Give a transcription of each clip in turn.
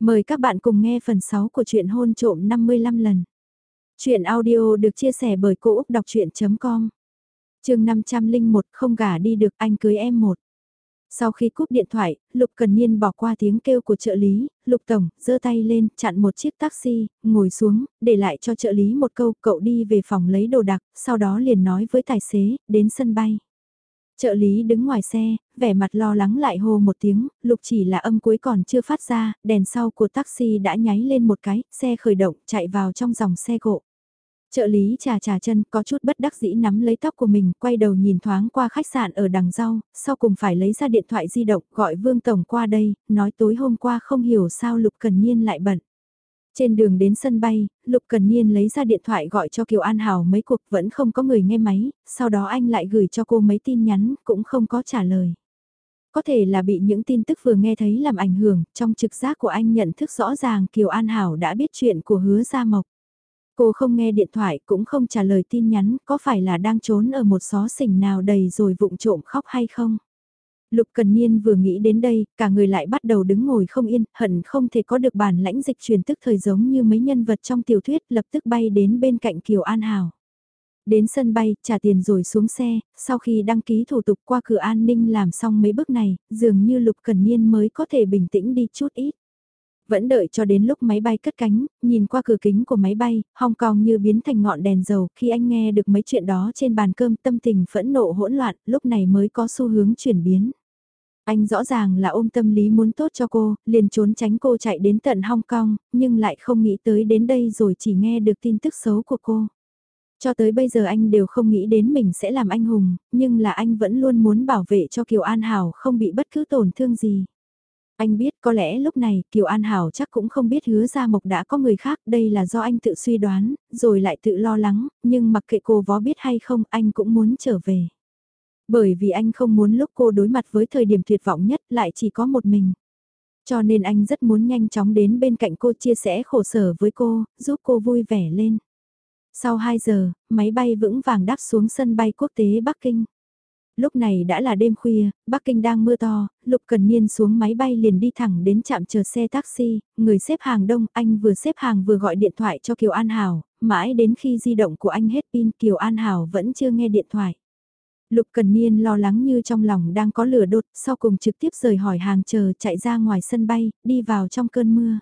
Mời các bạn cùng nghe phần 6 của truyện hôn trộm 55 lần. Chuyện audio được chia sẻ bởi Cô Úc Đọc Chuyện.com Trường 501 không gả đi được anh cưới em một. Sau khi cúp điện thoại, Lục Cần Niên bỏ qua tiếng kêu của trợ lý, Lục Tổng, giơ tay lên, chặn một chiếc taxi, ngồi xuống, để lại cho trợ lý một câu, cậu đi về phòng lấy đồ đặc, sau đó liền nói với tài xế, đến sân bay. Trợ lý đứng ngoài xe, vẻ mặt lo lắng lại hô một tiếng, lục chỉ là âm cuối còn chưa phát ra, đèn sau của taxi đã nháy lên một cái, xe khởi động, chạy vào trong dòng xe cộ. Trợ lý trà trà chân có chút bất đắc dĩ nắm lấy tóc của mình, quay đầu nhìn thoáng qua khách sạn ở đằng sau, sau cùng phải lấy ra điện thoại di động gọi Vương Tổng qua đây, nói tối hôm qua không hiểu sao Lục Cần Niên lại bận. Trên đường đến sân bay, Lục Cần Niên lấy ra điện thoại gọi cho Kiều An Hảo mấy cuộc vẫn không có người nghe máy, sau đó anh lại gửi cho cô mấy tin nhắn, cũng không có trả lời. Có thể là bị những tin tức vừa nghe thấy làm ảnh hưởng, trong trực giác của anh nhận thức rõ ràng Kiều An Hảo đã biết chuyện của hứa Gia Mộc. Cô không nghe điện thoại cũng không trả lời tin nhắn, có phải là đang trốn ở một xó xỉnh nào đầy rồi vụng trộm khóc hay không? Lục Cần Niên vừa nghĩ đến đây, cả người lại bắt đầu đứng ngồi không yên, hận không thể có được bản lãnh dịch truyền tức thời giống như mấy nhân vật trong tiểu thuyết lập tức bay đến bên cạnh Kiều An Hảo. Đến sân bay, trả tiền rồi xuống xe, sau khi đăng ký thủ tục qua cửa an ninh làm xong mấy bước này, dường như Lục Cần Niên mới có thể bình tĩnh đi chút ít. Vẫn đợi cho đến lúc máy bay cất cánh, nhìn qua cửa kính của máy bay, Hong Kong như biến thành ngọn đèn dầu, khi anh nghe được mấy chuyện đó trên bàn cơm tâm tình phẫn nộ hỗn loạn, lúc này mới có xu hướng chuyển biến. Anh rõ ràng là ôm tâm lý muốn tốt cho cô, liền trốn tránh cô chạy đến tận Hong Kong, nhưng lại không nghĩ tới đến đây rồi chỉ nghe được tin tức xấu của cô. Cho tới bây giờ anh đều không nghĩ đến mình sẽ làm anh hùng, nhưng là anh vẫn luôn muốn bảo vệ cho Kiều An Hảo không bị bất cứ tổn thương gì. Anh biết có lẽ lúc này Kiều An Hảo chắc cũng không biết hứa ra mộc đã có người khác, đây là do anh tự suy đoán, rồi lại tự lo lắng, nhưng mặc kệ cô vó biết hay không anh cũng muốn trở về. Bởi vì anh không muốn lúc cô đối mặt với thời điểm tuyệt vọng nhất lại chỉ có một mình. Cho nên anh rất muốn nhanh chóng đến bên cạnh cô chia sẻ khổ sở với cô, giúp cô vui vẻ lên. Sau 2 giờ, máy bay vững vàng đáp xuống sân bay quốc tế Bắc Kinh. Lúc này đã là đêm khuya, Bắc Kinh đang mưa to, Lục Cần Niên xuống máy bay liền đi thẳng đến trạm chờ xe taxi, người xếp hàng đông, anh vừa xếp hàng vừa gọi điện thoại cho Kiều An Hảo, mãi đến khi di động của anh hết pin Kiều An Hảo vẫn chưa nghe điện thoại. Lục Cần Niên lo lắng như trong lòng đang có lửa đột, sau cùng trực tiếp rời hỏi hàng chờ chạy ra ngoài sân bay, đi vào trong cơn mưa.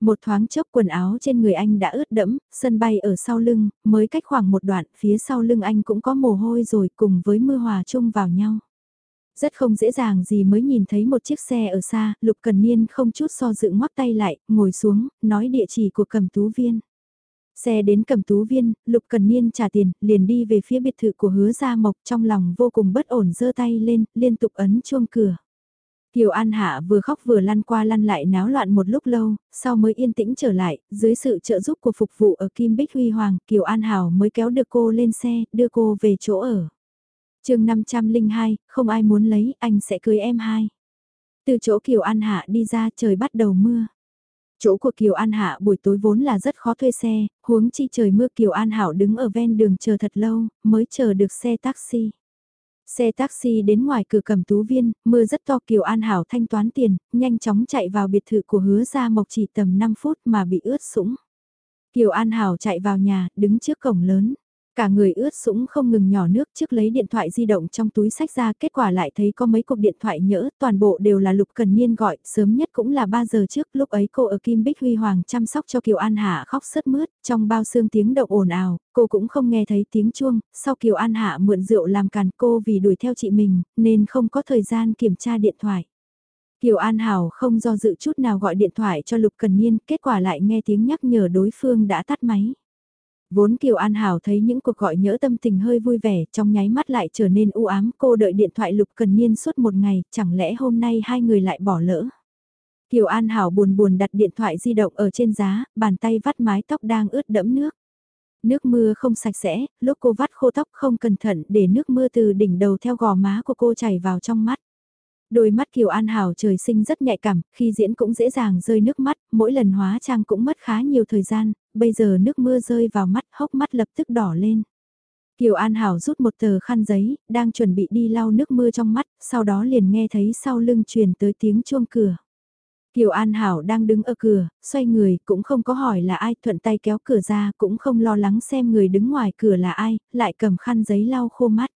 Một thoáng chốc quần áo trên người anh đã ướt đẫm, sân bay ở sau lưng, mới cách khoảng một đoạn, phía sau lưng anh cũng có mồ hôi rồi cùng với mưa hòa chung vào nhau. Rất không dễ dàng gì mới nhìn thấy một chiếc xe ở xa, Lục Cần Niên không chút so dự ngoắc tay lại, ngồi xuống, nói địa chỉ của cầm tú viên. Xe đến cầm tú viên, Lục Cần Niên trả tiền, liền đi về phía biệt thự của hứa Gia Mộc trong lòng vô cùng bất ổn giơ tay lên, liên tục ấn chuông cửa. Kiều An Hạ vừa khóc vừa lăn qua lăn lại náo loạn một lúc lâu, sau mới yên tĩnh trở lại, dưới sự trợ giúp của phục vụ ở Kim Bích Huy Hoàng, Kiều An Hảo mới kéo được cô lên xe, đưa cô về chỗ ở. chương 502, không ai muốn lấy, anh sẽ cưới em hai. Từ chỗ Kiều An Hạ đi ra trời bắt đầu mưa. Chỗ của Kiều An Hạ buổi tối vốn là rất khó thuê xe, huống chi trời mưa Kiều An Hảo đứng ở ven đường chờ thật lâu, mới chờ được xe taxi. Xe taxi đến ngoài cửa cầm tú viên, mưa rất to Kiều An Hảo thanh toán tiền, nhanh chóng chạy vào biệt thự của hứa gia mộc chỉ tầm 5 phút mà bị ướt sũng. Kiều An Hảo chạy vào nhà, đứng trước cổng lớn. Cả người ướt sũng không ngừng nhỏ nước trước lấy điện thoại di động trong túi sách ra kết quả lại thấy có mấy cuộc điện thoại nhỡ, toàn bộ đều là Lục Cần Niên gọi, sớm nhất cũng là 3 giờ trước, lúc ấy cô ở Kim Bích Huy Hoàng chăm sóc cho Kiều An Hạ khóc sớt mướt, trong bao xương tiếng động ồn ào, cô cũng không nghe thấy tiếng chuông, sau Kiều An Hạ mượn rượu làm càn cô vì đuổi theo chị mình, nên không có thời gian kiểm tra điện thoại. Kiều An Hảo không do dự chút nào gọi điện thoại cho Lục Cần Niên, kết quả lại nghe tiếng nhắc nhở đối phương đã tắt máy. Vốn Kiều An Hảo thấy những cuộc gọi nhỡ tâm tình hơi vui vẻ, trong nháy mắt lại trở nên u ám, cô đợi điện thoại Lục Cần Niên suốt một ngày, chẳng lẽ hôm nay hai người lại bỏ lỡ. Kiều An Hảo buồn buồn đặt điện thoại di động ở trên giá, bàn tay vắt mái tóc đang ướt đẫm nước. Nước mưa không sạch sẽ, lúc cô vắt khô tóc không cẩn thận để nước mưa từ đỉnh đầu theo gò má của cô chảy vào trong mắt. Đôi mắt Kiều An Hảo trời sinh rất nhạy cảm, khi diễn cũng dễ dàng rơi nước mắt, mỗi lần hóa trang cũng mất khá nhiều thời gian, bây giờ nước mưa rơi vào mắt, hốc mắt lập tức đỏ lên. Kiều An Hảo rút một tờ khăn giấy, đang chuẩn bị đi lau nước mưa trong mắt, sau đó liền nghe thấy sau lưng truyền tới tiếng chuông cửa. Kiều An Hảo đang đứng ở cửa, xoay người, cũng không có hỏi là ai, thuận tay kéo cửa ra, cũng không lo lắng xem người đứng ngoài cửa là ai, lại cầm khăn giấy lau khô mắt.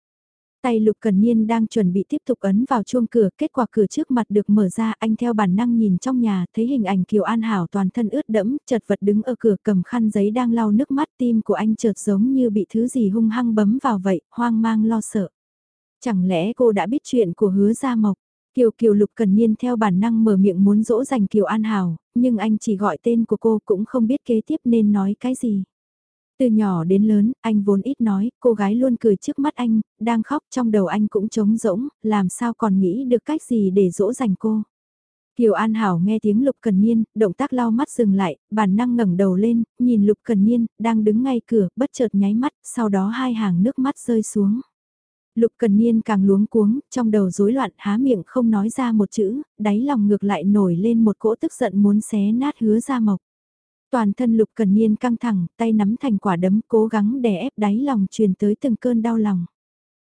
Tay Lục Cần Niên đang chuẩn bị tiếp tục ấn vào chuông cửa, kết quả cửa trước mặt được mở ra, anh theo bản năng nhìn trong nhà, thấy hình ảnh Kiều An Hảo toàn thân ướt đẫm, chật vật đứng ở cửa cầm khăn giấy đang lau nước mắt tim của anh chợt giống như bị thứ gì hung hăng bấm vào vậy, hoang mang lo sợ. Chẳng lẽ cô đã biết chuyện của hứa Gia Mộc? Kiều Kiều Lục Cần Niên theo bản năng mở miệng muốn dỗ dành Kiều An Hảo, nhưng anh chỉ gọi tên của cô cũng không biết kế tiếp nên nói cái gì. Từ nhỏ đến lớn, anh vốn ít nói, cô gái luôn cười trước mắt anh, đang khóc trong đầu anh cũng trống rỗng, làm sao còn nghĩ được cách gì để dỗ dành cô. Kiều An Hảo nghe tiếng Lục Cần Niên, động tác lau mắt dừng lại, bản năng ngẩng đầu lên, nhìn Lục Cần Niên, đang đứng ngay cửa, bất chợt nháy mắt, sau đó hai hàng nước mắt rơi xuống. Lục Cần Niên càng luống cuống, trong đầu rối loạn há miệng không nói ra một chữ, đáy lòng ngược lại nổi lên một cỗ tức giận muốn xé nát hứa ra mộc. Toàn thân Lục Cần Niên căng thẳng, tay nắm thành quả đấm cố gắng đè ép đáy lòng truyền tới từng cơn đau lòng.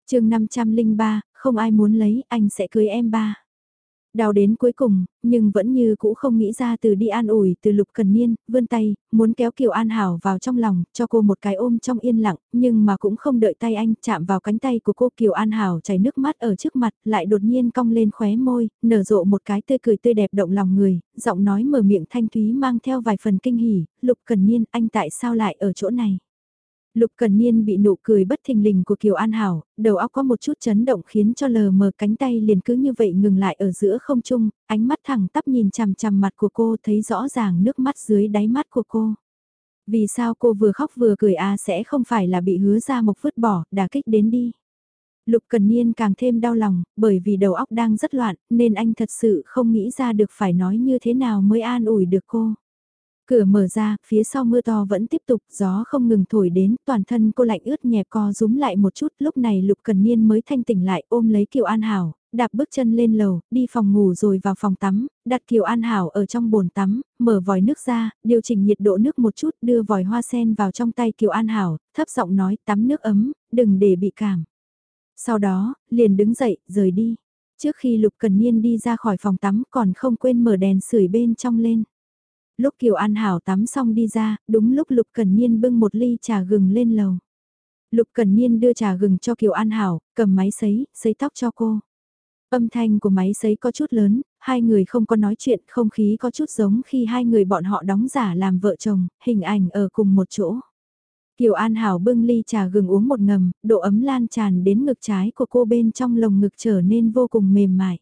chương 503, không ai muốn lấy, anh sẽ cưới em ba. Đau đến cuối cùng, nhưng vẫn như cũ không nghĩ ra từ đi an ủi từ lục cần niên, vươn tay, muốn kéo Kiều An Hảo vào trong lòng, cho cô một cái ôm trong yên lặng, nhưng mà cũng không đợi tay anh chạm vào cánh tay của cô Kiều An Hảo chảy nước mắt ở trước mặt, lại đột nhiên cong lên khóe môi, nở rộ một cái tươi cười tươi đẹp động lòng người, giọng nói mở miệng thanh thúy mang theo vài phần kinh hỉ, lục cần niên anh tại sao lại ở chỗ này. Lục Cần Niên bị nụ cười bất thình lình của Kiều An Hảo, đầu óc có một chút chấn động khiến cho lờ mờ cánh tay liền cứ như vậy ngừng lại ở giữa không trung, ánh mắt thẳng tắp nhìn chằm chằm mặt của cô thấy rõ ràng nước mắt dưới đáy mắt của cô. Vì sao cô vừa khóc vừa cười à sẽ không phải là bị hứa ra một vứt bỏ, đả kích đến đi. Lục Cần Niên càng thêm đau lòng, bởi vì đầu óc đang rất loạn, nên anh thật sự không nghĩ ra được phải nói như thế nào mới an ủi được cô. Cửa mở ra, phía sau mưa to vẫn tiếp tục, gió không ngừng thổi đến, toàn thân cô lạnh ướt nhẹp co rúm lại một chút, lúc này Lục Cần Niên mới thanh tỉnh lại, ôm lấy Kiều An Hảo, đạp bước chân lên lầu, đi phòng ngủ rồi vào phòng tắm, đặt Kiều An Hảo ở trong bồn tắm, mở vòi nước ra, điều chỉnh nhiệt độ nước một chút, đưa vòi hoa sen vào trong tay Kiều An Hảo, thấp giọng nói tắm nước ấm, đừng để bị cảm. Sau đó, liền đứng dậy, rời đi. Trước khi Lục Cần Niên đi ra khỏi phòng tắm còn không quên mở đèn sưởi bên trong lên lúc Kiều An Hảo tắm xong đi ra, đúng lúc Lục Cần Niên bưng một ly trà gừng lên lầu. Lục Cần Niên đưa trà gừng cho Kiều An Hảo, cầm máy sấy, sấy tóc cho cô. Âm thanh của máy sấy có chút lớn, hai người không có nói chuyện, không khí có chút giống khi hai người bọn họ đóng giả làm vợ chồng, hình ảnh ở cùng một chỗ. Kiều An Hảo bưng ly trà gừng uống một ngầm, độ ấm lan tràn đến ngực trái của cô bên trong lồng ngực trở nên vô cùng mềm mại.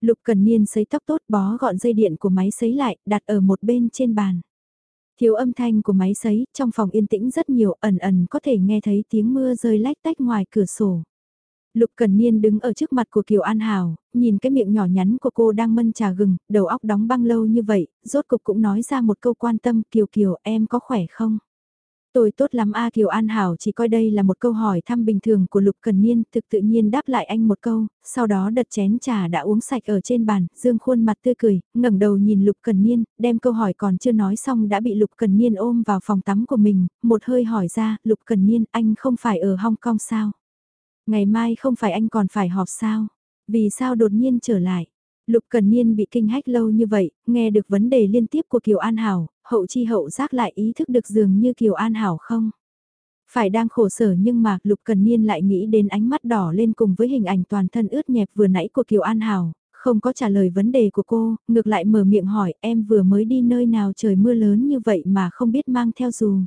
Lục Cần Niên sấy tóc tốt bó gọn dây điện của máy sấy lại, đặt ở một bên trên bàn. Thiếu âm thanh của máy sấy, trong phòng yên tĩnh rất nhiều, ẩn ẩn có thể nghe thấy tiếng mưa rơi lách tách ngoài cửa sổ. Lục Cần Niên đứng ở trước mặt của Kiều An Hảo, nhìn cái miệng nhỏ nhắn của cô đang mân trà gừng, đầu óc đóng băng lâu như vậy, rốt cục cũng nói ra một câu quan tâm Kiều Kiều em có khỏe không? Tôi tốt lắm A Kiều An Hảo chỉ coi đây là một câu hỏi thăm bình thường của Lục Cần Niên, thực tự nhiên đáp lại anh một câu, sau đó đặt chén trà đã uống sạch ở trên bàn, dương khuôn mặt tươi cười, ngẩng đầu nhìn Lục Cần Niên, đem câu hỏi còn chưa nói xong đã bị Lục Cần Niên ôm vào phòng tắm của mình, một hơi hỏi ra, Lục Cần Niên anh không phải ở Hong Kong sao? Ngày mai không phải anh còn phải họp sao? Vì sao đột nhiên trở lại? Lục Cần Niên bị kinh hách lâu như vậy, nghe được vấn đề liên tiếp của Kiều An Hảo, hậu chi hậu giác lại ý thức được dường như Kiều An Hảo không? Phải đang khổ sở nhưng mà Lục Cần Niên lại nghĩ đến ánh mắt đỏ lên cùng với hình ảnh toàn thân ướt nhẹp vừa nãy của Kiều An Hảo, không có trả lời vấn đề của cô, ngược lại mở miệng hỏi em vừa mới đi nơi nào trời mưa lớn như vậy mà không biết mang theo dù.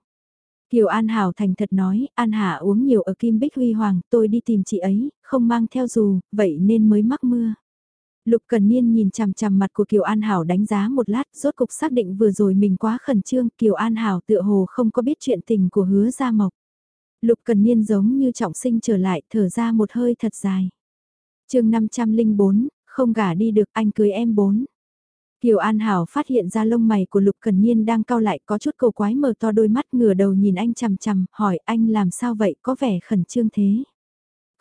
Kiều An Hảo thành thật nói, An Hạ uống nhiều ở Kim Bích Huy Hoàng, tôi đi tìm chị ấy, không mang theo dù, vậy nên mới mắc mưa. Lục Cần Niên nhìn chằm chằm mặt của Kiều An Hảo đánh giá một lát, rốt cục xác định vừa rồi mình quá khẩn trương, Kiều An Hảo tựa hồ không có biết chuyện tình của hứa Gia Mộc. Lục Cần Niên giống như trọng sinh trở lại, thở ra một hơi thật dài. chương 504, không gả đi được anh cưới em bốn. Kiều An Hảo phát hiện ra lông mày của Lục Cần Niên đang cau lại có chút cầu quái mở to đôi mắt ngửa đầu nhìn anh chằm chằm, hỏi anh làm sao vậy có vẻ khẩn trương thế.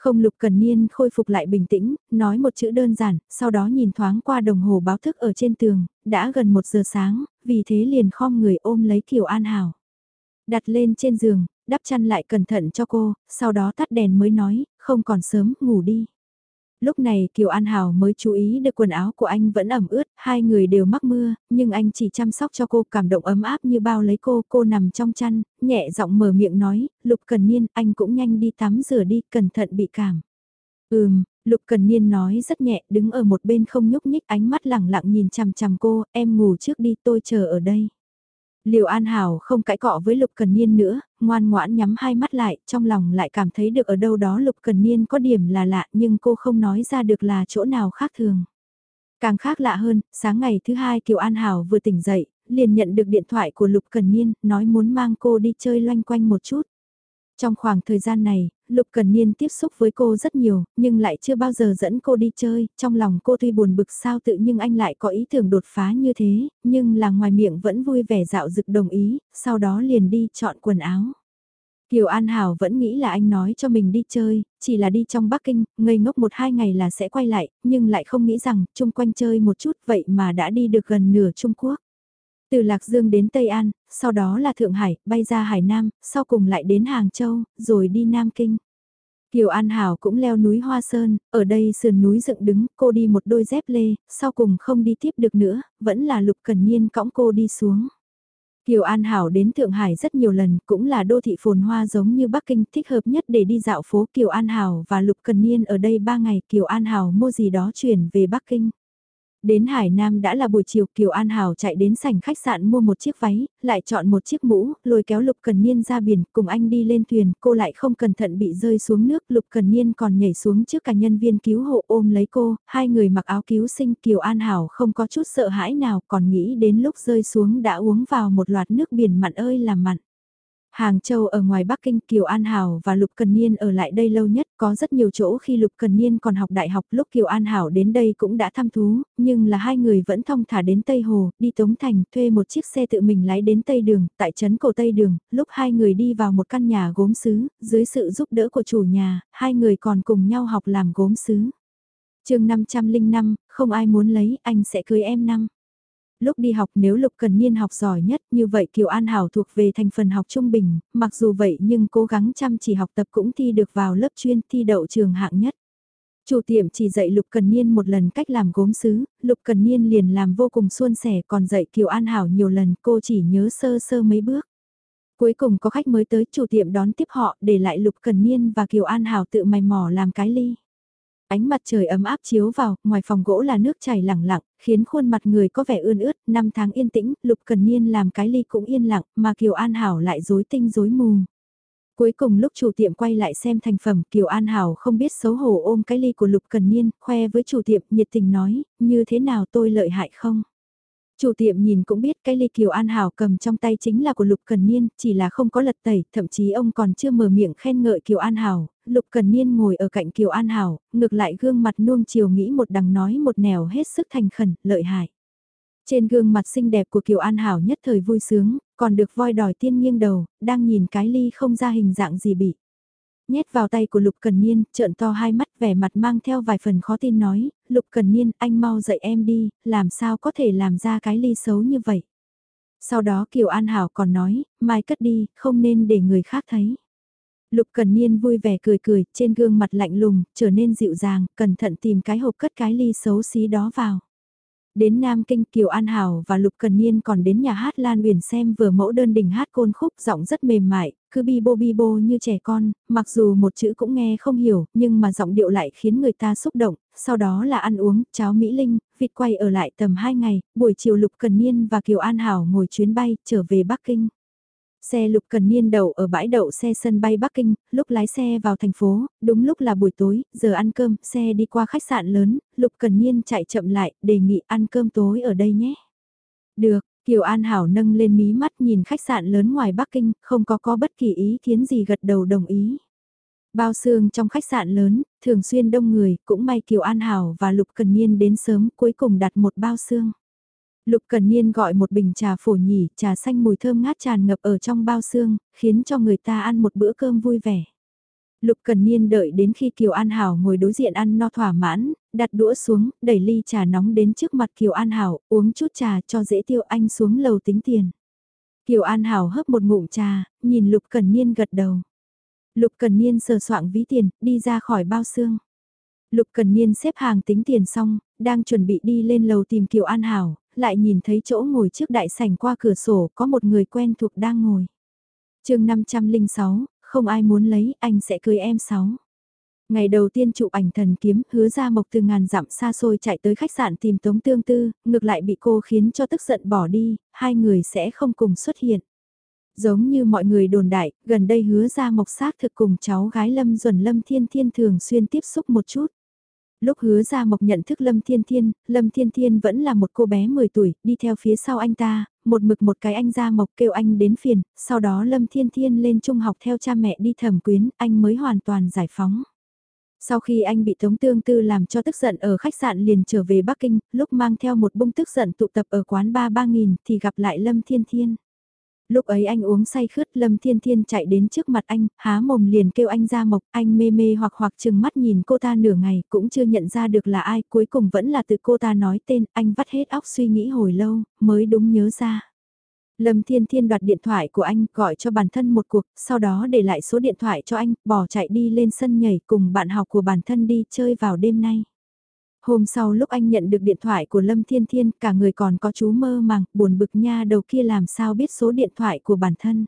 Không lục cần niên khôi phục lại bình tĩnh, nói một chữ đơn giản, sau đó nhìn thoáng qua đồng hồ báo thức ở trên tường, đã gần một giờ sáng, vì thế liền khom người ôm lấy Kiều An Hảo. Đặt lên trên giường, đắp chăn lại cẩn thận cho cô, sau đó tắt đèn mới nói, không còn sớm, ngủ đi. Lúc này Kiều An Hảo mới chú ý được quần áo của anh vẫn ẩm ướt, hai người đều mắc mưa, nhưng anh chỉ chăm sóc cho cô cảm động ấm áp như bao lấy cô, cô nằm trong chăn, nhẹ giọng mở miệng nói, Lục Cần Niên, anh cũng nhanh đi tắm rửa đi, cẩn thận bị cảm. Ừm, Lục Cần Niên nói rất nhẹ, đứng ở một bên không nhúc nhích ánh mắt lẳng lặng nhìn chằm chằm cô, em ngủ trước đi tôi chờ ở đây. Liệu An Hảo không cãi cọ với Lục Cần Niên nữa, ngoan ngoãn nhắm hai mắt lại, trong lòng lại cảm thấy được ở đâu đó Lục Cần Niên có điểm là lạ nhưng cô không nói ra được là chỗ nào khác thường. Càng khác lạ hơn, sáng ngày thứ hai Kiều An Hảo vừa tỉnh dậy, liền nhận được điện thoại của Lục Cần Niên, nói muốn mang cô đi chơi loanh quanh một chút. Trong khoảng thời gian này, Lục Cần Niên tiếp xúc với cô rất nhiều, nhưng lại chưa bao giờ dẫn cô đi chơi, trong lòng cô tuy buồn bực sao tự nhưng anh lại có ý tưởng đột phá như thế, nhưng là ngoài miệng vẫn vui vẻ dạo dực đồng ý, sau đó liền đi chọn quần áo. Kiều An Hảo vẫn nghĩ là anh nói cho mình đi chơi, chỉ là đi trong Bắc Kinh, ngây ngốc một hai ngày là sẽ quay lại, nhưng lại không nghĩ rằng, chung quanh chơi một chút vậy mà đã đi được gần nửa Trung Quốc. Từ Lạc Dương đến Tây An, sau đó là Thượng Hải, bay ra Hải Nam, sau cùng lại đến Hàng Châu, rồi đi Nam Kinh. Kiều An Hảo cũng leo núi Hoa Sơn, ở đây sườn núi dựng đứng, cô đi một đôi dép lê, sau cùng không đi tiếp được nữa, vẫn là Lục Cần Niên cõng cô đi xuống. Kiều An Hảo đến Thượng Hải rất nhiều lần, cũng là đô thị phồn hoa giống như Bắc Kinh, thích hợp nhất để đi dạo phố Kiều An Hảo và Lục Cần Niên ở đây 3 ngày, Kiều An Hảo mua gì đó chuyển về Bắc Kinh. Đến Hải Nam đã là buổi chiều Kiều An Hảo chạy đến sảnh khách sạn mua một chiếc váy, lại chọn một chiếc mũ, lôi kéo Lục Cần Niên ra biển, cùng anh đi lên thuyền, cô lại không cẩn thận bị rơi xuống nước, Lục Cần Niên còn nhảy xuống trước cả nhân viên cứu hộ ôm lấy cô, hai người mặc áo cứu sinh Kiều An Hảo không có chút sợ hãi nào, còn nghĩ đến lúc rơi xuống đã uống vào một loạt nước biển mặn ơi là mặn. Hàng Châu ở ngoài Bắc Kinh Kiều An Hảo và Lục Cần Niên ở lại đây lâu nhất, có rất nhiều chỗ khi Lục Cần Niên còn học đại học lúc Kiều An Hảo đến đây cũng đã thăm thú, nhưng là hai người vẫn thông thả đến Tây Hồ, đi Tống Thành, thuê một chiếc xe tự mình lái đến Tây Đường, tại trấn cổ Tây Đường, lúc hai người đi vào một căn nhà gốm sứ, dưới sự giúp đỡ của chủ nhà, hai người còn cùng nhau học làm gốm sứ. chương 505, không ai muốn lấy, anh sẽ cưới em năm. Lúc đi học nếu Lục Cần Niên học giỏi nhất như vậy Kiều An Hảo thuộc về thành phần học trung bình, mặc dù vậy nhưng cố gắng chăm chỉ học tập cũng thi được vào lớp chuyên thi đậu trường hạng nhất. Chủ tiệm chỉ dạy Lục Cần Niên một lần cách làm gốm sứ, Lục Cần Niên liền làm vô cùng suôn sẻ còn dạy Kiều An Hảo nhiều lần cô chỉ nhớ sơ sơ mấy bước. Cuối cùng có khách mới tới chủ tiệm đón tiếp họ để lại Lục Cần Niên và Kiều An Hảo tự mày mò làm cái ly. Ánh mặt trời ấm áp chiếu vào, ngoài phòng gỗ là nước chảy lẳng lặng, khiến khuôn mặt người có vẻ ươn ướt, năm tháng yên tĩnh, Lục Cần Niên làm cái ly cũng yên lặng, mà Kiều An Hảo lại rối tinh rối mù. Cuối cùng lúc chủ tiệm quay lại xem thành phẩm, Kiều An Hảo không biết xấu hổ ôm cái ly của Lục Cần Niên, khoe với chủ tiệm, nhiệt tình nói, như thế nào tôi lợi hại không? Chủ tiệm nhìn cũng biết cái ly Kiều An Hảo cầm trong tay chính là của Lục Cần Niên, chỉ là không có lật tẩy, thậm chí ông còn chưa mở miệng khen ngợi Kiều An Hảo, Lục Cần Niên ngồi ở cạnh Kiều An Hảo, ngược lại gương mặt nuông chiều nghĩ một đằng nói một nẻo hết sức thành khẩn, lợi hại. Trên gương mặt xinh đẹp của Kiều An Hảo nhất thời vui sướng, còn được voi đòi tiên nghiêng đầu, đang nhìn cái ly không ra hình dạng gì bị. Nhét vào tay của Lục Cần Niên, trợn to hai mắt vẻ mặt mang theo vài phần khó tin nói, Lục Cần Niên, anh mau dạy em đi, làm sao có thể làm ra cái ly xấu như vậy. Sau đó Kiều An Hảo còn nói, mai cất đi, không nên để người khác thấy. Lục Cần Niên vui vẻ cười cười, trên gương mặt lạnh lùng, trở nên dịu dàng, cẩn thận tìm cái hộp cất cái ly xấu xí đó vào. Đến Nam Kinh Kiều An Hảo và Lục Cần Niên còn đến nhà hát Lan Uyển xem vừa mẫu đơn đình hát côn khúc giọng rất mềm mại, cứ bi bô bi bô như trẻ con, mặc dù một chữ cũng nghe không hiểu, nhưng mà giọng điệu lại khiến người ta xúc động, sau đó là ăn uống, cháo Mỹ Linh, vịt quay ở lại tầm 2 ngày, buổi chiều Lục Cần Niên và Kiều An Hảo ngồi chuyến bay trở về Bắc Kinh. Xe Lục Cần Niên đậu ở bãi đậu xe sân bay Bắc Kinh, lúc lái xe vào thành phố, đúng lúc là buổi tối, giờ ăn cơm, xe đi qua khách sạn lớn, Lục Cần Niên chạy chậm lại, đề nghị ăn cơm tối ở đây nhé. Được, Kiều An Hảo nâng lên mí mắt nhìn khách sạn lớn ngoài Bắc Kinh, không có có bất kỳ ý kiến gì gật đầu đồng ý. Bao xương trong khách sạn lớn, thường xuyên đông người, cũng may Kiều An Hảo và Lục Cần Niên đến sớm cuối cùng đặt một bao xương. Lục Cần Niên gọi một bình trà phổ nhỉ, trà xanh mùi thơm ngát tràn ngập ở trong bao xương, khiến cho người ta ăn một bữa cơm vui vẻ. Lục Cần Niên đợi đến khi Kiều An Hảo ngồi đối diện ăn no thỏa mãn, đặt đũa xuống, đẩy ly trà nóng đến trước mặt Kiều An Hảo, uống chút trà cho dễ tiêu anh xuống lầu tính tiền. Kiều An Hảo hấp một ngụm trà, nhìn Lục Cần Niên gật đầu. Lục Cần Niên sờ soạng ví tiền, đi ra khỏi bao xương. Lục Cần Niên xếp hàng tính tiền xong, đang chuẩn bị đi lên lầu tìm Kiều An Hảo, lại nhìn thấy chỗ ngồi trước đại sảnh qua cửa sổ có một người quen thuộc đang ngồi. chương 506, không ai muốn lấy, anh sẽ cưới em sáu. Ngày đầu tiên chụp ảnh thần kiếm, hứa ra mộc từ ngàn dặm xa xôi chạy tới khách sạn tìm Tống Tương Tư, ngược lại bị cô khiến cho tức giận bỏ đi, hai người sẽ không cùng xuất hiện. Giống như mọi người đồn đại, gần đây hứa ra mộc xác thực cùng cháu gái Lâm Duẩn Lâm Thiên Thiên thường xuyên tiếp xúc một chút. Lúc hứa ra mộc nhận thức Lâm Thiên Thiên, Lâm Thiên Thiên vẫn là một cô bé 10 tuổi, đi theo phía sau anh ta, một mực một cái anh ra mộc kêu anh đến phiền, sau đó Lâm Thiên Thiên lên trung học theo cha mẹ đi thẩm quyến, anh mới hoàn toàn giải phóng. Sau khi anh bị Tống Tương Tư làm cho tức giận ở khách sạn liền trở về Bắc Kinh, lúc mang theo một bông tức giận tụ tập ở quán ba ba nghìn thì gặp lại Lâm Thiên Thiên. Lúc ấy anh uống say khướt Lâm Thiên Thiên chạy đến trước mặt anh, há mồm liền kêu anh ra mộc, anh mê mê hoặc hoặc chừng mắt nhìn cô ta nửa ngày cũng chưa nhận ra được là ai, cuối cùng vẫn là từ cô ta nói tên, anh vắt hết óc suy nghĩ hồi lâu, mới đúng nhớ ra. Lâm Thiên Thiên đoạt điện thoại của anh, gọi cho bản thân một cuộc, sau đó để lại số điện thoại cho anh, bỏ chạy đi lên sân nhảy cùng bạn học của bản thân đi chơi vào đêm nay. Hôm sau lúc anh nhận được điện thoại của Lâm Thiên Thiên, cả người còn có chú mơ màng, buồn bực nha đầu kia làm sao biết số điện thoại của bản thân.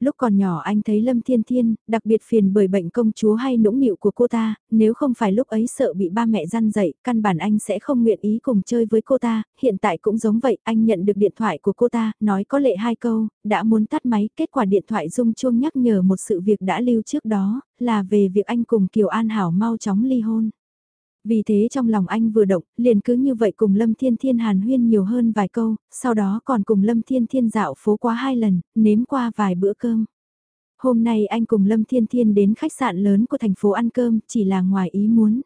Lúc còn nhỏ anh thấy Lâm Thiên Thiên, đặc biệt phiền bởi bệnh công chúa hay nũng nịu của cô ta, nếu không phải lúc ấy sợ bị ba mẹ răn dậy, căn bản anh sẽ không nguyện ý cùng chơi với cô ta, hiện tại cũng giống vậy, anh nhận được điện thoại của cô ta, nói có lệ hai câu, đã muốn tắt máy, kết quả điện thoại rung chuông nhắc nhở một sự việc đã lưu trước đó, là về việc anh cùng Kiều An Hảo mau chóng ly hôn. Vì thế trong lòng anh vừa động, liền cứ như vậy cùng Lâm Thiên Thiên hàn huyên nhiều hơn vài câu, sau đó còn cùng Lâm Thiên Thiên dạo phố qua hai lần, nếm qua vài bữa cơm. Hôm nay anh cùng Lâm Thiên Thiên đến khách sạn lớn của thành phố ăn cơm, chỉ là ngoài ý muốn.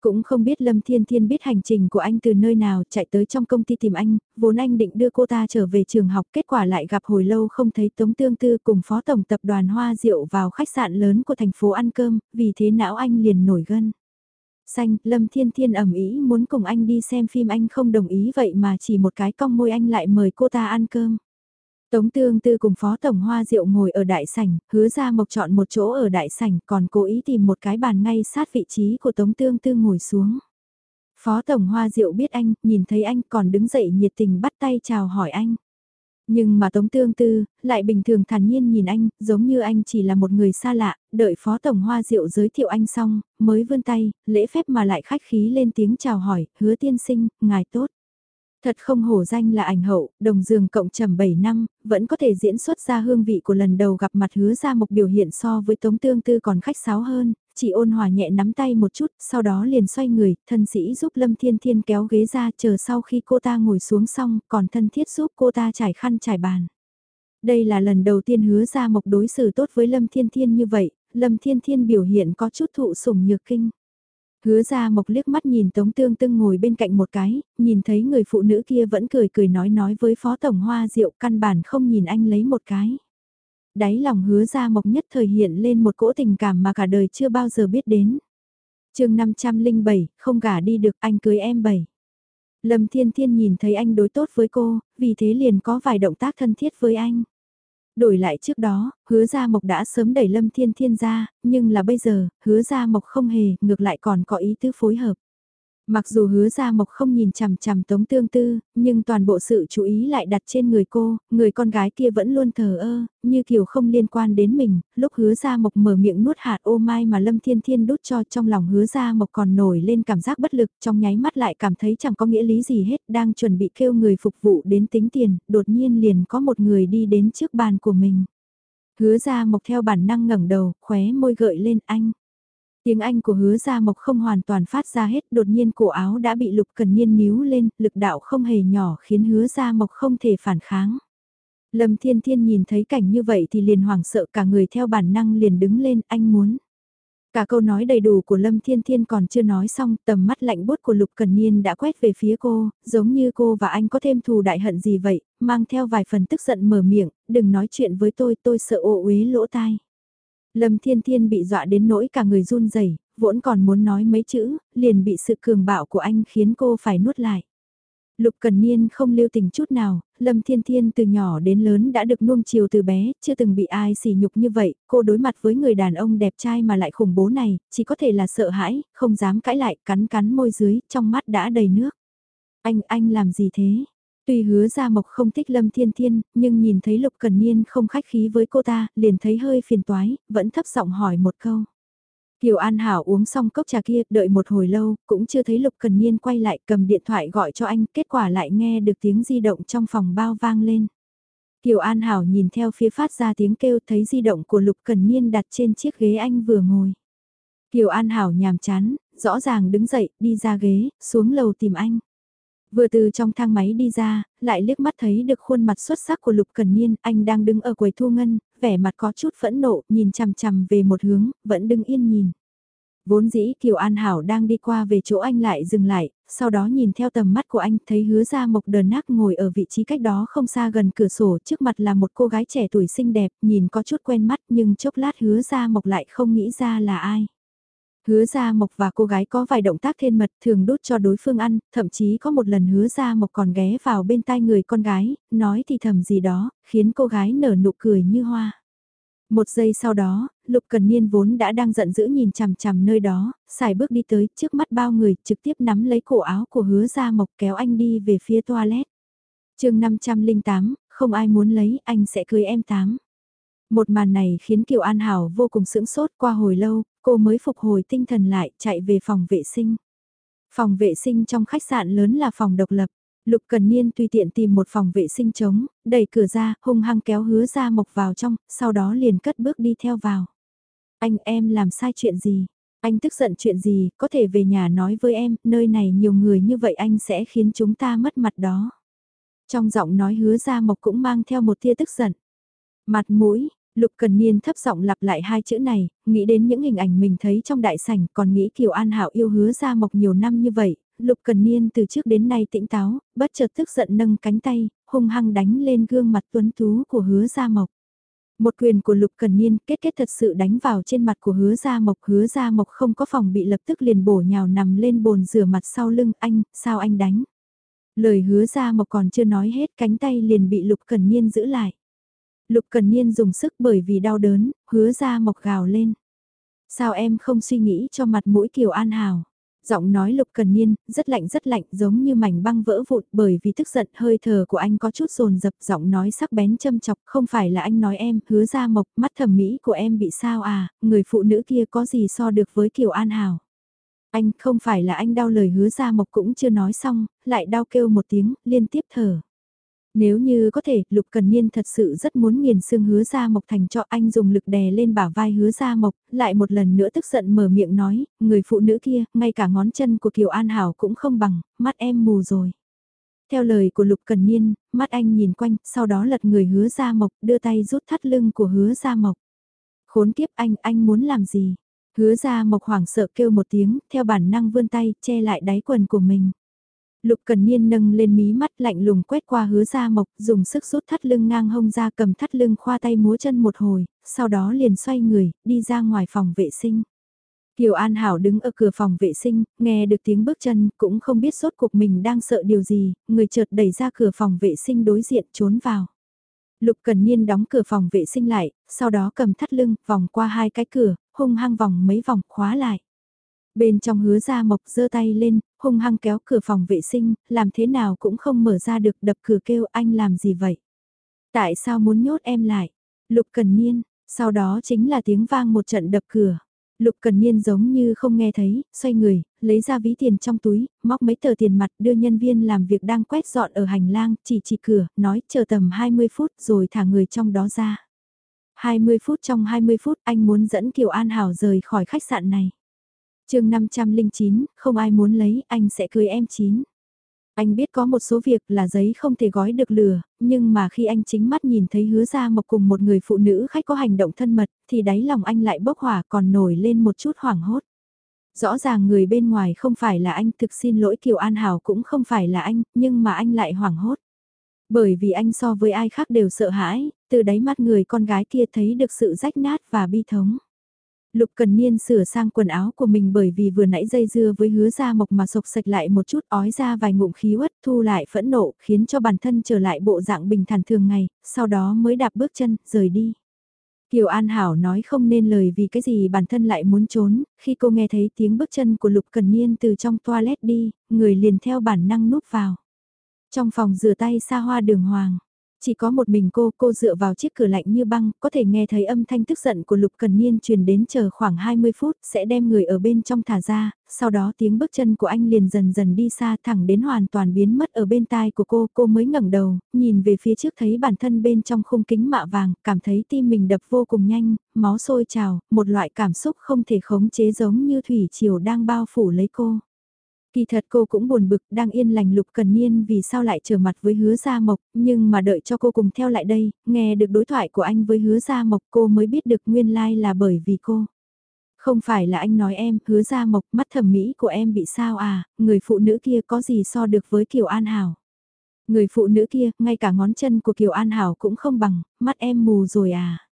Cũng không biết Lâm Thiên Thiên biết hành trình của anh từ nơi nào chạy tới trong công ty tìm anh, vốn anh định đưa cô ta trở về trường học kết quả lại gặp hồi lâu không thấy Tống Tương Tư cùng Phó Tổng Tập đoàn Hoa Diệu vào khách sạn lớn của thành phố ăn cơm, vì thế não anh liền nổi gân xanh, Lâm Thiên Thiên ẩm ý muốn cùng anh đi xem phim anh không đồng ý vậy mà chỉ một cái cong môi anh lại mời cô ta ăn cơm. Tống Tương Tư cùng Phó Tổng Hoa Diệu ngồi ở đại sảnh, hứa ra mộc chọn một chỗ ở đại sảnh còn cố ý tìm một cái bàn ngay sát vị trí của Tống Tương Tư ngồi xuống. Phó Tổng Hoa Diệu biết anh, nhìn thấy anh còn đứng dậy nhiệt tình bắt tay chào hỏi anh. Nhưng mà Tống Tương Tư, lại bình thường thản nhiên nhìn anh, giống như anh chỉ là một người xa lạ, đợi Phó Tổng Hoa Diệu giới thiệu anh xong, mới vươn tay, lễ phép mà lại khách khí lên tiếng chào hỏi, hứa tiên sinh, ngài tốt. Thật không hổ danh là ảnh hậu, đồng giường cộng trầm 7 năm, vẫn có thể diễn xuất ra hương vị của lần đầu gặp mặt hứa ra một biểu hiện so với Tống Tương Tư còn khách sáo hơn, chỉ ôn hòa nhẹ nắm tay một chút, sau đó liền xoay người, thân sĩ giúp Lâm Thiên Thiên kéo ghế ra chờ sau khi cô ta ngồi xuống xong, còn thân thiết giúp cô ta trải khăn trải bàn. Đây là lần đầu tiên hứa ra mộc đối xử tốt với Lâm Thiên Thiên như vậy, Lâm Thiên Thiên biểu hiện có chút thụ sủng nhược kinh. Hứa ra mộc liếc mắt nhìn Tống Tương Tương ngồi bên cạnh một cái, nhìn thấy người phụ nữ kia vẫn cười cười nói nói với Phó Tổng Hoa Diệu căn bản không nhìn anh lấy một cái. Đáy lòng hứa ra mộc nhất thời hiện lên một cỗ tình cảm mà cả đời chưa bao giờ biết đến. chương 507, không gả đi được anh cưới em bảy. Lâm Thiên Thiên nhìn thấy anh đối tốt với cô, vì thế liền có vài động tác thân thiết với anh. Đổi lại trước đó, hứa gia mộc đã sớm đẩy Lâm Thiên Thiên ra, nhưng là bây giờ, hứa gia mộc không hề, ngược lại còn có ý tứ phối hợp. Mặc dù hứa ra mộc không nhìn chằm chằm tống tương tư, nhưng toàn bộ sự chú ý lại đặt trên người cô, người con gái kia vẫn luôn thờ ơ, như kiểu không liên quan đến mình, lúc hứa ra mộc mở miệng nuốt hạt ô mai mà lâm thiên thiên đút cho trong lòng hứa ra mộc còn nổi lên cảm giác bất lực, trong nháy mắt lại cảm thấy chẳng có nghĩa lý gì hết, đang chuẩn bị kêu người phục vụ đến tính tiền, đột nhiên liền có một người đi đến trước bàn của mình. Hứa ra mộc theo bản năng ngẩng đầu, khóe môi gợi lên anh. Tiếng Anh của hứa gia mộc không hoàn toàn phát ra hết, đột nhiên cổ áo đã bị lục cần niên níu lên, lực đạo không hề nhỏ khiến hứa gia mộc không thể phản kháng. Lâm Thiên Thiên nhìn thấy cảnh như vậy thì liền hoảng sợ cả người theo bản năng liền đứng lên, anh muốn. Cả câu nói đầy đủ của Lâm Thiên Thiên còn chưa nói xong, tầm mắt lạnh bút của Lục Cần Niên đã quét về phía cô, giống như cô và anh có thêm thù đại hận gì vậy, mang theo vài phần tức giận mở miệng, đừng nói chuyện với tôi, tôi sợ ô uế lỗ tai. Lâm Thiên Thiên bị dọa đến nỗi cả người run rẩy, vốn còn muốn nói mấy chữ, liền bị sự cường bạo của anh khiến cô phải nuốt lại. Lục Cần Niên không lưu tình chút nào, Lâm Thiên Thiên từ nhỏ đến lớn đã được nuông chiều từ bé, chưa từng bị ai sỉ nhục như vậy, cô đối mặt với người đàn ông đẹp trai mà lại khủng bố này, chỉ có thể là sợ hãi, không dám cãi lại, cắn cắn môi dưới, trong mắt đã đầy nước. Anh, anh làm gì thế? Tuy hứa ra mộc không thích Lâm Thiên Thiên, nhưng nhìn thấy Lục Cần Niên không khách khí với cô ta, liền thấy hơi phiền toái, vẫn thấp giọng hỏi một câu. Kiều An Hảo uống xong cốc trà kia, đợi một hồi lâu, cũng chưa thấy Lục Cần Niên quay lại cầm điện thoại gọi cho anh, kết quả lại nghe được tiếng di động trong phòng bao vang lên. Kiều An Hảo nhìn theo phía phát ra tiếng kêu thấy di động của Lục Cần Niên đặt trên chiếc ghế anh vừa ngồi. Kiều An Hảo nhàm chán, rõ ràng đứng dậy, đi ra ghế, xuống lầu tìm anh. Vừa từ trong thang máy đi ra, lại liếc mắt thấy được khuôn mặt xuất sắc của Lục Cần Niên, anh đang đứng ở quầy thu ngân, vẻ mặt có chút phẫn nộ, nhìn chằm chằm về một hướng, vẫn đứng yên nhìn. Vốn dĩ Kiều An Hảo đang đi qua về chỗ anh lại dừng lại, sau đó nhìn theo tầm mắt của anh thấy hứa ra mộc đờ nác ngồi ở vị trí cách đó không xa gần cửa sổ trước mặt là một cô gái trẻ tuổi xinh đẹp, nhìn có chút quen mắt nhưng chốc lát hứa ra mộc lại không nghĩ ra là ai. Hứa gia mộc và cô gái có vài động tác thiên mật thường đút cho đối phương ăn, thậm chí có một lần hứa gia mộc còn ghé vào bên tai người con gái, nói thì thầm gì đó, khiến cô gái nở nụ cười như hoa. Một giây sau đó, Lục Cần Niên vốn đã đang giận dữ nhìn chằm chằm nơi đó, xài bước đi tới trước mắt bao người, trực tiếp nắm lấy cổ áo của hứa gia mộc kéo anh đi về phía toilet. chương 508, không ai muốn lấy, anh sẽ cưới em tám. Một màn này khiến Kiều An Hảo vô cùng sững sốt qua hồi lâu, cô mới phục hồi tinh thần lại chạy về phòng vệ sinh. Phòng vệ sinh trong khách sạn lớn là phòng độc lập. Lục Cần Niên tùy tiện tìm một phòng vệ sinh trống, đẩy cửa ra, hung hăng kéo hứa ra mộc vào trong, sau đó liền cất bước đi theo vào. Anh em làm sai chuyện gì? Anh tức giận chuyện gì, có thể về nhà nói với em, nơi này nhiều người như vậy anh sẽ khiến chúng ta mất mặt đó. Trong giọng nói hứa ra mộc cũng mang theo một tia tức giận. Mặt mũi, Lục Cần Niên thấp giọng lặp lại hai chữ này, nghĩ đến những hình ảnh mình thấy trong đại sảnh, còn nghĩ Kiều An Hảo yêu hứa ra mộc nhiều năm như vậy, Lục Cần Niên từ trước đến nay tỉnh táo, bất chợt tức giận nâng cánh tay, hung hăng đánh lên gương mặt tuấn tú của hứa gia mộc. Một quyền của Lục Cần Niên kết kết thật sự đánh vào trên mặt của hứa gia mộc. Hứa gia mộc không có phòng bị lập tức liền bổ nhào nằm lên bồn rửa mặt sau lưng anh, sao anh đánh? Lời hứa gia mộc còn chưa nói hết cánh tay liền bị Lục Cần Niên giữ lại. Lục Cần Niên dùng sức bởi vì đau đớn, hứa ra mộc gào lên. Sao em không suy nghĩ cho mặt mũi Kiều An Hảo? Giọng nói lục cần niên, rất lạnh rất lạnh giống như mảnh băng vỡ vụn bởi vì tức giận hơi thở của anh có chút rồn dập giọng nói sắc bén châm chọc không phải là anh nói em hứa ra mộc mắt thẩm mỹ của em bị sao à, người phụ nữ kia có gì so được với Kiều An Hảo. Anh không phải là anh đau lời hứa ra mộc cũng chưa nói xong, lại đau kêu một tiếng, liên tiếp thở. Nếu như có thể, Lục Cần Niên thật sự rất muốn nghiền xương hứa ra mộc thành cho anh dùng lực đè lên bả vai hứa ra mộc, lại một lần nữa tức giận mở miệng nói, người phụ nữ kia, ngay cả ngón chân của Kiều An Hảo cũng không bằng, mắt em mù rồi. Theo lời của Lục Cần Niên, mắt anh nhìn quanh, sau đó lật người hứa ra mộc, đưa tay rút thắt lưng của hứa ra mộc. Khốn kiếp anh, anh muốn làm gì? Hứa ra mộc hoảng sợ kêu một tiếng, theo bản năng vươn tay, che lại đáy quần của mình. Lục Cần Niên nâng lên mí mắt lạnh lùng quét qua hứa ra mộc, dùng sức rút thắt lưng ngang hông ra cầm thắt lưng khoa tay múa chân một hồi, sau đó liền xoay người, đi ra ngoài phòng vệ sinh. Kiều An Hảo đứng ở cửa phòng vệ sinh, nghe được tiếng bước chân, cũng không biết sốt cuộc mình đang sợ điều gì, người chợt đẩy ra cửa phòng vệ sinh đối diện trốn vào. Lục Cần Niên đóng cửa phòng vệ sinh lại, sau đó cầm thắt lưng, vòng qua hai cái cửa, hung hăng vòng mấy vòng, khóa lại. Bên trong hứa ra mộc giơ tay lên, hung hăng kéo cửa phòng vệ sinh, làm thế nào cũng không mở ra được đập cửa kêu anh làm gì vậy? Tại sao muốn nhốt em lại? Lục Cần Niên, sau đó chính là tiếng vang một trận đập cửa. Lục Cần Niên giống như không nghe thấy, xoay người, lấy ra ví tiền trong túi, móc mấy tờ tiền mặt đưa nhân viên làm việc đang quét dọn ở hành lang, chỉ chỉ cửa, nói chờ tầm 20 phút rồi thả người trong đó ra. 20 phút trong 20 phút anh muốn dẫn Kiều An Hảo rời khỏi khách sạn này chương 509, không ai muốn lấy, anh sẽ cưới em chín. Anh biết có một số việc là giấy không thể gói được lừa, nhưng mà khi anh chính mắt nhìn thấy hứa ra mộc cùng một người phụ nữ khách có hành động thân mật, thì đáy lòng anh lại bốc hỏa còn nổi lên một chút hoảng hốt. Rõ ràng người bên ngoài không phải là anh thực xin lỗi Kiều An Hảo cũng không phải là anh, nhưng mà anh lại hoảng hốt. Bởi vì anh so với ai khác đều sợ hãi, từ đáy mắt người con gái kia thấy được sự rách nát và bi thống. Lục Cần Niên sửa sang quần áo của mình bởi vì vừa nãy dây dưa với hứa ra mộc mà sộc sạch lại một chút ói ra vài ngụm khí uất thu lại phẫn nộ khiến cho bản thân trở lại bộ dạng bình thản thường ngày, sau đó mới đạp bước chân, rời đi. Kiều An Hảo nói không nên lời vì cái gì bản thân lại muốn trốn, khi cô nghe thấy tiếng bước chân của Lục Cần Niên từ trong toilet đi, người liền theo bản năng núp vào. Trong phòng rửa tay xa hoa đường hoàng, chỉ có một mình cô, cô dựa vào chiếc cửa lạnh như băng, có thể nghe thấy âm thanh tức giận của Lục Cần Niên truyền đến chờ khoảng 20 phút, sẽ đem người ở bên trong thả ra, sau đó tiếng bước chân của anh liền dần dần đi xa thẳng đến hoàn toàn biến mất ở bên tai của cô, cô mới ngẩng đầu, nhìn về phía trước thấy bản thân bên trong khung kính mạ vàng, cảm thấy tim mình đập vô cùng nhanh, máu sôi trào, một loại cảm xúc không thể khống chế giống như thủy triều đang bao phủ lấy cô. Kỳ thật cô cũng buồn bực, đang yên lành lục cần niên vì sao lại trở mặt với hứa gia mộc, nhưng mà đợi cho cô cùng theo lại đây, nghe được đối thoại của anh với hứa gia mộc cô mới biết được nguyên lai like là bởi vì cô. Không phải là anh nói em, hứa gia mộc, mắt thẩm mỹ của em bị sao à, người phụ nữ kia có gì so được với Kiều An Hảo. Người phụ nữ kia, ngay cả ngón chân của Kiều An Hảo cũng không bằng, mắt em mù rồi à.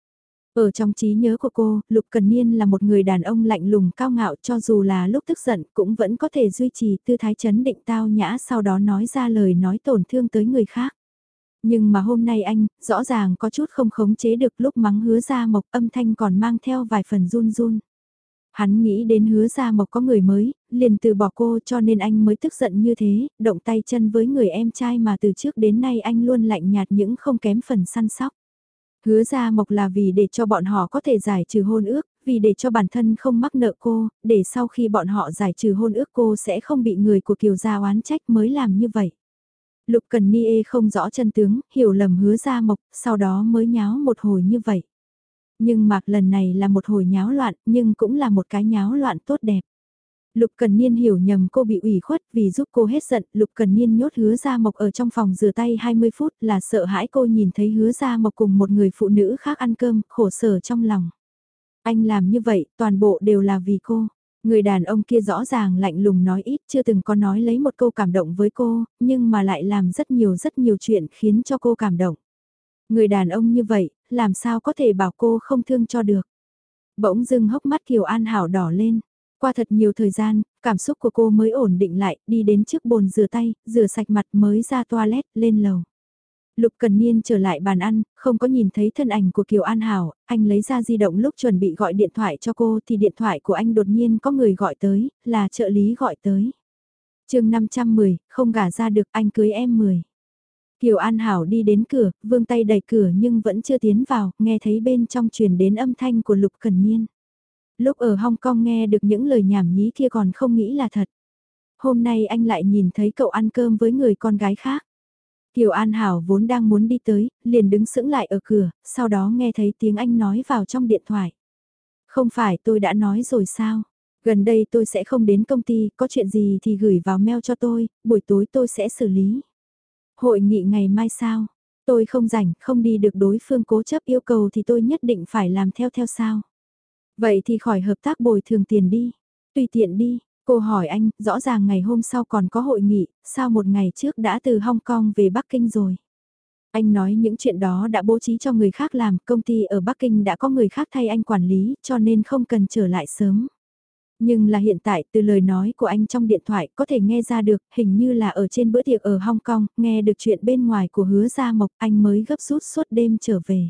Ở trong trí nhớ của cô, Lục Cần Niên là một người đàn ông lạnh lùng cao ngạo cho dù là lúc tức giận cũng vẫn có thể duy trì tư thái chấn định tao nhã sau đó nói ra lời nói tổn thương tới người khác. Nhưng mà hôm nay anh, rõ ràng có chút không khống chế được lúc mắng hứa ra mộc âm thanh còn mang theo vài phần run run. Hắn nghĩ đến hứa ra mộc có người mới, liền từ bỏ cô cho nên anh mới tức giận như thế, động tay chân với người em trai mà từ trước đến nay anh luôn lạnh nhạt những không kém phần săn sóc. Hứa ra mộc là vì để cho bọn họ có thể giải trừ hôn ước, vì để cho bản thân không mắc nợ cô, để sau khi bọn họ giải trừ hôn ước cô sẽ không bị người của Kiều Gia oán trách mới làm như vậy. Lục Cần Niê không rõ chân tướng, hiểu lầm hứa ra mộc, sau đó mới nháo một hồi như vậy. Nhưng mạc lần này là một hồi nháo loạn, nhưng cũng là một cái nháo loạn tốt đẹp. Lục Cần Niên hiểu nhầm cô bị ủy khuất vì giúp cô hết giận, Lục Cần Niên nhốt hứa ra mộc ở trong phòng rửa tay 20 phút là sợ hãi cô nhìn thấy hứa ra mộc cùng một người phụ nữ khác ăn cơm, khổ sở trong lòng. Anh làm như vậy, toàn bộ đều là vì cô. Người đàn ông kia rõ ràng lạnh lùng nói ít chưa từng có nói lấy một câu cảm động với cô, nhưng mà lại làm rất nhiều rất nhiều chuyện khiến cho cô cảm động. Người đàn ông như vậy, làm sao có thể bảo cô không thương cho được. Bỗng dưng hốc mắt Kiều An Hảo đỏ lên. Qua thật nhiều thời gian, cảm xúc của cô mới ổn định lại, đi đến trước bồn rửa tay, rửa sạch mặt mới ra toilet, lên lầu. Lục Cần Niên trở lại bàn ăn, không có nhìn thấy thân ảnh của Kiều An Hảo, anh lấy ra di động lúc chuẩn bị gọi điện thoại cho cô thì điện thoại của anh đột nhiên có người gọi tới, là trợ lý gọi tới. chương 510, không gả ra được anh cưới em 10. Kiều An Hảo đi đến cửa, vương tay đẩy cửa nhưng vẫn chưa tiến vào, nghe thấy bên trong truyền đến âm thanh của Lục Cần Niên. Lúc ở Hong Kong nghe được những lời nhảm nhí kia còn không nghĩ là thật. Hôm nay anh lại nhìn thấy cậu ăn cơm với người con gái khác. Kiều An Hảo vốn đang muốn đi tới, liền đứng sững lại ở cửa, sau đó nghe thấy tiếng anh nói vào trong điện thoại. Không phải tôi đã nói rồi sao? Gần đây tôi sẽ không đến công ty, có chuyện gì thì gửi vào mail cho tôi, buổi tối tôi sẽ xử lý. Hội nghị ngày mai sao? Tôi không rảnh, không đi được đối phương cố chấp yêu cầu thì tôi nhất định phải làm theo theo sao? Vậy thì khỏi hợp tác bồi thường tiền đi. Tùy tiện đi, cô hỏi anh, rõ ràng ngày hôm sau còn có hội nghị, sao một ngày trước đã từ Hong Kong về Bắc Kinh rồi. Anh nói những chuyện đó đã bố trí cho người khác làm, công ty ở Bắc Kinh đã có người khác thay anh quản lý, cho nên không cần trở lại sớm. Nhưng là hiện tại từ lời nói của anh trong điện thoại có thể nghe ra được, hình như là ở trên bữa tiệc ở Hong Kong, nghe được chuyện bên ngoài của hứa Gia Mộc, anh mới gấp rút suốt đêm trở về.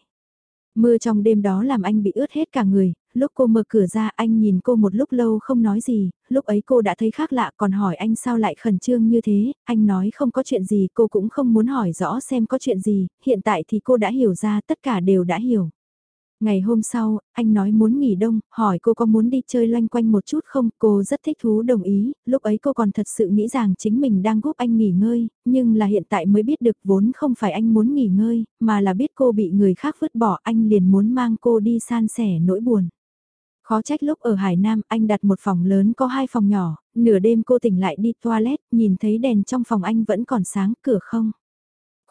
Mưa trong đêm đó làm anh bị ướt hết cả người, lúc cô mở cửa ra anh nhìn cô một lúc lâu không nói gì, lúc ấy cô đã thấy khác lạ còn hỏi anh sao lại khẩn trương như thế, anh nói không có chuyện gì cô cũng không muốn hỏi rõ xem có chuyện gì, hiện tại thì cô đã hiểu ra tất cả đều đã hiểu. Ngày hôm sau, anh nói muốn nghỉ đông, hỏi cô có muốn đi chơi loanh quanh một chút không, cô rất thích thú đồng ý, lúc ấy cô còn thật sự nghĩ rằng chính mình đang giúp anh nghỉ ngơi, nhưng là hiện tại mới biết được vốn không phải anh muốn nghỉ ngơi, mà là biết cô bị người khác vứt bỏ anh liền muốn mang cô đi san sẻ nỗi buồn. Khó trách lúc ở Hải Nam anh đặt một phòng lớn có hai phòng nhỏ, nửa đêm cô tỉnh lại đi toilet, nhìn thấy đèn trong phòng anh vẫn còn sáng, cửa không.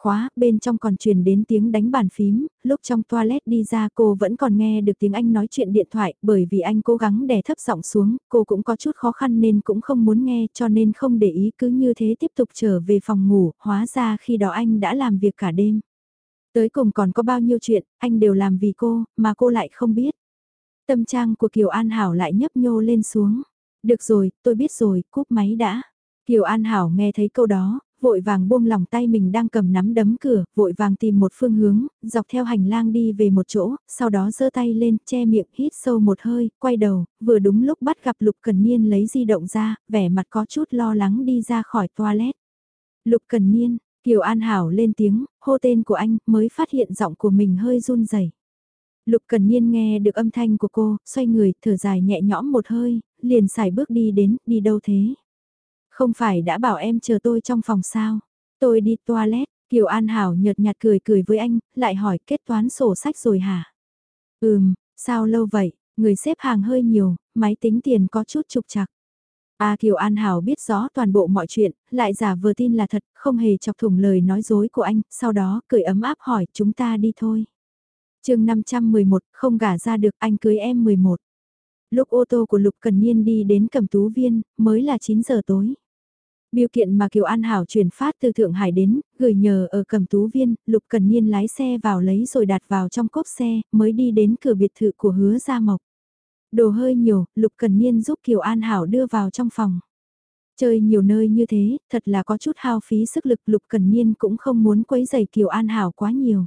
Khóa, bên trong còn truyền đến tiếng đánh bàn phím, lúc trong toilet đi ra cô vẫn còn nghe được tiếng anh nói chuyện điện thoại, bởi vì anh cố gắng đè thấp giọng xuống, cô cũng có chút khó khăn nên cũng không muốn nghe cho nên không để ý cứ như thế tiếp tục trở về phòng ngủ, hóa ra khi đó anh đã làm việc cả đêm. Tới cùng còn có bao nhiêu chuyện, anh đều làm vì cô, mà cô lại không biết. Tâm trang của Kiều An Hảo lại nhấp nhô lên xuống. Được rồi, tôi biết rồi, cúp máy đã. Kiều An Hảo nghe thấy câu đó, vội vàng buông lòng tay mình đang cầm nắm đấm cửa, vội vàng tìm một phương hướng, dọc theo hành lang đi về một chỗ, sau đó giơ tay lên, che miệng, hít sâu một hơi, quay đầu, vừa đúng lúc bắt gặp Lục Cần Niên lấy di động ra, vẻ mặt có chút lo lắng đi ra khỏi toilet. Lục Cần Niên, Kiều An Hảo lên tiếng, hô tên của anh, mới phát hiện giọng của mình hơi run rẩy. Lục Cần Niên nghe được âm thanh của cô, xoay người, thở dài nhẹ nhõm một hơi, liền xài bước đi đến, đi đâu thế? Không phải đã bảo em chờ tôi trong phòng sao? Tôi đi toilet, Kiều An Hảo nhợt nhạt cười cười với anh, lại hỏi kết toán sổ sách rồi hả? Ừm, sao lâu vậy? Người xếp hàng hơi nhiều, máy tính tiền có chút trục chặt. A à, Kiều An Hảo biết rõ toàn bộ mọi chuyện, lại giả vừa tin là thật, không hề chọc thủng lời nói dối của anh, sau đó cười ấm áp hỏi chúng ta đi thôi. chương 511, không gả ra được anh cưới em 11. Lúc ô tô của Lục Cần Niên đi đến Cẩm Tú Viên, mới là 9 giờ tối. Biêu kiện mà Kiều An Hảo chuyển phát từ Thượng Hải đến, gửi nhờ ở cầm Tú Viên, Lục Cần Niên lái xe vào lấy rồi đặt vào trong cốp xe, mới đi đến cửa biệt thự của hứa Gia Mộc. Đồ hơi nhiều, Lục Cần Niên giúp Kiều An Hảo đưa vào trong phòng. Chơi nhiều nơi như thế, thật là có chút hao phí sức lực Lục Cần Niên cũng không muốn quấy giày Kiều An Hảo quá nhiều.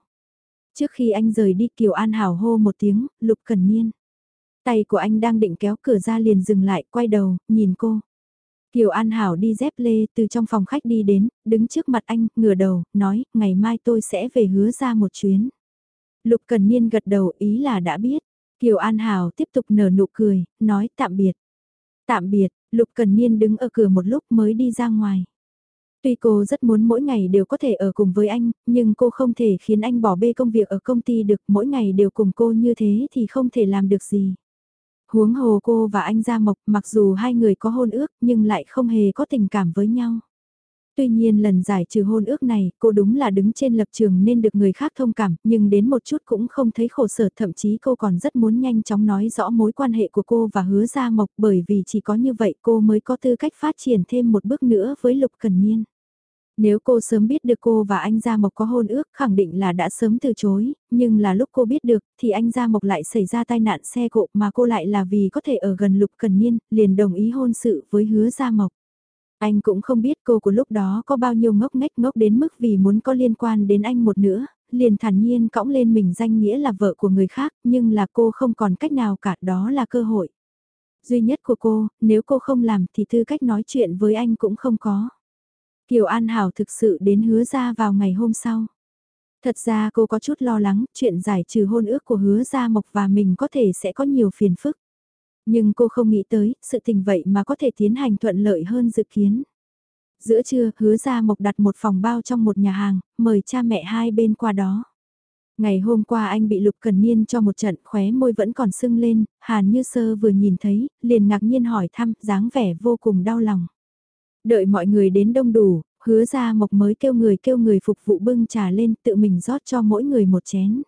Trước khi anh rời đi Kiều An Hảo hô một tiếng, Lục Cần Niên. Tay của anh đang định kéo cửa ra liền dừng lại, quay đầu, nhìn cô. Kiều An Hảo đi dép lê từ trong phòng khách đi đến, đứng trước mặt anh, ngửa đầu, nói, ngày mai tôi sẽ về hứa ra một chuyến. Lục Cần Niên gật đầu ý là đã biết. Kiều An Hảo tiếp tục nở nụ cười, nói tạm biệt. Tạm biệt, Lục Cần Niên đứng ở cửa một lúc mới đi ra ngoài. Tuy cô rất muốn mỗi ngày đều có thể ở cùng với anh, nhưng cô không thể khiến anh bỏ bê công việc ở công ty được mỗi ngày đều cùng cô như thế thì không thể làm được gì. Huống hồ cô và anh Gia Mộc mặc dù hai người có hôn ước nhưng lại không hề có tình cảm với nhau. Tuy nhiên lần giải trừ hôn ước này, cô đúng là đứng trên lập trường nên được người khác thông cảm, nhưng đến một chút cũng không thấy khổ sở, thậm chí cô còn rất muốn nhanh chóng nói rõ mối quan hệ của cô và hứa Gia Mộc bởi vì chỉ có như vậy cô mới có tư cách phát triển thêm một bước nữa với Lục Cần Niên. Nếu cô sớm biết được cô và anh Gia Mộc có hôn ước khẳng định là đã sớm từ chối, nhưng là lúc cô biết được thì anh Gia Mộc lại xảy ra tai nạn xe cộ mà cô lại là vì có thể ở gần Lục Cần Niên, liền đồng ý hôn sự với hứa Gia Mộc. Anh cũng không biết cô của lúc đó có bao nhiêu ngốc nghếch ngốc đến mức vì muốn có liên quan đến anh một nữa, liền thản nhiên cõng lên mình danh nghĩa là vợ của người khác, nhưng là cô không còn cách nào cả, đó là cơ hội. Duy nhất của cô, nếu cô không làm thì tư cách nói chuyện với anh cũng không có. Kiều An Hảo thực sự đến hứa ra vào ngày hôm sau. Thật ra cô có chút lo lắng chuyện giải trừ hôn ước của hứa gia mộc và mình có thể sẽ có nhiều phiền phức. Nhưng cô không nghĩ tới sự tình vậy mà có thể tiến hành thuận lợi hơn dự kiến. Giữa trưa hứa gia mộc đặt một phòng bao trong một nhà hàng, mời cha mẹ hai bên qua đó. Ngày hôm qua anh bị Lục Cần Niên cho một trận khóe môi vẫn còn sưng lên, Hàn Như Sơ vừa nhìn thấy, liền ngạc nhiên hỏi thăm, dáng vẻ vô cùng đau lòng. Đợi mọi người đến đông đủ, hứa ra mộc mới kêu người kêu người phục vụ bưng trà lên tự mình rót cho mỗi người một chén.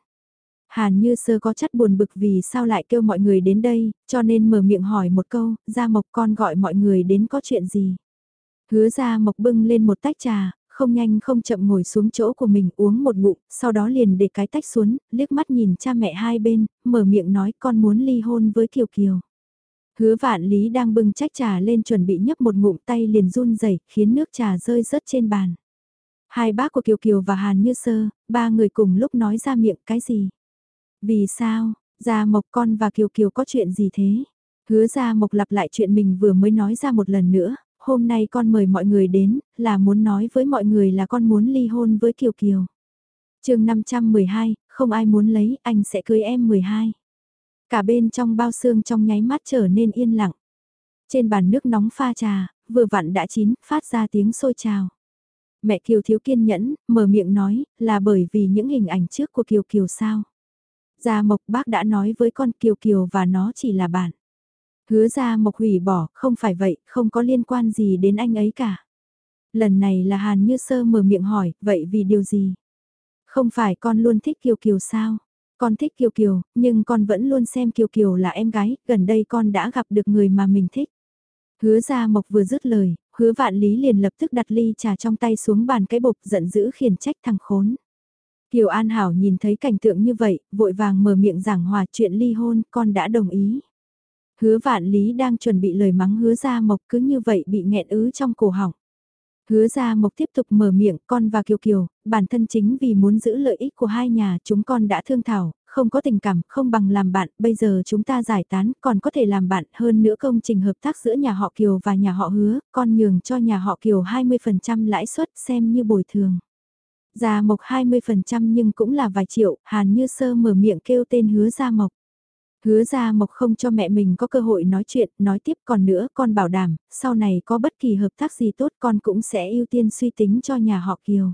Hàn như sơ có chất buồn bực vì sao lại kêu mọi người đến đây, cho nên mở miệng hỏi một câu, ra mộc con gọi mọi người đến có chuyện gì. Hứa ra mộc bưng lên một tách trà, không nhanh không chậm ngồi xuống chỗ của mình uống một ngụm, sau đó liền để cái tách xuống, liếc mắt nhìn cha mẹ hai bên, mở miệng nói con muốn ly hôn với Kiều Kiều. Hứa vạn lý đang bưng trách trà lên chuẩn bị nhấp một ngụm tay liền run rẩy khiến nước trà rơi rớt trên bàn. Hai bác của Kiều Kiều và Hàn Như Sơ, ba người cùng lúc nói ra miệng cái gì? Vì sao, Gia Mộc con và Kiều Kiều có chuyện gì thế? Hứa Gia Mộc lặp lại chuyện mình vừa mới nói ra một lần nữa, hôm nay con mời mọi người đến, là muốn nói với mọi người là con muốn ly hôn với Kiều Kiều. chương 512, không ai muốn lấy, anh sẽ cưới em 12. Cả bên trong bao xương trong nháy mắt trở nên yên lặng. Trên bàn nước nóng pha trà, vừa vặn đã chín, phát ra tiếng sôi trào. Mẹ Kiều thiếu kiên nhẫn, mở miệng nói, là bởi vì những hình ảnh trước của Kiều Kiều sao. Gia Mộc bác đã nói với con Kiều Kiều và nó chỉ là bạn. Hứa Gia Mộc hủy bỏ, không phải vậy, không có liên quan gì đến anh ấy cả. Lần này là Hàn Như Sơ mở miệng hỏi, vậy vì điều gì? Không phải con luôn thích Kiều Kiều sao? Con thích Kiều Kiều, nhưng con vẫn luôn xem Kiều Kiều là em gái, gần đây con đã gặp được người mà mình thích. Hứa ra mộc vừa dứt lời, hứa vạn lý liền lập tức đặt ly trà trong tay xuống bàn cái bột giận dữ khiển trách thằng khốn. Kiều An Hảo nhìn thấy cảnh tượng như vậy, vội vàng mở miệng giảng hòa chuyện ly hôn, con đã đồng ý. Hứa vạn lý đang chuẩn bị lời mắng hứa ra mộc cứ như vậy bị nghẹn ứ trong cổ họng. Hứa ra mộc tiếp tục mở miệng con và Kiều Kiều, bản thân chính vì muốn giữ lợi ích của hai nhà chúng con đã thương thảo, không có tình cảm, không bằng làm bạn, bây giờ chúng ta giải tán, còn có thể làm bạn hơn nữa công trình hợp tác giữa nhà họ Kiều và nhà họ Hứa, con nhường cho nhà họ Kiều 20% lãi suất xem như bồi thường. Gia Mộc 20% nhưng cũng là vài triệu, Hàn Như Sơ mở miệng kêu tên Hứa Gia Mộc. Hứa ra Mộc không cho mẹ mình có cơ hội nói chuyện, nói tiếp còn nữa con bảo đảm, sau này có bất kỳ hợp tác gì tốt con cũng sẽ ưu tiên suy tính cho nhà họ Kiều.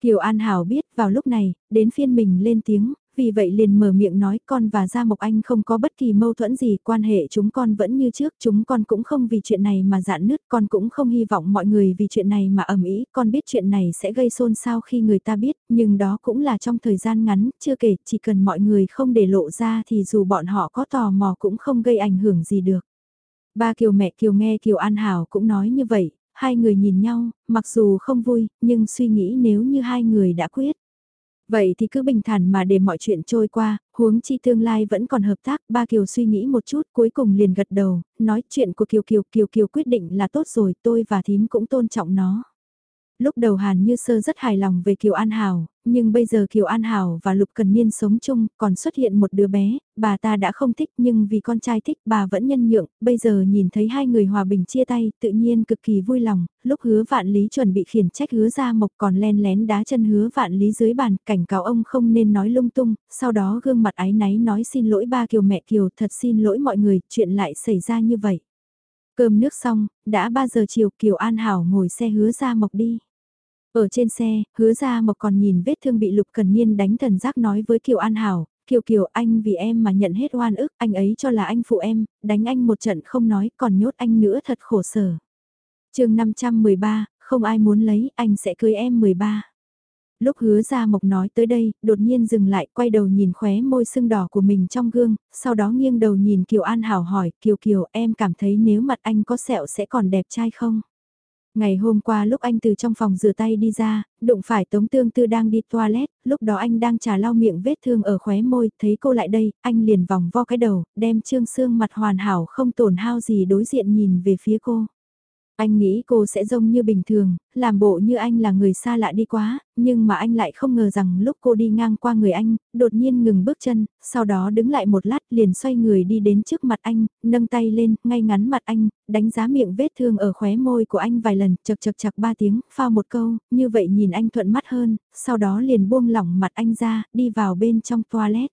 Kiều An Hảo biết vào lúc này, đến phiên mình lên tiếng, vì vậy liền mở miệng nói con và Gia Mộc Anh không có bất kỳ mâu thuẫn gì, quan hệ chúng con vẫn như trước, chúng con cũng không vì chuyện này mà dạn nứt, con cũng không hy vọng mọi người vì chuyện này mà ầm ĩ, con biết chuyện này sẽ gây xôn xao khi người ta biết, nhưng đó cũng là trong thời gian ngắn, chưa kể chỉ cần mọi người không để lộ ra thì dù bọn họ có tò mò cũng không gây ảnh hưởng gì được. Ba Kiều mẹ Kiều nghe Kiều An Hảo cũng nói như vậy, hai người nhìn nhau, mặc dù không vui, nhưng suy nghĩ nếu như hai người đã quyết. Vậy thì cứ bình thản mà để mọi chuyện trôi qua, huống chi tương lai vẫn còn hợp tác, ba Kiều suy nghĩ một chút cuối cùng liền gật đầu, nói chuyện của Kiều Kiều Kiều Kiều quyết định là tốt rồi, tôi và thím cũng tôn trọng nó lúc đầu Hàn Như Sơ rất hài lòng về Kiều An Hảo, nhưng bây giờ Kiều An Hảo và Lục Cần Niên sống chung, còn xuất hiện một đứa bé, bà ta đã không thích nhưng vì con trai thích bà vẫn nhân nhượng, bây giờ nhìn thấy hai người hòa bình chia tay, tự nhiên cực kỳ vui lòng, lúc hứa vạn lý chuẩn bị khiển trách hứa ra mộc còn len lén đá chân hứa vạn lý dưới bàn, cảnh cáo ông không nên nói lung tung, sau đó gương mặt ái náy nói xin lỗi ba Kiều mẹ Kiều, thật xin lỗi mọi người, chuyện lại xảy ra như vậy. Cơm nước xong, đã 3 giờ chiều Kiều An Hảo ngồi xe hứa ra mộc đi. Ở trên xe, hứa ra mộc còn nhìn vết thương bị Lục Cần Niên đánh thần giác nói với Kiều An Hảo, Kiều Kiều anh vì em mà nhận hết oan ức, anh ấy cho là anh phụ em, đánh anh một trận không nói, còn nhốt anh nữa thật khổ sở. chương 513, không ai muốn lấy, anh sẽ cưới em 13. Lúc hứa ra mộc nói tới đây, đột nhiên dừng lại, quay đầu nhìn khóe môi sưng đỏ của mình trong gương, sau đó nghiêng đầu nhìn Kiều An Hảo hỏi, Kiều Kiều em cảm thấy nếu mặt anh có sẹo sẽ còn đẹp trai không? Ngày hôm qua lúc anh từ trong phòng rửa tay đi ra, đụng phải Tống Tương Tư đang đi toilet, lúc đó anh đang trà lau miệng vết thương ở khóe môi, thấy cô lại đây, anh liền vòng vo cái đầu, đem trương xương mặt hoàn hảo không tổn hao gì đối diện nhìn về phía cô. Anh nghĩ cô sẽ giống như bình thường, làm bộ như anh là người xa lạ đi quá, nhưng mà anh lại không ngờ rằng lúc cô đi ngang qua người anh, đột nhiên ngừng bước chân, sau đó đứng lại một lát liền xoay người đi đến trước mặt anh, nâng tay lên, ngay ngắn mặt anh, đánh giá miệng vết thương ở khóe môi của anh vài lần, chật chật chật ba tiếng, phao một câu, như vậy nhìn anh thuận mắt hơn, sau đó liền buông lỏng mặt anh ra, đi vào bên trong toilet.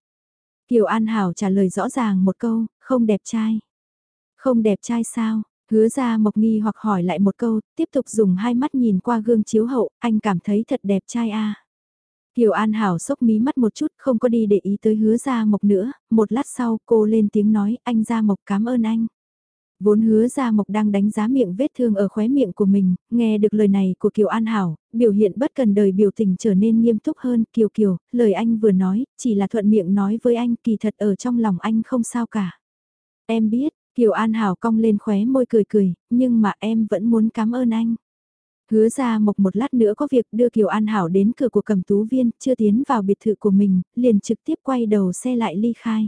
Kiều An Hảo trả lời rõ ràng một câu, không đẹp trai. Không đẹp trai sao? Hứa ra mộc nghi hoặc hỏi lại một câu, tiếp tục dùng hai mắt nhìn qua gương chiếu hậu, anh cảm thấy thật đẹp trai a. Kiều An Hảo sốc mí mắt một chút không có đi để ý tới hứa ra mộc nữa, một lát sau cô lên tiếng nói anh ra mộc cảm ơn anh. Vốn hứa ra mộc đang đánh giá miệng vết thương ở khóe miệng của mình, nghe được lời này của Kiều An Hảo, biểu hiện bất cần đời biểu tình trở nên nghiêm túc hơn. Kiều Kiều, lời anh vừa nói, chỉ là thuận miệng nói với anh kỳ thật ở trong lòng anh không sao cả. Em biết, Kiều An Hảo cong lên khóe môi cười cười, nhưng mà em vẫn muốn cảm ơn anh. Hứa ra mộc một lát nữa có việc đưa Kiều An Hảo đến cửa của cầm tú viên, chưa tiến vào biệt thự của mình, liền trực tiếp quay đầu xe lại ly khai.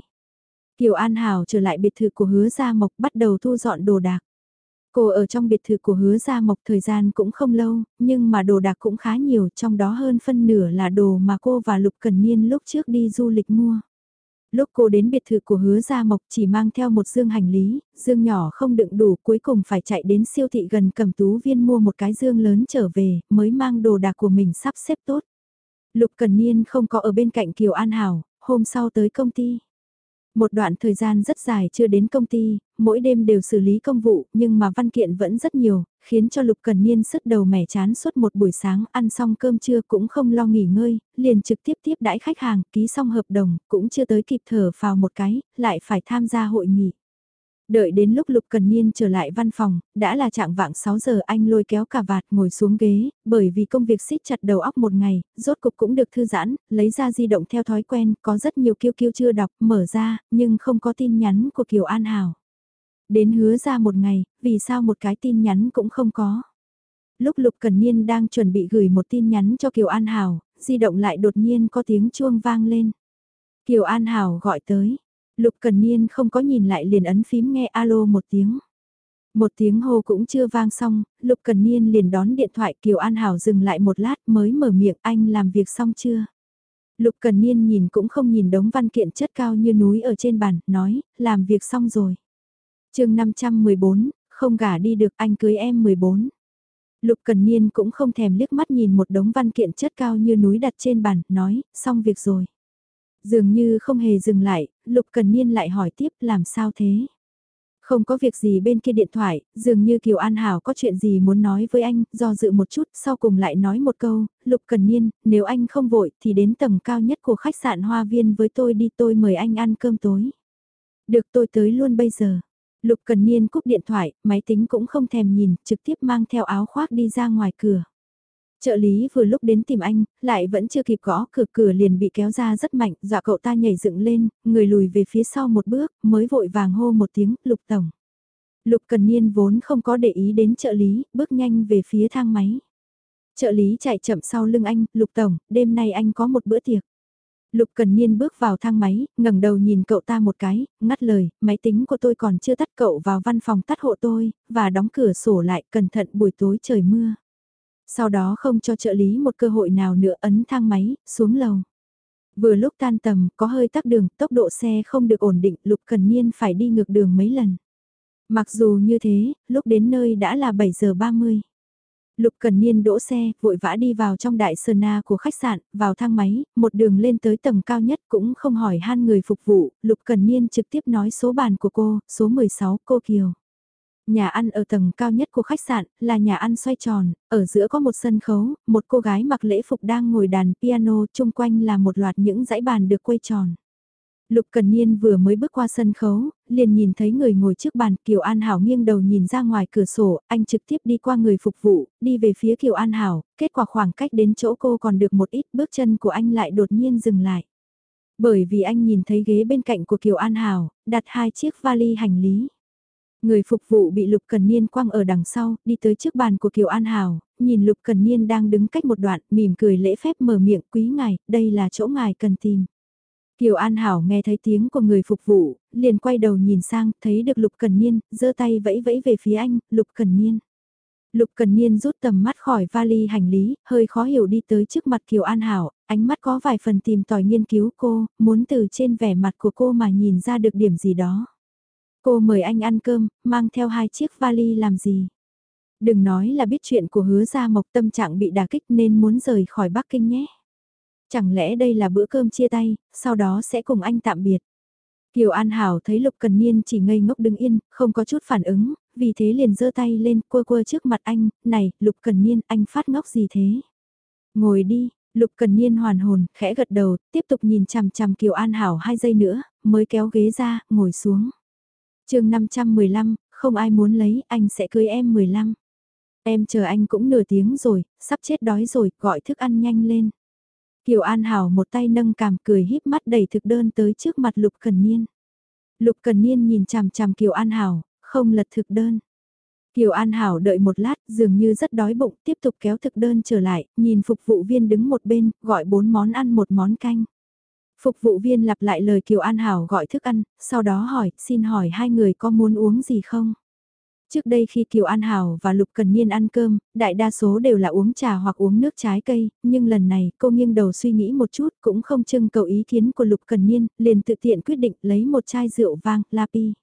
Kiều An Hảo trở lại biệt thự của hứa gia mộc bắt đầu thu dọn đồ đạc. Cô ở trong biệt thự của hứa gia mộc thời gian cũng không lâu, nhưng mà đồ đạc cũng khá nhiều, trong đó hơn phân nửa là đồ mà cô và Lục Cần Niên lúc trước đi du lịch mua. Lúc cô đến biệt thự của hứa Gia Mộc chỉ mang theo một dương hành lý, dương nhỏ không đựng đủ cuối cùng phải chạy đến siêu thị gần cầm tú viên mua một cái dương lớn trở về, mới mang đồ đạc của mình sắp xếp tốt. Lục Cần Niên không có ở bên cạnh Kiều An Hảo, hôm sau tới công ty. Một đoạn thời gian rất dài chưa đến công ty, mỗi đêm đều xử lý công vụ, nhưng mà văn kiện vẫn rất nhiều, khiến cho Lục Cần Niên sứt đầu mẻ chán suốt một buổi sáng ăn xong cơm trưa cũng không lo nghỉ ngơi, liền trực tiếp tiếp đãi khách hàng, ký xong hợp đồng, cũng chưa tới kịp thở vào một cái, lại phải tham gia hội nghị. Đợi đến lúc Lục Cần Niên trở lại văn phòng, đã là trạng vạng 6 giờ anh lôi kéo cả vạt ngồi xuống ghế, bởi vì công việc xích chặt đầu óc một ngày, rốt cục cũng được thư giãn, lấy ra di động theo thói quen, có rất nhiều kiêu kiêu chưa đọc, mở ra, nhưng không có tin nhắn của Kiều An Hảo. Đến hứa ra một ngày, vì sao một cái tin nhắn cũng không có. Lúc Lục Cần Niên đang chuẩn bị gửi một tin nhắn cho Kiều An Hảo, di động lại đột nhiên có tiếng chuông vang lên. Kiều An Hảo gọi tới. Lục Cần Niên không có nhìn lại liền ấn phím nghe alo một tiếng. Một tiếng hô cũng chưa vang xong, Lục Cần Niên liền đón điện thoại Kiều An Hảo dừng lại một lát mới mở miệng anh làm việc xong chưa. Lục Cần Niên nhìn cũng không nhìn đống văn kiện chất cao như núi ở trên bàn, nói, làm việc xong rồi. chương 514, không gả đi được anh cưới em 14. Lục Cần Niên cũng không thèm liếc mắt nhìn một đống văn kiện chất cao như núi đặt trên bàn, nói, xong việc rồi. Dường như không hề dừng lại, Lục Cần Niên lại hỏi tiếp làm sao thế? Không có việc gì bên kia điện thoại, dường như Kiều An Hảo có chuyện gì muốn nói với anh, do dự một chút, sau cùng lại nói một câu, Lục Cần Niên, nếu anh không vội thì đến tầng cao nhất của khách sạn Hoa Viên với tôi đi tôi mời anh ăn cơm tối. Được tôi tới luôn bây giờ. Lục Cần Niên cúp điện thoại, máy tính cũng không thèm nhìn, trực tiếp mang theo áo khoác đi ra ngoài cửa. Trợ lý vừa lúc đến tìm anh, lại vẫn chưa kịp gõ cửa cửa liền bị kéo ra rất mạnh, dọa cậu ta nhảy dựng lên, người lùi về phía sau một bước, mới vội vàng hô một tiếng, lục tổng. Lục Cần Niên vốn không có để ý đến trợ lý, bước nhanh về phía thang máy. Trợ lý chạy chậm sau lưng anh, lục tổng, đêm nay anh có một bữa tiệc. Lục Cần Niên bước vào thang máy, ngẩng đầu nhìn cậu ta một cái, ngắt lời, máy tính của tôi còn chưa tắt cậu vào văn phòng tắt hộ tôi, và đóng cửa sổ lại, cẩn thận buổi tối trời mưa. Sau đó không cho trợ lý một cơ hội nào nữa ấn thang máy, xuống lầu. Vừa lúc tan tầm, có hơi tắc đường, tốc độ xe không được ổn định, Lục Cần Niên phải đi ngược đường mấy lần. Mặc dù như thế, lúc đến nơi đã là 7 giờ 30. Lục Cần Niên đỗ xe, vội vã đi vào trong đại sơn na của khách sạn, vào thang máy, một đường lên tới tầng cao nhất cũng không hỏi han người phục vụ, Lục Cần Niên trực tiếp nói số bàn của cô, số 16, cô Kiều. Nhà ăn ở tầng cao nhất của khách sạn là nhà ăn xoay tròn, ở giữa có một sân khấu, một cô gái mặc lễ phục đang ngồi đàn piano, chung quanh là một loạt những dãy bàn được quay tròn. Lục Cần Niên vừa mới bước qua sân khấu, liền nhìn thấy người ngồi trước bàn, Kiều An Hảo nghiêng đầu nhìn ra ngoài cửa sổ, anh trực tiếp đi qua người phục vụ, đi về phía Kiều An Hảo, kết quả khoảng cách đến chỗ cô còn được một ít bước chân của anh lại đột nhiên dừng lại. Bởi vì anh nhìn thấy ghế bên cạnh của Kiều An Hảo, đặt hai chiếc vali hành lý. Người phục vụ bị Lục Cần Niên quăng ở đằng sau, đi tới trước bàn của Kiều An Hảo, nhìn Lục Cần Niên đang đứng cách một đoạn, mỉm cười lễ phép mở miệng quý ngài, đây là chỗ ngài cần tìm. Kiều An Hảo nghe thấy tiếng của người phục vụ, liền quay đầu nhìn sang, thấy được Lục Cần Niên, giơ tay vẫy vẫy về phía anh, Lục Cần Niên. Lục Cần Niên rút tầm mắt khỏi vali hành lý, hơi khó hiểu đi tới trước mặt Kiều An Hảo, ánh mắt có vài phần tìm tòi nghiên cứu cô, muốn từ trên vẻ mặt của cô mà nhìn ra được điểm gì đó. Cô mời anh ăn cơm, mang theo hai chiếc vali làm gì? Đừng nói là biết chuyện của hứa gia mộc tâm trạng bị đả kích nên muốn rời khỏi Bắc Kinh nhé. Chẳng lẽ đây là bữa cơm chia tay, sau đó sẽ cùng anh tạm biệt. Kiều An Hảo thấy Lục Cần Niên chỉ ngây ngốc đứng yên, không có chút phản ứng, vì thế liền giơ tay lên quơ quơ trước mặt anh, này, Lục Cần Niên, anh phát ngốc gì thế? Ngồi đi, Lục Cần Niên hoàn hồn, khẽ gật đầu, tiếp tục nhìn chằm chằm Kiều An Hảo hai giây nữa, mới kéo ghế ra, ngồi xuống chương 515, không ai muốn lấy, anh sẽ cưới em 15. Em chờ anh cũng nửa tiếng rồi, sắp chết đói rồi, gọi thức ăn nhanh lên. Kiều An Hảo một tay nâng cằm cười híp mắt đẩy thực đơn tới trước mặt Lục Cần Niên. Lục Cần Niên nhìn chằm chằm Kiều An Hảo, không lật thực đơn. Kiều An Hảo đợi một lát, dường như rất đói bụng, tiếp tục kéo thực đơn trở lại, nhìn phục vụ viên đứng một bên, gọi bốn món ăn một món canh. Phục vụ viên lặp lại lời Kiều An Hảo gọi thức ăn, sau đó hỏi, xin hỏi hai người có muốn uống gì không? Trước đây khi Kiều An Hảo và Lục Cần Niên ăn cơm, đại đa số đều là uống trà hoặc uống nước trái cây, nhưng lần này cô nghiêng đầu suy nghĩ một chút cũng không trưng cầu ý kiến của Lục Cần Niên, liền tự tiện quyết định lấy một chai rượu vang, Lapi.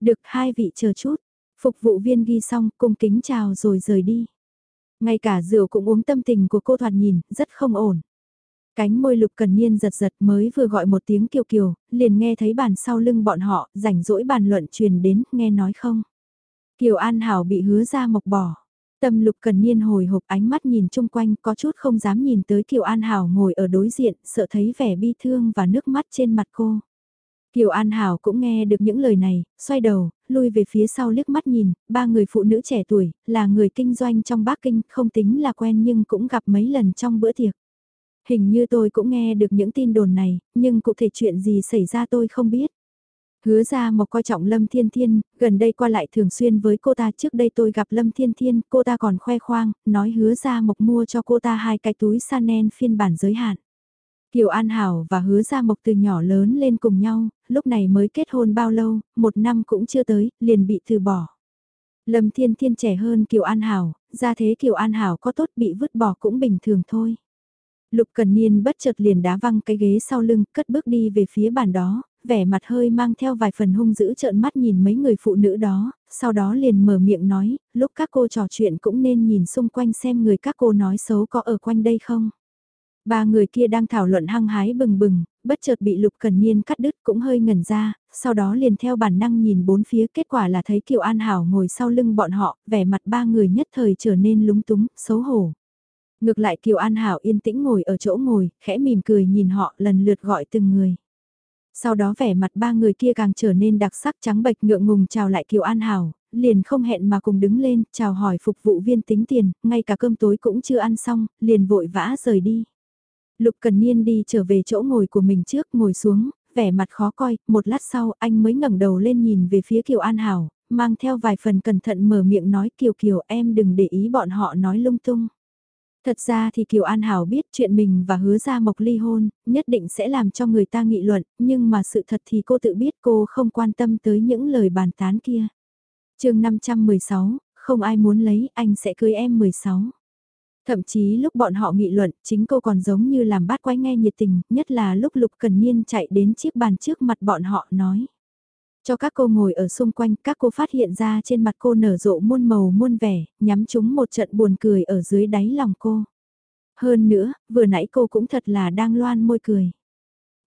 Được hai vị chờ chút, phục vụ viên ghi xong cung kính chào rồi rời đi. Ngay cả rượu cũng uống tâm tình của cô thoạt nhìn, rất không ổn. Cánh môi lục cần niên giật giật mới vừa gọi một tiếng kiều kiều, liền nghe thấy bàn sau lưng bọn họ, rảnh rỗi bàn luận truyền đến, nghe nói không. Kiều An Hảo bị hứa ra mộc bỏ. Tâm lục cần niên hồi hộp ánh mắt nhìn chung quanh có chút không dám nhìn tới Kiều An Hảo ngồi ở đối diện, sợ thấy vẻ bi thương và nước mắt trên mặt cô. Kiều An Hảo cũng nghe được những lời này, xoay đầu, lui về phía sau liếc mắt nhìn, ba người phụ nữ trẻ tuổi, là người kinh doanh trong Bắc Kinh, không tính là quen nhưng cũng gặp mấy lần trong bữa tiệc. Hình như tôi cũng nghe được những tin đồn này, nhưng cụ thể chuyện gì xảy ra tôi không biết. Hứa ra mộc coi trọng Lâm Thiên Thiên, gần đây qua lại thường xuyên với cô ta trước đây tôi gặp Lâm Thiên Thiên, cô ta còn khoe khoang, nói hứa ra mộc mua cho cô ta hai cái túi Chanel phiên bản giới hạn. Kiều An Hảo và hứa ra mộc từ nhỏ lớn lên cùng nhau, lúc này mới kết hôn bao lâu, một năm cũng chưa tới, liền bị từ bỏ. Lâm Thiên Thiên trẻ hơn Kiều An Hảo, ra thế Kiều An Hảo có tốt bị vứt bỏ cũng bình thường thôi. Lục Cần Niên bất chợt liền đá văng cái ghế sau lưng, cất bước đi về phía bàn đó, vẻ mặt hơi mang theo vài phần hung dữ trợn mắt nhìn mấy người phụ nữ đó, sau đó liền mở miệng nói, lúc các cô trò chuyện cũng nên nhìn xung quanh xem người các cô nói xấu có ở quanh đây không. Ba người kia đang thảo luận hăng hái bừng bừng, bất chợt bị Lục Cần Niên cắt đứt cũng hơi ngẩn ra, sau đó liền theo bản năng nhìn bốn phía kết quả là thấy Kiều An Hảo ngồi sau lưng bọn họ, vẻ mặt ba người nhất thời trở nên lúng túng, xấu hổ. Ngược lại Kiều An Hảo yên tĩnh ngồi ở chỗ ngồi, khẽ mỉm cười nhìn họ lần lượt gọi từng người. Sau đó vẻ mặt ba người kia càng trở nên đặc sắc trắng bệch ngượng ngùng chào lại Kiều An Hảo, liền không hẹn mà cùng đứng lên, chào hỏi phục vụ viên tính tiền, ngay cả cơm tối cũng chưa ăn xong, liền vội vã rời đi. Lục Cần Niên đi trở về chỗ ngồi của mình trước, ngồi xuống, vẻ mặt khó coi, một lát sau anh mới ngẩng đầu lên nhìn về phía Kiều An Hảo, mang theo vài phần cẩn thận mở miệng nói Kiều Kiều em đừng để ý bọn họ nói lung tung. Thật ra thì Kiều An Hảo biết chuyện mình và hứa ra mộc ly hôn, nhất định sẽ làm cho người ta nghị luận, nhưng mà sự thật thì cô tự biết cô không quan tâm tới những lời bàn tán kia. chương 516, không ai muốn lấy, anh sẽ cưới em 16. Thậm chí lúc bọn họ nghị luận, chính cô còn giống như làm bát quái nghe nhiệt tình, nhất là lúc Lục Cần Niên chạy đến chiếc bàn trước mặt bọn họ nói. Cho các cô ngồi ở xung quanh, các cô phát hiện ra trên mặt cô nở rộ muôn màu muôn vẻ, nhắm chúng một trận buồn cười ở dưới đáy lòng cô. Hơn nữa, vừa nãy cô cũng thật là đang loan môi cười.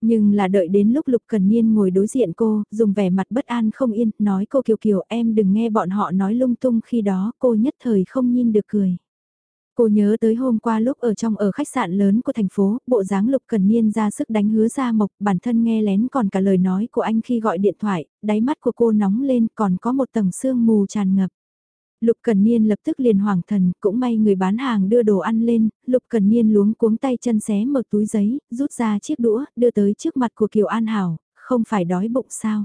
Nhưng là đợi đến lúc Lục Cần Niên ngồi đối diện cô, dùng vẻ mặt bất an không yên, nói cô Kiều Kiều em đừng nghe bọn họ nói lung tung khi đó cô nhất thời không nhìn được cười. Cô nhớ tới hôm qua lúc ở trong ở khách sạn lớn của thành phố, bộ dáng Lục Cần Niên ra sức đánh hứa ra mộc, bản thân nghe lén còn cả lời nói của anh khi gọi điện thoại, đáy mắt của cô nóng lên còn có một tầng sương mù tràn ngập. Lục Cần Niên lập tức liền hoàng thần, cũng may người bán hàng đưa đồ ăn lên, Lục Cần Niên luống cuống tay chân xé mở túi giấy, rút ra chiếc đũa, đưa tới trước mặt của Kiều An Hảo, không phải đói bụng sao.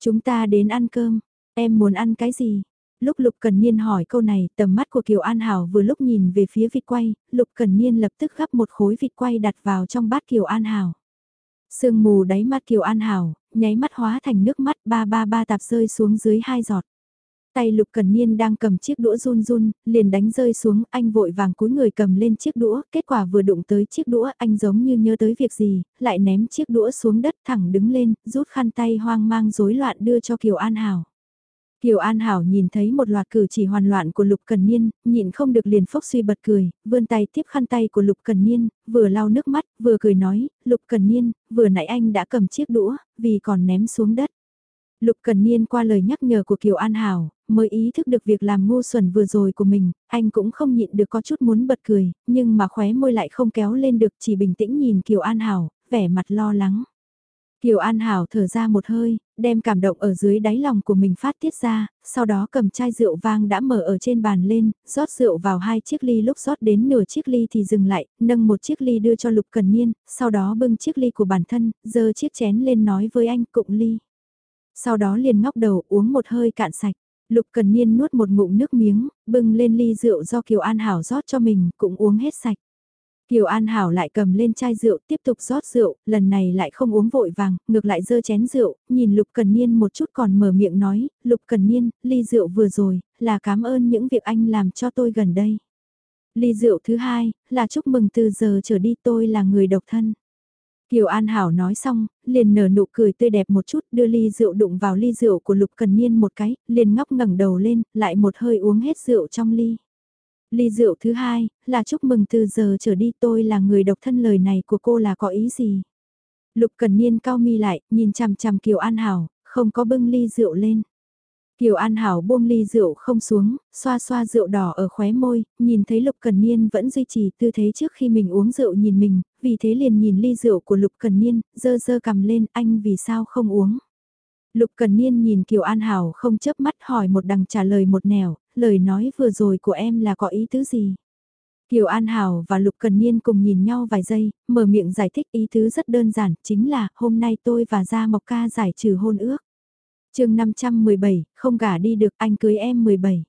Chúng ta đến ăn cơm, em muốn ăn cái gì? Lúc Lục Cần Niên hỏi câu này, tầm mắt của Kiều An Hảo vừa lúc nhìn về phía vịt quay, Lục Cần Niên lập tức gắp một khối vịt quay đặt vào trong bát Kiều An Hảo. Sương mù đáy mắt Kiều An Hảo, nháy mắt hóa thành nước mắt ba ba ba tạp rơi xuống dưới hai giọt. Tay Lục Cần Niên đang cầm chiếc đũa run run, liền đánh rơi xuống, anh vội vàng cúi người cầm lên chiếc đũa, kết quả vừa đụng tới chiếc đũa, anh giống như nhớ tới việc gì, lại ném chiếc đũa xuống đất thẳng đứng lên, rút khăn tay hoang mang rối loạn đưa cho Kiều An Hảo. Kiều An Hảo nhìn thấy một loạt cử chỉ hoàn loạn của Lục Cần Niên, nhịn không được liền phốc suy bật cười, vươn tay tiếp khăn tay của Lục Cần Niên, vừa lau nước mắt, vừa cười nói, Lục Cần Niên, vừa nãy anh đã cầm chiếc đũa, vì còn ném xuống đất. Lục Cần Niên qua lời nhắc nhở của Kiều An Hảo, mới ý thức được việc làm ngu xuẩn vừa rồi của mình, anh cũng không nhịn được có chút muốn bật cười, nhưng mà khóe môi lại không kéo lên được chỉ bình tĩnh nhìn Kiều An Hảo, vẻ mặt lo lắng. Kiều An Hảo thở ra một hơi, đem cảm động ở dưới đáy lòng của mình phát tiết ra, sau đó cầm chai rượu vang đã mở ở trên bàn lên, rót rượu vào hai chiếc ly lúc rót đến nửa chiếc ly thì dừng lại, nâng một chiếc ly đưa cho Lục Cần Niên, sau đó bưng chiếc ly của bản thân, giơ chiếc chén lên nói với anh cụng ly. Sau đó liền ngóc đầu uống một hơi cạn sạch. Lục Cần Niên nuốt một ngụm nước miếng, bưng lên ly rượu do Kiều An Hảo rót cho mình, cũng uống hết sạch. Kiều An Hảo lại cầm lên chai rượu, tiếp tục rót rượu, lần này lại không uống vội vàng, ngược lại dơ chén rượu, nhìn Lục Cần Niên một chút còn mở miệng nói, Lục Cần Niên, ly rượu vừa rồi, là cảm ơn những việc anh làm cho tôi gần đây. Ly rượu thứ hai, là chúc mừng từ giờ trở đi tôi là người độc thân. Kiều An Hảo nói xong, liền nở nụ cười tươi đẹp một chút đưa ly rượu đụng vào ly rượu của Lục Cần Niên một cái, liền ngóc ngẩng đầu lên, lại một hơi uống hết rượu trong ly. Ly rượu thứ hai, là chúc mừng từ giờ trở đi tôi là người độc thân lời này của cô là có ý gì? Lục Cần Niên cao mi lại, nhìn chằm chằm Kiều An Hảo, không có bưng ly rượu lên. Kiều An Hảo buông ly rượu không xuống, xoa xoa rượu đỏ ở khóe môi, nhìn thấy Lục Cần Niên vẫn duy trì tư thế trước khi mình uống rượu nhìn mình, vì thế liền nhìn ly rượu của Lục Cần Niên, dơ dơ cầm lên anh vì sao không uống. Lục Cần Niên nhìn Kiều An Hảo không chớp mắt hỏi một đằng trả lời một nẻo, lời nói vừa rồi của em là có ý tứ gì? Kiều An Hảo và Lục Cần Niên cùng nhìn nhau vài giây, mở miệng giải thích ý tứ rất đơn giản, chính là hôm nay tôi và Gia Mộc Ca giải trừ hôn ước. chương 517, không gả đi được anh cưới em 17.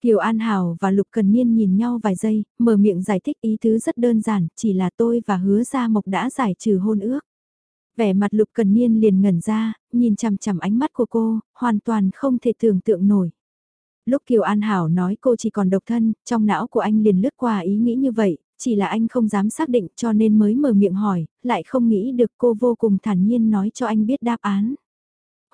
Kiều An Hảo và Lục Cần Niên nhìn nhau vài giây, mở miệng giải thích ý tứ rất đơn giản, chỉ là tôi và hứa Gia Mộc đã giải trừ hôn ước. Vẻ mặt Lục Cần Niên liền ngẩn ra, nhìn chằm chằm ánh mắt của cô, hoàn toàn không thể tưởng tượng nổi. Lúc Kiều An Hảo nói cô chỉ còn độc thân, trong não của anh liền lướt qua ý nghĩ như vậy, chỉ là anh không dám xác định cho nên mới mở miệng hỏi, lại không nghĩ được cô vô cùng thản nhiên nói cho anh biết đáp án.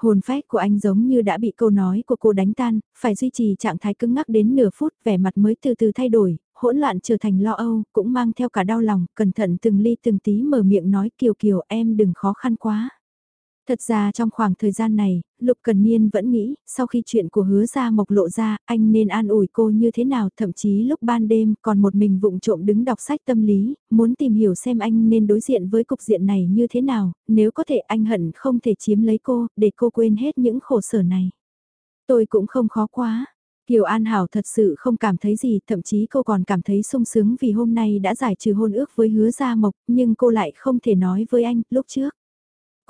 Hồn phách của anh giống như đã bị câu nói của cô đánh tan, phải duy trì trạng thái cứng ngắc đến nửa phút, vẻ mặt mới từ từ thay đổi, hỗn loạn trở thành lo âu, cũng mang theo cả đau lòng, cẩn thận từng ly từng tí mở miệng nói kiều kiều em đừng khó khăn quá. Thật ra trong khoảng thời gian này, Lục Cần Niên vẫn nghĩ, sau khi chuyện của hứa ra mộc lộ ra, anh nên an ủi cô như thế nào, thậm chí lúc ban đêm còn một mình vụng trộm đứng đọc sách tâm lý, muốn tìm hiểu xem anh nên đối diện với cục diện này như thế nào, nếu có thể anh hận không thể chiếm lấy cô, để cô quên hết những khổ sở này. Tôi cũng không khó quá. Kiều An Hảo thật sự không cảm thấy gì, thậm chí cô còn cảm thấy sung sướng vì hôm nay đã giải trừ hôn ước với hứa gia mộc, nhưng cô lại không thể nói với anh lúc trước.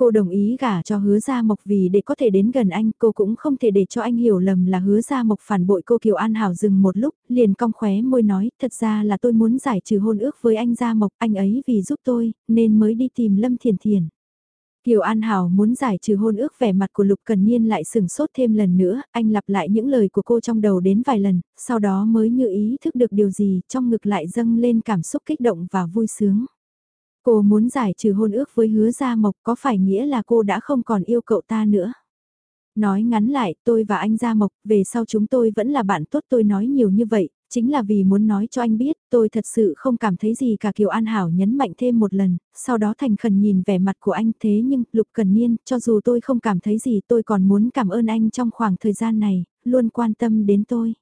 Cô đồng ý gả cho hứa Gia Mộc vì để có thể đến gần anh, cô cũng không thể để cho anh hiểu lầm là hứa Gia Mộc phản bội cô Kiều An Hảo dừng một lúc, liền cong khóe môi nói, thật ra là tôi muốn giải trừ hôn ước với anh Gia Mộc, anh ấy vì giúp tôi, nên mới đi tìm Lâm Thiền Thiền. Kiều An Hảo muốn giải trừ hôn ước vẻ mặt của Lục Cần Niên lại sừng sốt thêm lần nữa, anh lặp lại những lời của cô trong đầu đến vài lần, sau đó mới như ý thức được điều gì, trong ngực lại dâng lên cảm xúc kích động và vui sướng. Cô muốn giải trừ hôn ước với hứa Gia Mộc có phải nghĩa là cô đã không còn yêu cậu ta nữa? Nói ngắn lại, tôi và anh Gia Mộc, về sau chúng tôi vẫn là bạn tốt tôi nói nhiều như vậy, chính là vì muốn nói cho anh biết, tôi thật sự không cảm thấy gì cả Kiều An Hảo nhấn mạnh thêm một lần, sau đó thành khẩn nhìn vẻ mặt của anh thế nhưng, Lục Cần Niên, cho dù tôi không cảm thấy gì tôi còn muốn cảm ơn anh trong khoảng thời gian này, luôn quan tâm đến tôi.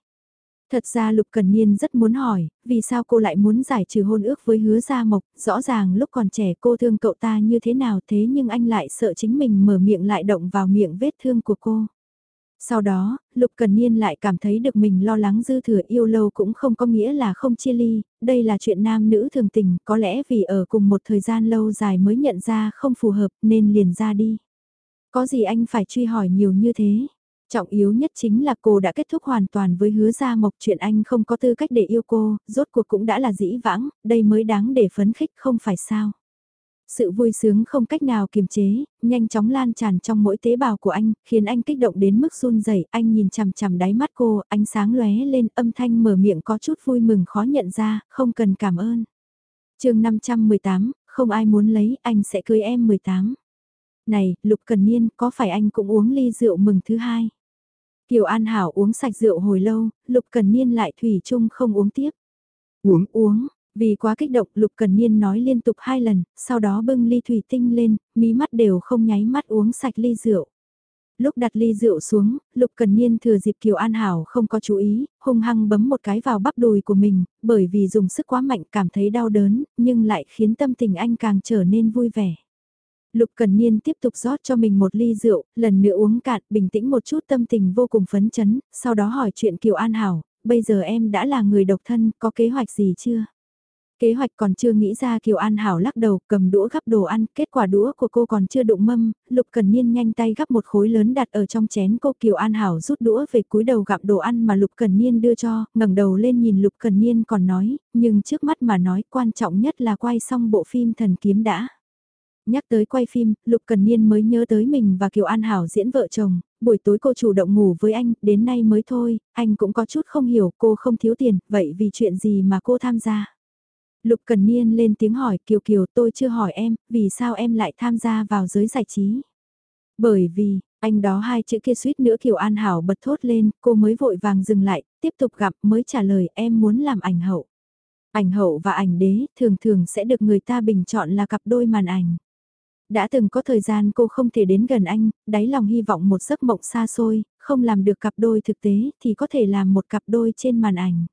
Thật ra Lục Cần Niên rất muốn hỏi, vì sao cô lại muốn giải trừ hôn ước với hứa Gia Mộc, rõ ràng lúc còn trẻ cô thương cậu ta như thế nào thế nhưng anh lại sợ chính mình mở miệng lại động vào miệng vết thương của cô. Sau đó, Lục Cần Niên lại cảm thấy được mình lo lắng dư thừa yêu lâu cũng không có nghĩa là không chia ly, đây là chuyện nam nữ thường tình, có lẽ vì ở cùng một thời gian lâu dài mới nhận ra không phù hợp nên liền ra đi. Có gì anh phải truy hỏi nhiều như thế? Trọng yếu nhất chính là cô đã kết thúc hoàn toàn với hứa gia mộc chuyện anh không có tư cách để yêu cô, rốt cuộc cũng đã là dĩ vãng, đây mới đáng để phấn khích không phải sao. Sự vui sướng không cách nào kiềm chế, nhanh chóng lan tràn trong mỗi tế bào của anh, khiến anh kích động đến mức run rẩy. anh nhìn chằm chằm đáy mắt cô, ánh sáng lóe lên âm thanh mở miệng có chút vui mừng khó nhận ra, không cần cảm ơn. chương 518, không ai muốn lấy, anh sẽ cưới em 18. Này, Lục Cần Niên, có phải anh cũng uống ly rượu mừng thứ hai? Kiều An Hảo uống sạch rượu hồi lâu, Lục Cần Niên lại thủy chung không uống tiếp. Uống uống, vì quá kích động Lục Cần Niên nói liên tục hai lần, sau đó bưng ly thủy tinh lên, mí mắt đều không nháy mắt uống sạch ly rượu. Lúc đặt ly rượu xuống, Lục Cần Niên thừa dịp Kiều An Hảo không có chú ý, hung hăng bấm một cái vào bắp đùi của mình, bởi vì dùng sức quá mạnh cảm thấy đau đớn, nhưng lại khiến tâm tình anh càng trở nên vui vẻ. Lục Cần Niên tiếp tục rót cho mình một ly rượu, lần nữa uống cạn, bình tĩnh một chút tâm tình vô cùng phấn chấn, sau đó hỏi chuyện Kiều An Hảo, bây giờ em đã là người độc thân, có kế hoạch gì chưa? Kế hoạch còn chưa nghĩ ra Kiều An Hảo lắc đầu cầm đũa gắp đồ ăn, kết quả đũa của cô còn chưa đụng mâm, Lục Cần Niên nhanh tay gắp một khối lớn đặt ở trong chén cô Kiều An Hảo rút đũa về cúi đầu gặm đồ ăn mà Lục Cần Niên đưa cho, ngẩng đầu lên nhìn Lục Cần Niên còn nói, nhưng trước mắt mà nói quan trọng nhất là quay xong bộ phim Thần Kiếm đã. Nhắc tới quay phim, Lục Cần Niên mới nhớ tới mình và Kiều An Hảo diễn vợ chồng, buổi tối cô chủ động ngủ với anh, đến nay mới thôi, anh cũng có chút không hiểu cô không thiếu tiền, vậy vì chuyện gì mà cô tham gia. Lục Cần Niên lên tiếng hỏi Kiều Kiều tôi chưa hỏi em, vì sao em lại tham gia vào giới giải trí. Bởi vì, anh đó hai chữ kia suýt nữa Kiều An Hảo bật thốt lên, cô mới vội vàng dừng lại, tiếp tục gặp mới trả lời em muốn làm ảnh hậu. Ảnh hậu và ảnh đế thường thường sẽ được người ta bình chọn là cặp đôi màn ảnh. Đã từng có thời gian cô không thể đến gần anh, đáy lòng hy vọng một giấc mộng xa xôi, không làm được cặp đôi thực tế thì có thể làm một cặp đôi trên màn ảnh.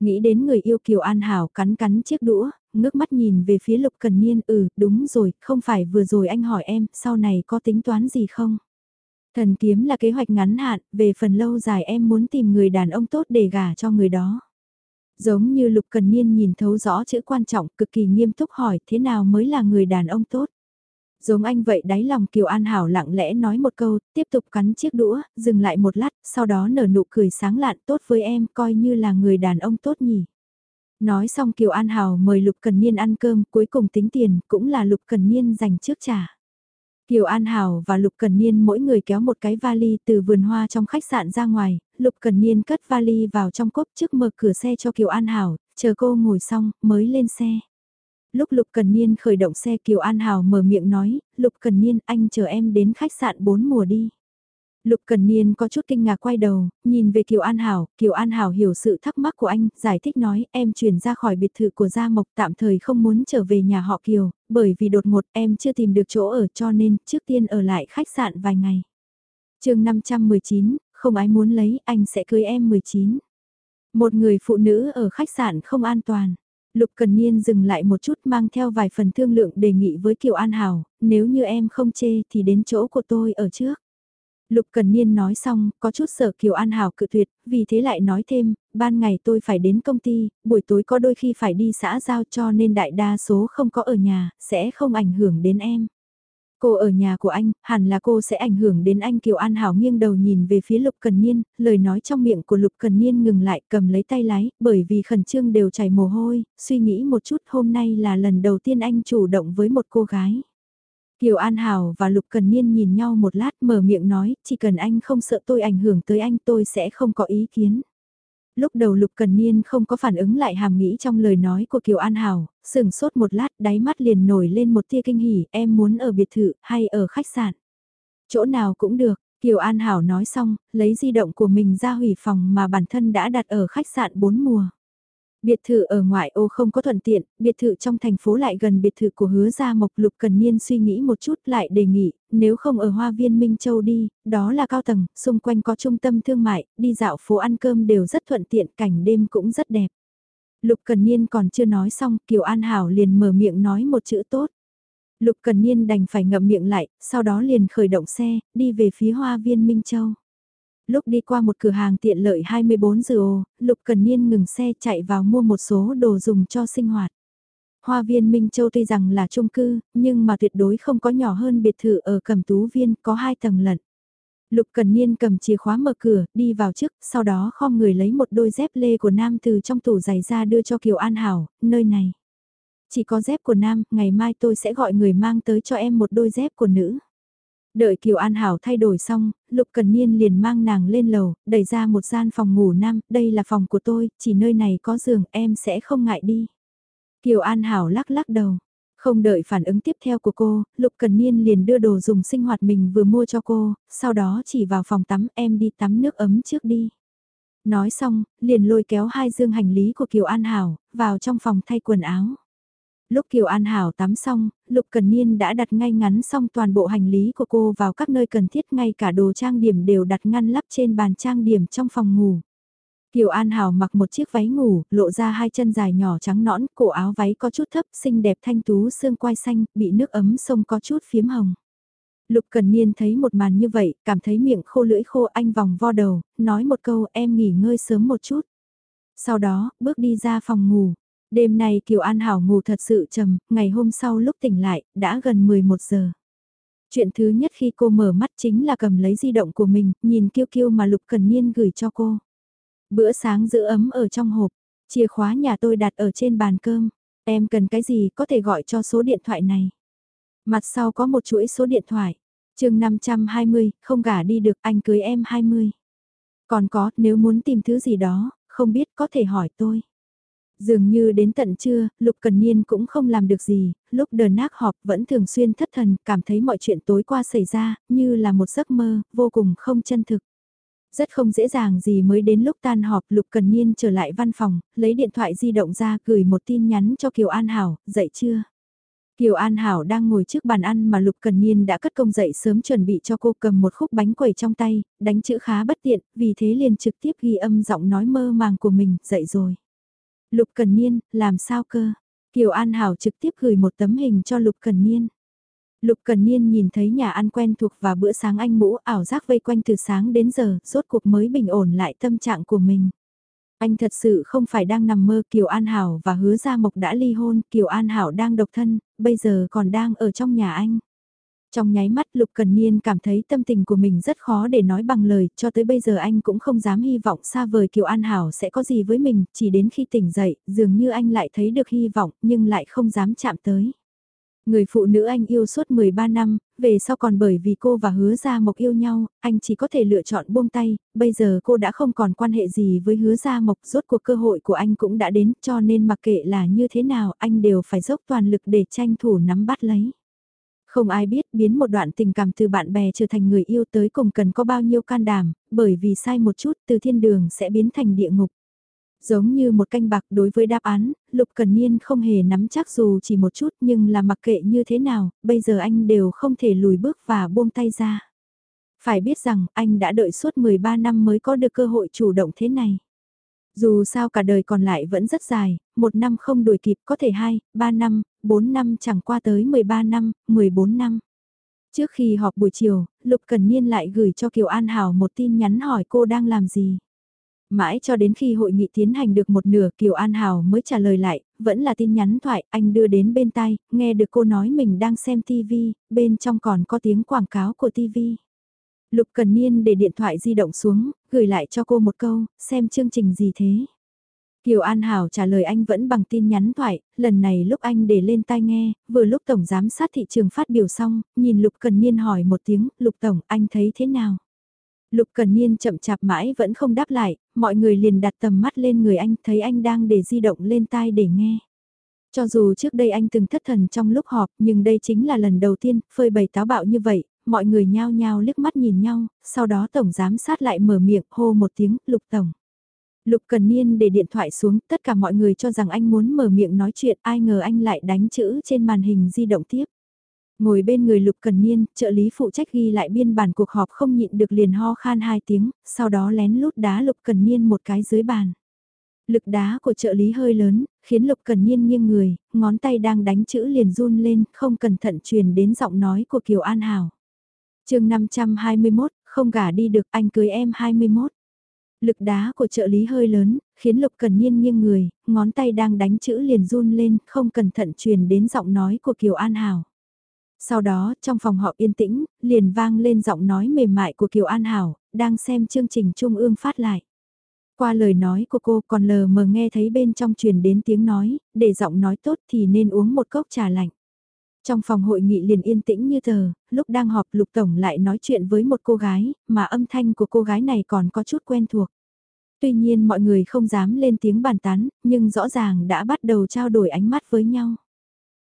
Nghĩ đến người yêu Kiều An Hảo cắn cắn chiếc đũa, ngước mắt nhìn về phía Lục Cần Niên, ừ, đúng rồi, không phải vừa rồi anh hỏi em, sau này có tính toán gì không? Thần kiếm là kế hoạch ngắn hạn, về phần lâu dài em muốn tìm người đàn ông tốt để gả cho người đó. Giống như Lục Cần Niên nhìn thấu rõ chữ quan trọng, cực kỳ nghiêm túc hỏi thế nào mới là người đàn ông tốt. Giống anh vậy đáy lòng Kiều An Hảo lặng lẽ nói một câu, tiếp tục cắn chiếc đũa, dừng lại một lát, sau đó nở nụ cười sáng lạn tốt với em, coi như là người đàn ông tốt nhỉ. Nói xong Kiều An Hảo mời Lục Cần Niên ăn cơm, cuối cùng tính tiền, cũng là Lục Cần Niên dành trước trả. Kiều An Hảo và Lục Cần Niên mỗi người kéo một cái vali từ vườn hoa trong khách sạn ra ngoài, Lục Cần Niên cất vali vào trong cốp trước mở cửa xe cho Kiều An Hảo, chờ cô ngồi xong, mới lên xe. Lúc Lục Cần Niên khởi động xe Kiều An hào mở miệng nói, Lục Cần Niên anh chờ em đến khách sạn bốn mùa đi. Lục Cần Niên có chút kinh ngạc quay đầu, nhìn về Kiều An Hảo, Kiều An Hảo hiểu sự thắc mắc của anh, giải thích nói em chuyển ra khỏi biệt thự của Gia Mộc tạm thời không muốn trở về nhà họ Kiều, bởi vì đột ngột em chưa tìm được chỗ ở cho nên trước tiên ở lại khách sạn vài ngày. chương 519, không ai muốn lấy, anh sẽ cưới em 19. Một người phụ nữ ở khách sạn không an toàn. Lục Cần Niên dừng lại một chút mang theo vài phần thương lượng đề nghị với Kiều An Hảo, nếu như em không chê thì đến chỗ của tôi ở trước. Lục Cần Niên nói xong, có chút sợ Kiều An Hảo cự tuyệt, vì thế lại nói thêm, ban ngày tôi phải đến công ty, buổi tối có đôi khi phải đi xã giao cho nên đại đa số không có ở nhà, sẽ không ảnh hưởng đến em. Cô ở nhà của anh, hẳn là cô sẽ ảnh hưởng đến anh Kiều An Hảo nghiêng đầu nhìn về phía Lục Cần Niên, lời nói trong miệng của Lục Cần Niên ngừng lại cầm lấy tay lái, bởi vì khẩn trương đều chảy mồ hôi, suy nghĩ một chút hôm nay là lần đầu tiên anh chủ động với một cô gái. Kiều An Hảo và Lục Cần Niên nhìn nhau một lát mở miệng nói, chỉ cần anh không sợ tôi ảnh hưởng tới anh tôi sẽ không có ý kiến. Lúc đầu Lục Cần Niên không có phản ứng lại hàm nghĩ trong lời nói của Kiều An Hảo, sừng sốt một lát đáy mắt liền nổi lên một tia kinh hỉ, em muốn ở biệt thự hay ở khách sạn. Chỗ nào cũng được, Kiều An Hảo nói xong, lấy di động của mình ra hủy phòng mà bản thân đã đặt ở khách sạn bốn mùa. Biệt thự ở ngoại ô không có thuận tiện, biệt thự trong thành phố lại gần biệt thự của hứa gia mộc lục cần niên suy nghĩ một chút lại đề nghị, nếu không ở hoa viên Minh Châu đi, đó là cao tầng, xung quanh có trung tâm thương mại, đi dạo phố ăn cơm đều rất thuận tiện, cảnh đêm cũng rất đẹp. Lục Cần Niên còn chưa nói xong, Kiều An Hảo liền mở miệng nói một chữ tốt. Lục Cần Niên đành phải ngậm miệng lại, sau đó liền khởi động xe, đi về phía hoa viên Minh Châu. Lúc đi qua một cửa hàng tiện lợi 24 giờ ồ, Lục Cần Niên ngừng xe chạy vào mua một số đồ dùng cho sinh hoạt. Hoa viên Minh Châu tuy rằng là chung cư, nhưng mà tuyệt đối không có nhỏ hơn biệt thự ở Cẩm Tú Viên có hai tầng lận. Lục Cần Niên cầm chìa khóa mở cửa, đi vào trước, sau đó khom người lấy một đôi dép lê của Nam từ trong tủ giày ra đưa cho Kiều An Hảo, nơi này. Chỉ có dép của Nam, ngày mai tôi sẽ gọi người mang tới cho em một đôi dép của nữ. Đợi Kiều An Hảo thay đổi xong, Lục Cần Niên liền mang nàng lên lầu, đẩy ra một gian phòng ngủ nam, đây là phòng của tôi, chỉ nơi này có giường, em sẽ không ngại đi. Kiều An Hảo lắc lắc đầu. Không đợi phản ứng tiếp theo của cô, Lục Cần Niên liền đưa đồ dùng sinh hoạt mình vừa mua cho cô, sau đó chỉ vào phòng tắm em đi tắm nước ấm trước đi. Nói xong, liền lôi kéo hai dương hành lý của Kiều An Hảo, vào trong phòng thay quần áo. Lúc Kiều An Hảo tắm xong, Lục Cần Niên đã đặt ngay ngắn xong toàn bộ hành lý của cô vào các nơi cần thiết ngay cả đồ trang điểm đều đặt ngăn lắp trên bàn trang điểm trong phòng ngủ. Kiều An Hảo mặc một chiếc váy ngủ, lộ ra hai chân dài nhỏ trắng nõn, cổ áo váy có chút thấp, xinh đẹp thanh tú xương quai xanh, bị nước ấm sông có chút phiếm hồng. Lục Cần Niên thấy một màn như vậy, cảm thấy miệng khô lưỡi khô anh vòng vo đầu, nói một câu em nghỉ ngơi sớm một chút. Sau đó, bước đi ra phòng ngủ. Đêm nay Kiều An Hảo ngủ thật sự trầm, ngày hôm sau lúc tỉnh lại, đã gần 11 giờ. Chuyện thứ nhất khi cô mở mắt chính là cầm lấy di động của mình, nhìn kiêu kiêu mà Lục Cần Niên gửi cho cô. Bữa sáng giữ ấm ở trong hộp, chìa khóa nhà tôi đặt ở trên bàn cơm. Em cần cái gì có thể gọi cho số điện thoại này. Mặt sau có một chuỗi số điện thoại. chương 520, không gả đi được anh cưới em 20. Còn có, nếu muốn tìm thứ gì đó, không biết có thể hỏi tôi. Dường như đến tận trưa, Lục Cần Niên cũng không làm được gì, lúc đờ nác họp vẫn thường xuyên thất thần, cảm thấy mọi chuyện tối qua xảy ra, như là một giấc mơ, vô cùng không chân thực. Rất không dễ dàng gì mới đến lúc tan họp Lục Cần Niên trở lại văn phòng, lấy điện thoại di động ra gửi một tin nhắn cho Kiều An Hảo, dậy chưa? Kiều An Hảo đang ngồi trước bàn ăn mà Lục Cần Niên đã cất công dậy sớm chuẩn bị cho cô cầm một khúc bánh quẩy trong tay, đánh chữ khá bất tiện, vì thế liền trực tiếp ghi âm giọng nói mơ màng của mình, dậy rồi. Lục Cần Niên, làm sao cơ? Kiều An Hảo trực tiếp gửi một tấm hình cho Lục Cần Niên. Lục Cần Niên nhìn thấy nhà ăn quen thuộc và bữa sáng anh mũ ảo giác vây quanh từ sáng đến giờ, rốt cuộc mới bình ổn lại tâm trạng của mình. Anh thật sự không phải đang nằm mơ Kiều An Hảo và hứa Gia Mộc đã ly hôn, Kiều An Hảo đang độc thân, bây giờ còn đang ở trong nhà anh. Trong nháy mắt Lục Cần Niên cảm thấy tâm tình của mình rất khó để nói bằng lời, cho tới bây giờ anh cũng không dám hy vọng xa vời Kiều An Hảo sẽ có gì với mình, chỉ đến khi tỉnh dậy, dường như anh lại thấy được hy vọng nhưng lại không dám chạm tới. Người phụ nữ anh yêu suốt 13 năm, về sau còn bởi vì cô và hứa gia mộc yêu nhau, anh chỉ có thể lựa chọn buông tay, bây giờ cô đã không còn quan hệ gì với hứa gia mộc, rốt cuộc cơ hội của anh cũng đã đến, cho nên mặc kệ là như thế nào, anh đều phải dốc toàn lực để tranh thủ nắm bắt lấy. Không ai biết biến một đoạn tình cảm từ bạn bè trở thành người yêu tới cùng cần có bao nhiêu can đảm, bởi vì sai một chút từ thiên đường sẽ biến thành địa ngục. Giống như một canh bạc đối với đáp án, Lục Cần Niên không hề nắm chắc dù chỉ một chút nhưng là mặc kệ như thế nào, bây giờ anh đều không thể lùi bước và buông tay ra. Phải biết rằng anh đã đợi suốt 13 năm mới có được cơ hội chủ động thế này. Dù sao cả đời còn lại vẫn rất dài, một năm không đuổi kịp có thể 2, 3 năm, 4 năm chẳng qua tới 13 năm, 14 năm. Trước khi họp buổi chiều, Lục Cần Niên lại gửi cho Kiều An Hảo một tin nhắn hỏi cô đang làm gì. Mãi cho đến khi hội nghị tiến hành được một nửa Kiều An Hảo mới trả lời lại, vẫn là tin nhắn thoại, anh đưa đến bên tai, nghe được cô nói mình đang xem TV, bên trong còn có tiếng quảng cáo của TV. Lục Cần Niên để điện thoại di động xuống, gửi lại cho cô một câu, xem chương trình gì thế. Kiều An Hảo trả lời anh vẫn bằng tin nhắn thoại, lần này lúc anh để lên tai nghe, vừa lúc Tổng Giám sát thị trường phát biểu xong, nhìn Lục Cần Niên hỏi một tiếng, Lục Tổng, anh thấy thế nào? Lục Cần Niên chậm chạp mãi vẫn không đáp lại, mọi người liền đặt tầm mắt lên người anh, thấy anh đang để di động lên tai để nghe. Cho dù trước đây anh từng thất thần trong lúc họp, nhưng đây chính là lần đầu tiên, phơi bày táo bạo như vậy, mọi người nhao nhao liếc mắt nhìn nhau, sau đó Tổng Giám sát lại mở miệng hô một tiếng, Lục Tổng. Lục Cần Niên để điện thoại xuống, tất cả mọi người cho rằng anh muốn mở miệng nói chuyện, ai ngờ anh lại đánh chữ trên màn hình di động tiếp. Ngồi bên người Lục Cần Niên, trợ lý phụ trách ghi lại biên bản cuộc họp không nhịn được liền ho khan hai tiếng, sau đó lén lút đá Lục Cần Niên một cái dưới bàn. Lực đá của trợ lý hơi lớn, khiến Lục Cần Niên nghiêng người, ngón tay đang đánh chữ liền run lên, không cẩn thận truyền đến giọng nói của Kiều An Hảo. chương 521, không gả đi được anh cưới em 21. Lực đá của trợ lý hơi lớn, khiến Lục Cần Niên nghiêng người, ngón tay đang đánh chữ liền run lên, không cẩn thận truyền đến giọng nói của Kiều An Hảo. Sau đó, trong phòng họp yên tĩnh, liền vang lên giọng nói mềm mại của Kiều An Hảo, đang xem chương trình Trung ương phát lại. Qua lời nói của cô còn lờ mờ nghe thấy bên trong truyền đến tiếng nói, để giọng nói tốt thì nên uống một cốc trà lạnh. Trong phòng hội nghị liền yên tĩnh như tờ, lúc đang họp Lục Tổng lại nói chuyện với một cô gái, mà âm thanh của cô gái này còn có chút quen thuộc. Tuy nhiên mọi người không dám lên tiếng bàn tán, nhưng rõ ràng đã bắt đầu trao đổi ánh mắt với nhau.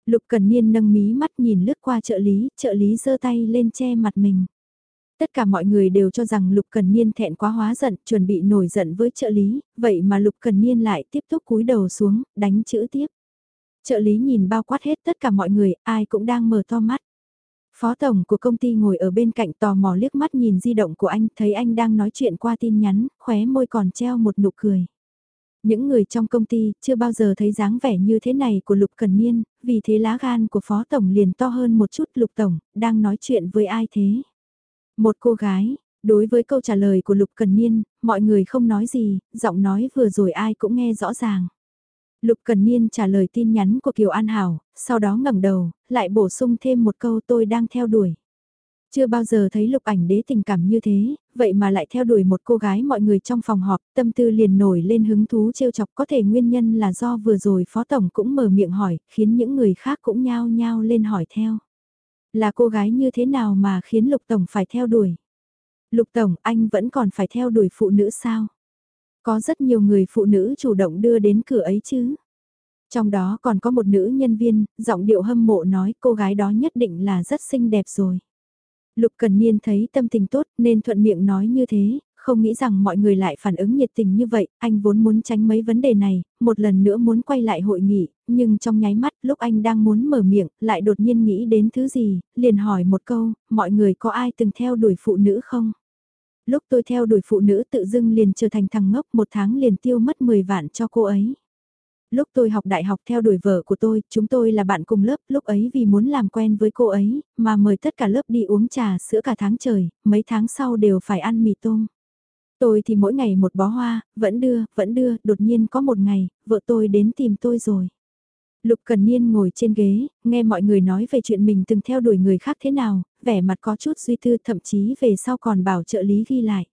Lục Cần Niên nâng mí mắt nhìn lướt qua trợ lý, trợ lý giơ tay lên che mặt mình. Tất cả mọi người đều cho rằng Lục Cần Niên thẹn quá hóa giận, chuẩn bị nổi giận với trợ lý, vậy mà Lục Cần Niên lại tiếp tục cúi đầu xuống, đánh chữ tiếp. Trợ lý nhìn bao quát hết tất cả mọi người, ai cũng đang mở to mắt. Phó tổng của công ty ngồi ở bên cạnh tò mò liếc mắt nhìn di động của anh, thấy anh đang nói chuyện qua tin nhắn, khóe môi còn treo một nụ cười. Những người trong công ty chưa bao giờ thấy dáng vẻ như thế này của Lục Cần Niên, vì thế lá gan của Phó Tổng liền to hơn một chút Lục Tổng, đang nói chuyện với ai thế? Một cô gái, đối với câu trả lời của Lục Cần Niên, mọi người không nói gì, giọng nói vừa rồi ai cũng nghe rõ ràng. Lục Cần Niên trả lời tin nhắn của Kiều An Hảo, sau đó ngẩng đầu, lại bổ sung thêm một câu tôi đang theo đuổi. Chưa bao giờ thấy lục ảnh đế tình cảm như thế, vậy mà lại theo đuổi một cô gái mọi người trong phòng họp, tâm tư liền nổi lên hứng thú trêu chọc có thể nguyên nhân là do vừa rồi Phó Tổng cũng mở miệng hỏi, khiến những người khác cũng nhao nhao lên hỏi theo. Là cô gái như thế nào mà khiến Lục Tổng phải theo đuổi? Lục Tổng, anh vẫn còn phải theo đuổi phụ nữ sao? Có rất nhiều người phụ nữ chủ động đưa đến cửa ấy chứ. Trong đó còn có một nữ nhân viên, giọng điệu hâm mộ nói cô gái đó nhất định là rất xinh đẹp rồi. Lục Cần Niên thấy tâm tình tốt nên thuận miệng nói như thế, không nghĩ rằng mọi người lại phản ứng nhiệt tình như vậy, anh vốn muốn tránh mấy vấn đề này, một lần nữa muốn quay lại hội nghị, nhưng trong nháy mắt lúc anh đang muốn mở miệng, lại đột nhiên nghĩ đến thứ gì, liền hỏi một câu, mọi người có ai từng theo đuổi phụ nữ không? Lúc tôi theo đuổi phụ nữ tự dưng liền trở thành thằng ngốc một tháng liền tiêu mất 10 vạn cho cô ấy. Lúc tôi học đại học theo đuổi vợ của tôi, chúng tôi là bạn cùng lớp, lúc ấy vì muốn làm quen với cô ấy, mà mời tất cả lớp đi uống trà sữa cả tháng trời, mấy tháng sau đều phải ăn mì tôm. Tôi thì mỗi ngày một bó hoa, vẫn đưa, vẫn đưa, đột nhiên có một ngày, vợ tôi đến tìm tôi rồi. Lục Cần Niên ngồi trên ghế, nghe mọi người nói về chuyện mình từng theo đuổi người khác thế nào, vẻ mặt có chút suy tư thậm chí về sau còn bảo trợ lý ghi lại.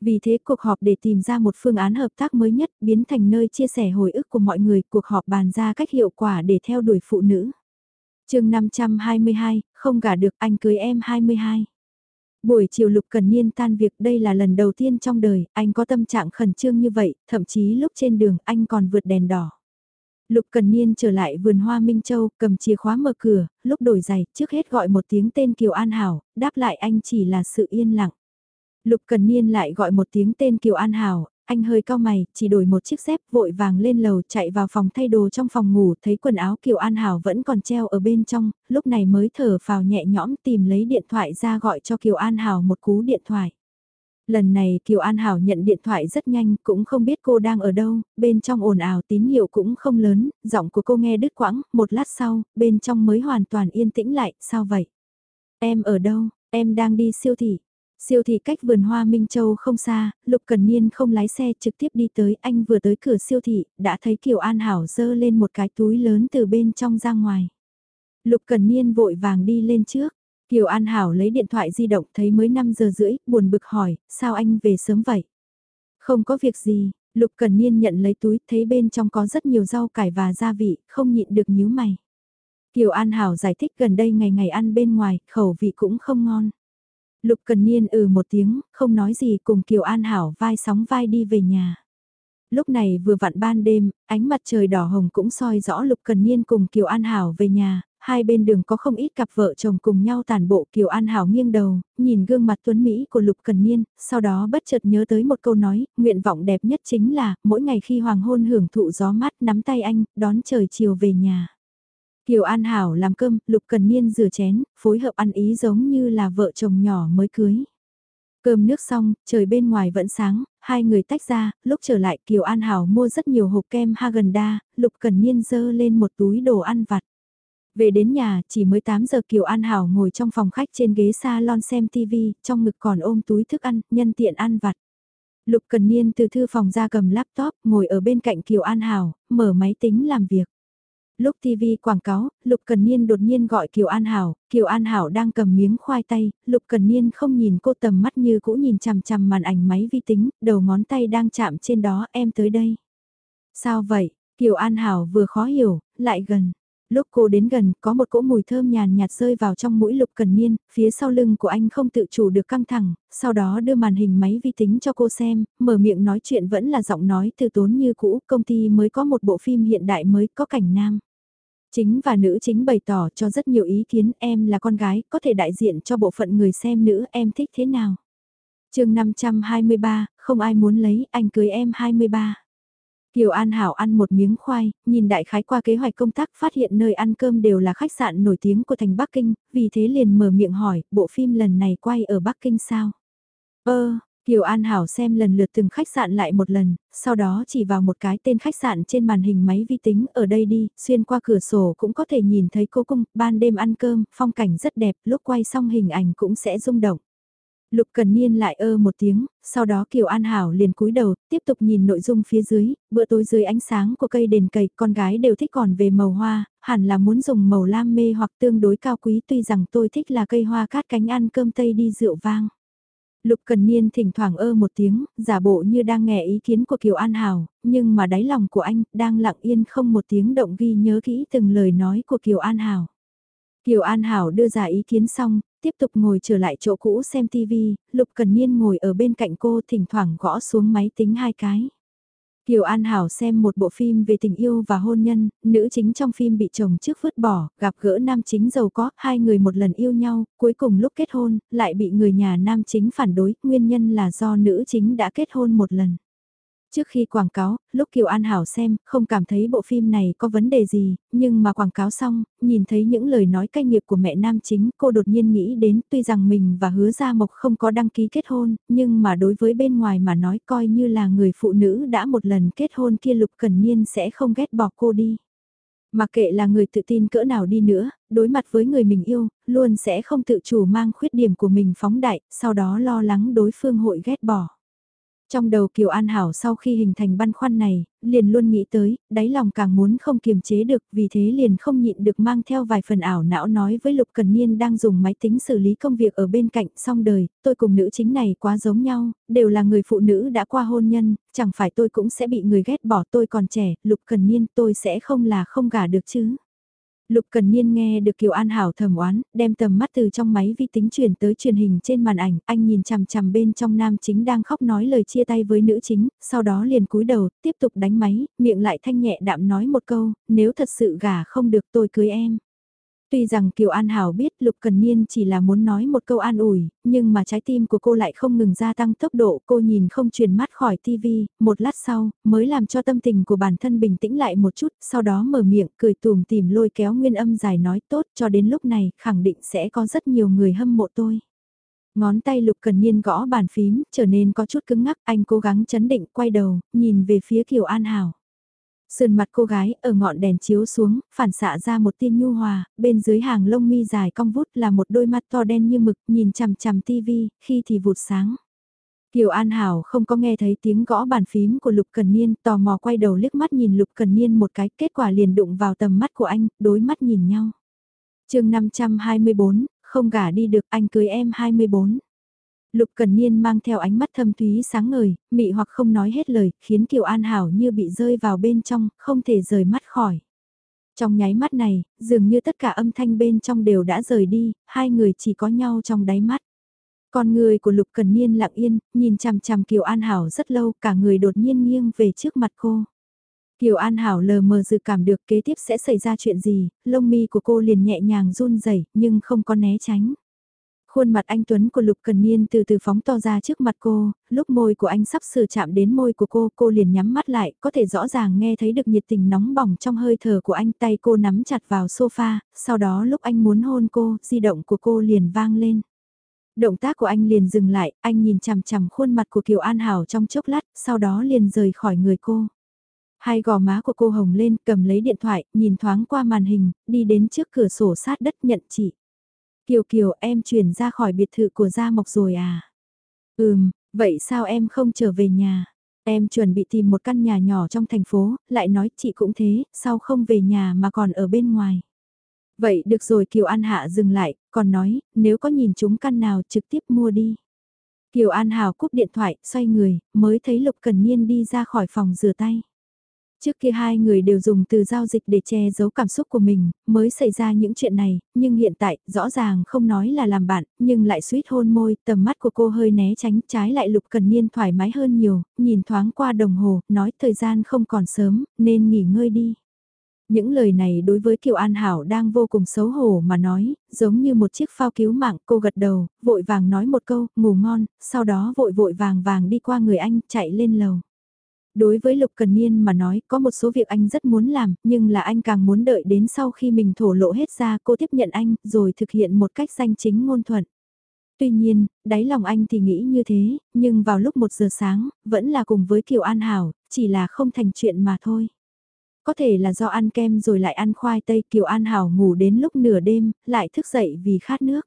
Vì thế cuộc họp để tìm ra một phương án hợp tác mới nhất biến thành nơi chia sẻ hồi ức của mọi người, cuộc họp bàn ra cách hiệu quả để theo đuổi phụ nữ. chương 522, không gả được anh cưới em 22. Buổi chiều Lục Cần Niên tan việc đây là lần đầu tiên trong đời anh có tâm trạng khẩn trương như vậy, thậm chí lúc trên đường anh còn vượt đèn đỏ. Lục Cần Niên trở lại vườn hoa Minh Châu, cầm chìa khóa mở cửa, lúc đổi giày, trước hết gọi một tiếng tên Kiều An Hảo, đáp lại anh chỉ là sự yên lặng. Lục Cần Niên lại gọi một tiếng tên Kiều An Hảo, anh hơi cao mày, chỉ đổi một chiếc dép vội vàng lên lầu chạy vào phòng thay đồ trong phòng ngủ thấy quần áo Kiều An Hảo vẫn còn treo ở bên trong, lúc này mới thở vào nhẹ nhõm tìm lấy điện thoại ra gọi cho Kiều An Hảo một cú điện thoại. Lần này Kiều An Hảo nhận điện thoại rất nhanh, cũng không biết cô đang ở đâu, bên trong ồn ào tín hiệu cũng không lớn, giọng của cô nghe đứt quãng, một lát sau, bên trong mới hoàn toàn yên tĩnh lại, sao vậy? Em ở đâu, em đang đi siêu thị. Siêu thị cách vườn hoa Minh Châu không xa, Lục Cần Niên không lái xe trực tiếp đi tới, anh vừa tới cửa siêu thị, đã thấy Kiều An Hảo dơ lên một cái túi lớn từ bên trong ra ngoài. Lục Cần Niên vội vàng đi lên trước, Kiều An Hảo lấy điện thoại di động thấy mới 5 giờ rưỡi, buồn bực hỏi, sao anh về sớm vậy? Không có việc gì, Lục Cần Niên nhận lấy túi, thấy bên trong có rất nhiều rau cải và gia vị, không nhịn được nhíu mày. Kiều An Hảo giải thích gần đây ngày ngày ăn bên ngoài, khẩu vị cũng không ngon. Lục Cần Niên ừ một tiếng, không nói gì cùng Kiều An Hảo vai sóng vai đi về nhà. Lúc này vừa vặn ban đêm, ánh mặt trời đỏ hồng cũng soi rõ Lục Cần Niên cùng Kiều An Hảo về nhà, hai bên đường có không ít cặp vợ chồng cùng nhau tàn bộ Kiều An Hảo nghiêng đầu, nhìn gương mặt tuấn Mỹ của Lục Cần Niên, sau đó bất chợt nhớ tới một câu nói, nguyện vọng đẹp nhất chính là, mỗi ngày khi hoàng hôn hưởng thụ gió mát nắm tay anh, đón trời chiều về nhà. Kiều An Hảo làm cơm, Lục Cần Niên rửa chén, phối hợp ăn ý giống như là vợ chồng nhỏ mới cưới. Cơm nước xong, trời bên ngoài vẫn sáng, hai người tách ra, lúc trở lại Kiều An Hảo mua rất nhiều hộp kem Haagen-Dazs, Lục Cần Niên dơ lên một túi đồ ăn vặt. Về đến nhà, chỉ mới 8 giờ Kiều An Hảo ngồi trong phòng khách trên ghế salon xem TV, trong ngực còn ôm túi thức ăn, nhân tiện ăn vặt. Lục Cần Niên từ thư phòng ra cầm laptop, ngồi ở bên cạnh Kiều An Hảo, mở máy tính làm việc. Lúc TV quảng cáo, Lục Cần Niên đột nhiên gọi Kiều An Hảo, Kiều An Hảo đang cầm miếng khoai tây, Lục Cần Niên không nhìn cô tầm mắt như cũ nhìn chằm chằm màn ảnh máy vi tính, đầu ngón tay đang chạm trên đó em tới đây. Sao vậy? Kiều An Hảo vừa khó hiểu, lại gần. Lúc cô đến gần, có một cỗ mùi thơm nhàn nhạt rơi vào trong mũi Lục Cần Niên, phía sau lưng của anh không tự chủ được căng thẳng, sau đó đưa màn hình máy vi tính cho cô xem, mở miệng nói chuyện vẫn là giọng nói từ tốn như cũ, công ty mới có một bộ phim hiện đại mới có cảnh nam. Chính và nữ chính bày tỏ cho rất nhiều ý kiến em là con gái, có thể đại diện cho bộ phận người xem nữ em thích thế nào. chương 523, không ai muốn lấy, anh cưới em 23. Kiều An Hảo ăn một miếng khoai, nhìn đại khái qua kế hoạch công tác phát hiện nơi ăn cơm đều là khách sạn nổi tiếng của thành Bắc Kinh, vì thế liền mở miệng hỏi, bộ phim lần này quay ở Bắc Kinh sao? Ơ, Kiều An Hảo xem lần lượt từng khách sạn lại một lần, sau đó chỉ vào một cái tên khách sạn trên màn hình máy vi tính ở đây đi, xuyên qua cửa sổ cũng có thể nhìn thấy cô cung, ban đêm ăn cơm, phong cảnh rất đẹp, lúc quay xong hình ảnh cũng sẽ rung động. Lục Cần Niên lại ơ một tiếng, sau đó Kiều An Hảo liền cúi đầu, tiếp tục nhìn nội dung phía dưới, bữa tối dưới ánh sáng của cây đền cầy, con gái đều thích còn về màu hoa, hẳn là muốn dùng màu lam mê hoặc tương đối cao quý tuy rằng tôi thích là cây hoa cát cánh ăn cơm tây đi rượu vang. Lục Cần Niên thỉnh thoảng ơ một tiếng, giả bộ như đang nghe ý kiến của Kiều An Hảo, nhưng mà đáy lòng của anh đang lặng yên không một tiếng động ghi nhớ kỹ từng lời nói của Kiều An Hảo. Kiều An Hảo đưa ra ý kiến xong, tiếp tục ngồi trở lại chỗ cũ xem TV, Lục Cần Niên ngồi ở bên cạnh cô thỉnh thoảng gõ xuống máy tính hai cái. Kiều An Hảo xem một bộ phim về tình yêu và hôn nhân, nữ chính trong phim bị chồng trước vứt bỏ, gặp gỡ nam chính giàu có, hai người một lần yêu nhau, cuối cùng lúc kết hôn, lại bị người nhà nam chính phản đối, nguyên nhân là do nữ chính đã kết hôn một lần. Trước khi quảng cáo, lúc Kiều An Hảo xem, không cảm thấy bộ phim này có vấn đề gì, nhưng mà quảng cáo xong, nhìn thấy những lời nói cay nghiệp của mẹ nam chính, cô đột nhiên nghĩ đến tuy rằng mình và hứa gia mộc không có đăng ký kết hôn, nhưng mà đối với bên ngoài mà nói coi như là người phụ nữ đã một lần kết hôn kia Lục Cần Niên sẽ không ghét bỏ cô đi. Mà kệ là người tự tin cỡ nào đi nữa, đối mặt với người mình yêu, luôn sẽ không tự chủ mang khuyết điểm của mình phóng đại, sau đó lo lắng đối phương hội ghét bỏ. Trong đầu Kiều An Hảo sau khi hình thành băn khoăn này, liền luôn nghĩ tới, đáy lòng càng muốn không kiềm chế được, vì thế liền không nhịn được mang theo vài phần ảo não nói với Lục Cần Niên đang dùng máy tính xử lý công việc ở bên cạnh, song đời, tôi cùng nữ chính này quá giống nhau, đều là người phụ nữ đã qua hôn nhân, chẳng phải tôi cũng sẽ bị người ghét bỏ tôi còn trẻ, Lục Cần Niên tôi sẽ không là không gả được chứ. Lục Cần Niên nghe được Kiều An Hảo thầm oán, đem tầm mắt từ trong máy vi tính chuyển tới truyền hình trên màn ảnh, anh nhìn chằm chằm bên trong nam chính đang khóc nói lời chia tay với nữ chính, sau đó liền cúi đầu, tiếp tục đánh máy, miệng lại thanh nhẹ đạm nói một câu, nếu thật sự gả không được tôi cưới em. Tuy rằng Kiều An Hảo biết Lục Cần Niên chỉ là muốn nói một câu an ủi, nhưng mà trái tim của cô lại không ngừng gia tăng tốc độ, cô nhìn không truyền mắt khỏi TV, một lát sau, mới làm cho tâm tình của bản thân bình tĩnh lại một chút, sau đó mở miệng, cười tùm tìm lôi kéo nguyên âm dài nói tốt cho đến lúc này, khẳng định sẽ có rất nhiều người hâm mộ tôi. Ngón tay Lục Cần Niên gõ bàn phím, trở nên có chút cứng ngắc, anh cố gắng chấn định, quay đầu, nhìn về phía Kiều An Hảo. Sườn mặt cô gái ở ngọn đèn chiếu xuống, phản xạ ra một tia nhu hòa, bên dưới hàng lông mi dài cong vút là một đôi mắt to đen như mực nhìn chằm chằm tivi, khi thì vụt sáng. Kiều An Hảo không có nghe thấy tiếng gõ bàn phím của Lục Cần Niên, tò mò quay đầu liếc mắt nhìn Lục Cần Niên một cái, kết quả liền đụng vào tầm mắt của anh, đối mắt nhìn nhau. chương 524, không gả đi được anh cưới em 24. Lục Cần Niên mang theo ánh mắt thâm thúy sáng ngời, mị hoặc không nói hết lời, khiến Kiều An Hảo như bị rơi vào bên trong, không thể rời mắt khỏi. Trong nháy mắt này, dường như tất cả âm thanh bên trong đều đã rời đi, hai người chỉ có nhau trong đáy mắt. Con người của Lục Cần Niên lặng yên, nhìn chằm chằm Kiều An Hảo rất lâu, cả người đột nhiên nghiêng về trước mặt cô. Kiều An Hảo lờ mờ dự cảm được kế tiếp sẽ xảy ra chuyện gì, lông mi của cô liền nhẹ nhàng run rẩy nhưng không có né tránh. Khuôn mặt anh Tuấn của Lục Cần Niên từ từ phóng to ra trước mặt cô, lúc môi của anh sắp sửa chạm đến môi của cô, cô liền nhắm mắt lại, có thể rõ ràng nghe thấy được nhiệt tình nóng bỏng trong hơi thở của anh tay cô nắm chặt vào sofa, sau đó lúc anh muốn hôn cô, di động của cô liền vang lên. Động tác của anh liền dừng lại, anh nhìn chằm chằm khuôn mặt của Kiều An Hảo trong chốc lát, sau đó liền rời khỏi người cô. Hai gò má của cô hồng lên, cầm lấy điện thoại, nhìn thoáng qua màn hình, đi đến trước cửa sổ sát đất nhận chỉ. Kiều Kiều em chuyển ra khỏi biệt thự của Gia Mộc rồi à? Ừm, vậy sao em không trở về nhà? Em chuẩn bị tìm một căn nhà nhỏ trong thành phố, lại nói chị cũng thế, sao không về nhà mà còn ở bên ngoài? Vậy được rồi Kiều An Hạ dừng lại, còn nói, nếu có nhìn chúng căn nào trực tiếp mua đi. Kiều An Hào cúp điện thoại, xoay người, mới thấy Lục Cần Niên đi ra khỏi phòng rửa tay. Trước kia hai người đều dùng từ giao dịch để che giấu cảm xúc của mình, mới xảy ra những chuyện này, nhưng hiện tại, rõ ràng không nói là làm bạn, nhưng lại suýt hôn môi, tầm mắt của cô hơi né tránh, trái lại Lục Cần Niên thoải mái hơn nhiều, nhìn thoáng qua đồng hồ, nói thời gian không còn sớm, nên nghỉ ngơi đi. Những lời này đối với Kiều An Hảo đang vô cùng xấu hổ mà nói, giống như một chiếc phao cứu mạng, cô gật đầu, vội vàng nói một câu, ngủ ngon, sau đó vội vội vàng vàng đi qua người anh, chạy lên lầu. Đối với Lục Cần Niên mà nói, có một số việc anh rất muốn làm, nhưng là anh càng muốn đợi đến sau khi mình thổ lộ hết ra cô tiếp nhận anh, rồi thực hiện một cách danh chính ngôn thuận. Tuy nhiên, đáy lòng anh thì nghĩ như thế, nhưng vào lúc một giờ sáng, vẫn là cùng với Kiều An Hảo, chỉ là không thành chuyện mà thôi. Có thể là do ăn kem rồi lại ăn khoai tây Kiều An Hảo ngủ đến lúc nửa đêm, lại thức dậy vì khát nước.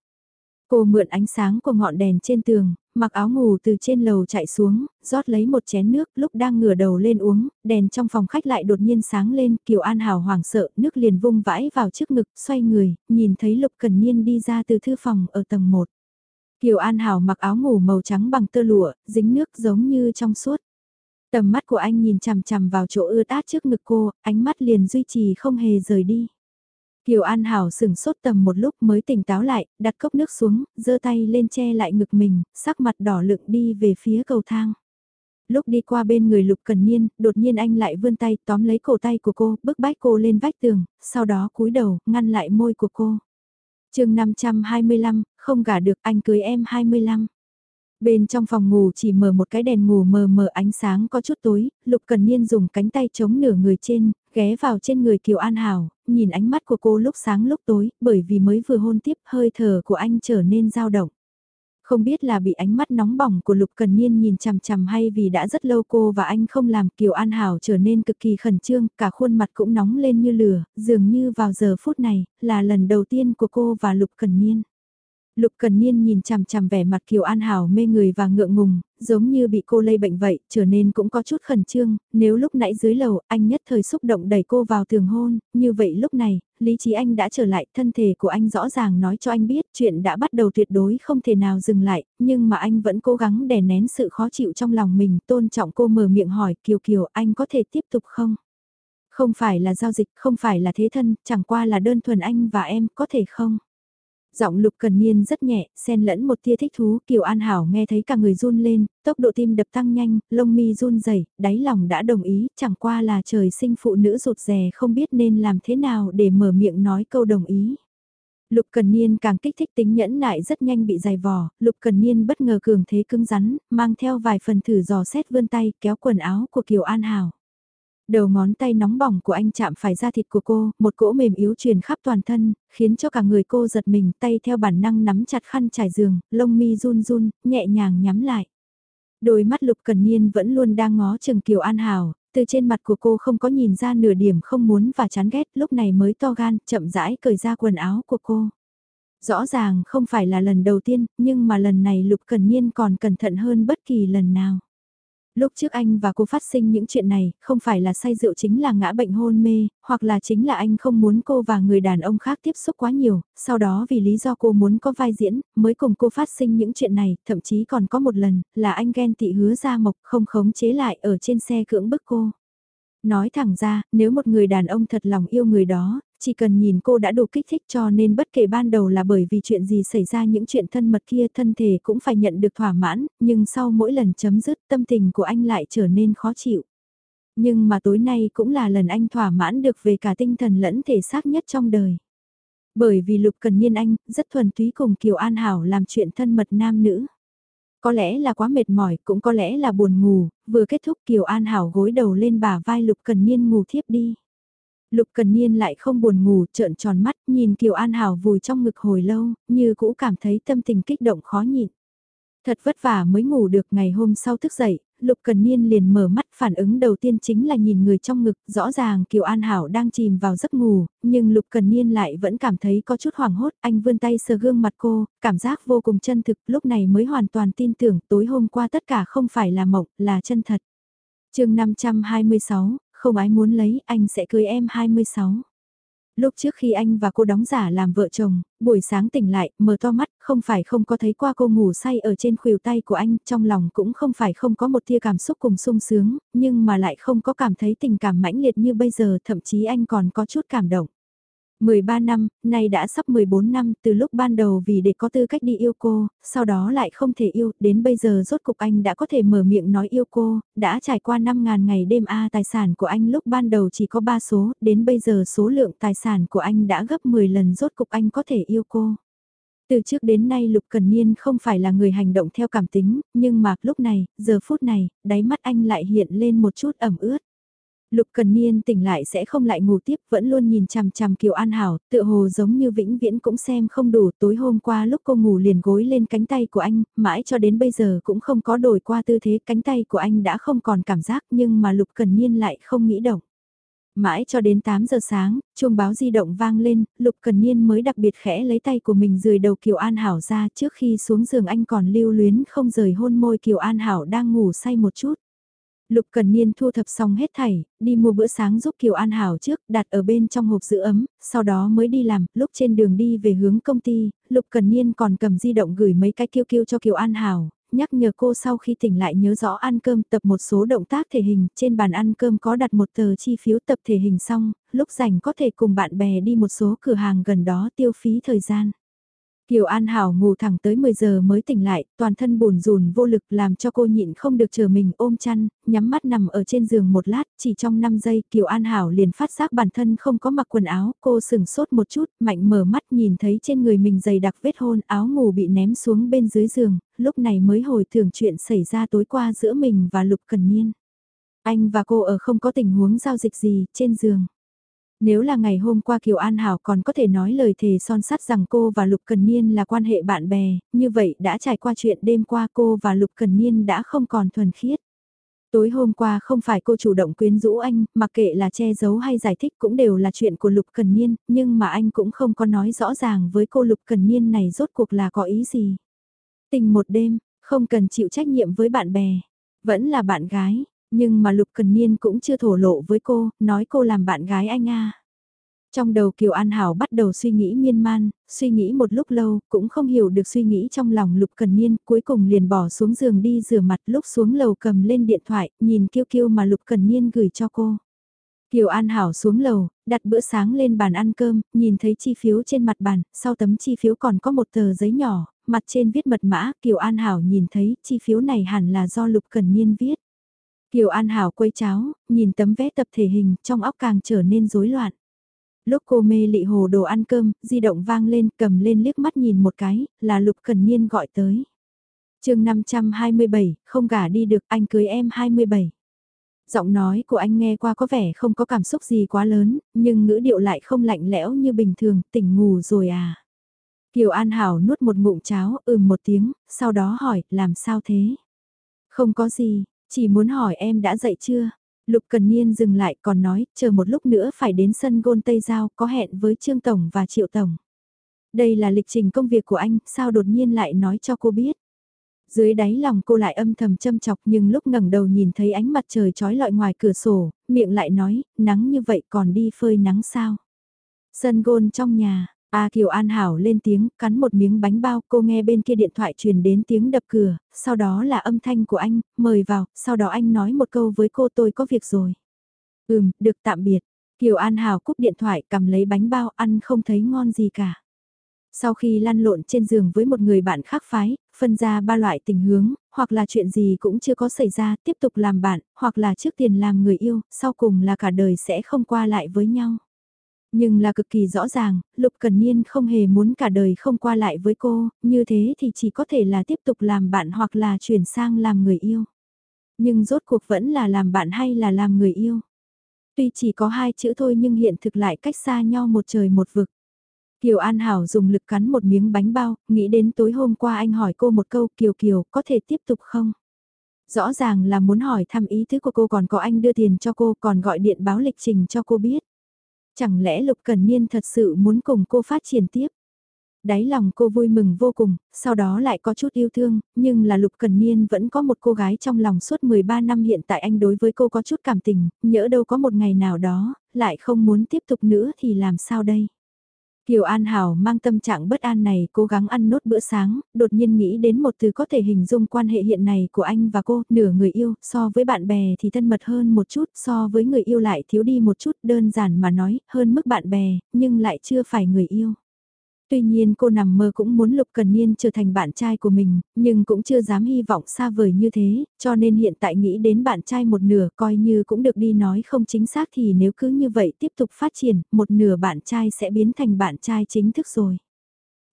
Cô mượn ánh sáng của ngọn đèn trên tường, mặc áo ngủ từ trên lầu chạy xuống, rót lấy một chén nước, lúc đang ngửa đầu lên uống, đèn trong phòng khách lại đột nhiên sáng lên, Kiều An Hảo hoảng sợ, nước liền vung vãi vào trước ngực, xoay người, nhìn thấy Lục Cần Niên đi ra từ thư phòng ở tầng 1. Kiều An Hảo mặc áo ngủ màu trắng bằng tơ lụa, dính nước giống như trong suốt. Tầm mắt của anh nhìn chằm chằm vào chỗ ướt át trước ngực cô, ánh mắt liền duy trì không hề rời đi. Kiều An Hảo sừng sốt tầm một lúc mới tỉnh táo lại, đặt cốc nước xuống, giơ tay lên che lại ngực mình, sắc mặt đỏ lực đi về phía cầu thang. Lúc đi qua bên người Lục Cần Niên, đột nhiên anh lại vươn tay tóm lấy cổ tay của cô, bức bách cô lên vách tường, sau đó cúi đầu, ngăn lại môi của cô. chương 525, không gả được anh cưới em 25. Bên trong phòng ngủ chỉ mở một cái đèn ngủ mờ mờ ánh sáng có chút tối, Lục Cần Niên dùng cánh tay chống nửa người trên, ghé vào trên người Kiều An Hảo, nhìn ánh mắt của cô lúc sáng lúc tối, bởi vì mới vừa hôn tiếp hơi thở của anh trở nên dao động. Không biết là bị ánh mắt nóng bỏng của Lục Cần Niên nhìn chằm chằm hay vì đã rất lâu cô và anh không làm Kiều An Hảo trở nên cực kỳ khẩn trương, cả khuôn mặt cũng nóng lên như lửa, dường như vào giờ phút này, là lần đầu tiên của cô và Lục Cần Niên. Lục Cần Niên nhìn chằm chằm vẻ mặt Kiều An Hảo mê người và ngượng ngùng, giống như bị cô lây bệnh vậy, trở nên cũng có chút khẩn trương, nếu lúc nãy dưới lầu anh nhất thời xúc động đẩy cô vào tường hôn, như vậy lúc này, lý trí anh đã trở lại, thân thể của anh rõ ràng nói cho anh biết chuyện đã bắt đầu tuyệt đối không thể nào dừng lại, nhưng mà anh vẫn cố gắng đè nén sự khó chịu trong lòng mình, tôn trọng cô mở miệng hỏi Kiều Kiều anh có thể tiếp tục không? Không phải là giao dịch, không phải là thế thân, chẳng qua là đơn thuần anh và em, có thể không? Giọng lục cần niên rất nhẹ, xen lẫn một tia thích thú, Kiều An Hảo nghe thấy cả người run lên, tốc độ tim đập tăng nhanh, lông mi run rẩy, đáy lòng đã đồng ý, chẳng qua là trời sinh phụ nữ rụt rè không biết nên làm thế nào để mở miệng nói câu đồng ý. Lục Cần Niên càng kích thích tính nhẫn nại rất nhanh bị dày vò, Lục Cần Niên bất ngờ cường thế cứng rắn, mang theo vài phần thử dò xét vươn tay kéo quần áo của Kiều An Hảo. Đầu ngón tay nóng bỏng của anh chạm phải da thịt của cô, một cỗ mềm yếu truyền khắp toàn thân, khiến cho cả người cô giật mình tay theo bản năng nắm chặt khăn trải giường, lông mi run run, nhẹ nhàng nhắm lại. Đôi mắt Lục Cần Niên vẫn luôn đang ngó chừng Kiều An Hảo, từ trên mặt của cô không có nhìn ra nửa điểm không muốn và chán ghét, lúc này mới to gan, chậm rãi cởi ra quần áo của cô. Rõ ràng không phải là lần đầu tiên, nhưng mà lần này Lục Cần Niên còn cẩn thận hơn bất kỳ lần nào. Lúc trước anh và cô phát sinh những chuyện này, không phải là say rượu chính là ngã bệnh hôn mê, hoặc là chính là anh không muốn cô và người đàn ông khác tiếp xúc quá nhiều, sau đó vì lý do cô muốn có vai diễn, mới cùng cô phát sinh những chuyện này, thậm chí còn có một lần, là anh ghen tị hứa ra mộc không khống chế lại ở trên xe cưỡng bức cô. Nói thẳng ra, nếu một người đàn ông thật lòng yêu người đó, chỉ cần nhìn cô đã đủ kích thích cho nên bất kể ban đầu là bởi vì chuyện gì xảy ra những chuyện thân mật kia thân thể cũng phải nhận được thỏa mãn, nhưng sau mỗi lần chấm dứt tâm tình của anh lại trở nên khó chịu. Nhưng mà tối nay cũng là lần anh thỏa mãn được về cả tinh thần lẫn thể xác nhất trong đời. Bởi vì Lục Cần Niên Anh rất thuần túy cùng Kiều An Hảo làm chuyện thân mật nam nữ. Có lẽ là quá mệt mỏi, cũng có lẽ là buồn ngủ, vừa kết thúc Kiều An Hảo gối đầu lên bả vai Lục Cần Niên ngủ thiếp đi. Lục Cần Niên lại không buồn ngủ, trợn tròn mắt, nhìn Kiều An Hảo vùi trong ngực hồi lâu, như cũ cảm thấy tâm tình kích động khó nhịn. Thật vất vả mới ngủ được ngày hôm sau thức dậy, Lục Cần Niên liền mở mắt phản ứng đầu tiên chính là nhìn người trong ngực, rõ ràng Kiều An Hảo đang chìm vào giấc ngủ, nhưng Lục Cần Niên lại vẫn cảm thấy có chút hoảng hốt, anh vươn tay sờ gương mặt cô, cảm giác vô cùng chân thực, lúc này mới hoàn toàn tin tưởng tối hôm qua tất cả không phải là mộng, là chân thật. chương 526, không ai muốn lấy, anh sẽ cưới em 26. Lúc trước khi anh và cô đóng giả làm vợ chồng, buổi sáng tỉnh lại, mở to mắt, không phải không có thấy qua cô ngủ say ở trên khuỷu tay của anh, trong lòng cũng không phải không có một tia cảm xúc cùng sung sướng, nhưng mà lại không có cảm thấy tình cảm mãnh liệt như bây giờ, thậm chí anh còn có chút cảm động. 13 năm, nay đã sắp 14 năm từ lúc ban đầu vì để có tư cách đi yêu cô, sau đó lại không thể yêu, đến bây giờ rốt cục anh đã có thể mở miệng nói yêu cô, đã trải qua 5.000 ngày đêm A tài sản của anh lúc ban đầu chỉ có 3 số, đến bây giờ số lượng tài sản của anh đã gấp 10 lần rốt cục anh có thể yêu cô. Từ trước đến nay Lục Cần Niên không phải là người hành động theo cảm tính, nhưng mà lúc này, giờ phút này, đáy mắt anh lại hiện lên một chút ẩm ướt. Lục Cần Niên tỉnh lại sẽ không lại ngủ tiếp, vẫn luôn nhìn chằm chằm Kiều An Hảo, tựa hồ giống như vĩnh viễn cũng xem không đủ. Tối hôm qua lúc cô ngủ liền gối lên cánh tay của anh, mãi cho đến bây giờ cũng không có đổi qua tư thế cánh tay của anh đã không còn cảm giác nhưng mà Lục Cần Niên lại không nghĩ động. Mãi cho đến 8 giờ sáng, chuông báo di động vang lên, Lục Cần Niên mới đặc biệt khẽ lấy tay của mình rời đầu Kiều An Hảo ra trước khi xuống giường anh còn lưu luyến không rời hôn môi Kiều An Hảo đang ngủ say một chút. Lục Cần Niên thu thập xong hết thảy, đi mua bữa sáng giúp Kiều An Hảo trước, đặt ở bên trong hộp giữ ấm, sau đó mới đi làm, lúc trên đường đi về hướng công ty, Lục Cần Niên còn cầm di động gửi mấy cái kêu kêu cho Kiều An Hảo, nhắc nhở cô sau khi tỉnh lại nhớ rõ ăn cơm tập một số động tác thể hình, trên bàn ăn cơm có đặt một tờ chi phiếu tập thể hình xong, lúc rảnh có thể cùng bạn bè đi một số cửa hàng gần đó tiêu phí thời gian. Kiều An Hảo ngủ thẳng tới 10 giờ mới tỉnh lại, toàn thân buồn rùn vô lực làm cho cô nhịn không được chờ mình ôm chăn, nhắm mắt nằm ở trên giường một lát, chỉ trong 5 giây Kiều An Hảo liền phát giác bản thân không có mặc quần áo, cô sừng sốt một chút, mạnh mở mắt nhìn thấy trên người mình dày đặc vết hôn áo ngủ bị ném xuống bên dưới giường, lúc này mới hồi tưởng chuyện xảy ra tối qua giữa mình và Lục Cần Niên. Anh và cô ở không có tình huống giao dịch gì, trên giường. Nếu là ngày hôm qua Kiều An Hảo còn có thể nói lời thề son sắt rằng cô và Lục Cần Niên là quan hệ bạn bè, như vậy đã trải qua chuyện đêm qua cô và Lục Cần Niên đã không còn thuần khiết. Tối hôm qua không phải cô chủ động quyến rũ anh, mặc kệ là che giấu hay giải thích cũng đều là chuyện của Lục Cần Niên, nhưng mà anh cũng không có nói rõ ràng với cô Lục Cần Niên này rốt cuộc là có ý gì. Tình một đêm, không cần chịu trách nhiệm với bạn bè, vẫn là bạn gái, nhưng mà Lục Cần Niên cũng chưa thổ lộ với cô, nói cô làm bạn gái anh à. Trong đầu Kiều An Hảo bắt đầu suy nghĩ miên man, suy nghĩ một lúc lâu, cũng không hiểu được suy nghĩ trong lòng Lục Cần Niên, cuối cùng liền bỏ xuống giường đi rửa mặt lúc xuống lầu cầm lên điện thoại, nhìn kiêu kiêu mà Lục Cần Niên gửi cho cô. Kiều An Hảo xuống lầu, đặt bữa sáng lên bàn ăn cơm, nhìn thấy chi phiếu trên mặt bàn, sau tấm chi phiếu còn có một tờ giấy nhỏ, mặt trên viết mật mã, Kiều An Hảo nhìn thấy chi phiếu này hẳn là do Lục Cần Niên viết. Kiều An Hảo quấy cháo, nhìn tấm vé tập thể hình, trong óc càng trở nên rối loạn. Lúc cô mê lị hồ đồ ăn cơm, di động vang lên, cầm lên liếc mắt nhìn một cái, là Lục Cần Niên gọi tới. chương 527, không gả đi được, anh cưới em 27. Giọng nói của anh nghe qua có vẻ không có cảm xúc gì quá lớn, nhưng ngữ điệu lại không lạnh lẽo như bình thường, tỉnh ngủ rồi à. Kiều An Hảo nuốt một ngụm cháo, ừm một tiếng, sau đó hỏi, làm sao thế? Không có gì, chỉ muốn hỏi em đã dậy chưa? Lục Cần Niên dừng lại còn nói, chờ một lúc nữa phải đến sân gôn Tây Giao có hẹn với Trương Tổng và Triệu Tổng. Đây là lịch trình công việc của anh, sao đột nhiên lại nói cho cô biết. Dưới đáy lòng cô lại âm thầm châm chọc nhưng lúc ngẩng đầu nhìn thấy ánh mặt trời trói lọi ngoài cửa sổ, miệng lại nói, nắng như vậy còn đi phơi nắng sao. Sân gôn trong nhà, A Kiều An Hảo lên tiếng, cắn một miếng bánh bao, cô nghe bên kia điện thoại truyền đến tiếng đập cửa, sau đó là âm thanh của anh, mời vào, sau đó anh nói một câu với cô tôi có việc rồi. Ừm, được tạm biệt. Kiều An Hảo cúp điện thoại cầm lấy bánh bao ăn không thấy ngon gì cả. Sau khi lăn lộn trên giường với một người bạn khác phái, phân ra ba loại tình hướng, hoặc là chuyện gì cũng chưa có xảy ra, tiếp tục làm bạn, hoặc là trước tiền làm người yêu, sau cùng là cả đời sẽ không qua lại với nhau. Nhưng là cực kỳ rõ ràng, Lục Cần Niên không hề muốn cả đời không qua lại với cô, như thế thì chỉ có thể là tiếp tục làm bạn hoặc là chuyển sang làm người yêu. Nhưng rốt cuộc vẫn là làm bạn hay là làm người yêu. Tuy chỉ có hai chữ thôi nhưng hiện thực lại cách xa nhau một trời một vực. Kiều An Hảo dùng lực cắn một miếng bánh bao, nghĩ đến tối hôm qua anh hỏi cô một câu Kiều Kiều có thể tiếp tục không? Rõ ràng là muốn hỏi thăm ý thứ của cô còn có anh đưa tiền cho cô còn gọi điện báo lịch trình cho cô biết. Chẳng lẽ Lục Cần Niên thật sự muốn cùng cô phát triển tiếp? Đáy lòng cô vui mừng vô cùng, sau đó lại có chút yêu thương, nhưng là Lục Cần Niên vẫn có một cô gái trong lòng suốt 13 năm hiện tại anh đối với cô có chút cảm tình, nhỡ đâu có một ngày nào đó, lại không muốn tiếp tục nữa thì làm sao đây? Kiều An Hảo mang tâm trạng bất an này cố gắng ăn nốt bữa sáng, đột nhiên nghĩ đến một từ có thể hình dung quan hệ hiện này của anh và cô, nửa người yêu, so với bạn bè thì thân mật hơn một chút, so với người yêu lại thiếu đi một chút, đơn giản mà nói, hơn mức bạn bè, nhưng lại chưa phải người yêu. Tuy nhiên cô nằm mơ cũng muốn Lục Cần Niên trở thành bạn trai của mình, nhưng cũng chưa dám hy vọng xa vời như thế, cho nên hiện tại nghĩ đến bạn trai một nửa coi như cũng được đi nói không chính xác thì nếu cứ như vậy tiếp tục phát triển, một nửa bạn trai sẽ biến thành bạn trai chính thức rồi.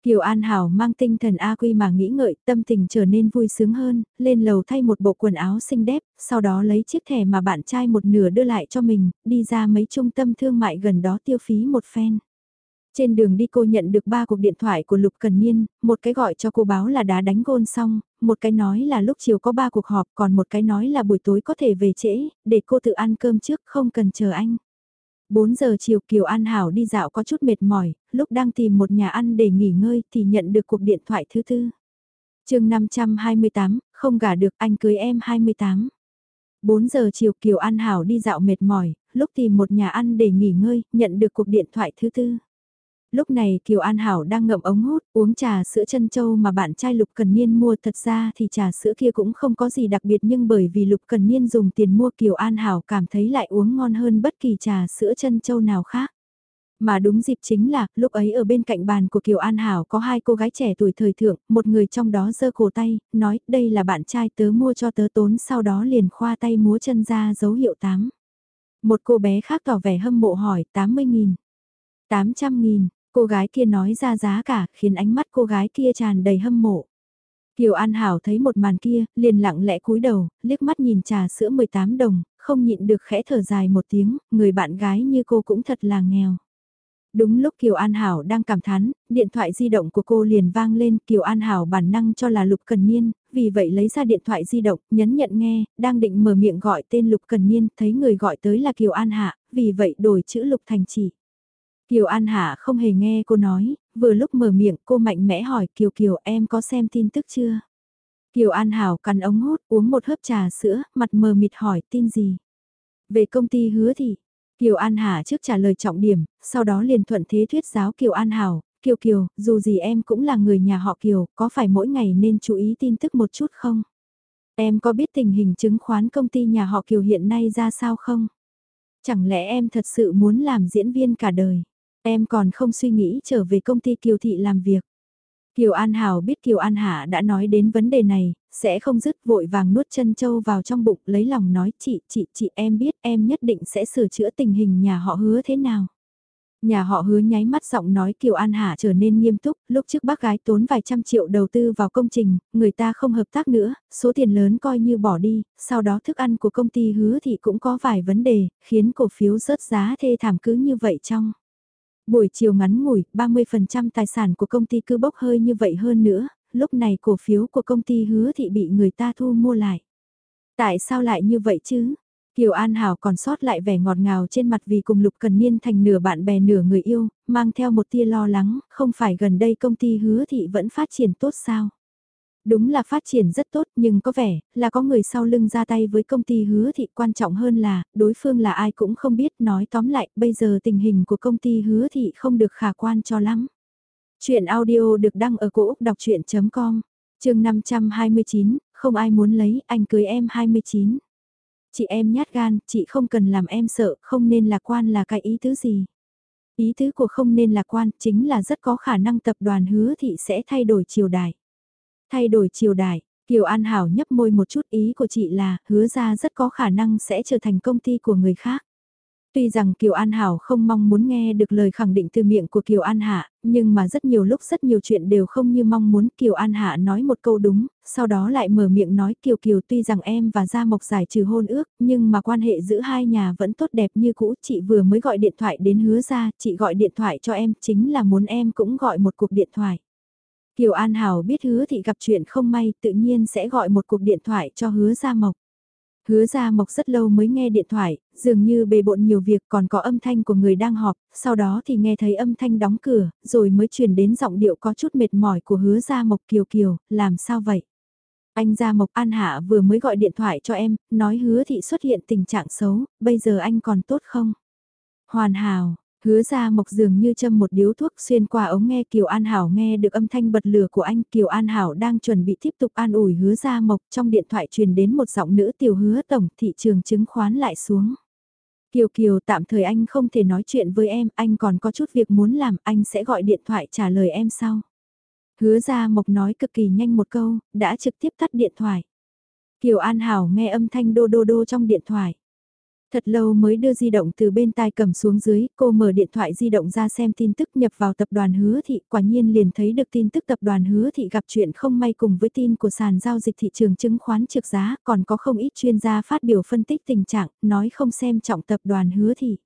Kiều An Hảo mang tinh thần A Quy mà nghĩ ngợi, tâm tình trở nên vui sướng hơn, lên lầu thay một bộ quần áo xinh đẹp, sau đó lấy chiếc thẻ mà bạn trai một nửa đưa lại cho mình, đi ra mấy trung tâm thương mại gần đó tiêu phí một phen. Trên đường đi cô nhận được ba cuộc điện thoại của Lục Cần Niên, một cái gọi cho cô báo là đã đánh gôn xong, một cái nói là lúc chiều có ba cuộc họp, còn một cái nói là buổi tối có thể về trễ, để cô tự ăn cơm trước không cần chờ anh. 4 giờ chiều Kiều An Hảo đi dạo có chút mệt mỏi, lúc đang tìm một nhà ăn để nghỉ ngơi thì nhận được cuộc điện thoại thứ tư. chương 528, không gả được anh cưới em 28. 4 giờ chiều Kiều An Hảo đi dạo mệt mỏi, lúc tìm một nhà ăn để nghỉ ngơi, nhận được cuộc điện thoại thứ tư. Lúc này Kiều An Hảo đang ngậm ống hút uống trà sữa chân châu mà bạn trai Lục Cần Niên mua thật ra thì trà sữa kia cũng không có gì đặc biệt nhưng bởi vì Lục Cần Niên dùng tiền mua Kiều An Hảo cảm thấy lại uống ngon hơn bất kỳ trà sữa chân châu nào khác. Mà đúng dịp chính là, lúc ấy ở bên cạnh bàn của Kiều An Hảo có hai cô gái trẻ tuổi thời thượng, một người trong đó giơ cổ tay, nói đây là bạn trai tớ mua cho tớ tốn sau đó liền khoa tay múa chân ra dấu hiệu 8. Một cô bé khác tỏ vẻ hâm mộ hỏi 80.000, 800.000, Cô gái kia nói ra giá cả khiến ánh mắt cô gái kia tràn đầy hâm mộ. Kiều An Hảo thấy một màn kia, liền lặng lẽ cúi đầu, liếc mắt nhìn trà sữa 18 đồng, không nhịn được khẽ thở dài một tiếng, người bạn gái như cô cũng thật là nghèo. Đúng lúc Kiều An Hảo đang cảm thán, điện thoại di động của cô liền vang lên Kiều An Hảo bản năng cho là Lục Cần Niên, vì vậy lấy ra điện thoại di động, nhấn nhận nghe, đang định mở miệng gọi tên Lục Cần Niên, thấy người gọi tới là Kiều An Hạ, vì vậy đổi chữ Lục thành chỉ. Kiều An Hạ không hề nghe cô nói, vừa lúc mở miệng cô mạnh mẽ hỏi Kiều Kiều em có xem tin tức chưa? Kiều An Hảo cắn ống hút uống một hớp trà sữa, mặt mờ mịt hỏi tin gì? Về công ty hứa thì, Kiều An Hà trước trả lời trọng điểm, sau đó liền thuận thế thuyết giáo Kiều An Hảo, Kiều Kiều, dù gì em cũng là người nhà họ Kiều, có phải mỗi ngày nên chú ý tin tức một chút không? Em có biết tình hình chứng khoán công ty nhà họ Kiều hiện nay ra sao không? Chẳng lẽ em thật sự muốn làm diễn viên cả đời? Em còn không suy nghĩ trở về công ty Kiều Thị làm việc. Kiều An Hảo biết Kiều An Hạ đã nói đến vấn đề này, sẽ không dứt vội vàng nuốt chân châu vào trong bụng lấy lòng nói chị, chị, chị em biết em nhất định sẽ sửa chữa tình hình nhà họ hứa thế nào. Nhà họ hứa nháy mắt giọng nói Kiều An Hạ trở nên nghiêm túc, lúc trước bác gái tốn vài trăm triệu đầu tư vào công trình, người ta không hợp tác nữa, số tiền lớn coi như bỏ đi, sau đó thức ăn của công ty hứa thì cũng có vài vấn đề, khiến cổ phiếu rớt giá thê thảm cứ như vậy trong. Buổi chiều ngắn ngủi, 30% tài sản của công ty cứ bốc hơi như vậy hơn nữa, lúc này cổ phiếu của công ty hứa thị bị người ta thu mua lại. Tại sao lại như vậy chứ? Kiều An Hảo còn sót lại vẻ ngọt ngào trên mặt vì cùng Lục Cần Niên thành nửa bạn bè nửa người yêu, mang theo một tia lo lắng, không phải gần đây công ty hứa thị vẫn phát triển tốt sao? Đúng là phát triển rất tốt nhưng có vẻ là có người sau lưng ra tay với công ty hứa thị quan trọng hơn là đối phương là ai cũng không biết nói tóm lại bây giờ tình hình của công ty hứa thị không được khả quan cho lắm. Chuyện audio được đăng ở cổ Úc đọc chuyện.com, trường 529, không ai muốn lấy anh cưới em 29. Chị em nhát gan, chị không cần làm em sợ, không nên lạc quan là cái ý tứ gì. Ý tứ của không nên lạc quan chính là rất có khả năng tập đoàn hứa thị sẽ thay đổi triều đại. Thay đổi triều đại, Kiều An Hảo nhấp môi một chút ý của chị là hứa ra rất có khả năng sẽ trở thành công ty của người khác. Tuy rằng Kiều An Hảo không mong muốn nghe được lời khẳng định từ miệng của Kiều An Hạ, nhưng mà rất nhiều lúc rất nhiều chuyện đều không như mong muốn Kiều An Hạ nói một câu đúng, sau đó lại mở miệng nói Kiều Kiều tuy rằng em và Gia Mộc giải trừ hôn ước, nhưng mà quan hệ giữa hai nhà vẫn tốt đẹp như cũ. Chị vừa mới gọi điện thoại đến hứa ra, chị gọi điện thoại cho em chính là muốn em cũng gọi một cuộc điện thoại. Kiều An Hảo biết hứa thị gặp chuyện không may tự nhiên sẽ gọi một cuộc điện thoại cho hứa Gia Mộc. Hứa Gia mộc rất lâu mới nghe điện thoại, dường như bề bộn nhiều việc còn có âm thanh của người đang họp, sau đó thì nghe thấy âm thanh đóng cửa, rồi mới truyền đến giọng điệu có chút mệt mỏi của hứa Gia mộc kiều kiều, làm sao vậy? Anh Gia Mộc An Hạ vừa mới gọi điện thoại cho em, nói hứa thị xuất hiện tình trạng xấu, bây giờ anh còn tốt không? Hoàn hảo, Hứa ra mộc dường như châm một điếu thuốc xuyên qua ống nghe Kiều An Hảo nghe được âm thanh bật lửa của anh. Kiều An Hảo đang chuẩn bị tiếp tục an ủi hứa ra mộc trong điện thoại truyền đến một giọng nữ tiểu hứa tổng thị trường chứng khoán lại xuống. Kiều Kiều tạm thời anh không thể nói chuyện với em, anh còn có chút việc muốn làm, anh sẽ gọi điện thoại trả lời em sau. Hứa ra mộc nói cực kỳ nhanh một câu, đã trực tiếp tắt điện thoại. Kiều An Hảo nghe âm thanh đô đô đô trong điện thoại. Thật lâu mới đưa di động từ bên tai cầm xuống dưới, cô mở điện thoại di động ra xem tin tức nhập vào tập đoàn hứa thị, quả nhiên liền thấy được tin tức tập đoàn hứa thị gặp chuyện không may cùng với tin của sàn giao dịch thị trường chứng khoán trượt giá, còn có không ít chuyên gia phát biểu phân tích tình trạng, nói không xem trọng tập đoàn hứa thị.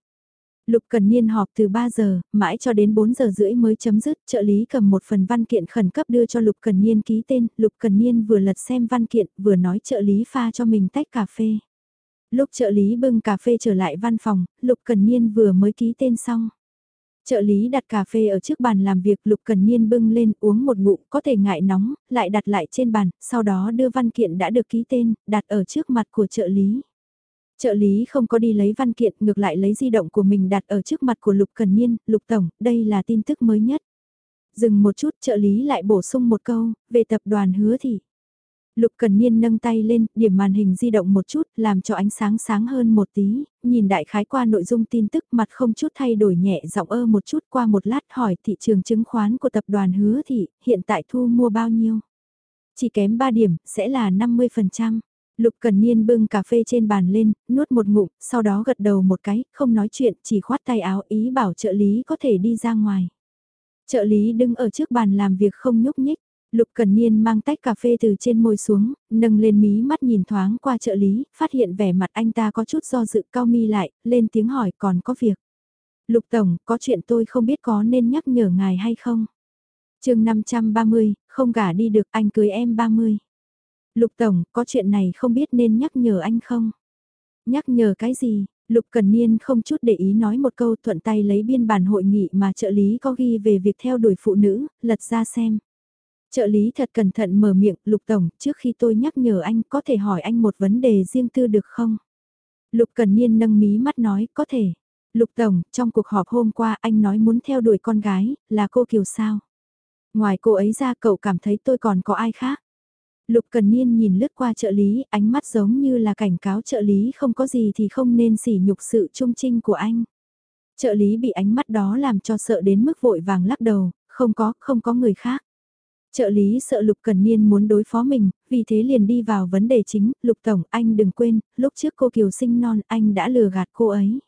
Lục Cần Niên họp từ 3 giờ, mãi cho đến 4 giờ rưỡi mới chấm dứt, trợ lý cầm một phần văn kiện khẩn cấp đưa cho Lục Cần Niên ký tên, Lục Cần Niên vừa lật xem văn kiện, vừa nói trợ lý pha cho mình tách cà phê. Lúc trợ lý bưng cà phê trở lại văn phòng, Lục Cần Niên vừa mới ký tên xong. Trợ lý đặt cà phê ở trước bàn làm việc Lục Cần Niên bưng lên uống một ngụm có thể ngại nóng, lại đặt lại trên bàn, sau đó đưa văn kiện đã được ký tên, đặt ở trước mặt của trợ lý. Trợ lý không có đi lấy văn kiện ngược lại lấy di động của mình đặt ở trước mặt của Lục Cần Niên, Lục Tổng, đây là tin tức mới nhất. Dừng một chút trợ lý lại bổ sung một câu, về tập đoàn hứa thị. Lục Cần Niên nâng tay lên, điểm màn hình di động một chút, làm cho ánh sáng sáng hơn một tí, nhìn đại khái qua nội dung tin tức mặt không chút thay đổi nhẹ giọng ơ một chút qua một lát hỏi thị trường chứng khoán của tập đoàn hứa thị, hiện tại thu mua bao nhiêu? Chỉ kém 3 điểm, sẽ là 50%. Lục Cần Niên bưng cà phê trên bàn lên, nuốt một ngụm, sau đó gật đầu một cái, không nói chuyện, chỉ khoát tay áo ý bảo trợ lý có thể đi ra ngoài. Trợ lý đứng ở trước bàn làm việc không nhúc nhích. Lục Cần Niên mang tách cà phê từ trên môi xuống, nâng lên mí mắt nhìn thoáng qua trợ lý, phát hiện vẻ mặt anh ta có chút do dự cao mi lại, lên tiếng hỏi còn có việc. Lục Tổng, có chuyện tôi không biết có nên nhắc nhở ngài hay không? chương 530, không gả đi được anh cưới em 30. Lục Tổng, có chuyện này không biết nên nhắc nhở anh không? Nhắc nhở cái gì? Lục Cần Niên không chút để ý nói một câu thuận tay lấy biên bản hội nghị mà trợ lý có ghi về việc theo đuổi phụ nữ, lật ra xem. Trợ lý thật cẩn thận mở miệng, Lục Tổng, trước khi tôi nhắc nhở anh có thể hỏi anh một vấn đề riêng tư được không? Lục Cần Niên nâng mí mắt nói, có thể. Lục Tổng, trong cuộc họp hôm qua anh nói muốn theo đuổi con gái, là cô Kiều sao? Ngoài cô ấy ra cậu cảm thấy tôi còn có ai khác? Lục Cần Niên nhìn lướt qua trợ lý, ánh mắt giống như là cảnh cáo trợ lý không có gì thì không nên sỉ nhục sự trung trinh của anh. Trợ lý bị ánh mắt đó làm cho sợ đến mức vội vàng lắc đầu, không có, không có người khác. Trợ lý sợ Lục Cần Niên muốn đối phó mình, vì thế liền đi vào vấn đề chính, Lục Tổng anh đừng quên, lúc trước cô Kiều sinh non anh đã lừa gạt cô ấy.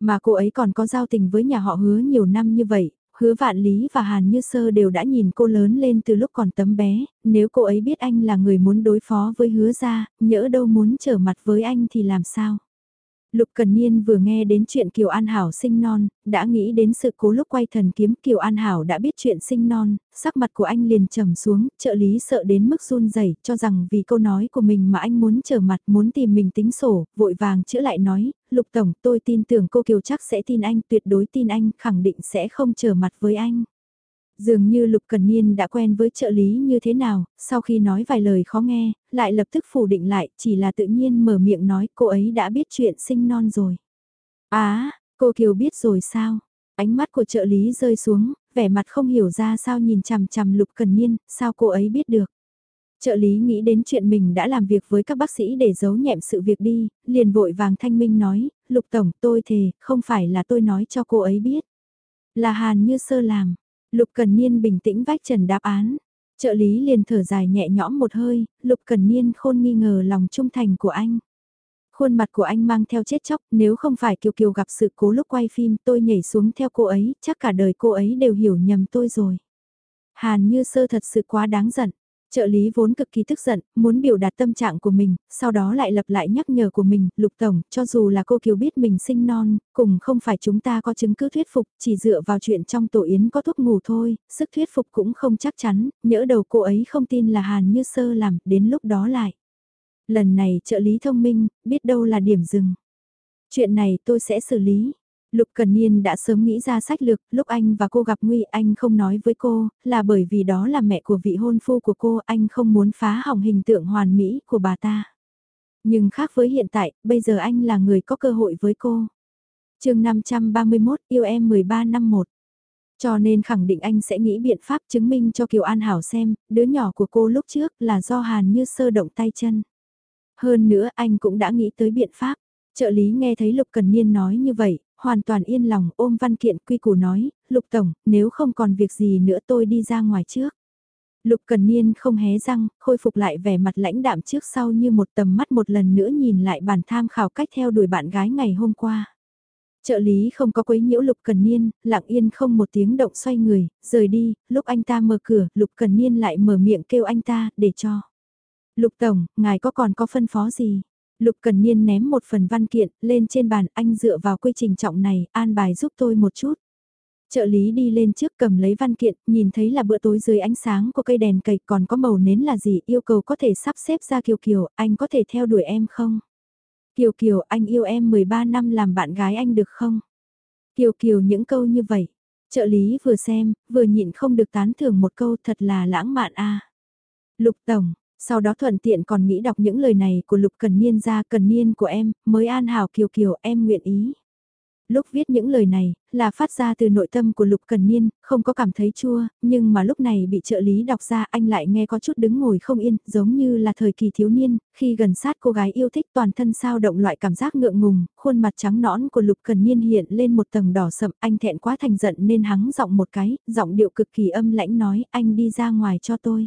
Mà cô ấy còn có giao tình với nhà họ hứa nhiều năm như vậy, hứa vạn lý và Hàn Như Sơ đều đã nhìn cô lớn lên từ lúc còn tấm bé, nếu cô ấy biết anh là người muốn đối phó với hứa ra, nhỡ đâu muốn trở mặt với anh thì làm sao? Lục Cần Niên vừa nghe đến chuyện Kiều An Hảo sinh non, đã nghĩ đến sự cố lúc quay thần kiếm Kiều An Hảo đã biết chuyện sinh non, sắc mặt của anh liền trầm xuống, trợ lý sợ đến mức run rẩy cho rằng vì câu nói của mình mà anh muốn trở mặt muốn tìm mình tính sổ, vội vàng chữa lại nói, Lục Tổng tôi tin tưởng cô Kiều chắc sẽ tin anh, tuyệt đối tin anh, khẳng định sẽ không trở mặt với anh. Dường như Lục Cần Niên đã quen với trợ lý như thế nào, sau khi nói vài lời khó nghe, lại lập tức phủ định lại, chỉ là tự nhiên mở miệng nói cô ấy đã biết chuyện sinh non rồi. Á, cô Kiều biết rồi sao? Ánh mắt của trợ lý rơi xuống, vẻ mặt không hiểu ra sao nhìn chằm chằm Lục Cần Niên, sao cô ấy biết được. Trợ lý nghĩ đến chuyện mình đã làm việc với các bác sĩ để giấu nhẹm sự việc đi, liền vội vàng thanh minh nói, Lục Tổng tôi thề, không phải là tôi nói cho cô ấy biết. Là Hàn Như Sơ làm, Lục Cần Niên bình tĩnh vách trần đáp án. Trợ lý liền thở dài nhẹ nhõm một hơi, Lục Cần Niên khôn nghi ngờ lòng trung thành của anh. Khuôn mặt của anh mang theo chết chóc, nếu không phải Kiều Kiều gặp sự cố lúc quay phim tôi nhảy xuống theo cô ấy, chắc cả đời cô ấy đều hiểu nhầm tôi rồi. Hàn như sơ thật sự quá đáng giận. Trợ lý vốn cực kỳ tức giận, muốn biểu đạt tâm trạng của mình, sau đó lại lập lại nhắc nhở của mình, Lục Tổng, cho dù là cô Kiều biết mình sinh non, cùng không phải chúng ta có chứng cứ thuyết phục, chỉ dựa vào chuyện trong tổ yến có thuốc ngủ thôi, sức thuyết phục cũng không chắc chắn, nhỡ đầu cô ấy không tin là Hàn Như Sơ làm, đến lúc đó lại. Lần này trợ lý thông minh, biết đâu là điểm dừng. Chuyện này tôi sẽ xử lý. Lục Cần Niên đã sớm nghĩ ra sách lược, lúc anh và cô gặp Nguy anh không nói với cô, là bởi vì đó là mẹ của vị hôn phu của cô, anh không muốn phá hỏng hình tượng hoàn mỹ của bà ta. Nhưng khác với hiện tại, bây giờ anh là người có cơ hội với cô. chương 531 yêu em 13 năm 1. Cho nên khẳng định anh sẽ nghĩ biện pháp chứng minh cho Kiều An Hảo xem, đứa nhỏ của cô lúc trước là do Hàn như sơ động tay chân. Hơn nữa anh cũng đã nghĩ tới biện pháp. Trợ lý nghe thấy Lục Cần Niên nói như vậy, hoàn toàn yên lòng ôm văn kiện quy củ nói, Lục Tổng, nếu không còn việc gì nữa tôi đi ra ngoài trước. Lục Cần Niên không hé răng, khôi phục lại vẻ mặt lãnh đạm trước sau như một tầm mắt một lần nữa nhìn lại bản tham khảo cách theo đuổi bạn gái ngày hôm qua. Trợ lý không có quấy nhiễu Lục Cần Niên, lặng yên không một tiếng động xoay người, rời đi, lúc anh ta mở cửa, Lục Cần Niên lại mở miệng kêu anh ta, để cho. Lục Tổng, ngài có còn có phân phó gì? Lục Cần Niên ném một phần văn kiện lên trên bàn anh dựa vào quy trình trọng này, an bài giúp tôi một chút. Trợ lý đi lên trước cầm lấy văn kiện, nhìn thấy là bữa tối dưới ánh sáng của cây đèn cầy còn có màu nến là gì, yêu cầu có thể sắp xếp ra Kiều Kiều, anh có thể theo đuổi em không? Kiều Kiều, anh yêu em 13 năm làm bạn gái anh được không? Kiều Kiều những câu như vậy. Trợ lý vừa xem, vừa nhịn không được tán thưởng một câu thật là lãng mạn a. Lục Tổng, sau đó thuận tiện còn nghĩ đọc những lời này của Lục Cần Niên ra Cần Niên của em, mới an hảo kiều kiều em nguyện ý. Lúc viết những lời này, là phát ra từ nội tâm của Lục Cần Niên, không có cảm thấy chua, nhưng mà lúc này bị trợ lý đọc ra anh lại nghe có chút đứng ngồi không yên, giống như là thời kỳ thiếu niên, khi gần sát cô gái yêu thích toàn thân sao động loại cảm giác ngượng ngùng, khuôn mặt trắng nõn của Lục Cần Niên hiện lên một tầng đỏ sậm, anh thẹn quá thành giận nên hắng giọng một cái, giọng điệu cực kỳ âm lãnh nói, anh đi ra ngoài cho tôi.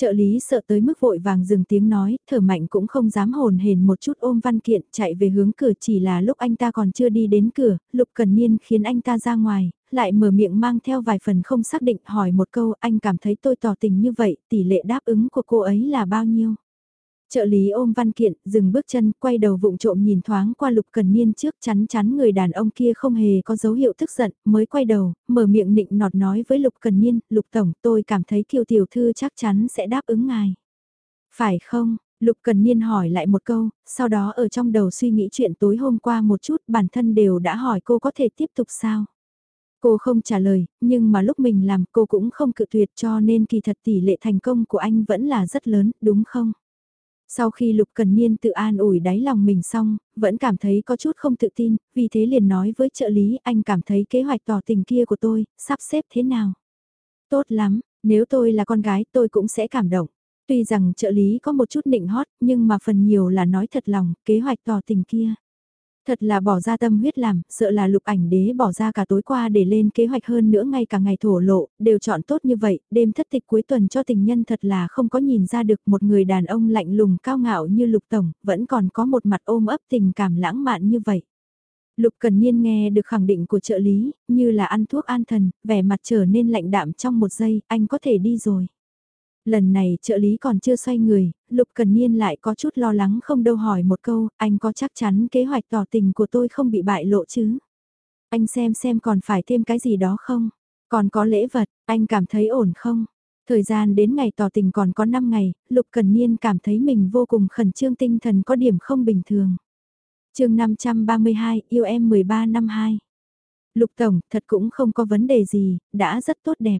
Trợ lý sợ tới mức vội vàng dừng tiếng nói, thở mạnh cũng không dám hồn hền một chút ôm văn kiện chạy về hướng cửa chỉ là lúc anh ta còn chưa đi đến cửa, Lục Cần Niên khiến anh ta ra ngoài, lại mở miệng mang theo vài phần không xác định hỏi một câu anh cảm thấy tôi tỏ tình như vậy, tỷ lệ đáp ứng của cô ấy là bao nhiêu? Trợ lý ôm văn kiện, dừng bước chân, quay đầu vụng trộm nhìn thoáng qua lục cần niên trước chắn chắn người đàn ông kia không hề có dấu hiệu tức giận, mới quay đầu, mở miệng nịnh nọt nói với lục cần niên, lục tổng tôi cảm thấy kiều tiểu thư chắc chắn sẽ đáp ứng ngài. Phải không? Lục Cần Niên hỏi lại một câu, sau đó ở trong đầu suy nghĩ chuyện tối hôm qua một chút bản thân đều đã hỏi cô có thể tiếp tục sao? Cô không trả lời, nhưng mà lúc mình làm cô cũng không cự tuyệt cho nên kỳ thật tỷ lệ thành công của anh vẫn là rất lớn, đúng không? Sau khi Lục Cần Niên tự an ủi đáy lòng mình xong, vẫn cảm thấy có chút không tự tin, vì thế liền nói với trợ lý anh cảm thấy kế hoạch tỏ tình kia của tôi, sắp xếp thế nào? Tốt lắm, nếu tôi là con gái tôi cũng sẽ cảm động. Tuy rằng trợ lý có một chút nịnh hót, nhưng mà phần nhiều là nói thật lòng, kế hoạch tỏ tình kia. Thật là bỏ ra tâm huyết làm, sợ là lục ảnh đế bỏ ra cả tối qua để lên kế hoạch hơn nữa ngay cả ngày thổ lộ, đều chọn tốt như vậy, đêm thất tịch cuối tuần cho tình nhân thật là không có nhìn ra được một người đàn ông lạnh lùng cao ngạo như lục tổng, vẫn còn có một mặt ôm ấp tình cảm lãng mạn như vậy. Lục Cần Niên nghe được khẳng định của trợ lý, như là ăn thuốc an thần, vẻ mặt trở nên lạnh đạm trong một giây, anh có thể đi rồi. Lần này trợ lý còn chưa xoay người, Lục Cần Niên lại có chút lo lắng không đâu hỏi một câu, anh có chắc chắn kế hoạch tỏ tình của tôi không bị bại lộ chứ? Anh xem xem còn phải thêm cái gì đó không? Còn có lễ vật, anh cảm thấy ổn không? Thời gian đến ngày tỏ tình còn có 5 ngày, Lục Cần Niên cảm thấy mình vô cùng khẩn trương tinh thần có điểm không bình thường. chương 532, yêu em 13 năm 2. Lục Tổng, thật cũng không có vấn đề gì, đã rất tốt đẹp.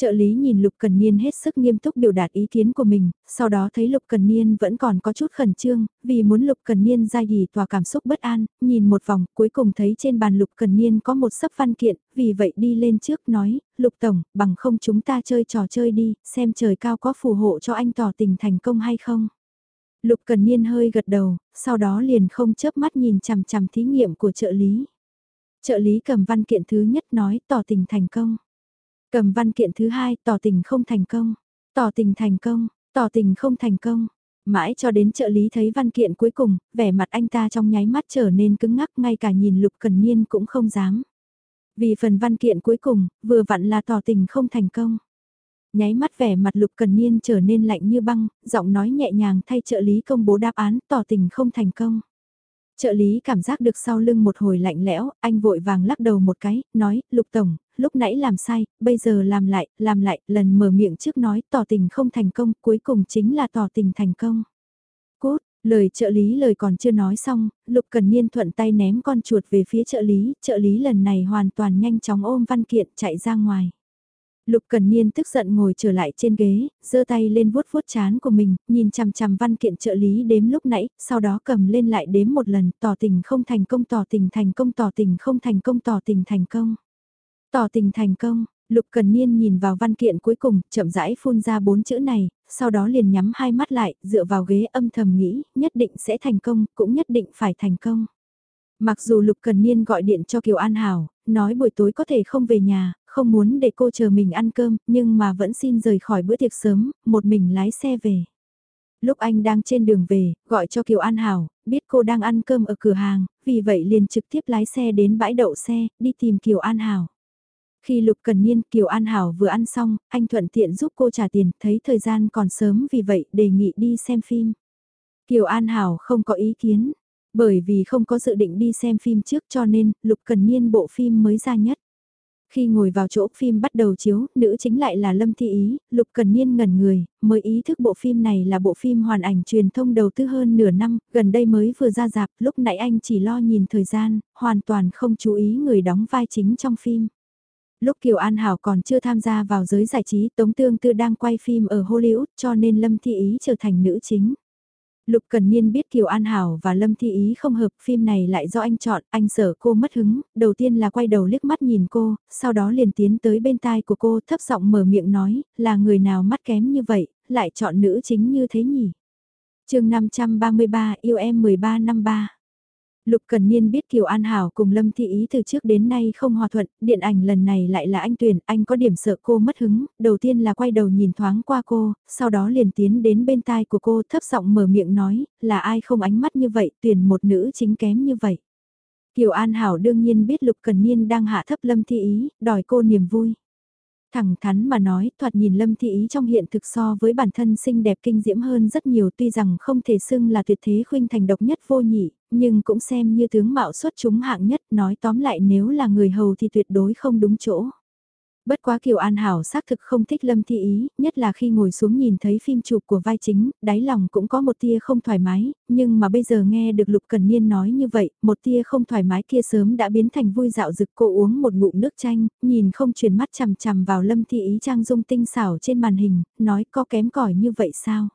Trợ lý nhìn Lục Cần Niên hết sức nghiêm túc biểu đạt ý kiến của mình, sau đó thấy Lục Cần Niên vẫn còn có chút khẩn trương, vì muốn Lục Cần Niên ra gì tòa cảm xúc bất an, nhìn một vòng, cuối cùng thấy trên bàn Lục Cần Niên có một sấp văn kiện, vì vậy đi lên trước nói, Lục Tổng, bằng không chúng ta chơi trò chơi đi, xem trời cao có phù hộ cho anh tỏ tình thành công hay không. Lục Cần Niên hơi gật đầu, sau đó liền không chớp mắt nhìn chằm chằm thí nghiệm của trợ lý. Trợ lý cầm văn kiện thứ nhất nói tỏ tình thành công. Cầm văn kiện thứ hai, tỏ tình không thành công. Tỏ tình thành công, tỏ tình không thành công. Mãi cho đến trợ lý thấy văn kiện cuối cùng, vẻ mặt anh ta trong nháy mắt trở nên cứng ngắc ngay cả nhìn Lục Cần Niên cũng không dám. Vì phần văn kiện cuối cùng, vừa vặn là tỏ tình không thành công. Nháy mắt vẻ mặt Lục Cần Niên trở nên lạnh như băng, giọng nói nhẹ nhàng thay trợ lý công bố đáp án tỏ tình không thành công. Trợ lý cảm giác được sau lưng một hồi lạnh lẽo, anh vội vàng lắc đầu một cái, nói, Lục Tổng, lúc nãy làm sai, bây giờ làm lại, làm lại, lần mở miệng trước nói tỏ tình không thành công, cuối cùng chính là tỏ tình thành công. Cốt, lời trợ lý lời còn chưa nói xong, Lục Cần Niên thuận tay ném con chuột về phía trợ lý, trợ lý lần này hoàn toàn nhanh chóng ôm văn kiện chạy ra ngoài. Lục Cần Niên tức giận ngồi trở lại trên ghế, giơ tay lên vuốt vuốt chán của mình, nhìn chằm chằm văn kiện trợ lý đếm lúc nãy, sau đó cầm lên lại đếm một lần, tỏ tình không thành công tỏ tình thành công tỏ tình không thành công tỏ tình thành công. Tỏ tình thành công, Lục Cần Niên nhìn vào văn kiện cuối cùng, chậm rãi phun ra bốn chữ này, sau đó liền nhắm hai mắt lại, dựa vào ghế âm thầm nghĩ, nhất định sẽ thành công, cũng nhất định phải thành công. Mặc dù Lục Cần Niên gọi điện cho Kiều An Hảo, nói buổi tối có thể không về nhà, không muốn để cô chờ mình ăn cơm, nhưng mà vẫn xin rời khỏi bữa tiệc sớm, một mình lái xe về. Lúc anh đang trên đường về, gọi cho Kiều An Hảo, biết cô đang ăn cơm ở cửa hàng, vì vậy liền trực tiếp lái xe đến bãi đậu xe, đi tìm Kiều An Hảo. Khi Lục Cần Niên Kiều An Hảo vừa ăn xong, anh thuận tiện giúp cô trả tiền, thấy thời gian còn sớm vì vậy đề nghị đi xem phim. Kiều An Hảo không có ý kiến, bởi vì không có dự định đi xem phim trước cho nên Lục Cần Niên bộ phim mới ra nhất. Khi ngồi vào chỗ phim bắt đầu chiếu, nữ chính lại là Lâm Thi Ý, Lục Cần Niên ngẩn người, mới ý thức bộ phim này là bộ phim hoàn ảnh truyền thông đầu tư hơn nửa năm, gần đây mới vừa ra dạp, lúc nãy anh chỉ lo nhìn thời gian, hoàn toàn không chú ý người đóng vai chính trong phim. Lúc Kiều An Hảo còn chưa tham gia vào giới giải trí, Tống Tương Tư đang quay phim ở Hollywood cho nên Lâm Thi Ý trở thành nữ chính. Lục Cần Niên biết Kiều An Hảo và Lâm Thi Ý không hợp phim này lại do anh chọn, anh sợ cô mất hứng, đầu tiên là quay đầu liếc mắt nhìn cô, sau đó liền tiến tới bên tai của cô thấp giọng mở miệng nói, là người nào mắt kém như vậy, lại chọn nữ chính như thế nhỉ. chương 533 yêu em 13 năm 3 Lục Cần Niên biết Kiều An Hảo cùng Lâm Thị Ý từ trước đến nay không hòa thuận, điện ảnh lần này lại là anh tuyển, anh có điểm sợ cô mất hứng, đầu tiên là quay đầu nhìn thoáng qua cô, sau đó liền tiến đến bên tai của cô thấp giọng mở miệng nói, là ai không ánh mắt như vậy, tuyển một nữ chính kém như vậy. Kiều An Hảo đương nhiên biết Lục Cần Niên đang hạ thấp Lâm Thị Ý, đòi cô niềm vui. Thẳng thắn mà nói, thoạt nhìn Lâm Thị Ý trong hiện thực so với bản thân xinh đẹp kinh diễm hơn rất nhiều tuy rằng không thể xưng là tuyệt thế khuynh thành độc nhất vô nhị, nhưng cũng xem như tướng mạo xuất chúng hạng nhất nói tóm lại nếu là người hầu thì tuyệt đối không đúng chỗ. Bất quá Kiều An Hảo xác thực không thích Lâm Thi Ý, nhất là khi ngồi xuống nhìn thấy phim chụp của vai chính, đáy lòng cũng có một tia không thoải mái, nhưng mà bây giờ nghe được Lục Cần Niên nói như vậy, một tia không thoải mái kia sớm đã biến thành vui dạo rực cô uống một ngụm nước chanh, nhìn không chuyển mắt chằm chằm vào Lâm Thi Ý trang dung tinh xảo trên màn hình, nói có kém cỏi như vậy sao?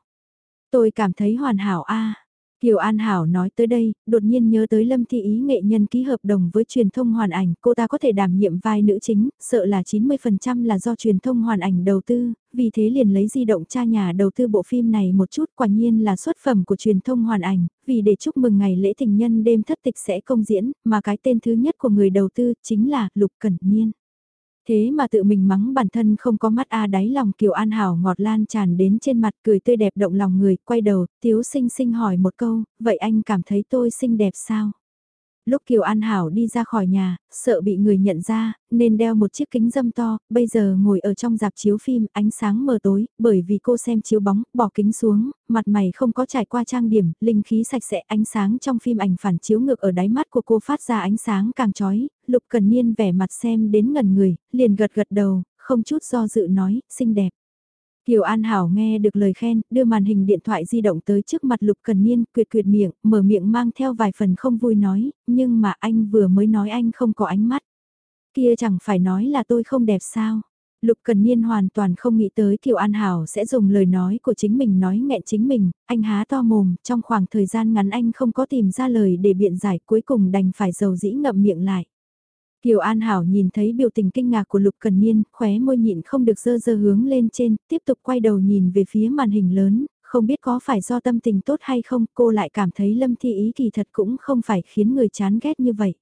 Tôi cảm thấy hoàn hảo a Kiều An Hảo nói tới đây, đột nhiên nhớ tới Lâm Thị Ý nghệ nhân ký hợp đồng với truyền thông hoàn ảnh, cô ta có thể đảm nhiệm vai nữ chính, sợ là 90% là do truyền thông hoàn ảnh đầu tư, vì thế liền lấy di động cha nhà đầu tư bộ phim này một chút quả nhiên là xuất phẩm của truyền thông hoàn ảnh, vì để chúc mừng ngày lễ tình nhân đêm thất tịch sẽ công diễn, mà cái tên thứ nhất của người đầu tư chính là Lục Cẩn Niên. Thế mà tự mình mắng bản thân không có mắt a đáy lòng Kiều An Hảo ngọt lan tràn đến trên mặt cười tươi đẹp động lòng người, quay đầu, thiếu sinh sinh hỏi một câu, vậy anh cảm thấy tôi xinh đẹp sao? Lúc Kiều An Hảo đi ra khỏi nhà, sợ bị người nhận ra, nên đeo một chiếc kính dâm to, bây giờ ngồi ở trong dạp chiếu phim, ánh sáng mờ tối, bởi vì cô xem chiếu bóng, bỏ kính xuống, mặt mày không có trải qua trang điểm, linh khí sạch sẽ, ánh sáng trong phim ảnh phản chiếu ngược ở đáy mắt của cô phát ra ánh sáng càng chói, Lục Cần Niên vẻ mặt xem đến ngần người, liền gật gật đầu, không chút do dự nói, xinh đẹp. Kiều An Hảo nghe được lời khen, đưa màn hình điện thoại di động tới trước mặt Lục Cần Niên, quyệt quyệt miệng, mở miệng mang theo vài phần không vui nói, nhưng mà anh vừa mới nói anh không có ánh mắt. Kia chẳng phải nói là tôi không đẹp sao. Lục Cần Niên hoàn toàn không nghĩ tới Kiều An Hảo sẽ dùng lời nói của chính mình nói nghẹn chính mình, anh há to mồm, trong khoảng thời gian ngắn anh không có tìm ra lời để biện giải cuối cùng đành phải dầu dĩ ngậm miệng lại. Kiều An Hảo nhìn thấy biểu tình kinh ngạc của Lục Cần Niên, khóe môi nhịn không được dơ dơ hướng lên trên, tiếp tục quay đầu nhìn về phía màn hình lớn, không biết có phải do tâm tình tốt hay không, cô lại cảm thấy Lâm Thi Ý kỳ thật cũng không phải khiến người chán ghét như vậy.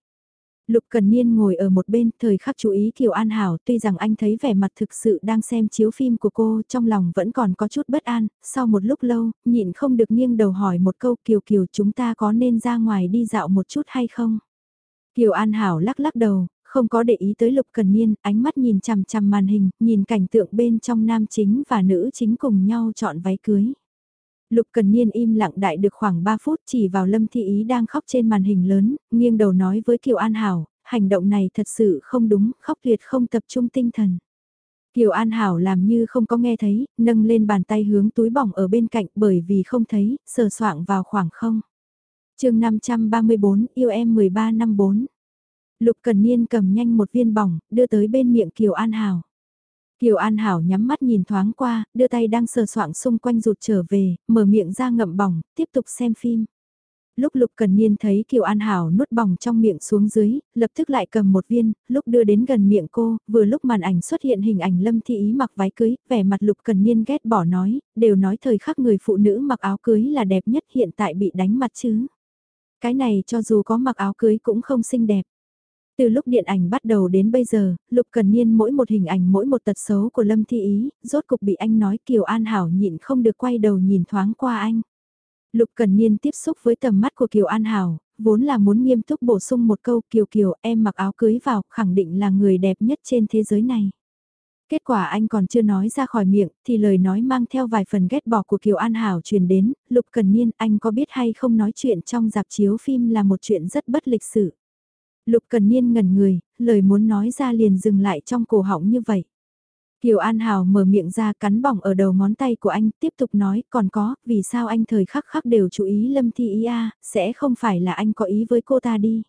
Lục Cần Niên ngồi ở một bên, thời khắc chú ý Kiều An Hảo, tuy rằng anh thấy vẻ mặt thực sự đang xem chiếu phim của cô, trong lòng vẫn còn có chút bất an, sau một lúc lâu, nhịn không được nghiêng đầu hỏi một câu Kiều Kiều chúng ta có nên ra ngoài đi dạo một chút hay không? Kiều An Hảo lắc lắc đầu, không có để ý tới Lục Cần Niên, ánh mắt nhìn chằm chằm màn hình, nhìn cảnh tượng bên trong nam chính và nữ chính cùng nhau chọn váy cưới. Lục Cần Niên im lặng đại được khoảng 3 phút chỉ vào Lâm Thị Ý đang khóc trên màn hình lớn, nghiêng đầu nói với Kiều An Hảo, hành động này thật sự không đúng, khóc tuyệt không tập trung tinh thần. Kiều An Hảo làm như không có nghe thấy, nâng lên bàn tay hướng túi bỏng ở bên cạnh bởi vì không thấy, sờ soạng vào khoảng không chương 534, yêu em 13 năm 4. Lục Cần Niên cầm nhanh một viên bỏng, đưa tới bên miệng Kiều An Hảo. Kiều An Hảo nhắm mắt nhìn thoáng qua, đưa tay đang sờ soạng xung quanh rụt trở về, mở miệng ra ngậm bỏng, tiếp tục xem phim. Lúc Lục Cần Niên thấy Kiều An Hảo nuốt bỏng trong miệng xuống dưới, lập tức lại cầm một viên, lúc đưa đến gần miệng cô, vừa lúc màn ảnh xuất hiện hình ảnh Lâm Thị Ý mặc váy cưới, vẻ mặt Lục Cần Niên ghét bỏ nói, đều nói thời khắc người phụ nữ mặc áo cưới là đẹp nhất hiện tại bị đánh mặt chứ. Cái này cho dù có mặc áo cưới cũng không xinh đẹp. Từ lúc điện ảnh bắt đầu đến bây giờ, Lục Cần Niên mỗi một hình ảnh mỗi một tật xấu của Lâm Thi Ý, rốt cục bị anh nói Kiều An Hảo nhịn không được quay đầu nhìn thoáng qua anh. Lục Cần Niên tiếp xúc với tầm mắt của Kiều An Hảo, vốn là muốn nghiêm túc bổ sung một câu Kiều Kiều em mặc áo cưới vào khẳng định là người đẹp nhất trên thế giới này. Kết quả anh còn chưa nói ra khỏi miệng, thì lời nói mang theo vài phần ghét bỏ của Kiều An Hảo truyền đến, Lục Cần Niên anh có biết hay không nói chuyện trong dạp chiếu phim là một chuyện rất bất lịch sự. Lục Cần Niên ngẩn người, lời muốn nói ra liền dừng lại trong cổ họng như vậy. Kiều An Hảo mở miệng ra cắn bỏng ở đầu ngón tay của anh, tiếp tục nói, còn có, vì sao anh thời khắc khắc đều chú ý Lâm Thi Ý a, sẽ không phải là anh có ý với cô ta đi.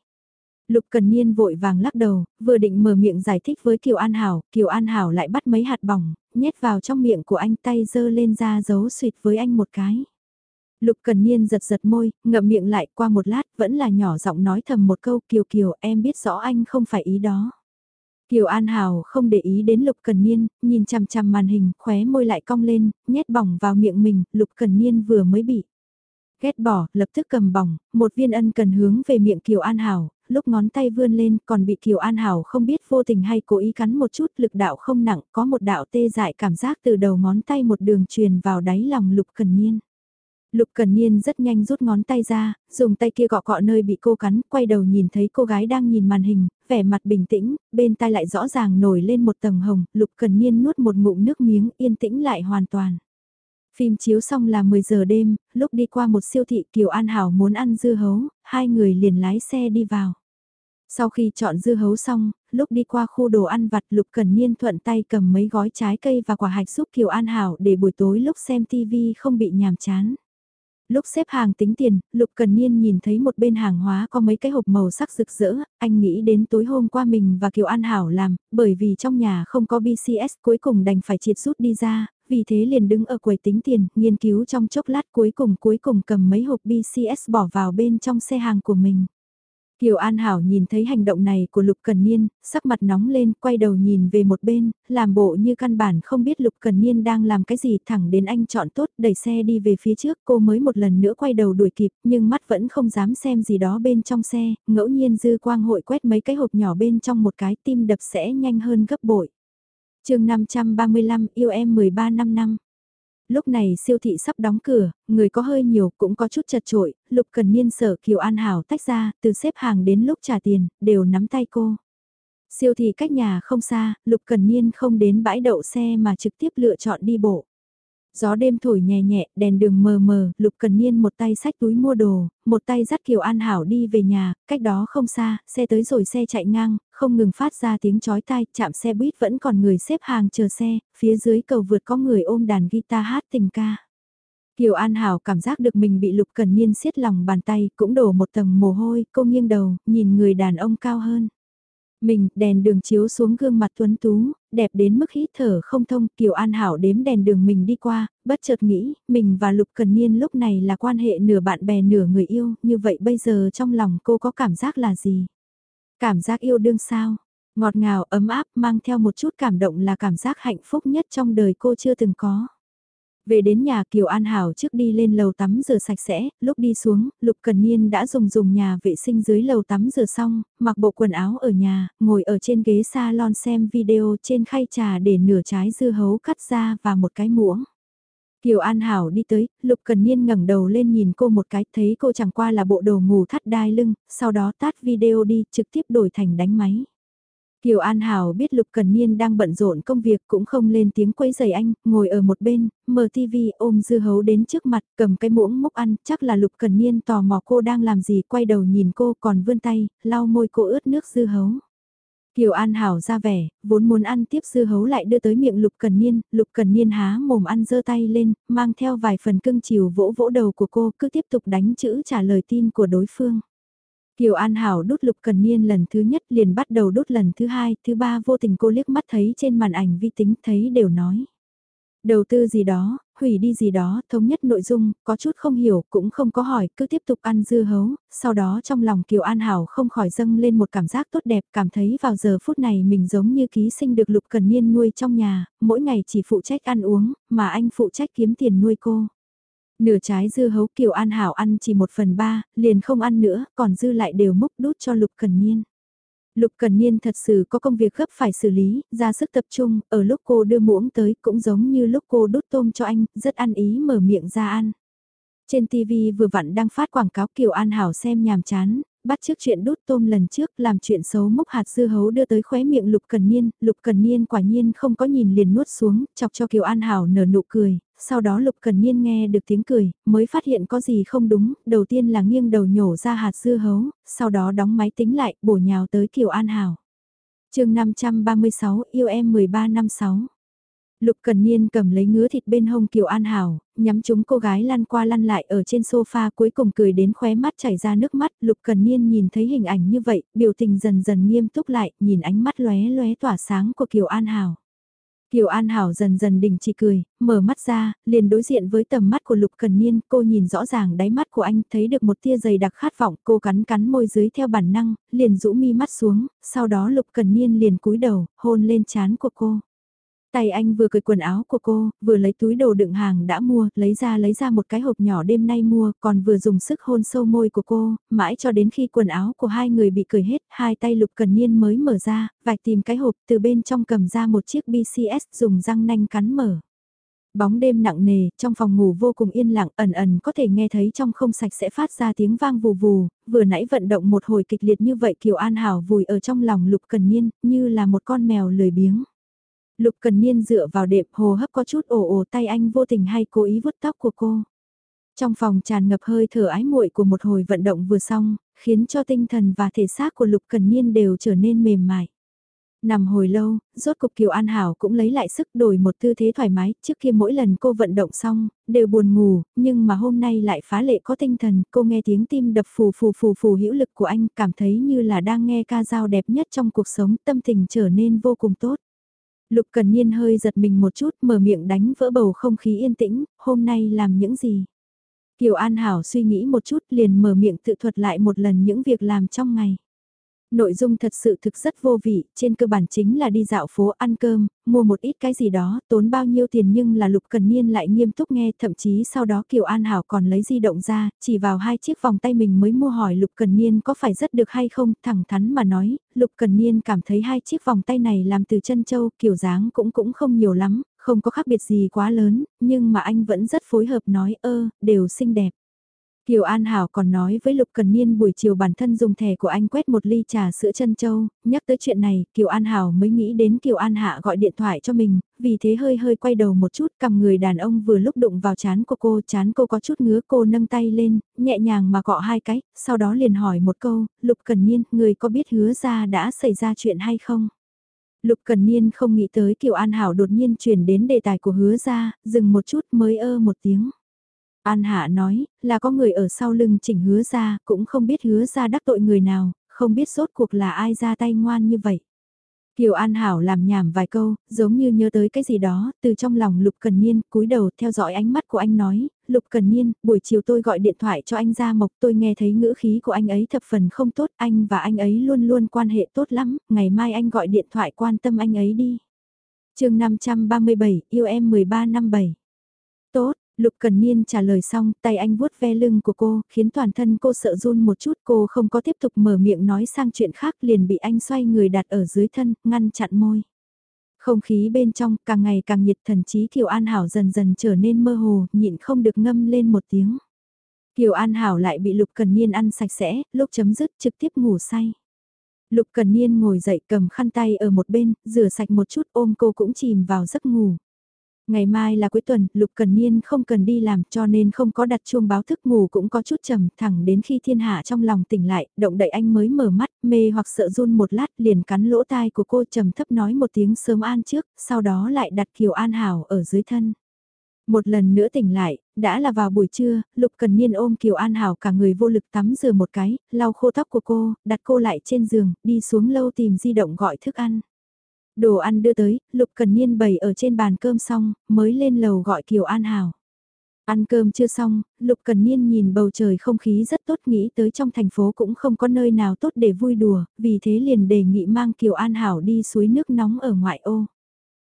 Lục Cần Niên vội vàng lắc đầu, vừa định mở miệng giải thích với Kiều An Hảo, Kiều An Hảo lại bắt mấy hạt bỏng, nhét vào trong miệng của anh tay dơ lên ra giấu suyệt với anh một cái. Lục Cần Niên giật giật môi, ngậm miệng lại qua một lát vẫn là nhỏ giọng nói thầm một câu Kiều Kiều em biết rõ anh không phải ý đó. Kiều An Hảo không để ý đến Lục Cần Niên, nhìn chằm chằm màn hình, khóe môi lại cong lên, nhét bỏng vào miệng mình, Lục Cần Niên vừa mới bị. Ghét bỏ, lập tức cầm bỏng, một viên ân cần hướng về miệng Kiều An Hảo, lúc ngón tay vươn lên còn bị Kiều An Hảo không biết vô tình hay cố ý cắn một chút lực đạo không nặng, có một đạo tê dại cảm giác từ đầu ngón tay một đường truyền vào đáy lòng Lục Cần Niên. Lục Cần Niên rất nhanh rút ngón tay ra, dùng tay kia gọ cọ nơi bị cô cắn, quay đầu nhìn thấy cô gái đang nhìn màn hình, vẻ mặt bình tĩnh, bên tai lại rõ ràng nổi lên một tầng hồng, Lục Cần Niên nuốt một ngụm nước miếng, yên tĩnh lại hoàn toàn. Phim chiếu xong là 10 giờ đêm, lúc đi qua một siêu thị Kiều An Hảo muốn ăn dưa hấu, hai người liền lái xe đi vào. Sau khi chọn dưa hấu xong, lúc đi qua khu đồ ăn vặt Lục Cần Niên thuận tay cầm mấy gói trái cây và quả hạch giúp Kiều An Hảo để buổi tối lúc xem TV không bị nhàm chán. Lúc xếp hàng tính tiền, Lục Cần Niên nhìn thấy một bên hàng hóa có mấy cái hộp màu sắc rực rỡ, anh nghĩ đến tối hôm qua mình và Kiều An Hảo làm, bởi vì trong nhà không có BCS cuối cùng đành phải triệt rút đi ra, vì thế liền đứng ở quầy tính tiền, nghiên cứu trong chốc lát cuối cùng cuối cùng cầm mấy hộp BCS bỏ vào bên trong xe hàng của mình. Kiều An Hảo nhìn thấy hành động này của Lục Cần Niên, sắc mặt nóng lên, quay đầu nhìn về một bên, làm bộ như căn bản không biết Lục Cần Niên đang làm cái gì thẳng đến anh chọn tốt đẩy xe đi về phía trước cô mới một lần nữa quay đầu đuổi kịp nhưng mắt vẫn không dám xem gì đó bên trong xe, ngẫu nhiên dư quang hội quét mấy cái hộp nhỏ bên trong một cái tim đập sẽ nhanh hơn gấp bội. chương 535 yêu em 13 năm năm Lúc này siêu thị sắp đóng cửa, người có hơi nhiều cũng có chút chật trội, Lục Cần Niên sở Kiều An Hảo tách ra, từ xếp hàng đến lúc trả tiền, đều nắm tay cô. Siêu thị cách nhà không xa, Lục Cần Niên không đến bãi đậu xe mà trực tiếp lựa chọn đi bộ. Gió đêm thổi nhẹ nhẹ, đèn đường mờ mờ, Lục Cần Niên một tay sách túi mua đồ, một tay dắt Kiều An Hảo đi về nhà, cách đó không xa, xe tới rồi xe chạy ngang, không ngừng phát ra tiếng chói tai, chạm xe buýt vẫn còn người xếp hàng chờ xe, phía dưới cầu vượt có người ôm đàn guitar hát tình ca. Kiều An Hảo cảm giác được mình bị Lục Cần Niên siết lòng bàn tay, cũng đổ một tầng mồ hôi, cô nghiêng đầu, nhìn người đàn ông cao hơn. Mình, đèn đường chiếu xuống gương mặt tuấn tú, đẹp đến mức hít thở không thông, Kiều An Hảo đếm đèn đường mình đi qua, bất chợt nghĩ, mình và Lục Cần Niên lúc này là quan hệ nửa bạn bè nửa người yêu, như vậy bây giờ trong lòng cô có cảm giác là gì? Cảm giác yêu đương sao? Ngọt ngào, ấm áp, mang theo một chút cảm động là cảm giác hạnh phúc nhất trong đời cô chưa từng có. Về đến nhà Kiều An Hảo trước đi lên lầu tắm rửa sạch sẽ, lúc đi xuống, Lục Cần Niên đã dùng dùng nhà vệ sinh dưới lầu tắm rửa xong, mặc bộ quần áo ở nhà, ngồi ở trên ghế salon xem video trên khay trà để nửa trái dưa hấu cắt ra và một cái muỗng. Kiều An Hảo đi tới, Lục Cần Niên ngẩng đầu lên nhìn cô một cái, thấy cô chẳng qua là bộ đồ ngủ thắt đai lưng, sau đó tắt video đi, trực tiếp đổi thành đánh máy. Kiều An Hảo biết Lục Cần Niên đang bận rộn công việc cũng không lên tiếng quấy giày anh, ngồi ở một bên, mở tivi ôm dư hấu đến trước mặt, cầm cái muỗng múc ăn, chắc là Lục Cần Niên tò mò cô đang làm gì, quay đầu nhìn cô còn vươn tay, lau môi cô ướt nước dư hấu. Kiều An Hảo ra vẻ, vốn muốn ăn tiếp dư hấu lại đưa tới miệng Lục Cần Niên, Lục Cần Niên há mồm ăn giơ tay lên, mang theo vài phần cưng chiều vỗ vỗ đầu của cô cứ tiếp tục đánh chữ trả lời tin của đối phương. Kiều An Hảo đút Lục Cần Niên lần thứ nhất liền bắt đầu đút lần thứ hai, thứ ba vô tình cô liếc mắt thấy trên màn ảnh vi tính thấy đều nói. Đầu tư gì đó, hủy đi gì đó, thống nhất nội dung, có chút không hiểu, cũng không có hỏi, cứ tiếp tục ăn dưa hấu, sau đó trong lòng Kiều An Hảo không khỏi dâng lên một cảm giác tốt đẹp, cảm thấy vào giờ phút này mình giống như ký sinh được Lục Cần Niên nuôi trong nhà, mỗi ngày chỉ phụ trách ăn uống, mà anh phụ trách kiếm tiền nuôi cô. Nửa trái dưa hấu Kiều An Hảo ăn chỉ một phần ba, liền không ăn nữa, còn dư lại đều múc đút cho Lục Cần Niên. Lục Cần Niên thật sự có công việc gấp phải xử lý, ra sức tập trung, ở lúc cô đưa muỗng tới cũng giống như lúc cô đút tôm cho anh, rất ăn ý mở miệng ra ăn. Trên TV vừa vặn đang phát quảng cáo Kiều An Hảo xem nhàm chán, bắt trước chuyện đút tôm lần trước làm chuyện xấu múc hạt dưa hấu đưa tới khóe miệng Lục Cần Niên, Lục Cần Niên quả nhiên không có nhìn liền nuốt xuống, chọc cho Kiều An Hảo nở nụ cười, sau đó Lục Cần Niên nghe được tiếng cười, mới phát hiện có gì không đúng, đầu tiên là nghiêng đầu nhổ ra hạt dưa hấu, sau đó đóng máy tính lại, bổ nhào tới Kiều An Hảo. chương 536, yêu em 13 năm 6. Lục Cần Niên cầm lấy ngứa thịt bên hông Kiều An Hảo, nhắm chúng cô gái lăn qua lăn lại ở trên sofa cuối cùng cười đến khóe mắt chảy ra nước mắt. Lục Cần Niên nhìn thấy hình ảnh như vậy, biểu tình dần dần nghiêm túc lại, nhìn ánh mắt lóe lóe tỏa sáng của Kiều An Hảo. Kiều An Hảo dần dần đình chỉ cười, mở mắt ra, liền đối diện với tầm mắt của Lục Cần Niên, cô nhìn rõ ràng đáy mắt của anh, thấy được một tia dày đặc khát vọng, cô cắn cắn môi dưới theo bản năng, liền rũ mi mắt xuống, sau đó Lục Cần Niên liền cúi đầu, hôn lên trán của cô. Tay anh vừa cười quần áo của cô, vừa lấy túi đồ đựng hàng đã mua, lấy ra lấy ra một cái hộp nhỏ đêm nay mua, còn vừa dùng sức hôn sâu môi của cô, mãi cho đến khi quần áo của hai người bị cười hết, hai tay lục cần niên mới mở ra, vạch tìm cái hộp từ bên trong cầm ra một chiếc BCS dùng răng nanh cắn mở. Bóng đêm nặng nề, trong phòng ngủ vô cùng yên lặng, ẩn ẩn có thể nghe thấy trong không sạch sẽ phát ra tiếng vang vù vù, vừa nãy vận động một hồi kịch liệt như vậy Kiều An Hảo vùi ở trong lòng Lục Cần Niên, như là một con mèo lười biếng. Lục Cần Niên dựa vào đệm hồ hấp có chút ồ ồ tay anh vô tình hay cố ý vuốt tóc của cô. Trong phòng tràn ngập hơi thở ái muội của một hồi vận động vừa xong, khiến cho tinh thần và thể xác của Lục Cần Niên đều trở nên mềm mại. Nằm hồi lâu, rốt cục Kiều An Hảo cũng lấy lại sức đổi một tư thế thoải mái, trước kia mỗi lần cô vận động xong, đều buồn ngủ, nhưng mà hôm nay lại phá lệ có tinh thần, cô nghe tiếng tim đập phù phù phù phù hữu lực của anh, cảm thấy như là đang nghe ca dao đẹp nhất trong cuộc sống, tâm tình trở nên vô cùng tốt. Lục Cần Niên hơi giật mình một chút, mở miệng đánh vỡ bầu không khí yên tĩnh, hôm nay làm những gì? Kiều An Hảo suy nghĩ một chút liền mở miệng tự thuật lại một lần những việc làm trong ngày. Nội dung thật sự thực rất vô vị, trên cơ bản chính là đi dạo phố ăn cơm, mua một ít cái gì đó, tốn bao nhiêu tiền nhưng là Lục Cần Niên lại nghiêm túc nghe, thậm chí sau đó Kiều An Hảo còn lấy di động ra, chỉ vào hai chiếc vòng tay mình mới mua hỏi Lục Cần Niên có phải rất được hay không, thẳng thắn mà nói, Lục Cần Niên cảm thấy hai chiếc vòng tay này làm từ chân châu, kiểu dáng cũng cũng không nhiều lắm, không có khác biệt gì quá lớn, nhưng mà anh vẫn rất phối hợp nói ơ, đều xinh đẹp. Kiều An Hảo còn nói với Lục Cần Niên buổi chiều bản thân dùng thẻ của anh quét một ly trà sữa chân châu, nhắc tới chuyện này, Kiều An Hảo mới nghĩ đến Kiều An Hạ gọi điện thoại cho mình, vì thế hơi hơi quay đầu một chút cầm người đàn ông vừa lúc đụng vào chán của cô, chán cô có chút ngứa cô nâng tay lên, nhẹ nhàng mà cọ hai cái, sau đó liền hỏi một câu, Lục Cần Niên, người có biết hứa ra đã xảy ra chuyện hay không? Lục Cần Niên không nghĩ tới Kiều An Hảo đột nhiên chuyển đến đề tài của hứa ra, dừng một chút mới ơ một tiếng. An Hạ nói, là có người ở sau lưng chỉnh hứa ra, cũng không biết hứa ra đắc tội người nào, không biết sốt cuộc là ai ra tay ngoan như vậy. Kiều An Hảo làm nhảm vài câu, giống như nhớ tới cái gì đó, từ trong lòng Lục Cần Niên, cúi đầu theo dõi ánh mắt của anh nói, Lục Cần Niên, buổi chiều tôi gọi điện thoại cho anh ra mộc tôi nghe thấy ngữ khí của anh ấy thập phần không tốt, anh và anh ấy luôn luôn quan hệ tốt lắm, ngày mai anh gọi điện thoại quan tâm anh ấy đi. chương 537, yêu em 1357. Tốt, Lục Cần Niên trả lời xong, tay anh vuốt ve lưng của cô, khiến toàn thân cô sợ run một chút, cô không có tiếp tục mở miệng nói sang chuyện khác liền bị anh xoay người đặt ở dưới thân, ngăn chặn môi. Không khí bên trong càng ngày càng nhiệt thần trí Kiều An Hảo dần dần trở nên mơ hồ, nhịn không được ngâm lên một tiếng. Kiều An Hảo lại bị Lục Cần Niên ăn sạch sẽ, lúc chấm dứt trực tiếp ngủ say. Lục Cần Niên ngồi dậy cầm khăn tay ở một bên, rửa sạch một chút ôm cô cũng chìm vào giấc ngủ. Ngày mai là cuối tuần, Lục Cần Niên không cần đi làm cho nên không có đặt chuông báo thức ngủ cũng có chút trầm thẳng đến khi thiên hạ trong lòng tỉnh lại, động đậy anh mới mở mắt, mê hoặc sợ run một lát liền cắn lỗ tai của cô trầm thấp nói một tiếng sớm an trước, sau đó lại đặt Kiều An Hảo ở dưới thân. Một lần nữa tỉnh lại, đã là vào buổi trưa, Lục Cần Niên ôm Kiều An Hảo cả người vô lực tắm rửa một cái, lau khô tóc của cô, đặt cô lại trên giường, đi xuống lâu tìm di động gọi thức ăn. Đồ ăn đưa tới, Lục Cần Niên bày ở trên bàn cơm xong, mới lên lầu gọi Kiều An Hảo. Ăn cơm chưa xong, Lục Cần Niên nhìn bầu trời không khí rất tốt nghĩ tới trong thành phố cũng không có nơi nào tốt để vui đùa, vì thế liền đề nghị mang Kiều An Hảo đi suối nước nóng ở ngoại ô.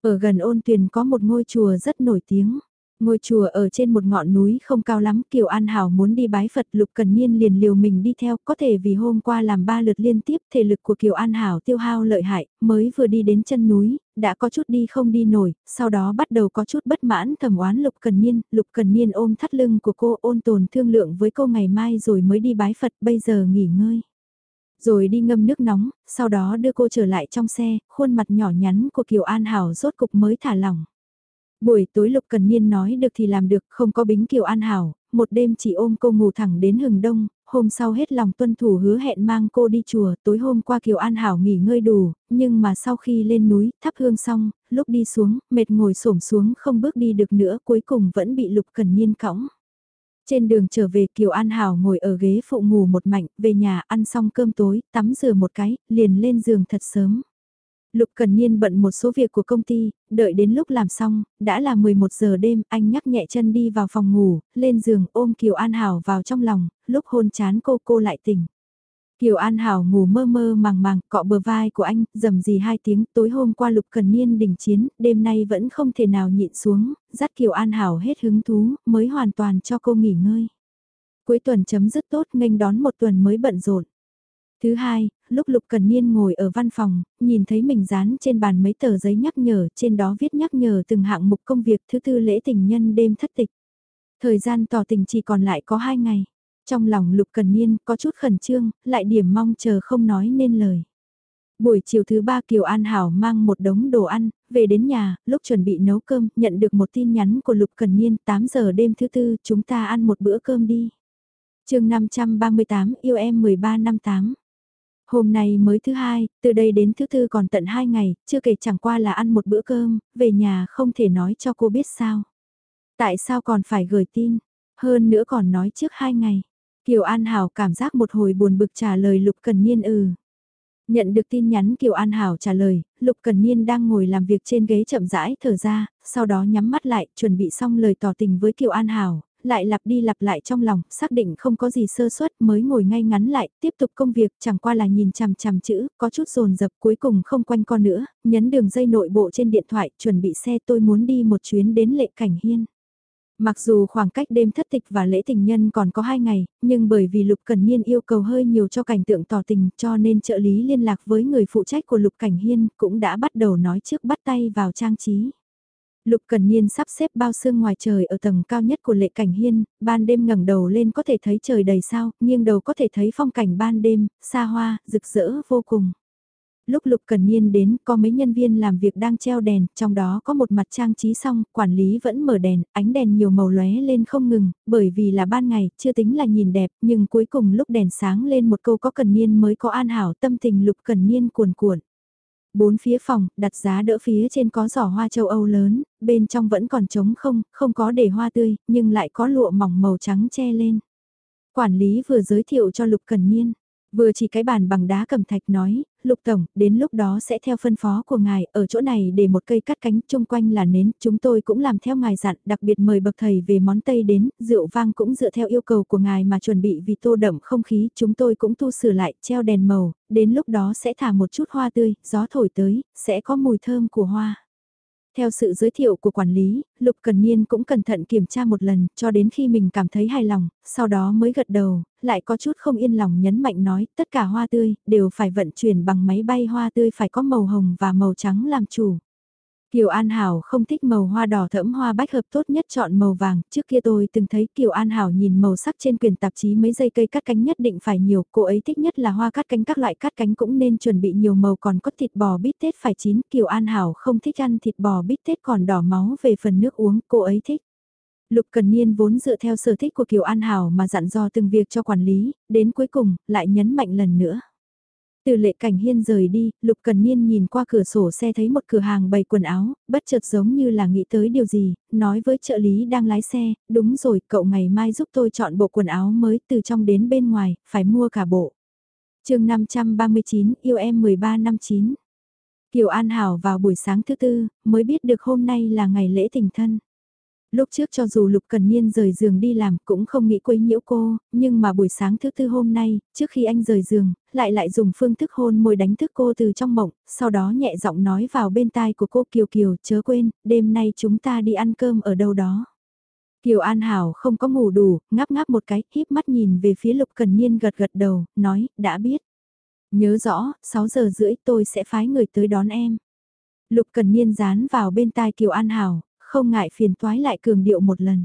Ở gần ôn tuyền có một ngôi chùa rất nổi tiếng. Ngôi chùa ở trên một ngọn núi không cao lắm, Kiều An Hảo muốn đi bái Phật Lục Cần Niên liền liều mình đi theo, có thể vì hôm qua làm ba lượt liên tiếp, thể lực của Kiều An Hảo tiêu hao lợi hại, mới vừa đi đến chân núi, đã có chút đi không đi nổi, sau đó bắt đầu có chút bất mãn thầm oán Lục Cần Niên, Lục Cần Niên ôm thắt lưng của cô ôn tồn thương lượng với cô ngày mai rồi mới đi bái Phật, bây giờ nghỉ ngơi. Rồi đi ngâm nước nóng, sau đó đưa cô trở lại trong xe, khuôn mặt nhỏ nhắn của Kiều An Hảo rốt cục mới thả lỏng. Buổi tối Lục Cần Niên nói được thì làm được, không có bính Kiều An Hảo, một đêm chỉ ôm cô ngủ thẳng đến hừng đông, hôm sau hết lòng tuân thủ hứa hẹn mang cô đi chùa, tối hôm qua Kiều An Hảo nghỉ ngơi đủ, nhưng mà sau khi lên núi, thắp hương xong, lúc đi xuống, mệt ngồi xổm xuống không bước đi được nữa, cuối cùng vẫn bị Lục Cần Niên cõng. Trên đường trở về Kiều An Hảo ngồi ở ghế phụ ngủ một mảnh, về nhà ăn xong cơm tối, tắm rửa một cái, liền lên giường thật sớm. Lục Cần Niên bận một số việc của công ty, đợi đến lúc làm xong, đã là 11 giờ đêm, anh nhắc nhẹ chân đi vào phòng ngủ, lên giường ôm Kiều An Hảo vào trong lòng, lúc hôn chán cô cô lại tỉnh. Kiều An Hảo ngủ mơ mơ màng màng, cọ bờ vai của anh, dầm gì hai tiếng, tối hôm qua Lục Cần Niên đỉnh chiến, đêm nay vẫn không thể nào nhịn xuống, dắt Kiều An Hảo hết hứng thú, mới hoàn toàn cho cô nghỉ ngơi. Cuối tuần chấm dứt tốt, nghênh đón một tuần mới bận rộn. Thứ hai, lúc Lục Cần Niên ngồi ở văn phòng, nhìn thấy mình dán trên bàn mấy tờ giấy nhắc nhở, trên đó viết nhắc nhở từng hạng mục công việc thứ tư lễ tình nhân đêm thất tịch. Thời gian tỏ tình chỉ còn lại có hai ngày. Trong lòng Lục Cần Niên có chút khẩn trương, lại điểm mong chờ không nói nên lời. Buổi chiều thứ ba Kiều An Hảo mang một đống đồ ăn, về đến nhà, lúc chuẩn bị nấu cơm, nhận được một tin nhắn của Lục Cần Niên, 8 giờ đêm thứ tư, chúng ta ăn một bữa cơm đi. chương 538, yêu em 13 năm 8. Hôm nay mới thứ hai, từ đây đến thứ tư còn tận hai ngày, chưa kể chẳng qua là ăn một bữa cơm, về nhà không thể nói cho cô biết sao. Tại sao còn phải gửi tin, hơn nữa còn nói trước hai ngày. Kiều An Hảo cảm giác một hồi buồn bực trả lời Lục Cần Niên ừ. Nhận được tin nhắn Kiều An Hảo trả lời, Lục Cần Niên đang ngồi làm việc trên ghế chậm rãi thở ra, sau đó nhắm mắt lại, chuẩn bị xong lời tỏ tình với Kiều An Hảo, lại lặp đi lặp lại trong lòng, xác định không có gì sơ suất mới ngồi ngay ngắn lại, tiếp tục công việc, chẳng qua là nhìn chằm chằm chữ, có chút rồn rập cuối cùng không quanh con nữa, nhấn đường dây nội bộ trên điện thoại, chuẩn bị xe tôi muốn đi một chuyến đến lệ cảnh hiên. Mặc dù khoảng cách đêm thất tịch và lễ tình nhân còn có 2 ngày, nhưng bởi vì Lục Cần Niên yêu cầu hơi nhiều cho cảnh tượng tỏ tình cho nên trợ lý liên lạc với người phụ trách của Lục Cảnh Hiên cũng đã bắt đầu nói trước bắt tay vào trang trí. Lục Cần Niên sắp xếp bao xương ngoài trời ở tầng cao nhất của lệ cảnh hiên, ban đêm ngẩng đầu lên có thể thấy trời đầy sao, nghiêng đầu có thể thấy phong cảnh ban đêm, xa hoa, rực rỡ vô cùng lúc Lục Cần Niên đến có mấy nhân viên làm việc đang treo đèn, trong đó có một mặt trang trí xong, quản lý vẫn mở đèn, ánh đèn nhiều màu lóe lên không ngừng, bởi vì là ban ngày, chưa tính là nhìn đẹp, nhưng cuối cùng lúc đèn sáng lên một câu có Cần Niên mới có an hảo tâm tình Lục Cần Niên cuồn cuộn. Bốn phía phòng, đặt giá đỡ phía trên có giỏ hoa châu Âu lớn, bên trong vẫn còn trống không, không có để hoa tươi, nhưng lại có lụa mỏng màu trắng che lên. Quản lý vừa giới thiệu cho Lục Cần Niên. Vừa chỉ cái bàn bằng đá cầm thạch nói, Lục Tổng, đến lúc đó sẽ theo phân phó của ngài, ở chỗ này để một cây cắt cánh chung quanh là nến, chúng tôi cũng làm theo ngài dặn, đặc biệt mời bậc thầy về món Tây đến, rượu vang cũng dựa theo yêu cầu của ngài mà chuẩn bị vì tô đậm không khí, chúng tôi cũng tu sửa lại, treo đèn màu, đến lúc đó sẽ thả một chút hoa tươi, gió thổi tới, sẽ có mùi thơm của hoa. Theo sự giới thiệu của quản lý, Lục Cần Niên cũng cẩn thận kiểm tra một lần, cho đến khi mình cảm thấy hài lòng, sau đó mới gật đầu, lại có chút không yên lòng nhấn mạnh nói, tất cả hoa tươi, đều phải vận chuyển bằng máy bay hoa tươi phải có màu hồng và màu trắng làm chủ. Kiều An Hảo không thích màu hoa đỏ thẫm hoa bách hợp tốt nhất chọn màu vàng, trước kia tôi từng thấy Kiều An Hảo nhìn màu sắc trên quyền tạp chí mấy dây cây cắt cánh nhất định phải nhiều, cô ấy thích nhất là hoa cắt cánh các loại cắt cánh cũng nên chuẩn bị nhiều màu còn có thịt bò bít tết phải chín, Kiều An Hảo không thích ăn thịt bò bít tết còn đỏ máu về phần nước uống, cô ấy thích. Lục Cần Niên vốn dựa theo sở thích của Kiều An Hảo mà dặn dò từng việc cho quản lý, đến cuối cùng, lại nhấn mạnh lần nữa. Từ lệ cảnh hiên rời đi, Lục Cần Niên nhìn qua cửa sổ xe thấy một cửa hàng bày quần áo, bất chợt giống như là nghĩ tới điều gì, nói với trợ lý đang lái xe, đúng rồi, cậu ngày mai giúp tôi chọn bộ quần áo mới từ trong đến bên ngoài, phải mua cả bộ. chương 539, yêu em 13 năm 9. Kiều An Hảo vào buổi sáng thứ tư, mới biết được hôm nay là ngày lễ tình thân. Lúc trước cho dù Lục Cần Niên rời giường đi làm cũng không nghĩ quấy nhiễu cô, nhưng mà buổi sáng thứ tư hôm nay, trước khi anh rời giường, lại lại dùng phương thức hôn môi đánh thức cô từ trong mộng, sau đó nhẹ giọng nói vào bên tai của cô Kiều Kiều chớ quên, đêm nay chúng ta đi ăn cơm ở đâu đó. Kiều An Hảo không có ngủ đủ, ngáp ngáp một cái, híp mắt nhìn về phía Lục Cần Niên gật gật đầu, nói, đã biết. Nhớ rõ, 6 giờ rưỡi tôi sẽ phái người tới đón em. Lục Cần Niên dán vào bên tai Kiều An Hảo, không ngại phiền toái lại cường điệu một lần.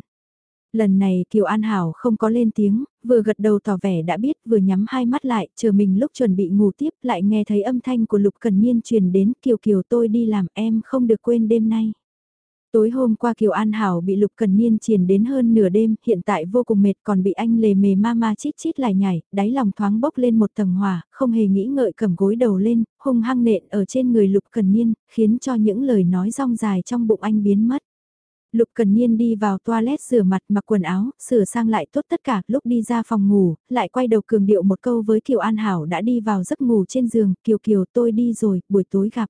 Lần này Kiều An Hảo không có lên tiếng, vừa gật đầu tỏ vẻ đã biết vừa nhắm hai mắt lại, chờ mình lúc chuẩn bị ngủ tiếp lại nghe thấy âm thanh của Lục Cần Niên truyền đến Kiều Kiều tôi đi làm em không được quên đêm nay. Tối hôm qua Kiều An Hảo bị Lục Cần Niên triền đến hơn nửa đêm, hiện tại vô cùng mệt còn bị anh lề mề ma ma chít chít lại nhảy, đáy lòng thoáng bốc lên một tầng hỏa, không hề nghĩ ngợi cầm gối đầu lên, hung hăng nện ở trên người Lục Cần Niên, khiến cho những lời nói rong dài trong bụng anh biến mất. Lục Cần Niên đi vào toilet rửa mặt mặc quần áo, sửa sang lại tốt tất cả, lúc đi ra phòng ngủ, lại quay đầu cường điệu một câu với Kiều An Hảo đã đi vào giấc ngủ trên giường, Kiều Kiều tôi đi rồi, buổi tối gặp.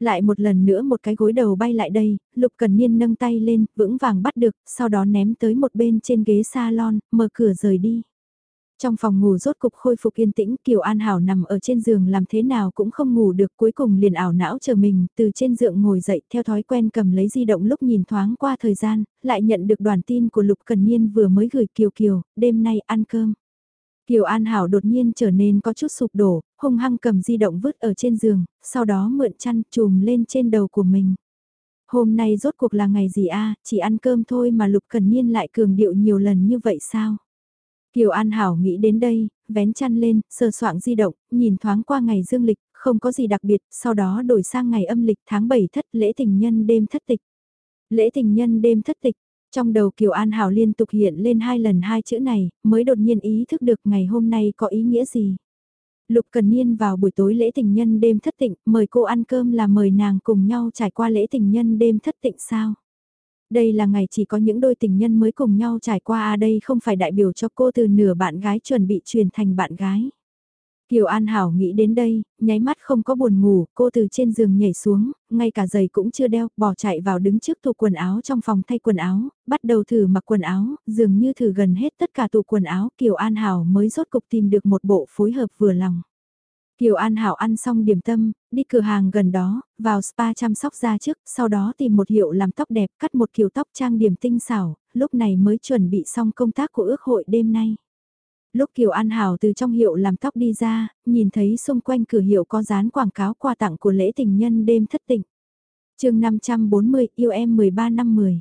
Lại một lần nữa một cái gối đầu bay lại đây, Lục Cần Niên nâng tay lên, vững vàng bắt được, sau đó ném tới một bên trên ghế salon, mở cửa rời đi. Trong phòng ngủ rốt cục khôi phục yên tĩnh, Kiều An Hảo nằm ở trên giường làm thế nào cũng không ngủ được cuối cùng liền ảo não chờ mình, từ trên giường ngồi dậy theo thói quen cầm lấy di động lúc nhìn thoáng qua thời gian, lại nhận được đoàn tin của Lục Cần Niên vừa mới gửi Kiều Kiều, đêm nay ăn cơm. Kiều An Hảo đột nhiên trở nên có chút sụp đổ, hung hăng cầm di động vứt ở trên giường, sau đó mượn chăn chùm lên trên đầu của mình. Hôm nay rốt cuộc là ngày gì a chỉ ăn cơm thôi mà Lục Cần Niên lại cường điệu nhiều lần như vậy sao? Kiều An Hảo nghĩ đến đây, vén chăn lên, sờ soạng di động, nhìn thoáng qua ngày dương lịch, không có gì đặc biệt, sau đó đổi sang ngày âm lịch tháng 7 thất lễ tình nhân đêm thất tịch. Lễ tình nhân đêm thất tịch, trong đầu Kiều An Hảo liên tục hiện lên hai lần hai chữ này, mới đột nhiên ý thức được ngày hôm nay có ý nghĩa gì. Lục Cần Niên vào buổi tối lễ tình nhân đêm thất tịnh, mời cô ăn cơm là mời nàng cùng nhau trải qua lễ tình nhân đêm thất tịnh sao? Đây là ngày chỉ có những đôi tình nhân mới cùng nhau trải qua à đây không phải đại biểu cho cô từ nửa bạn gái chuẩn bị truyền thành bạn gái. Kiều An Hảo nghĩ đến đây, nháy mắt không có buồn ngủ, cô từ trên giường nhảy xuống, ngay cả giày cũng chưa đeo, bỏ chạy vào đứng trước tủ quần áo trong phòng thay quần áo, bắt đầu thử mặc quần áo, dường như thử gần hết tất cả tủ quần áo, Kiều An Hảo mới rốt cục tìm được một bộ phối hợp vừa lòng. Kiều An Hảo ăn xong điểm tâm, đi cửa hàng gần đó, vào spa chăm sóc da trước, sau đó tìm một hiệu làm tóc đẹp, cắt một kiểu tóc trang điểm tinh xảo, lúc này mới chuẩn bị xong công tác của ước hội đêm nay. Lúc Kiều An Hảo từ trong hiệu làm tóc đi ra, nhìn thấy xung quanh cửa hiệu có dán quảng cáo quà tặng của lễ tình nhân đêm thất tịnh. chương 540 yêu em 13 năm 10.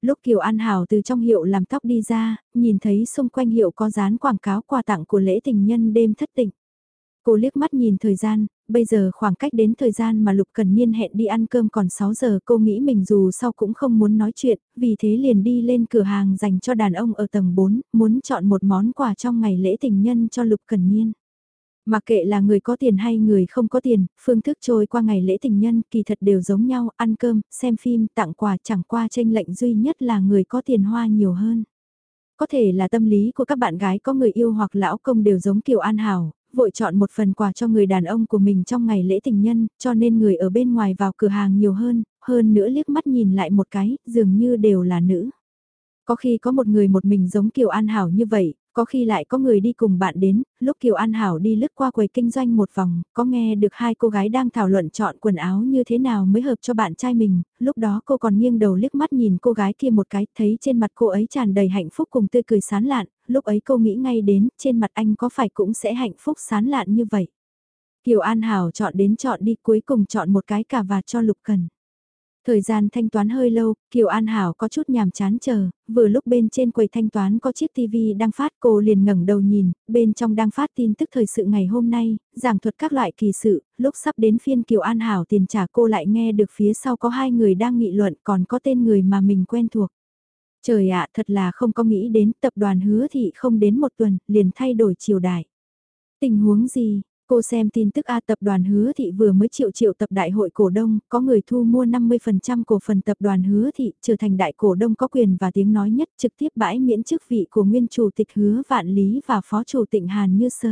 Lúc Kiều An Hảo từ trong hiệu làm tóc đi ra, nhìn thấy xung quanh hiệu có dán quảng cáo quà tặng của lễ tình nhân đêm thất tịnh. Cô liếc mắt nhìn thời gian, bây giờ khoảng cách đến thời gian mà Lục Cần Niên hẹn đi ăn cơm còn 6 giờ cô nghĩ mình dù sau cũng không muốn nói chuyện, vì thế liền đi lên cửa hàng dành cho đàn ông ở tầng 4, muốn chọn một món quà trong ngày lễ tình nhân cho Lục Cần Niên. Mặc kệ là người có tiền hay người không có tiền, phương thức trôi qua ngày lễ tình nhân kỳ thật đều giống nhau, ăn cơm, xem phim, tặng quà chẳng qua tranh lệnh duy nhất là người có tiền hoa nhiều hơn. Có thể là tâm lý của các bạn gái có người yêu hoặc lão công đều giống Kiều An Hảo, vội chọn một phần quà cho người đàn ông của mình trong ngày lễ tình nhân, cho nên người ở bên ngoài vào cửa hàng nhiều hơn, hơn nữa liếc mắt nhìn lại một cái, dường như đều là nữ. Có khi có một người một mình giống Kiều An Hảo như vậy, có khi lại có người đi cùng bạn đến, lúc Kiều An Hảo đi lướt qua quầy kinh doanh một vòng, có nghe được hai cô gái đang thảo luận chọn quần áo như thế nào mới hợp cho bạn trai mình, lúc đó cô còn nghiêng đầu liếc mắt nhìn cô gái kia một cái, thấy trên mặt cô ấy tràn đầy hạnh phúc cùng tươi cười sán lạn, lúc ấy cô nghĩ ngay đến, trên mặt anh có phải cũng sẽ hạnh phúc sán lạn như vậy. Kiều An Hảo chọn đến chọn đi cuối cùng chọn một cái cà vạt cho Lục Cần. Thời gian thanh toán hơi lâu, Kiều An Hảo có chút nhàm chán chờ, vừa lúc bên trên quầy thanh toán có chiếc TV đang phát cô liền ngẩng đầu nhìn, bên trong đang phát tin tức thời sự ngày hôm nay, giảng thuật các loại kỳ sự, lúc sắp đến phiên Kiều An Hảo tiền trả cô lại nghe được phía sau có hai người đang nghị luận còn có tên người mà mình quen thuộc. Trời ạ thật là không có nghĩ đến tập đoàn hứa thị không đến một tuần liền thay đổi triều đại. Tình huống gì, Cô xem tin tức A tập đoàn hứa thị vừa mới triệu triệu tập đại hội cổ đông, có người thu mua 50% cổ phần tập đoàn hứa thị trở thành đại cổ đông có quyền và tiếng nói nhất trực tiếp bãi miễn chức vị của nguyên chủ tịch hứa vạn lý và phó chủ tịch Hàn Như Sơ.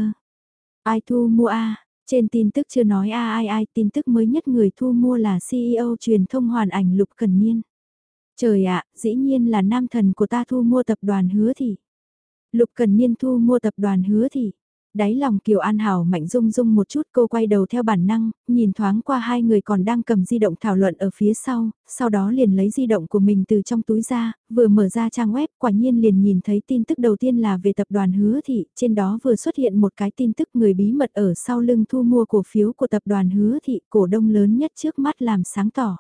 Ai thu mua A? Trên tin tức chưa nói A ai ai tin tức mới nhất người thu mua là CEO truyền thông hoàn ảnh Lục Cần Niên. Trời ạ, dĩ nhiên là nam thần của ta thu mua tập đoàn hứa thị. Lục Cần Niên thu mua tập đoàn hứa thị. Đáy lòng Kiều An Hảo mạnh rung rung một chút cô quay đầu theo bản năng, nhìn thoáng qua hai người còn đang cầm di động thảo luận ở phía sau, sau đó liền lấy di động của mình từ trong túi ra, vừa mở ra trang web quả nhiên liền nhìn thấy tin tức đầu tiên là về tập đoàn hứa thị, trên đó vừa xuất hiện một cái tin tức người bí mật ở sau lưng thu mua cổ phiếu của tập đoàn hứa thị, cổ đông lớn nhất trước mắt làm sáng tỏ.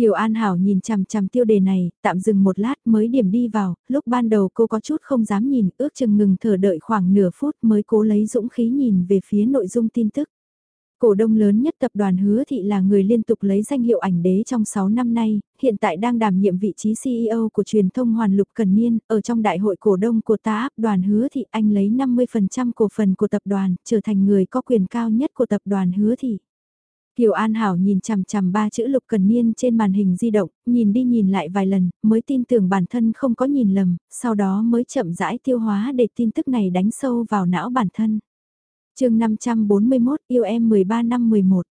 Kiều An Hảo nhìn chằm chằm tiêu đề này, tạm dừng một lát mới điểm đi vào, lúc ban đầu cô có chút không dám nhìn, ước chừng ngừng thở đợi khoảng nửa phút mới cố lấy dũng khí nhìn về phía nội dung tin tức. Cổ đông lớn nhất tập đoàn Hứa Thị là người liên tục lấy danh hiệu ảnh đế trong 6 năm nay, hiện tại đang đảm nhiệm vị trí CEO của truyền thông Hoàn Lục Cần Niên, ở trong đại hội cổ đông của ta áp đoàn Hứa Thị anh lấy 50% cổ phần của tập đoàn, trở thành người có quyền cao nhất của tập đoàn Hứa Thị. Kiều An Hảo nhìn chằm chằm ba chữ Lục Cần Niên trên màn hình di động, nhìn đi nhìn lại vài lần, mới tin tưởng bản thân không có nhìn lầm, sau đó mới chậm rãi tiêu hóa để tin tức này đánh sâu vào não bản thân. chương 541 yêu em 13 năm 11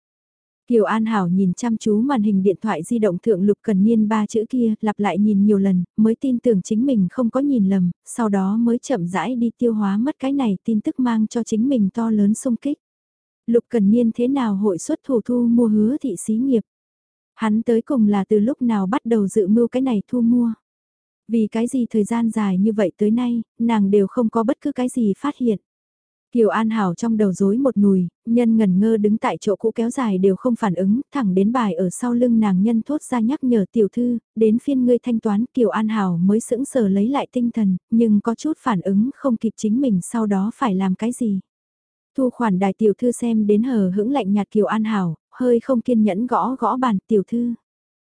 Kiều An Hảo nhìn chăm chú màn hình điện thoại di động thượng Lục Cần Niên ba chữ kia, lặp lại nhìn nhiều lần, mới tin tưởng chính mình không có nhìn lầm, sau đó mới chậm rãi đi tiêu hóa mất cái này tin tức mang cho chính mình to lớn sung kích. Lục Cần Niên thế nào hội xuất thủ thu mua hứa thị xí nghiệp. Hắn tới cùng là từ lúc nào bắt đầu dự mưu cái này thu mua. Vì cái gì thời gian dài như vậy tới nay, nàng đều không có bất cứ cái gì phát hiện. Kiều An Hảo trong đầu rối một nùi, nhân ngần ngơ đứng tại chỗ cũ kéo dài đều không phản ứng, thẳng đến bài ở sau lưng nàng nhân thốt ra nhắc nhở tiểu thư, đến phiên ngươi thanh toán Kiều An Hảo mới sững sờ lấy lại tinh thần, nhưng có chút phản ứng không kịp chính mình sau đó phải làm cái gì. Thu khoản đài tiểu thư xem đến hờ hững lạnh nhạt Kiều An Hảo, hơi không kiên nhẫn gõ gõ bàn tiểu thư.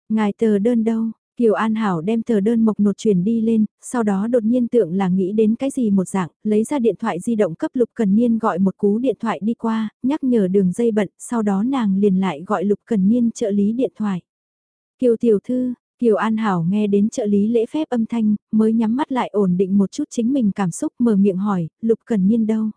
Ngài tờ đơn đâu, Kiều An Hảo đem tờ đơn mộc nột chuyển đi lên, sau đó đột nhiên tượng là nghĩ đến cái gì một dạng, lấy ra điện thoại di động cấp Lục Cần Niên gọi một cú điện thoại đi qua, nhắc nhở đường dây bận, sau đó nàng liền lại gọi Lục Cần Niên trợ lý điện thoại. Kiều Tiểu Thư, Kiều An Hảo nghe đến trợ lý lễ phép âm thanh, mới nhắm mắt lại ổn định một chút chính mình cảm xúc mở miệng hỏi, Lục Cần Niên đâu?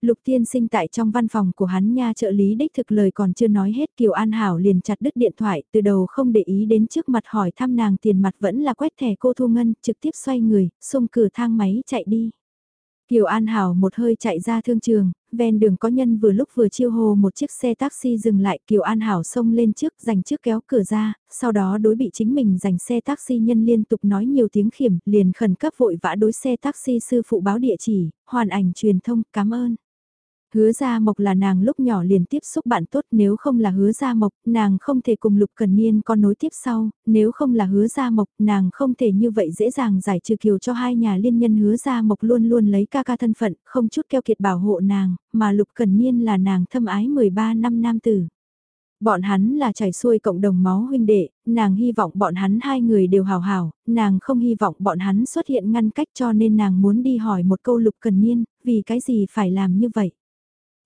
Lục tiên sinh tại trong văn phòng của hắn nha trợ lý đích thực lời còn chưa nói hết Kiều An Hảo liền chặt đứt điện thoại từ đầu không để ý đến trước mặt hỏi thăm nàng tiền mặt vẫn là quét thẻ cô Thu Ngân trực tiếp xoay người, xung cửa thang máy chạy đi. Kiều An Hảo một hơi chạy ra thương trường, ven đường có nhân vừa lúc vừa chiêu hồ một chiếc xe taxi dừng lại Kiều An Hảo xông lên trước giành trước kéo cửa ra, sau đó đối bị chính mình giành xe taxi nhân liên tục nói nhiều tiếng khiểm liền khẩn cấp vội vã đối xe taxi sư phụ báo địa chỉ, hoàn ảnh truyền thông, cảm ơn. Hứa Gia Mộc là nàng lúc nhỏ liền tiếp xúc bạn tốt nếu không là hứa Gia Mộc, nàng không thể cùng Lục Cần Niên con nối tiếp sau, nếu không là hứa Gia Mộc, nàng không thể như vậy dễ dàng giải trừ kiều cho hai nhà liên nhân hứa Gia Mộc luôn luôn lấy ca ca thân phận, không chút keo kiệt bảo hộ nàng, mà Lục Cần Niên là nàng thâm ái 13 năm nam tử. Bọn hắn là chảy xuôi cộng đồng máu huynh đệ, nàng hy vọng bọn hắn hai người đều hào hào, nàng không hy vọng bọn hắn xuất hiện ngăn cách cho nên nàng muốn đi hỏi một câu lục cần niên, vì cái gì phải làm như vậy.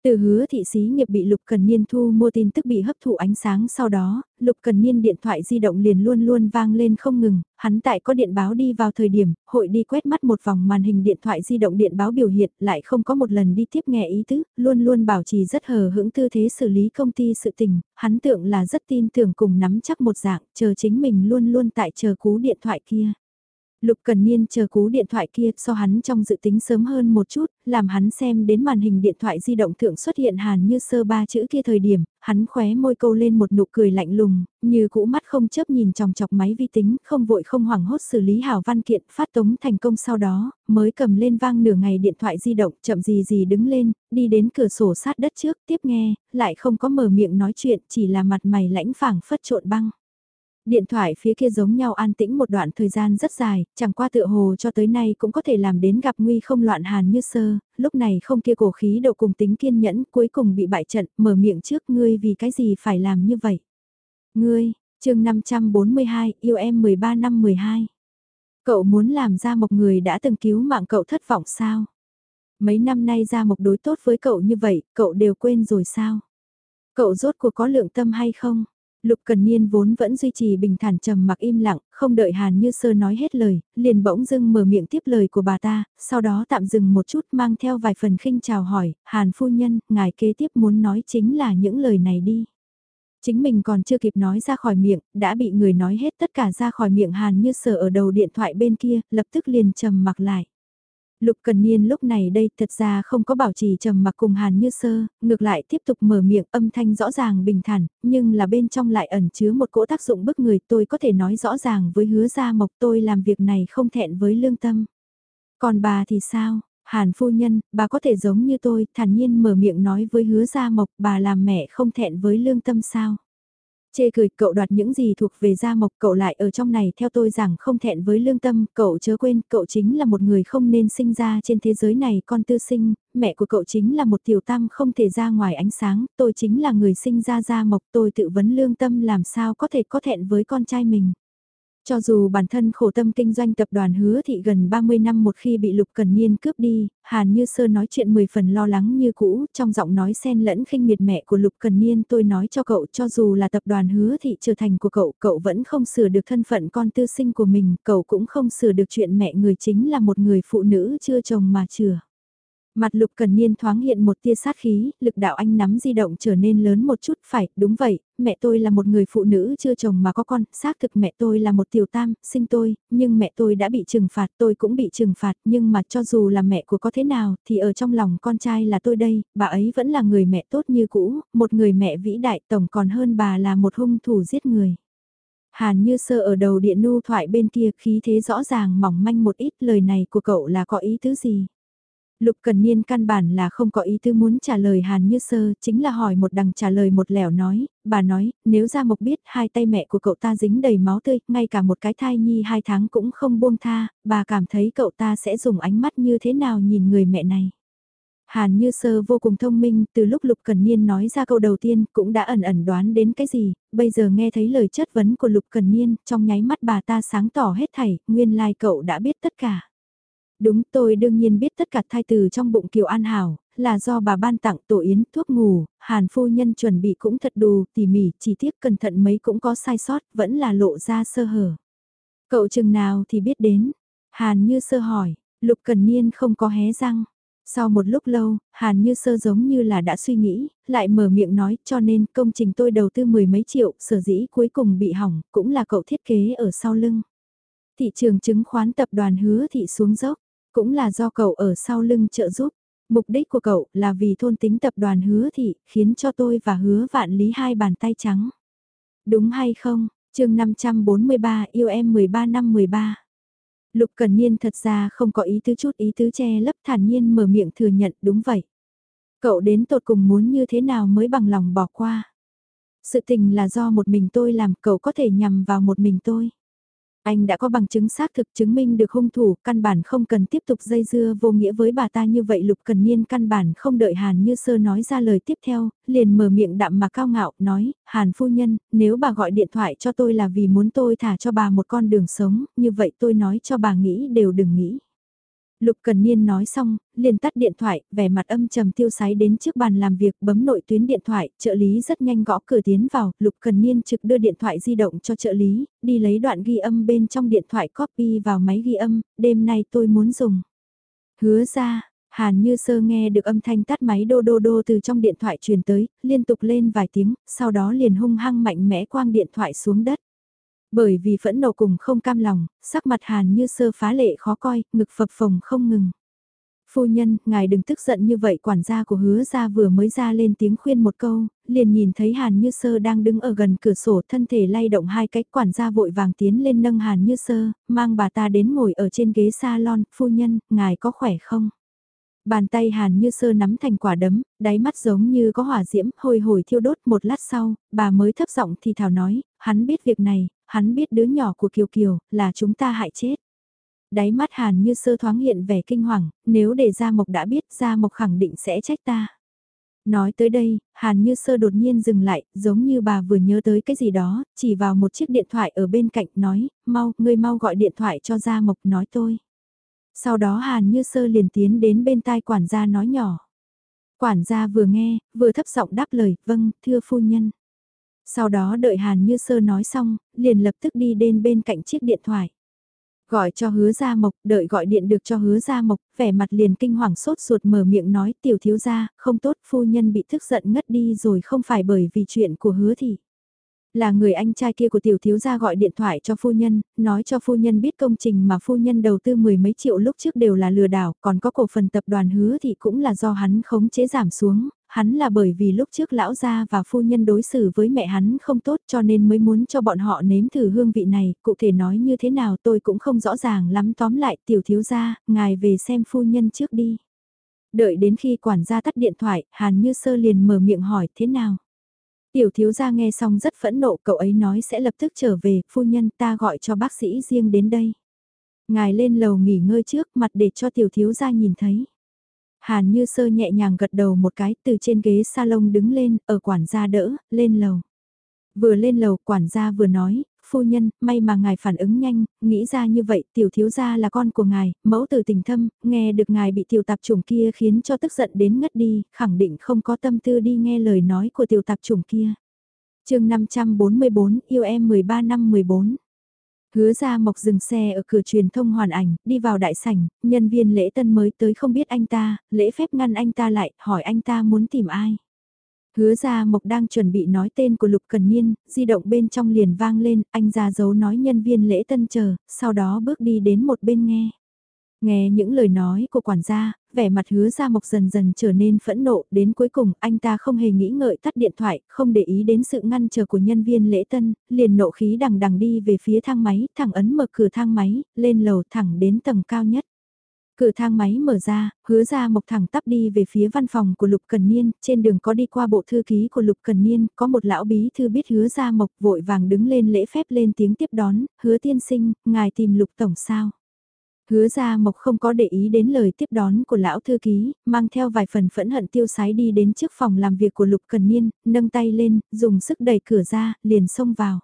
Từ hứa thị xí nghiệp bị Lục Cần Niên thu mua tin tức bị hấp thụ ánh sáng sau đó, Lục Cần Niên điện thoại di động liền luôn luôn vang lên không ngừng, hắn tại có điện báo đi vào thời điểm, hội đi quét mắt một vòng màn hình điện thoại di động điện báo biểu hiện lại không có một lần đi tiếp nghe ý tứ, luôn luôn bảo trì rất hờ hững tư thế xử lý công ty sự tình, hắn tưởng là rất tin tưởng cùng nắm chắc một dạng, chờ chính mình luôn luôn tại chờ cú điện thoại kia. Lục Cần Niên chờ cú điện thoại kia so hắn trong dự tính sớm hơn một chút, làm hắn xem đến màn hình điện thoại di động thượng xuất hiện hàn như sơ ba chữ kia thời điểm, hắn khóe môi câu lên một nụ cười lạnh lùng, như cũ mắt không chớp nhìn chòng chọc máy vi tính, không vội không hoảng hốt xử lý hảo văn kiện, phát tống thành công sau đó, mới cầm lên vang nửa ngày điện thoại di động, chậm gì gì đứng lên, đi đến cửa sổ sát đất trước, tiếp nghe, lại không có mở miệng nói chuyện, chỉ là mặt mày lãnh phảng phất trộn băng. Điện thoại phía kia giống nhau an tĩnh một đoạn thời gian rất dài, chẳng qua tựa hồ cho tới nay cũng có thể làm đến gặp nguy không loạn hàn như sơ, lúc này không kia cổ khí độ cùng tính kiên nhẫn cuối cùng bị bại trận, mở miệng trước ngươi vì cái gì phải làm như vậy. Ngươi, chương 542, yêu em 13 năm 12. Cậu muốn làm ra một người đã từng cứu mạng cậu thất vọng sao? Mấy năm nay ra một đối tốt với cậu như vậy, cậu đều quên rồi sao? Cậu rốt cuộc có lượng tâm hay không? Lục Cần Niên vốn vẫn duy trì bình thản trầm mặc im lặng, không đợi Hàn Như Sơ nói hết lời, liền bỗng dưng mở miệng tiếp lời của bà ta, sau đó tạm dừng một chút mang theo vài phần khinh chào hỏi, Hàn phu nhân, ngài kế tiếp muốn nói chính là những lời này đi. Chính mình còn chưa kịp nói ra khỏi miệng, đã bị người nói hết tất cả ra khỏi miệng Hàn Như Sơ ở đầu điện thoại bên kia, lập tức liền trầm mặc lại. Lục Cần Niên lúc này đây thật ra không có bảo trì trầm mặc cùng Hàn Như Sơ, ngược lại tiếp tục mở miệng âm thanh rõ ràng bình thản, nhưng là bên trong lại ẩn chứa một cỗ tác dụng bức người tôi có thể nói rõ ràng với hứa gia mộc tôi làm việc này không thẹn với lương tâm. Còn bà thì sao? Hàn phu nhân, bà có thể giống như tôi, thản nhiên mở miệng nói với hứa gia mộc bà làm mẹ không thẹn với lương tâm sao? Chê cười cậu đoạt những gì thuộc về gia mộc cậu lại ở trong này theo tôi rằng không thẹn với lương tâm, cậu chớ quên cậu chính là một người không nên sinh ra trên thế giới này con tư sinh, mẹ của cậu chính là một tiểu tam không thể ra ngoài ánh sáng, tôi chính là người sinh ra gia mộc tôi tự vấn lương tâm làm sao có thể có thẹn với con trai mình. Cho dù bản thân khổ tâm kinh doanh tập đoàn hứa thị gần 30 năm một khi bị Lục Cần Niên cướp đi, Hàn Như Sơ nói chuyện 10 phần lo lắng như cũ, trong giọng nói xen lẫn khinh miệt mẹ của Lục Cần Niên tôi nói cho cậu cho dù là tập đoàn hứa thị trở thành của cậu, cậu vẫn không sửa được thân phận con tư sinh của mình, cậu cũng không sửa được chuyện mẹ người chính là một người phụ nữ chưa chồng mà chừa. Mặt lục cần niên thoáng hiện một tia sát khí, lực đạo anh nắm di động trở nên lớn một chút, phải, đúng vậy, mẹ tôi là một người phụ nữ chưa chồng mà có con, xác thực mẹ tôi là một tiểu tam, sinh tôi, nhưng mẹ tôi đã bị trừng phạt, tôi cũng bị trừng phạt, nhưng mà cho dù là mẹ của có thế nào, thì ở trong lòng con trai là tôi đây, bà ấy vẫn là người mẹ tốt như cũ, một người mẹ vĩ đại tổng còn hơn bà là một hung thủ giết người. Hàn như sơ ở đầu điện nu thoại bên kia khí thế rõ ràng mỏng manh một ít lời này của cậu là có ý tứ gì. Lục Cần Niên căn bản là không có ý tư muốn trả lời Hàn Như Sơ, chính là hỏi một đằng trả lời một lẻo nói, bà nói, nếu Gia Mộc biết hai tay mẹ của cậu ta dính đầy máu tươi, ngay cả một cái thai nhi hai tháng cũng không buông tha, bà cảm thấy cậu ta sẽ dùng ánh mắt như thế nào nhìn người mẹ này. Hàn Như Sơ vô cùng thông minh, từ lúc Lục Cần Niên nói ra câu đầu tiên cũng đã ẩn ẩn đoán đến cái gì, bây giờ nghe thấy lời chất vấn của Lục Cần Niên, trong nháy mắt bà ta sáng tỏ hết thảy, nguyên lai like cậu đã biết tất cả. Đúng tôi đương nhiên biết tất cả thai từ trong bụng Kiều An Hảo, là do bà ban tặng tổ yến thuốc ngủ, Hàn phu nhân chuẩn bị cũng thật đủ, tỉ mỉ, chi tiết cẩn thận mấy cũng có sai sót, vẫn là lộ ra sơ hở. Cậu chừng nào thì biết đến, Hàn như sơ hỏi, Lục Cần Niên không có hé răng. Sau một lúc lâu, Hàn như sơ giống như là đã suy nghĩ, lại mở miệng nói cho nên công trình tôi đầu tư mười mấy triệu, sở dĩ cuối cùng bị hỏng, cũng là cậu thiết kế ở sau lưng. Thị trường chứng khoán tập đoàn hứa thị xuống dốc, cũng là do cậu ở sau lưng trợ giúp. Mục đích của cậu là vì thôn tính tập đoàn hứa thị, khiến cho tôi và hứa vạn lý hai bàn tay trắng. Đúng hay không? chương 543 yêu em 13 năm 13. Lục Cần Niên thật ra không có ý tứ chút ý tứ che lấp thản nhiên mở miệng thừa nhận đúng vậy. Cậu đến tột cùng muốn như thế nào mới bằng lòng bỏ qua. Sự tình là do một mình tôi làm cậu có thể nhằm vào một mình tôi. Anh đã có bằng chứng xác thực chứng minh được hung thủ, căn bản không cần tiếp tục dây dưa vô nghĩa với bà ta như vậy Lục Cần Niên căn bản không đợi Hàn Như Sơ nói ra lời tiếp theo, liền mở miệng đạm mà cao ngạo, nói, Hàn phu nhân, nếu bà gọi điện thoại cho tôi là vì muốn tôi thả cho bà một con đường sống, như vậy tôi nói cho bà nghĩ đều đừng nghĩ. Lục Cần Niên nói xong, liền tắt điện thoại, vẻ mặt âm trầm tiêu sái đến trước bàn làm việc bấm nội tuyến điện thoại, trợ lý rất nhanh gõ cửa tiến vào, Lục Cần Niên trực đưa điện thoại di động cho trợ lý, đi lấy đoạn ghi âm bên trong điện thoại copy vào máy ghi âm, đêm nay tôi muốn dùng. Hứa ra, Hàn Như Sơ nghe được âm thanh tắt máy đô đô đô từ trong điện thoại truyền tới, liên tục lên vài tiếng, sau đó liền hung hăng mạnh mẽ quang điện thoại xuống đất. Bởi vì phẫn nộ cùng không cam lòng, sắc mặt hàn như sơ phá lệ khó coi, ngực phập phồng không ngừng. Phu nhân, ngài đừng tức giận như vậy quản gia của hứa ra vừa mới ra lên tiếng khuyên một câu, liền nhìn thấy hàn như sơ đang đứng ở gần cửa sổ thân thể lay động hai cách quản gia vội vàng tiến lên nâng hàn như sơ, mang bà ta đến ngồi ở trên ghế salon, phu nhân, ngài có khỏe không? Bàn tay hàn như sơ nắm thành quả đấm, đáy mắt giống như có hỏa diễm, hồi hồi thiêu đốt một lát sau, bà mới thấp giọng thì thảo nói, hắn biết việc này, hắn biết đứa nhỏ của Kiều Kiều, là chúng ta hại chết. Đáy mắt hàn như sơ thoáng hiện vẻ kinh hoàng, nếu để Gia Mộc đã biết Gia Mộc khẳng định sẽ trách ta. Nói tới đây, Hàn Như Sơ đột nhiên dừng lại, giống như bà vừa nhớ tới cái gì đó, chỉ vào một chiếc điện thoại ở bên cạnh nói, mau, ngươi mau gọi điện thoại cho Gia Mộc nói tôi. Sau đó Hàn Như Sơ liền tiến đến bên tai quản gia nói nhỏ. Quản gia vừa nghe, vừa thấp giọng đáp lời, vâng, thưa phu nhân. Sau đó đợi Hàn Như Sơ nói xong, liền lập tức đi đến bên cạnh chiếc điện thoại. Gọi cho hứa gia mộc, đợi gọi điện được cho hứa gia mộc, vẻ mặt liền kinh hoàng sốt ruột mở miệng nói tiểu thiếu gia, không tốt phu nhân bị thức giận ngất đi rồi không phải bởi vì chuyện của hứa thì. Là người anh trai kia của tiểu thiếu gia gọi điện thoại cho phu nhân, nói cho phu nhân biết công trình mà phu nhân đầu tư mười mấy triệu lúc trước đều là lừa đảo, còn có cổ phần tập đoàn hứa thì cũng là do hắn khống chế giảm xuống, hắn là bởi vì lúc trước lão gia và phu nhân đối xử với mẹ hắn không tốt cho nên mới muốn cho bọn họ nếm thử hương vị này, cụ thể nói như thế nào tôi cũng không rõ ràng lắm tóm lại tiểu thiếu gia, ngài về xem phu nhân trước đi. Đợi đến khi quản gia tắt điện thoại, Hàn Như Sơ liền mở miệng hỏi thế nào. Tiểu thiếu gia nghe xong rất phẫn nộ, cậu ấy nói sẽ lập tức trở về, phu nhân ta gọi cho bác sĩ riêng đến đây. Ngài lên lầu nghỉ ngơi trước mặt để cho tiểu thiếu gia nhìn thấy. Hàn như sơ nhẹ nhàng gật đầu một cái từ trên ghế salon đứng lên, ở quản gia đỡ, lên lầu. Vừa lên lầu quản gia vừa nói, phu nhân, may mà ngài phản ứng nhanh, nghĩ ra như vậy, tiểu thiếu gia là con của ngài, mẫu từ tình thâm, nghe được ngài bị tiểu tạp chủng kia khiến cho tức giận đến ngất đi, khẳng định không có tâm tư đi nghe lời nói của tiểu tạp chủng kia. chương 544, yêu em 13 năm 14. Hứa ra mộc dừng xe ở cửa truyền thông hoàn ảnh, đi vào đại sảnh, nhân viên lễ tân mới tới không biết anh ta, lễ phép ngăn anh ta lại, hỏi anh ta muốn tìm ai. Hứa ra mộc đang chuẩn bị nói tên của Lục Cần Niên, di động bên trong liền vang lên, anh ra dấu nói nhân viên lễ tân chờ, sau đó bước đi đến một bên nghe. Nghe những lời nói của quản gia, vẻ mặt hứa ra mộc dần dần trở nên phẫn nộ, đến cuối cùng anh ta không hề nghĩ ngợi tắt điện thoại, không để ý đến sự ngăn trở của nhân viên lễ tân, liền nộ khí đằng đằng đi về phía thang máy, thẳng ấn mở cửa thang máy, lên lầu thẳng đến tầng cao nhất. Cửa thang máy mở ra, hứa ra mộc thẳng tắp đi về phía văn phòng của Lục Cần Niên, trên đường có đi qua bộ thư ký của Lục Cần Niên, có một lão bí thư biết hứa ra mộc vội vàng đứng lên lễ phép lên tiếng tiếp đón, hứa tiên sinh, ngài tìm Lục Tổng sao. Hứa ra mộc không có để ý đến lời tiếp đón của lão thư ký, mang theo vài phần phẫn hận tiêu sái đi đến trước phòng làm việc của Lục Cần Niên, nâng tay lên, dùng sức đẩy cửa ra, liền xông vào.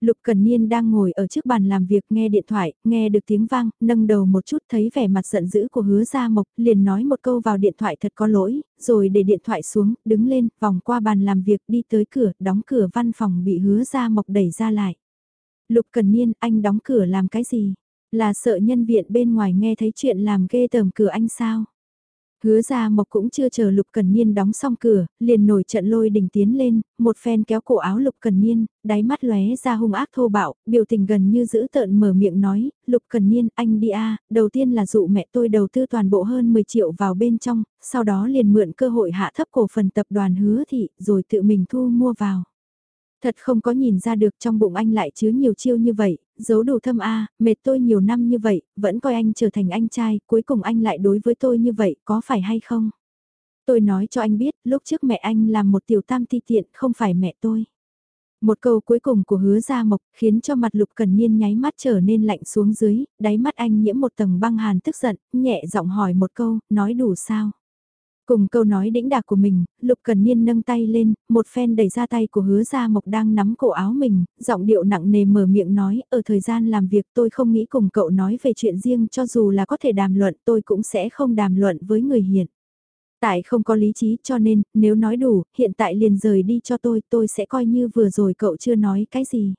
Lục Cần Niên đang ngồi ở trước bàn làm việc nghe điện thoại, nghe được tiếng vang, nâng đầu một chút thấy vẻ mặt giận dữ của hứa gia mộc, liền nói một câu vào điện thoại thật có lỗi, rồi để điện thoại xuống, đứng lên, vòng qua bàn làm việc đi tới cửa, đóng cửa văn phòng bị hứa gia mộc đẩy ra lại. Lục Cần Niên, anh đóng cửa làm cái gì? Là sợ nhân viện bên ngoài nghe thấy chuyện làm ghê tởm cửa anh sao? Hứa ra mộc cũng chưa chờ Lục Cần Niên đóng xong cửa, liền nổi trận lôi đình tiến lên, một phen kéo cổ áo Lục Cần Niên, đáy mắt lóe ra hung ác thô bạo, biểu tình gần như giữ tợn mở miệng nói, Lục Cần Niên anh đi a đầu tiên là dụ mẹ tôi đầu tư toàn bộ hơn 10 triệu vào bên trong, sau đó liền mượn cơ hội hạ thấp cổ phần tập đoàn hứa thị, rồi tự mình thu mua vào. Thật không có nhìn ra được trong bụng anh lại chứa nhiều chiêu như vậy, giấu đủ thâm A, mệt tôi nhiều năm như vậy, vẫn coi anh trở thành anh trai, cuối cùng anh lại đối với tôi như vậy, có phải hay không? Tôi nói cho anh biết, lúc trước mẹ anh làm một tiểu tam ti tiện, không phải mẹ tôi. Một câu cuối cùng của hứa gia mộc khiến cho mặt lục cần niên nháy mắt trở nên lạnh xuống dưới, đáy mắt anh nhiễm một tầng băng hàn tức giận, nhẹ giọng hỏi một câu, nói đủ sao? Cùng câu nói đĩnh đạc của mình, Lục Cần Niên nâng tay lên, một phen đẩy ra tay của hứa gia mộc đang nắm cổ áo mình, giọng điệu nặng nề mở miệng nói, ở thời gian làm việc tôi không nghĩ cùng cậu nói về chuyện riêng cho dù là có thể đàm luận tôi cũng sẽ không đàm luận với người hiện. Tại không có lý trí cho nên, nếu nói đủ, hiện tại liền rời đi cho tôi, tôi sẽ coi như vừa rồi cậu chưa nói cái gì.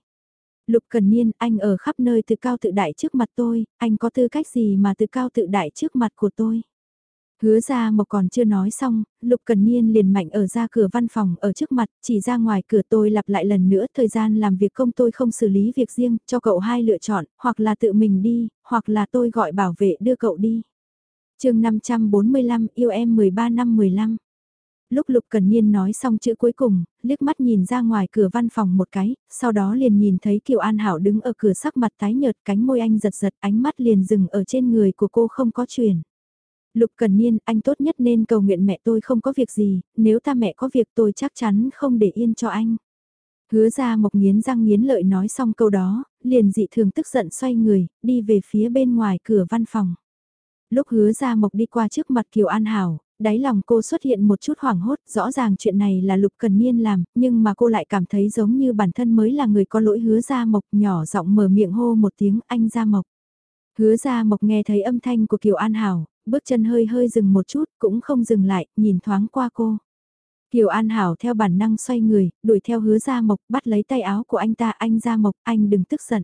Lục Cần Niên, anh ở khắp nơi tự cao tự đại trước mặt tôi, anh có tư cách gì mà tự cao tự đại trước mặt của tôi. Hứa ra mộc còn chưa nói xong, Lục Cần Niên liền mạnh ở ra cửa văn phòng ở trước mặt, chỉ ra ngoài cửa tôi lặp lại lần nữa thời gian làm việc công tôi không xử lý việc riêng, cho cậu hai lựa chọn, hoặc là tự mình đi, hoặc là tôi gọi bảo vệ đưa cậu đi. chương 545 yêu em 13 năm 15 Lúc Lục Cần Niên nói xong chữ cuối cùng, liếc mắt nhìn ra ngoài cửa văn phòng một cái, sau đó liền nhìn thấy Kiều An Hảo đứng ở cửa sắc mặt tái nhợt cánh môi anh giật giật ánh mắt liền dừng ở trên người của cô không có chuyển. Lục Cần Niên, anh tốt nhất nên cầu nguyện mẹ tôi không có việc gì, nếu ta mẹ có việc tôi chắc chắn không để yên cho anh. Hứa ra mộc nghiến răng nghiến lợi nói xong câu đó, liền dị thường tức giận xoay người, đi về phía bên ngoài cửa văn phòng. Lúc hứa ra mộc đi qua trước mặt Kiều An Hảo, đáy lòng cô xuất hiện một chút hoảng hốt, rõ ràng chuyện này là Lục Cần Niên làm, nhưng mà cô lại cảm thấy giống như bản thân mới là người có lỗi hứa ra mộc nhỏ giọng mở miệng hô một tiếng anh ra mộc. Hứa ra mộc nghe thấy âm thanh của Kiều An Hảo, bước chân hơi hơi dừng một chút, cũng không dừng lại, nhìn thoáng qua cô. Kiều An Hảo theo bản năng xoay người, đuổi theo hứa Gia Mộc, bắt lấy tay áo của anh ta, anh Gia Mộc, anh đừng tức giận.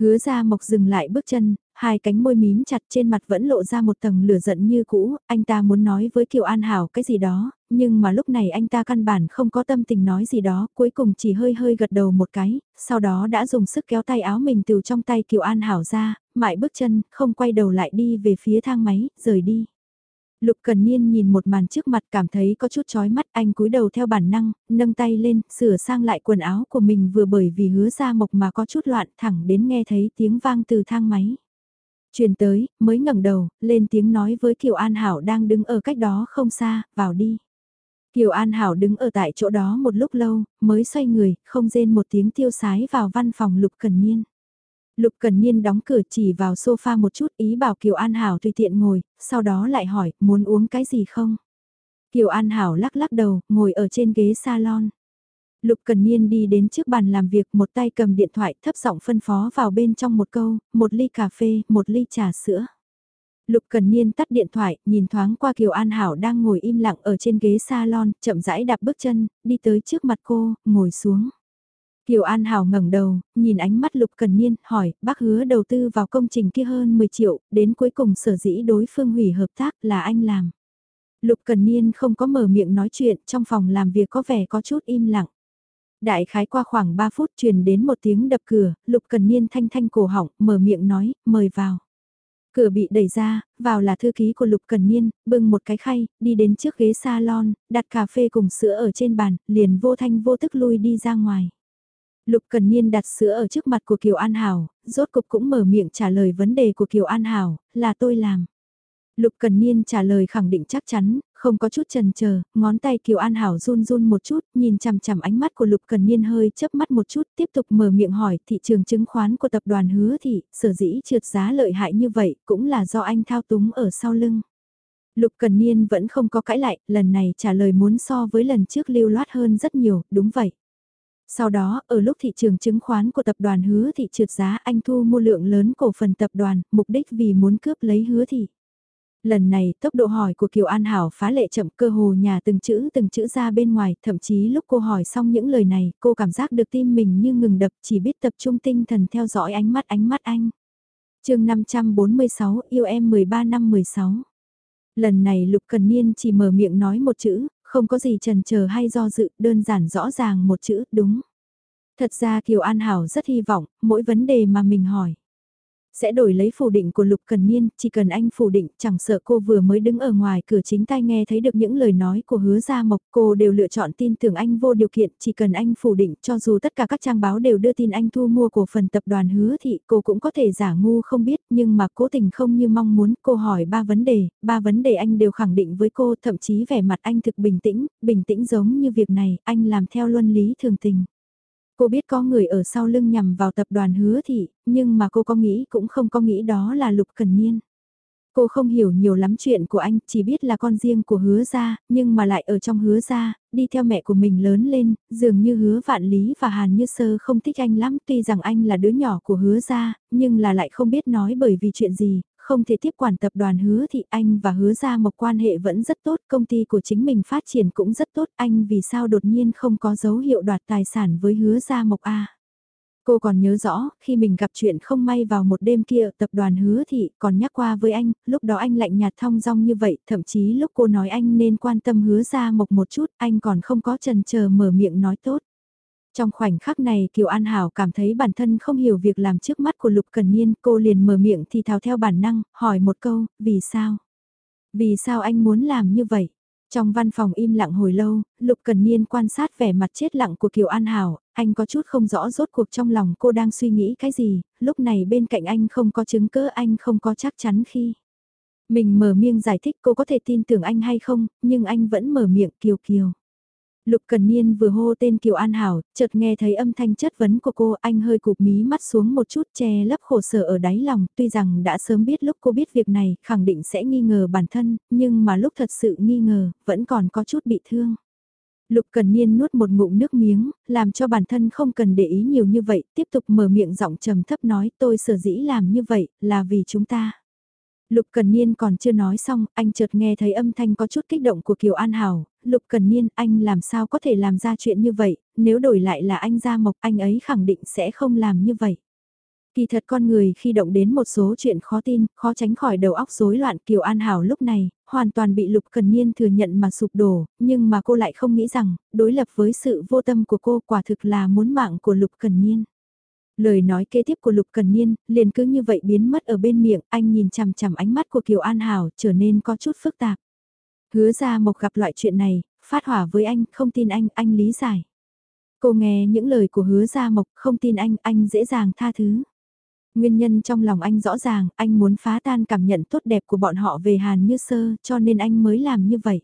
Hứa Gia Mộc dừng lại bước chân, hai cánh môi mím chặt trên mặt vẫn lộ ra một tầng lửa giận như cũ, anh ta muốn nói với Kiều An Hảo cái gì đó, nhưng mà lúc này anh ta căn bản không có tâm tình nói gì đó, cuối cùng chỉ hơi hơi gật đầu một cái, sau đó đã dùng sức kéo tay áo mình từ trong tay Kiều An Hảo ra, mại bước chân, không quay đầu lại đi về phía thang máy, rời đi. Lục Cần Niên nhìn một màn trước mặt cảm thấy có chút chói mắt anh cúi đầu theo bản năng, nâng tay lên, sửa sang lại quần áo của mình vừa bởi vì hứa ra mộc mà có chút loạn thẳng đến nghe thấy tiếng vang từ thang máy. Truyền tới, mới ngẩng đầu, lên tiếng nói với Kiều An Hảo đang đứng ở cách đó không xa, vào đi. Kiều An Hảo đứng ở tại chỗ đó một lúc lâu, mới xoay người, không rên một tiếng tiêu sái vào văn phòng Lục Cần Niên. Lục Cần Niên đóng cửa chỉ vào sofa một chút ý bảo Kiều An Hảo tùy tiện ngồi, sau đó lại hỏi, muốn uống cái gì không? Kiều An Hảo lắc lắc đầu, ngồi ở trên ghế salon. Lục Cần Niên đi đến trước bàn làm việc một tay cầm điện thoại thấp giọng phân phó vào bên trong một câu, một ly cà phê, một ly trà sữa. Lục Cần Niên tắt điện thoại, nhìn thoáng qua Kiều An Hảo đang ngồi im lặng ở trên ghế salon, chậm rãi đạp bước chân, đi tới trước mặt cô, ngồi xuống. Kiều An Hảo ngẩng đầu, nhìn ánh mắt Lục Cần Niên, hỏi, bác hứa đầu tư vào công trình kia hơn 10 triệu, đến cuối cùng sở dĩ đối phương hủy hợp tác là anh làm. Lục Cần Niên không có mở miệng nói chuyện, trong phòng làm việc có vẻ có chút im lặng. Đại khái qua khoảng 3 phút truyền đến một tiếng đập cửa, Lục Cần Niên thanh thanh cổ họng, mở miệng nói, mời vào. Cửa bị đẩy ra, vào là thư ký của Lục Cần Niên, bưng một cái khay, đi đến trước ghế salon, đặt cà phê cùng sữa ở trên bàn, liền vô thanh vô tức lui đi ra ngoài. Lục Cần Niên đặt sữa ở trước mặt của Kiều An Hảo, rốt cục cũng mở miệng trả lời vấn đề của Kiều An Hảo, là tôi làm. Lục Cần Niên trả lời khẳng định chắc chắn, không có chút chần chờ, ngón tay Kiều An Hảo run run một chút, nhìn chằm chằm ánh mắt của Lục Cần Niên hơi chớp mắt một chút, tiếp tục mở miệng hỏi thị trường chứng khoán của tập đoàn Hứa Thị, sở dĩ trượt giá lợi hại như vậy cũng là do anh thao túng ở sau lưng. Lục Cần Niên vẫn không có cãi lại, lần này trả lời muốn so với lần trước lưu loát hơn rất nhiều, đúng vậy. Sau đó, ở lúc thị trường chứng khoán của tập đoàn hứa thị trượt giá anh thu mua lượng lớn cổ phần tập đoàn, mục đích vì muốn cướp lấy hứa thị. Lần này tốc độ hỏi của Kiều An Hảo phá lệ chậm cơ hồ nhà từng chữ từng chữ ra bên ngoài, thậm chí lúc cô hỏi xong những lời này, cô cảm giác được tim mình như ngừng đập chỉ biết tập trung tinh thần theo dõi ánh mắt ánh mắt anh. chương 546 yêu em 13 năm 16 Lần này Lục Cần Niên chỉ mở miệng nói một chữ, không có gì trần chờ hay do dự, đơn giản rõ ràng một chữ, đúng. Thật ra Kiều An Hảo rất hy vọng, mỗi vấn đề mà mình hỏi sẽ đổi lấy phủ định của Lục Cần Niên, chỉ cần anh phủ định, chẳng sợ cô vừa mới đứng ở ngoài cửa chính tay nghe thấy được những lời nói của hứa gia mộc, cô đều lựa chọn tin tưởng anh vô điều kiện, chỉ cần anh phủ định, cho dù tất cả các trang báo đều đưa tin anh thu mua cổ phần tập đoàn hứa thị, cô cũng có thể giả ngu không biết, nhưng mà cố tình không như mong muốn, cô hỏi ba vấn đề, ba vấn đề anh đều khẳng định với cô, thậm chí vẻ mặt anh thực bình tĩnh, bình tĩnh giống như việc này, anh làm theo luân lý thường tình. Cô biết có người ở sau lưng nhằm vào tập đoàn hứa thị, nhưng mà cô có nghĩ cũng không có nghĩ đó là Lục Cần Niên. Cô không hiểu nhiều lắm chuyện của anh, chỉ biết là con riêng của hứa gia, nhưng mà lại ở trong hứa gia, đi theo mẹ của mình lớn lên, dường như hứa vạn lý và Hàn Như Sơ không thích anh lắm, tuy rằng anh là đứa nhỏ của hứa gia, nhưng là lại không biết nói bởi vì chuyện gì, không thể tiếp quản tập đoàn hứa thì anh và hứa ra một quan hệ vẫn rất tốt, công ty của chính mình phát triển cũng rất tốt, anh vì sao đột nhiên không có dấu hiệu đoạt tài sản với hứa ra mộc A. Cô còn nhớ rõ, khi mình gặp chuyện không may vào một đêm kia, tập đoàn hứa thị còn nhắc qua với anh, lúc đó anh lạnh nhạt thong dong như vậy, thậm chí lúc cô nói anh nên quan tâm hứa ra mộc một chút, anh còn không có trần chờ mở miệng nói tốt. Trong khoảnh khắc này Kiều An Hảo cảm thấy bản thân không hiểu việc làm trước mắt của Lục Cần Niên, cô liền mở miệng thì thào theo bản năng, hỏi một câu, vì sao? Vì sao anh muốn làm như vậy? Trong văn phòng im lặng hồi lâu, Lục Cần Niên quan sát vẻ mặt chết lặng của Kiều An Hảo, anh có chút không rõ rốt cuộc trong lòng cô đang suy nghĩ cái gì, lúc này bên cạnh anh không có chứng cứ anh không có chắc chắn khi. Mình mở miệng giải thích cô có thể tin tưởng anh hay không, nhưng anh vẫn mở miệng Kiều Kiều. Lục Cần Niên vừa hô tên Kiều An Hảo, chợt nghe thấy âm thanh chất vấn của cô, anh hơi cụp mí mắt xuống một chút che lấp khổ sở ở đáy lòng, tuy rằng đã sớm biết lúc cô biết việc này, khẳng định sẽ nghi ngờ bản thân, nhưng mà lúc thật sự nghi ngờ, vẫn còn có chút bị thương. Lục Cần Niên nuốt một ngụm nước miếng, làm cho bản thân không cần để ý nhiều như vậy, tiếp tục mở miệng giọng trầm thấp nói tôi sở dĩ làm như vậy, là vì chúng ta. Lục Cần Niên còn chưa nói xong, anh chợt nghe thấy âm thanh có chút kích động của Kiều An Hảo, Lục Cần Niên anh làm sao có thể làm ra chuyện như vậy, nếu đổi lại là anh Gia Mộc anh ấy khẳng định sẽ không làm như vậy. Kỳ thật con người khi động đến một số chuyện khó tin, khó tránh khỏi đầu óc rối loạn Kiều An Hảo lúc này, hoàn toàn bị Lục Cần Niên thừa nhận mà sụp đổ, nhưng mà cô lại không nghĩ rằng, đối lập với sự vô tâm của cô quả thực là muốn mạng của Lục Cần Niên. Lời nói kế tiếp của Lục Cần Niên, liền cứ như vậy biến mất ở bên miệng, anh nhìn chằm chằm ánh mắt của Kiều An Hảo trở nên có chút phức tạp. Hứa ra Mộc gặp loại chuyện này, phát hỏa với anh, không tin anh, anh lý giải. Cô nghe những lời của hứa ra Mộc, không tin anh, anh dễ dàng tha thứ. Nguyên nhân trong lòng anh rõ ràng, anh muốn phá tan cảm nhận tốt đẹp của bọn họ về Hàn Như Sơ, cho nên anh mới làm như vậy.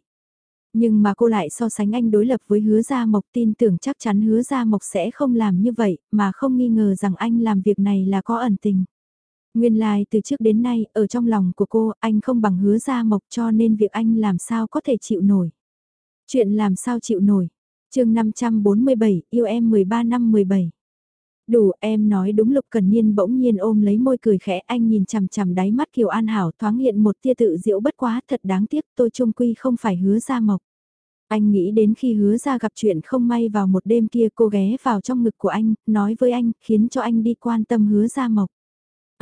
Nhưng mà cô lại so sánh anh đối lập với hứa Gia Mộc tin tưởng chắc chắn hứa Gia Mộc sẽ không làm như vậy, mà không nghi ngờ rằng anh làm việc này là có ẩn tình. Nguyên lai like, từ trước đến nay, ở trong lòng của cô, anh không bằng hứa ra Mộc cho nên việc anh làm sao có thể chịu nổi. Chuyện làm sao chịu nổi. chương 547, yêu em 13 năm 17. Đủ em nói đúng Lục Cần Niên bỗng nhiên ôm lấy môi cười khẽ anh nhìn chằm chằm đáy mắt Kiều An Hảo thoáng hiện một tia tự diễu bất quá thật đáng tiếc tôi trung quy không phải hứa ra mộc. Anh nghĩ đến khi hứa ra gặp chuyện không may vào một đêm kia cô ghé vào trong ngực của anh, nói với anh, khiến cho anh đi quan tâm hứa ra mộc.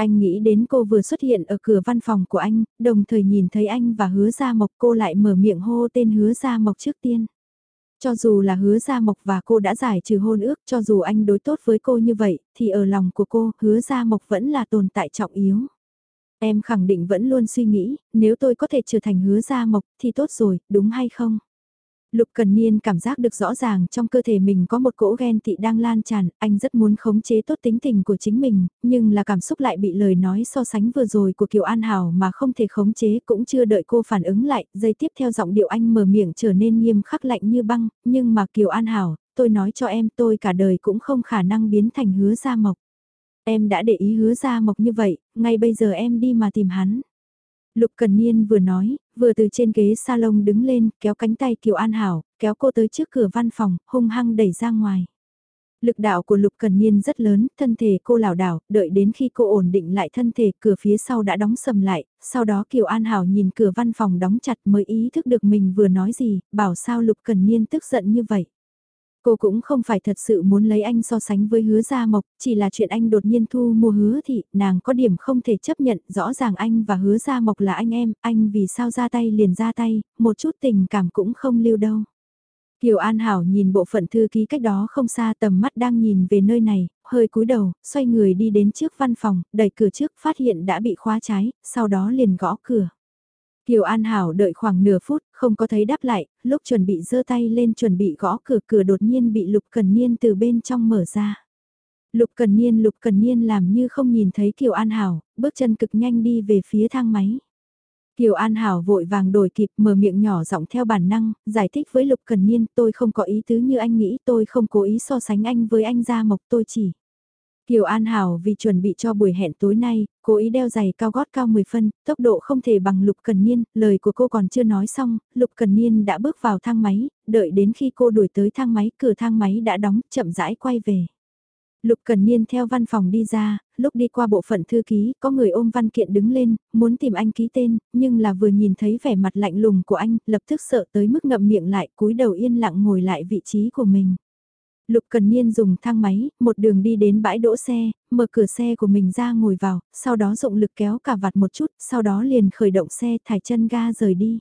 Anh nghĩ đến cô vừa xuất hiện ở cửa văn phòng của anh, đồng thời nhìn thấy anh và hứa gia mộc cô lại mở miệng hô tên hứa gia mộc trước tiên. Cho dù là hứa Gia Mộc và cô đã giải trừ hôn ước, cho dù anh đối tốt với cô như vậy, thì ở lòng của cô, hứa Gia Mộc vẫn là tồn tại trọng yếu. Em khẳng định vẫn luôn suy nghĩ, nếu tôi có thể trở thành hứa gia mộc thì tốt rồi, đúng hay không? Lục Cần Niên cảm giác được rõ ràng trong cơ thể mình có một cỗ ghen tị đang lan tràn, anh rất muốn khống chế tốt tính tình của chính mình, nhưng là cảm xúc lại bị lời nói so sánh vừa rồi của Kiều An Hảo mà không thể khống chế cũng chưa đợi cô phản ứng lại, giây tiếp theo giọng điệu anh mở miệng trở nên nghiêm khắc lạnh như băng, nhưng mà Kiều An Hảo, tôi nói cho em tôi cả đời cũng không khả năng biến thành hứa gia mộc. Em đã để ý hứa gia mộc như vậy, ngay bây giờ em đi mà tìm hắn. Lục Cần Niên vừa nói, vừa từ trên ghế salon đứng lên, kéo cánh tay Kiều An Hảo, kéo cô tới trước cửa văn phòng, hung hăng đẩy ra ngoài. Lực đạo của Lục Cần Niên rất lớn, thân thể cô lảo đảo, đợi đến khi cô ổn định lại thân thể, cửa phía sau đã đóng sầm lại, sau đó Kiều An Hảo nhìn cửa văn phòng đóng chặt mới ý thức được mình vừa nói gì, bảo sao Lục Cần Niên tức giận như vậy. Cô cũng không phải thật sự muốn lấy anh so sánh với hứa gia mộc, chỉ là chuyện anh đột nhiên thu mua hứa thì nàng có điểm không thể chấp nhận, rõ ràng anh và hứa gia mộc là anh em, anh vì sao ra tay liền ra tay, một chút tình cảm cũng không lưu đâu. Kiều An Hảo nhìn bộ phận thư ký cách đó không xa tầm mắt đang nhìn về nơi này, hơi cúi đầu, xoay người đi đến trước văn phòng, đẩy cửa trước phát hiện đã bị khóa trái, sau đó liền gõ cửa. Kiều An Hảo đợi khoảng nửa phút, không có thấy đáp lại, lúc chuẩn bị giơ tay lên chuẩn bị gõ cửa cửa đột nhiên bị Lục Cần Niên từ bên trong mở ra. Lục Cần Niên Lục Cần Niên làm như không nhìn thấy Kiều An Hảo, bước chân cực nhanh đi về phía thang máy. Kiều An Hảo vội vàng đổi kịp mở miệng nhỏ giọng theo bản năng, giải thích với Lục Cần Niên tôi không có ý tứ như anh nghĩ tôi không cố ý so sánh anh với anh Gia Mộc tôi chỉ. Kiều An Hảo vì chuẩn bị cho buổi hẹn tối nay, cố ý đeo giày cao gót cao 10 phân, tốc độ không thể bằng Lục Cần Niên, lời của cô còn chưa nói xong, Lục Cần Niên đã bước vào thang máy, đợi đến khi cô đuổi tới thang máy, cửa thang máy đã đóng, chậm rãi quay về. Lục Cần Niên theo văn phòng đi ra, lúc đi qua bộ phận thư ký, có người ôm văn kiện đứng lên, muốn tìm anh ký tên, nhưng là vừa nhìn thấy vẻ mặt lạnh lùng của anh, lập tức sợ tới mức ngậm miệng lại, cúi đầu yên lặng ngồi lại vị trí của mình. Lục Cần Niên dùng thang máy, một đường đi đến bãi đỗ xe, mở cửa xe của mình ra ngồi vào, sau đó dụng lực kéo cả vạt một chút, sau đó liền khởi động xe thải chân ga rời đi.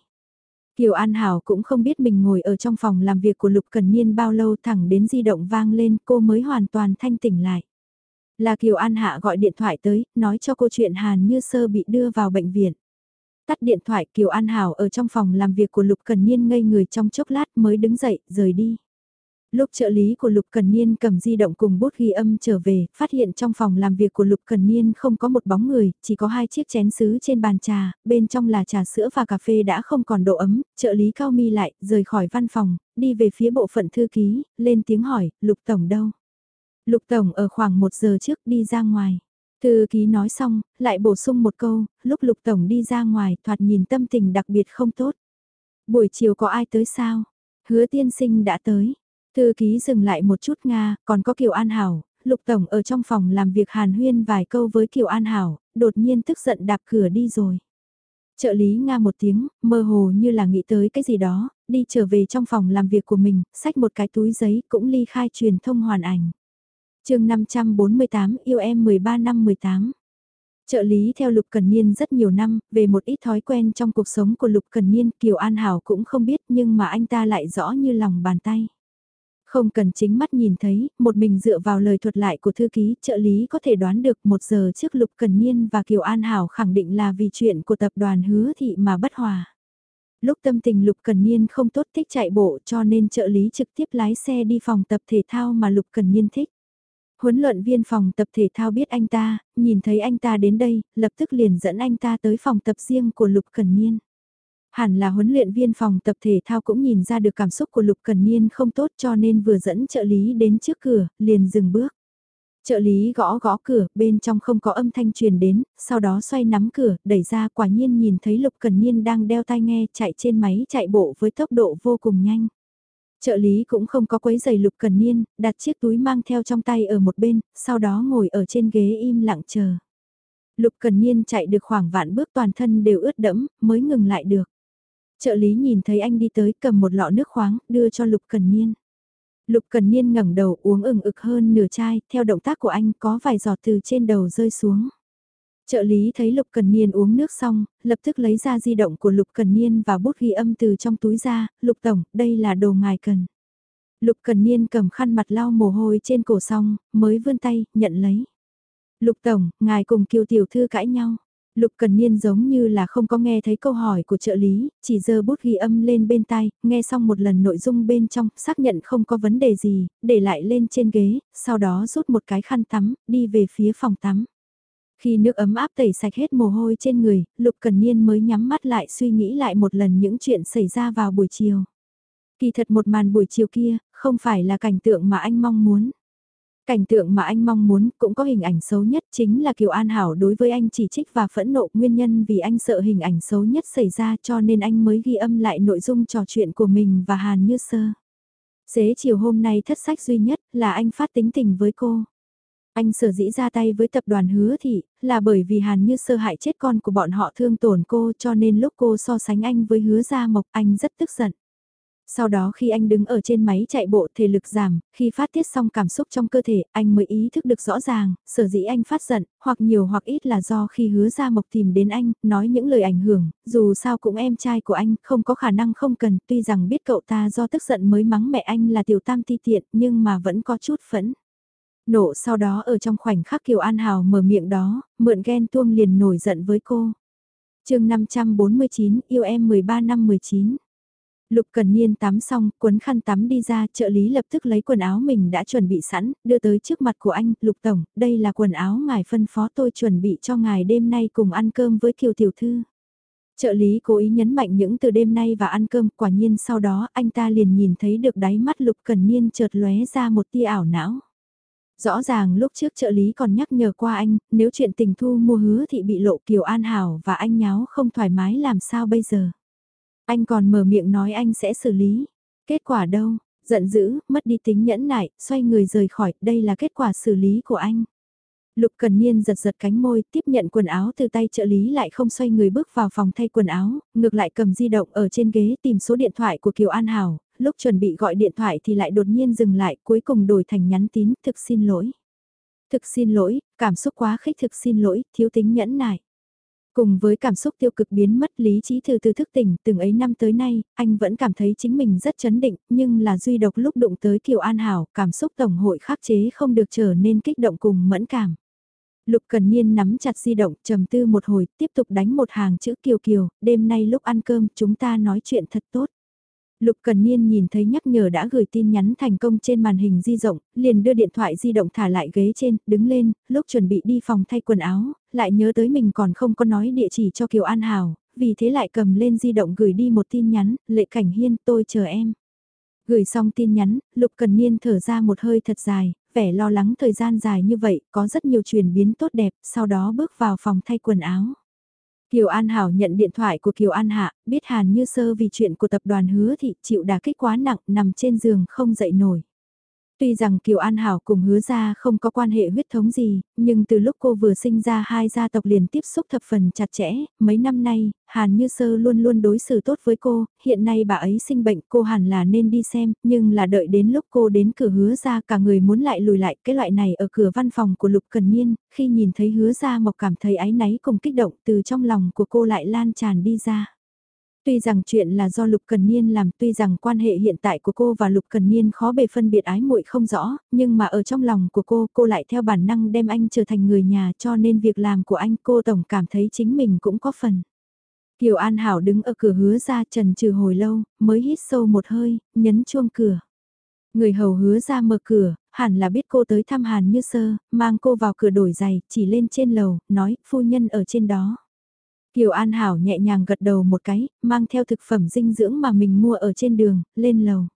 Kiều An Hảo cũng không biết mình ngồi ở trong phòng làm việc của Lục Cần Niên bao lâu thẳng đến di động vang lên cô mới hoàn toàn thanh tỉnh lại. Là Kiều An Hạ gọi điện thoại tới, nói cho cô chuyện Hàn Như Sơ bị đưa vào bệnh viện. Tắt điện thoại Kiều An Hảo ở trong phòng làm việc của Lục Cần Niên ngây người trong chốc lát mới đứng dậy, rời đi. Lúc trợ lý của Lục Cần Niên cầm di động cùng bút ghi âm trở về, phát hiện trong phòng làm việc của Lục Cần Niên không có một bóng người, chỉ có hai chiếc chén sứ trên bàn trà, bên trong là trà sữa và cà phê đã không còn độ ấm, trợ lý cao mi lại, rời khỏi văn phòng, đi về phía bộ phận thư ký, lên tiếng hỏi, Lục Tổng đâu? Lục Tổng ở khoảng một giờ trước đi ra ngoài. Thư ký nói xong, lại bổ sung một câu, lúc Lục Tổng đi ra ngoài thoạt nhìn tâm tình đặc biệt không tốt. Buổi chiều có ai tới sao? Hứa tiên sinh đã tới. Thư ký dừng lại một chút Nga, còn có Kiều An Hảo, Lục Tổng ở trong phòng làm việc hàn huyên vài câu với Kiều An Hảo, đột nhiên tức giận đạp cửa đi rồi. Trợ lý Nga một tiếng, mơ hồ như là nghĩ tới cái gì đó, đi trở về trong phòng làm việc của mình, xách một cái túi giấy cũng ly khai truyền thông hoàn ảnh. chương 548 yêu em 13 năm 18 Trợ lý theo Lục Cần Niên rất nhiều năm, về một ít thói quen trong cuộc sống của Lục Cần Niên Kiều An Hảo cũng không biết nhưng mà anh ta lại rõ như lòng bàn tay. Không cần chính mắt nhìn thấy, một mình dựa vào lời thuật lại của thư ký, trợ lý có thể đoán được một giờ trước Lục Cần Niên và Kiều An Hảo khẳng định là vì chuyện của tập đoàn hứa thị mà bất hòa. Lúc tâm tình Lục Cần Niên không tốt thích chạy bộ cho nên trợ lý trực tiếp lái xe đi phòng tập thể thao mà Lục Cần Niên thích. Huấn luyện viên phòng tập thể thao biết anh ta, nhìn thấy anh ta đến đây, lập tức liền dẫn anh ta tới phòng tập riêng của Lục Cần Niên. Hẳn là huấn luyện viên phòng tập thể thao cũng nhìn ra được cảm xúc của Lục Cần Niên không tốt cho nên vừa dẫn trợ lý đến trước cửa, liền dừng bước. Trợ lý gõ gõ cửa, bên trong không có âm thanh truyền đến, sau đó xoay nắm cửa, đẩy ra quả nhiên nhìn thấy Lục Cần Niên đang đeo tai nghe chạy trên máy chạy bộ với tốc độ vô cùng nhanh. Trợ lý cũng không có quấy giày Lục Cần Niên, đặt chiếc túi mang theo trong tay ở một bên, sau đó ngồi ở trên ghế im lặng chờ. Lục Cần Niên chạy được khoảng vạn bước toàn thân đều ướt đẫm, mới ngừng lại được. Trợ lý nhìn thấy anh đi tới cầm một lọ nước khoáng, đưa cho Lục Cần Niên. Lục Cần Niên ngẩng đầu uống ừng ực hơn nửa chai, theo động tác của anh có vài giọt từ trên đầu rơi xuống. Trợ lý thấy Lục Cần Niên uống nước xong, lập tức lấy ra di động của Lục Cần Niên và bút ghi âm từ trong túi ra, Lục Tổng, đây là đồ ngài cần. Lục Cần Niên cầm khăn mặt lau mồ hôi trên cổ xong, mới vươn tay, nhận lấy. Lục Tổng, ngài cùng Kiều Tiểu Thư cãi nhau. Lục Cần Niên giống như là không có nghe thấy câu hỏi của trợ lý, chỉ giơ bút ghi âm lên bên tai, nghe xong một lần nội dung bên trong, xác nhận không có vấn đề gì, để lại lên trên ghế, sau đó rút một cái khăn tắm, đi về phía phòng tắm. Khi nước ấm áp tẩy sạch hết mồ hôi trên người, Lục Cần Niên mới nhắm mắt lại suy nghĩ lại một lần những chuyện xảy ra vào buổi chiều. Kỳ thật một màn buổi chiều kia, không phải là cảnh tượng mà anh mong muốn. Cảnh tượng mà anh mong muốn cũng có hình ảnh xấu nhất chính là Kiều An Hảo đối với anh chỉ trích và phẫn nộ nguyên nhân vì anh sợ hình ảnh xấu nhất xảy ra cho nên anh mới ghi âm lại nội dung trò chuyện của mình và Hàn Như Sơ. Xế chiều hôm nay thất sách duy nhất là anh phát tính tình với cô. Anh sở dĩ ra tay với tập đoàn hứa thị, là bởi vì Hàn Như Sơ hại chết con của bọn họ thương tổn cô cho nên lúc cô so sánh anh với hứa gia mộc anh rất tức giận. Sau đó khi anh đứng ở trên máy chạy bộ thể lực giảm, khi phát tiết xong cảm xúc trong cơ thể, anh mới ý thức được rõ ràng, sở dĩ anh phát giận, hoặc nhiều hoặc ít là do khi hứa ra mộc tìm đến anh, nói những lời ảnh hưởng, dù sao cũng em trai của anh, không có khả năng không cần, tuy rằng biết cậu ta do tức giận mới mắng mẹ anh là tiểu tam ti tiện, nhưng mà vẫn có chút phẫn. Nộ sau đó ở trong khoảnh khắc Kiều An Hào mở miệng đó, mượn ghen tuông liền nổi giận với cô. chương 549, yêu em 13 năm 19. Lục Cần Niên tắm xong, cuốn khăn tắm đi ra, trợ lý lập tức lấy quần áo mình đã chuẩn bị sẵn, đưa tới trước mặt của anh, Lục Tổng, đây là quần áo ngài phân phó tôi chuẩn bị cho ngài đêm nay cùng ăn cơm với Kiều Tiểu Thư. Trợ lý cố ý nhấn mạnh những từ đêm nay và ăn cơm, quả nhiên sau đó anh ta liền nhìn thấy được đáy mắt Lục Cần Niên chợt lóe ra một tia ảo não. Rõ ràng lúc trước trợ lý còn nhắc nhở qua anh, nếu chuyện tình thu mua hứa thì bị lộ Kiều An Hảo và anh nháo không thoải mái làm sao bây giờ. Anh còn mở miệng nói anh sẽ xử lý. Kết quả đâu? Giận dữ, mất đi tính nhẫn nại, xoay người rời khỏi, đây là kết quả xử lý của anh. Lục Cần Niên giật giật cánh môi, tiếp nhận quần áo từ tay trợ lý lại không xoay người bước vào phòng thay quần áo, ngược lại cầm di động ở trên ghế tìm số điện thoại của Kiều An Hảo, lúc chuẩn bị gọi điện thoại thì lại đột nhiên dừng lại, cuối cùng đổi thành nhắn tín, thực xin lỗi. Thực xin lỗi, cảm xúc quá khích thực xin lỗi, thiếu tính nhẫn nại. Cùng với cảm xúc tiêu cực biến mất lý trí từ từ thức tỉnh, từng ấy năm tới nay, anh vẫn cảm thấy chính mình rất chấn định, nhưng là duy độc lúc đụng tới Kiều An Hảo, cảm xúc tổng hội khắc chế không được trở nên kích động cùng mẫn cảm. Lục Cần Niên nắm chặt di động, trầm tư một hồi, tiếp tục đánh một hàng chữ Kiều Kiều, đêm nay lúc ăn cơm chúng ta nói chuyện thật tốt. Lục Cần Niên nhìn thấy nhắc nhở đã gửi tin nhắn thành công trên màn hình di động, liền đưa điện thoại di động thả lại ghế trên, đứng lên, lúc chuẩn bị đi phòng thay quần áo, lại nhớ tới mình còn không có nói địa chỉ cho Kiều An Hảo, vì thế lại cầm lên di động gửi đi một tin nhắn, lệ cảnh hiên tôi chờ em. Gửi xong tin nhắn, Lục Cần Niên thở ra một hơi thật dài, vẻ lo lắng thời gian dài như vậy, có rất nhiều chuyển biến tốt đẹp, sau đó bước vào phòng thay quần áo. Kiều An Hảo nhận điện thoại của Kiều An Hạ, biết Hàn Như Sơ vì chuyện của tập đoàn hứa thị chịu đả kích quá nặng nằm trên giường không dậy nổi. Tuy rằng Kiều An Hảo cùng hứa ra không có quan hệ huyết thống gì, nhưng từ lúc cô vừa sinh ra hai gia tộc liền tiếp xúc thập phần chặt chẽ, mấy năm nay, Hàn Như Sơ luôn luôn đối xử tốt với cô, hiện nay bà ấy sinh bệnh cô hẳn là nên đi xem, nhưng là đợi đến lúc cô đến cửa hứa ra cả người muốn lại lùi lại cái loại này ở cửa văn phòng của Lục Cần Niên, khi nhìn thấy hứa ra mộc cảm thấy áy náy cùng kích động từ trong lòng của cô lại lan tràn đi ra. Tuy rằng chuyện là do Lục Cần Niên làm, tuy rằng quan hệ hiện tại của cô và Lục Cần Niên khó bề phân biệt ái muội không rõ, nhưng mà ở trong lòng của cô, cô lại theo bản năng đem anh trở thành người nhà cho nên việc làm của anh cô tổng cảm thấy chính mình cũng có phần. Kiều An Hảo đứng ở cửa hứa ra trần trừ hồi lâu, mới hít sâu một hơi, nhấn chuông cửa. Người hầu hứa ra mở cửa, hẳn là biết cô tới thăm Hàn Như Sơ, mang cô vào cửa đổi giày, chỉ lên trên lầu, nói, phu nhân ở trên đó. Kiều An Hảo nhẹ nhàng gật đầu một cái, mang theo thực phẩm dinh dưỡng mà mình mua ở trên đường, lên lầu.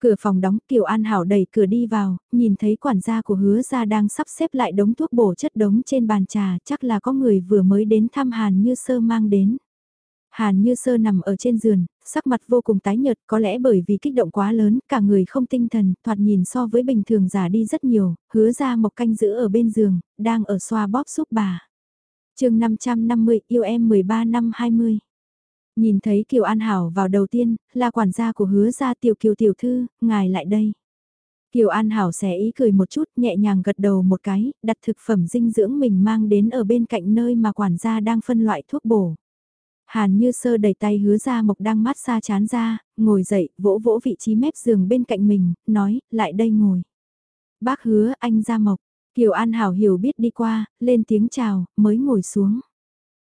Cửa phòng đóng Kiều An Hảo đẩy cửa đi vào, nhìn thấy quản gia của hứa gia đang sắp xếp lại đống thuốc bổ chất đống trên bàn trà, chắc là có người vừa mới đến thăm Hàn Như Sơ mang đến. Hàn Như Sơ nằm ở trên giường, sắc mặt vô cùng tái nhợt có lẽ bởi vì kích động quá lớn, cả người không tinh thần, thoạt nhìn so với bình thường già đi rất nhiều, hứa ra một canh giữ ở bên giường, đang ở xoa bóp giúp bà chương 550 yêu em 13 năm 20. Nhìn thấy Kiều An Hảo vào đầu tiên, là quản gia của hứa gia tiểu kiều tiểu thư, ngài lại đây. Kiều An Hảo xé ý cười một chút, nhẹ nhàng gật đầu một cái, đặt thực phẩm dinh dưỡng mình mang đến ở bên cạnh nơi mà quản gia đang phân loại thuốc bổ. Hàn như sơ đẩy tay hứa ra mộc đang mát xa chán ra, ngồi dậy, vỗ vỗ vị trí mép giường bên cạnh mình, nói, lại đây ngồi. Bác hứa anh ra mộc, Kiều An Hảo hiểu biết đi qua, lên tiếng chào, mới ngồi xuống.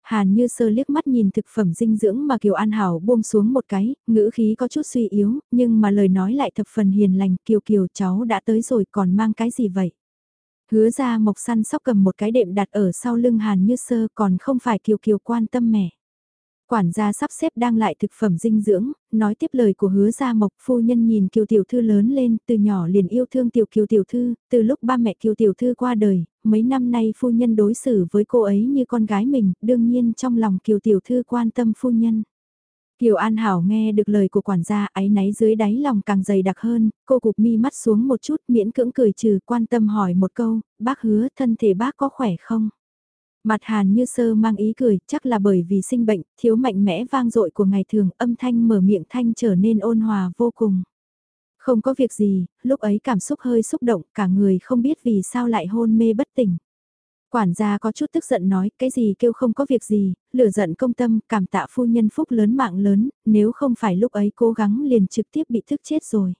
Hàn như sơ liếc mắt nhìn thực phẩm dinh dưỡng mà Kiều An Hảo buông xuống một cái, ngữ khí có chút suy yếu, nhưng mà lời nói lại thập phần hiền lành, Kiều Kiều cháu đã tới rồi còn mang cái gì vậy? Hứa ra mộc săn sóc cầm một cái đệm đặt ở sau lưng Hàn như sơ còn không phải Kiều Kiều quan tâm mẹ. Quản gia sắp xếp đang lại thực phẩm dinh dưỡng, nói tiếp lời của hứa gia mộc phu nhân nhìn kiều tiểu thư lớn lên, từ nhỏ liền yêu thương tiểu kiều tiểu thư, từ lúc ba mẹ kiều tiểu thư qua đời, mấy năm nay phu nhân đối xử với cô ấy như con gái mình, đương nhiên trong lòng kiều tiểu thư quan tâm phu nhân. Kiều An Hảo nghe được lời của quản gia ái náy dưới đáy lòng càng dày đặc hơn, cô cụp mi mắt xuống một chút miễn cưỡng cười trừ quan tâm hỏi một câu, bác hứa thân thể bác có khỏe không? Mặt hàn như sơ mang ý cười, chắc là bởi vì sinh bệnh, thiếu mạnh mẽ vang dội của ngày thường, âm thanh mở miệng thanh trở nên ôn hòa vô cùng. Không có việc gì, lúc ấy cảm xúc hơi xúc động, cả người không biết vì sao lại hôn mê bất tỉnh. Quản gia có chút tức giận nói, cái gì kêu không có việc gì, lửa giận công tâm, cảm tạ phu nhân phúc lớn mạng lớn, nếu không phải lúc ấy cố gắng liền trực tiếp bị thức chết rồi.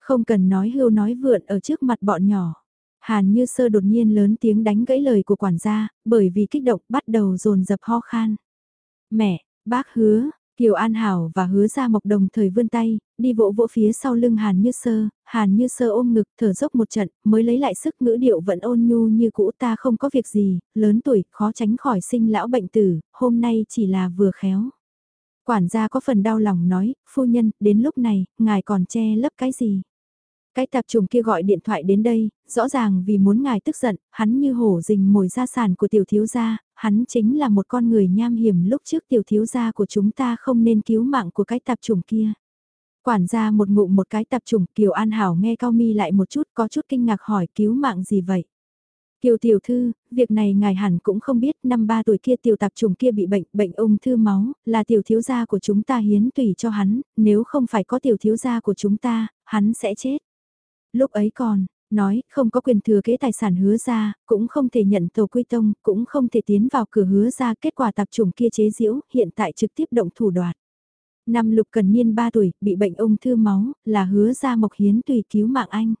Không cần nói hưu nói vượn ở trước mặt bọn nhỏ. Hàn như sơ đột nhiên lớn tiếng đánh gãy lời của quản gia, bởi vì kích động bắt đầu dồn dập ho khan. Mẹ, bác hứa, Kiều An Hảo và hứa ra mộc đồng thời vươn tay, đi vỗ vỗ phía sau lưng Hàn Như Sơ, Hàn Như Sơ ôm ngực thở dốc một trận, mới lấy lại sức ngữ điệu vẫn ôn nhu như cũ ta không có việc gì, lớn tuổi, khó tránh khỏi sinh lão bệnh tử, hôm nay chỉ là vừa khéo. Quản gia có phần đau lòng nói, phu nhân, đến lúc này, ngài còn che lấp cái gì? Cái tạp trùng kia gọi điện thoại đến đây, rõ ràng vì muốn ngài tức giận, hắn như hổ rình mồi gia sản của tiểu thiếu gia, hắn chính là một con người nham hiểm lúc trước tiểu thiếu gia của chúng ta không nên cứu mạng của cái tạp trùng kia. Quản gia một ngụm một cái tạp trùng Kiều An Hảo nghe cao mi lại một chút có chút kinh ngạc hỏi cứu mạng gì vậy. Kiều tiểu thư, việc này ngài hẳn cũng không biết, năm ba tuổi kia tiểu tạp trùng kia bị bệnh, bệnh ung thư máu, là tiểu thiếu gia của chúng ta hiến tùy cho hắn, nếu không phải có tiểu thiếu gia của chúng ta, hắn sẽ chết. Lúc ấy còn, nói không có quyền thừa kế tài sản hứa ra, cũng không thể nhận tổ quy tông, cũng không thể tiến vào cửa hứa ra kết quả tạp chủng kia chế diễu, hiện tại trực tiếp động thủ đoạt. Năm lục cần niên 3 tuổi, bị bệnh ung thư máu, là hứa ra mộc hiến tùy cứu mạng anh.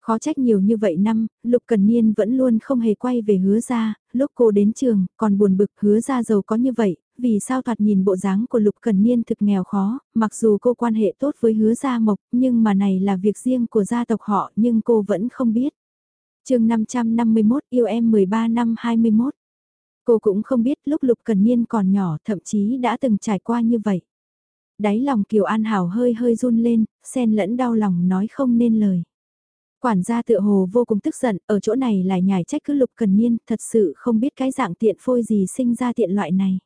Khó trách nhiều như vậy năm, Lục Cần Niên vẫn luôn không hề quay về hứa ra, lúc cô đến trường, còn buồn bực hứa ra giàu có như vậy, vì sao thoạt nhìn bộ dáng của Lục Cần Niên thực nghèo khó, mặc dù cô quan hệ tốt với hứa gia mộc, nhưng mà này là việc riêng của gia tộc họ nhưng cô vẫn không biết. chương 551 yêu em 13 năm 21. Cô cũng không biết lúc Lục Cần Niên còn nhỏ thậm chí đã từng trải qua như vậy. Đáy lòng Kiều An Hảo hơi hơi run lên, xen lẫn đau lòng nói không nên lời. Quản gia tựa hồ vô cùng tức giận, ở chỗ này lại nhảy trách cứ Lục Cần Niên, thật sự không biết cái dạng tiện phôi gì sinh ra tiện loại này.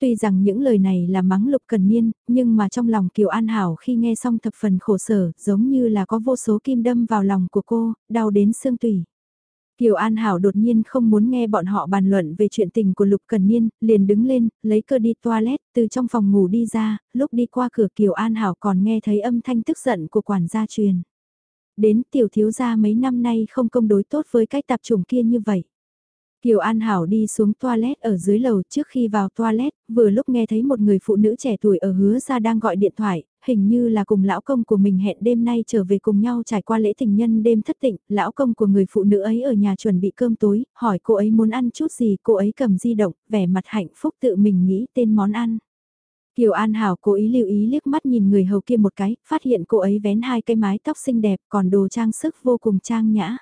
Tuy rằng những lời này là mắng Lục Cần Niên, nhưng mà trong lòng Kiều An Hảo khi nghe xong thập phần khổ sở, giống như là có vô số kim đâm vào lòng của cô, đau đến xương tủy. Kiều An Hảo đột nhiên không muốn nghe bọn họ bàn luận về chuyện tình của Lục Cần Niên, liền đứng lên, lấy cơ đi toilet, từ trong phòng ngủ đi ra, lúc đi qua cửa Kiều An Hảo còn nghe thấy âm thanh tức giận của quản gia truyền. Đến tiểu thiếu gia mấy năm nay không công đối tốt với cái tạp chủng kia như vậy. Kiều An Hảo đi xuống toilet ở dưới lầu trước khi vào toilet, vừa lúc nghe thấy một người phụ nữ trẻ tuổi ở hứa ra đang gọi điện thoại, hình như là cùng lão công của mình hẹn đêm nay trở về cùng nhau trải qua lễ tình nhân đêm thất tịnh, lão công của người phụ nữ ấy ở nhà chuẩn bị cơm tối, hỏi cô ấy muốn ăn chút gì, cô ấy cầm di động, vẻ mặt hạnh phúc tự mình nghĩ tên món ăn. Kiều An Hảo cố ý lưu ý liếc mắt nhìn người hầu kia một cái, phát hiện cô ấy vén hai cây mái tóc xinh đẹp còn đồ trang sức vô cùng trang nhã.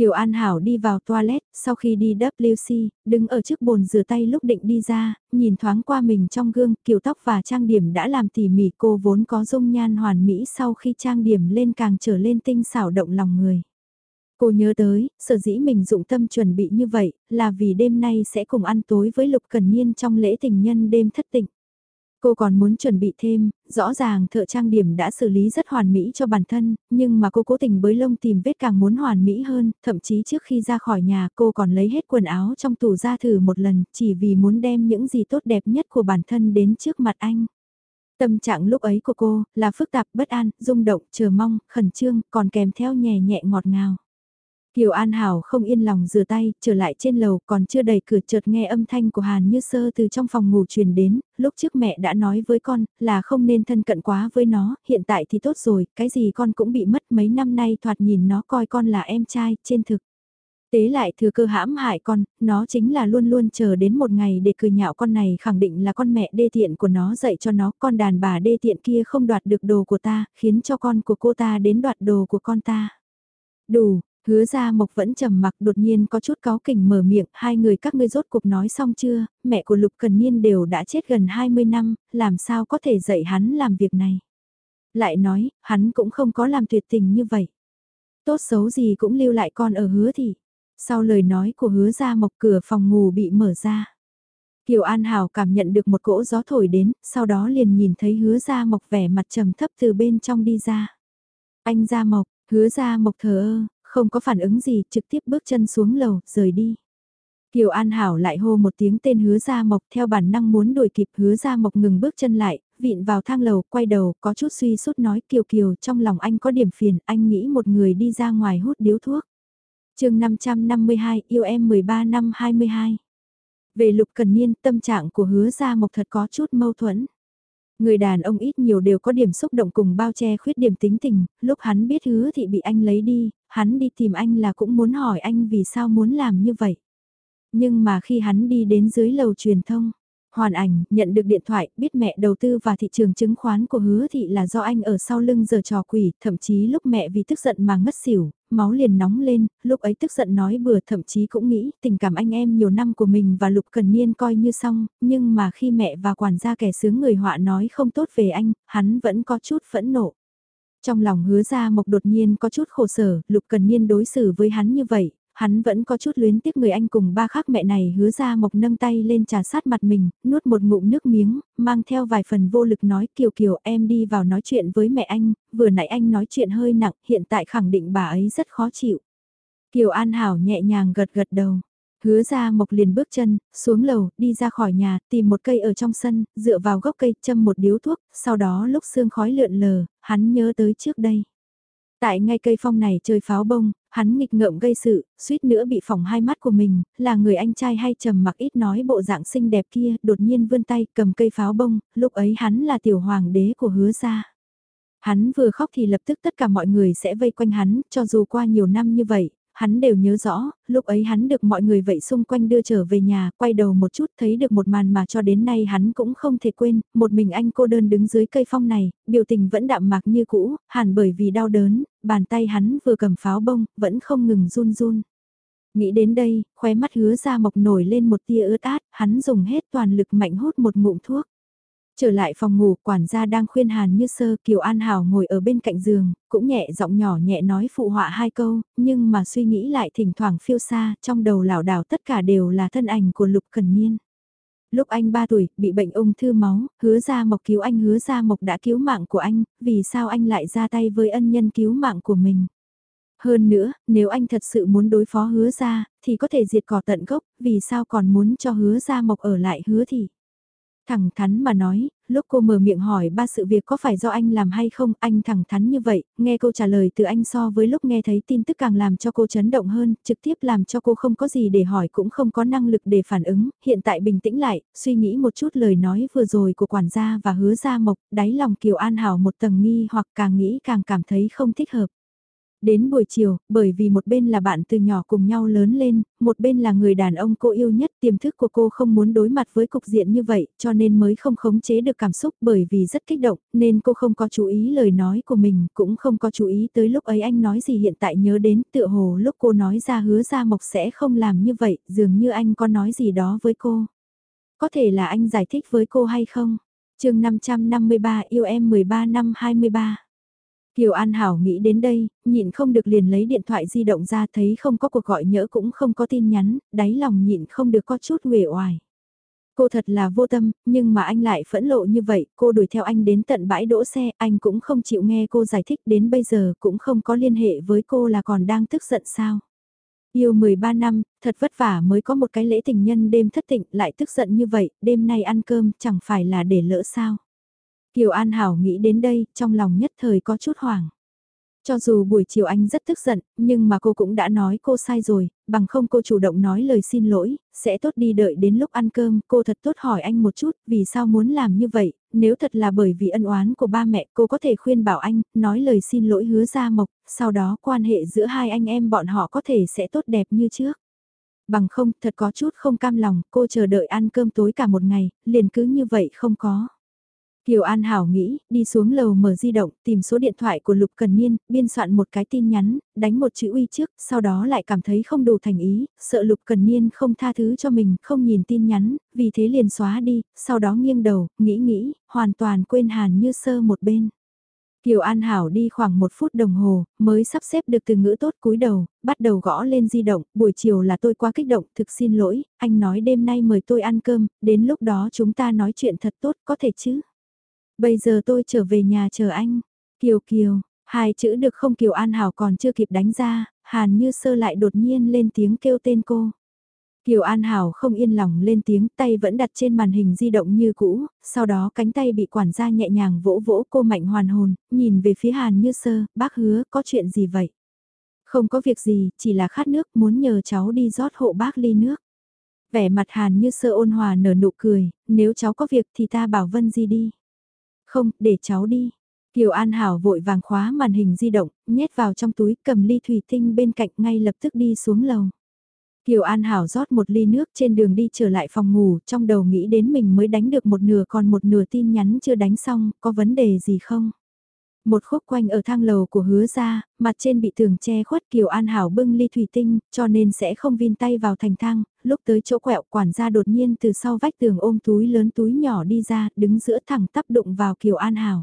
Kiều An Hảo đi vào toilet, sau khi đi WC, đứng ở trước bồn rửa tay lúc định đi ra, nhìn thoáng qua mình trong gương, kiểu tóc và trang điểm đã làm tỉ mỉ cô vốn có dung nhan hoàn mỹ sau khi trang điểm lên càng trở lên tinh xảo động lòng người. Cô nhớ tới, sở dĩ mình dụng tâm chuẩn bị như vậy, là vì đêm nay sẽ cùng ăn tối với Lục Cần Niên trong lễ tình nhân đêm thất tịnh. Cô còn muốn chuẩn bị thêm, rõ ràng thợ trang điểm đã xử lý rất hoàn mỹ cho bản thân, nhưng mà cô cố tình bới lông tìm vết càng muốn hoàn mỹ hơn, thậm chí trước khi ra khỏi nhà cô còn lấy hết quần áo trong tủ ra thử một lần, chỉ vì muốn đem những gì tốt đẹp nhất của bản thân đến trước mặt anh. Tâm trạng lúc ấy của cô là phức tạp, bất an, rung động, chờ mong, khẩn trương, còn kèm theo nhẹ nhẹ ngọt ngào. Kiều An Hảo không yên lòng rửa tay, trở lại trên lầu còn chưa đầy cửa chợt nghe âm thanh của Hàn Như Sơ từ trong phòng ngủ truyền đến, lúc trước mẹ đã nói với con là không nên thân cận quá với nó, hiện tại thì tốt rồi, cái gì con cũng bị mất mấy năm nay thoạt nhìn nó coi con là em trai, trên thực. Tế lại thừa cơ hãm hại con, nó chính là luôn luôn chờ đến một ngày để cười nhạo con này khẳng định là con mẹ đê tiện của nó dạy cho nó con đàn bà đê tiện kia không đoạt được đồ của ta, khiến cho con của cô ta đến đoạt đồ của con ta. Đủ, hứa ra mộc vẫn trầm mặc đột nhiên có chút cáo kỉnh mở miệng, hai người các ngươi rốt cuộc nói xong chưa, mẹ của Lục Cần Niên đều đã chết gần 20 năm, làm sao có thể dạy hắn làm việc này. Lại nói, hắn cũng không có làm tuyệt tình như vậy. Tốt xấu gì cũng lưu lại con ở hứa thì. Sau lời nói của hứa ra mộc cửa phòng ngủ bị mở ra. Kiều An Hảo cảm nhận được một cỗ gió thổi đến, sau đó liền nhìn thấy hứa ra mộc vẻ mặt trầm thấp từ bên trong đi ra. Anh ra mộc, hứa ra mộc thờ ơ, không có phản ứng gì, trực tiếp bước chân xuống lầu, rời đi. Kiều An Hảo lại hô một tiếng tên hứa ra mộc theo bản năng muốn đuổi kịp hứa ra mộc ngừng bước chân lại, vịn vào thang lầu, quay đầu, có chút suy sút nói Kiều Kiều trong lòng anh có điểm phiền, anh nghĩ một người đi ra ngoài hút điếu thuốc chương 552 yêu em 13 năm 22. Về lục cần niên tâm trạng của hứa gia mộc thật có chút mâu thuẫn. Người đàn ông ít nhiều đều có điểm xúc động cùng bao che khuyết điểm tính tình, lúc hắn biết hứa thì bị anh lấy đi, hắn đi tìm anh là cũng muốn hỏi anh vì sao muốn làm như vậy. Nhưng mà khi hắn đi đến dưới lầu truyền thông, Hoàn ảnh, nhận được điện thoại, biết mẹ đầu tư vào thị trường chứng khoán của hứa thị là do anh ở sau lưng giờ trò quỷ, thậm chí lúc mẹ vì tức giận mà ngất xỉu, máu liền nóng lên, lúc ấy tức giận nói bừa thậm chí cũng nghĩ tình cảm anh em nhiều năm của mình và Lục Cần Niên coi như xong, nhưng mà khi mẹ và quản gia kẻ sướng người họa nói không tốt về anh, hắn vẫn có chút phẫn nộ. Trong lòng hứa ra mộc đột nhiên có chút khổ sở, Lục Cần Niên đối xử với hắn như vậy, hắn vẫn có chút luyến tiếc người anh cùng ba khác mẹ này hứa ra mộc nâng tay lên trà sát mặt mình, nuốt một ngụm nước miếng, mang theo vài phần vô lực nói kiều kiều em đi vào nói chuyện với mẹ anh, vừa nãy anh nói chuyện hơi nặng, hiện tại khẳng định bà ấy rất khó chịu. Kiều An Hảo nhẹ nhàng gật gật đầu. Hứa ra mộc liền bước chân, xuống lầu, đi ra khỏi nhà, tìm một cây ở trong sân, dựa vào gốc cây, châm một điếu thuốc, sau đó lúc sương khói lượn lờ, hắn nhớ tới trước đây. Tại ngay cây phong này chơi pháo bông, hắn nghịch ngợm gây sự, suýt nữa bị phỏng hai mắt của mình, là người anh trai hay trầm mặc ít nói bộ dạng xinh đẹp kia, đột nhiên vươn tay cầm cây pháo bông, lúc ấy hắn là tiểu hoàng đế của hứa gia. Hắn vừa khóc thì lập tức tất cả mọi người sẽ vây quanh hắn, cho dù qua nhiều năm như vậy, hắn đều nhớ rõ, lúc ấy hắn được mọi người vậy xung quanh đưa trở về nhà, quay đầu một chút thấy được một màn mà cho đến nay hắn cũng không thể quên, một mình anh cô đơn đứng dưới cây phong này, biểu tình vẫn đạm mạc như cũ, hẳn bởi vì đau đớn, bàn tay hắn vừa cầm pháo bông, vẫn không ngừng run run. Nghĩ đến đây, khóe mắt hứa ra mộc nổi lên một tia ướt át, hắn dùng hết toàn lực mạnh hút một ngụm thuốc. Trở lại phòng ngủ, quản gia đang khuyên Hàn Như Sơ, Kiều An Hảo ngồi ở bên cạnh giường, cũng nhẹ giọng nhỏ nhẹ nói phụ họa hai câu, nhưng mà suy nghĩ lại thỉnh thoảng phiêu xa, trong đầu lảo đảo tất cả đều là thân ảnh của Lục Cần Niên. Lúc anh 3 tuổi, bị bệnh ung thư máu, hứa ra mộc cứu anh hứa ra mộc đã cứu mạng của anh, vì sao anh lại ra tay với ân nhân cứu mạng của mình. Hơn nữa, nếu anh thật sự muốn đối phó hứa ra, thì có thể diệt cỏ tận gốc, vì sao còn muốn cho hứa ra mộc ở lại hứa thì. Thẳng thắn mà nói, lúc cô mở miệng hỏi ba sự việc có phải do anh làm hay không, anh thẳng thắn như vậy, nghe câu trả lời từ anh so với lúc nghe thấy tin tức càng làm cho cô chấn động hơn, trực tiếp làm cho cô không có gì để hỏi cũng không có năng lực để phản ứng, hiện tại bình tĩnh lại, suy nghĩ một chút lời nói vừa rồi của quản gia và hứa gia mộc, đáy lòng Kiều An Hảo một tầng nghi hoặc càng nghĩ càng cảm thấy không thích hợp. Đến buổi chiều, bởi vì một bên là bạn từ nhỏ cùng nhau lớn lên, một bên là người đàn ông cô yêu nhất, tiềm thức của cô không muốn đối mặt với cục diện như vậy, cho nên mới không khống chế được cảm xúc bởi vì rất kích động, nên cô không có chú ý lời nói của mình, cũng không có chú ý tới lúc ấy anh nói gì hiện tại nhớ đến tựa hồ lúc cô nói ra hứa ra mộc sẽ không làm như vậy, dường như anh có nói gì đó với cô. Có thể là anh giải thích với cô hay không? chương 553 yêu em 13 năm 23 Kiều An Hảo nghĩ đến đây, nhịn không được liền lấy điện thoại di động ra thấy không có cuộc gọi nhỡ cũng không có tin nhắn, đáy lòng nhịn không được có chút uể oải. Cô thật là vô tâm, nhưng mà anh lại phẫn lộ như vậy, cô đuổi theo anh đến tận bãi đỗ xe, anh cũng không chịu nghe cô giải thích đến bây giờ cũng không có liên hệ với cô là còn đang tức giận sao. Yêu 13 năm, thật vất vả mới có một cái lễ tình nhân đêm thất tịnh lại tức giận như vậy, đêm nay ăn cơm chẳng phải là để lỡ sao. Kiều An Hảo nghĩ đến đây, trong lòng nhất thời có chút hoảng. Cho dù buổi chiều anh rất tức giận, nhưng mà cô cũng đã nói cô sai rồi, bằng không cô chủ động nói lời xin lỗi, sẽ tốt đi đợi đến lúc ăn cơm, cô thật tốt hỏi anh một chút, vì sao muốn làm như vậy, nếu thật là bởi vì ân oán của ba mẹ cô có thể khuyên bảo anh, nói lời xin lỗi hứa ra mộc, sau đó quan hệ giữa hai anh em bọn họ có thể sẽ tốt đẹp như trước. Bằng không, thật có chút không cam lòng, cô chờ đợi ăn cơm tối cả một ngày, liền cứ như vậy không có. Kiều An Hảo nghĩ, đi xuống lầu mở di động, tìm số điện thoại của Lục Cần Niên, biên soạn một cái tin nhắn, đánh một chữ uy trước, sau đó lại cảm thấy không đủ thành ý, sợ Lục Cần Niên không tha thứ cho mình, không nhìn tin nhắn, vì thế liền xóa đi, sau đó nghiêng đầu, nghĩ nghĩ, hoàn toàn quên Hàn Như Sơ một bên. Kiều An Hảo đi khoảng một phút đồng hồ, mới sắp xếp được từ ngữ tốt cúi đầu, bắt đầu gõ lên di động, buổi chiều là tôi quá kích động, thực xin lỗi, anh nói đêm nay mời tôi ăn cơm, đến lúc đó chúng ta nói chuyện thật tốt, có thể chứ? Bây giờ tôi trở về nhà chờ anh. Kiều Kiều, hai chữ được không Kiều An Hảo còn chưa kịp đánh ra, Hàn Như Sơ lại đột nhiên lên tiếng kêu tên cô. Kiều An Hảo không yên lòng lên tiếng tay vẫn đặt trên màn hình di động như cũ, sau đó cánh tay bị quản gia nhẹ nhàng vỗ vỗ cô mạnh hoàn hồn, nhìn về phía Hàn Như Sơ, bác hứa có chuyện gì vậy? Không có việc gì, chỉ là khát nước muốn nhờ cháu đi rót hộ bác ly nước. Vẻ mặt Hàn Như Sơ ôn hòa nở nụ cười, nếu cháu có việc thì ta bảo Vân Di đi. Không, để cháu đi. Kiều An Hảo vội vàng khóa màn hình di động, nhét vào trong túi cầm ly thủy tinh bên cạnh ngay lập tức đi xuống lầu. Kiều An Hảo rót một ly nước trên đường đi trở lại phòng ngủ, trong đầu nghĩ đến mình mới đánh được một nửa còn một nửa tin nhắn chưa đánh xong, có vấn đề gì không? Một khúc quanh ở thang lầu của hứa ra, mặt trên bị tường che khuất Kiều An Hảo bưng ly thủy tinh, cho nên sẽ không vin tay vào thành thang, lúc tới chỗ quẹo quản gia đột nhiên từ sau vách tường ôm túi lớn túi nhỏ đi ra, đứng giữa thẳng tắp đụng vào Kiều An Hảo.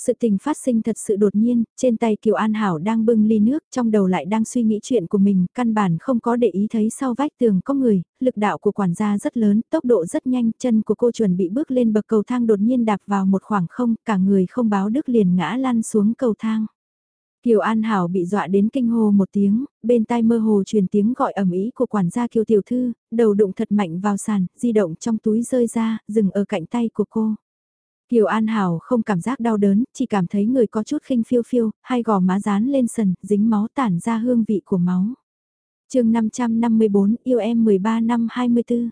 Sự tình phát sinh thật sự đột nhiên, trên tay Kiều An Hảo đang bưng ly nước, trong đầu lại đang suy nghĩ chuyện của mình, căn bản không có để ý thấy sau vách tường có người, lực đạo của quản gia rất lớn, tốc độ rất nhanh, chân của cô chuẩn bị bước lên bậc cầu thang đột nhiên đạp vào một khoảng không, cả người không báo đức liền ngã lăn xuống cầu thang. Kiều An Hảo bị dọa đến kinh hô một tiếng, bên tai mơ hồ truyền tiếng gọi ẩm ý của quản gia Kiều Tiểu Thư, đầu đụng thật mạnh vào sàn, di động trong túi rơi ra, dừng ở cạnh tay của cô. Kiều An Hảo không cảm giác đau đớn, chỉ cảm thấy người có chút khinh phiêu phiêu, hai gò má dán lên sần, dính máu tản ra hương vị của máu. chương 554, yêu em 13 năm 24.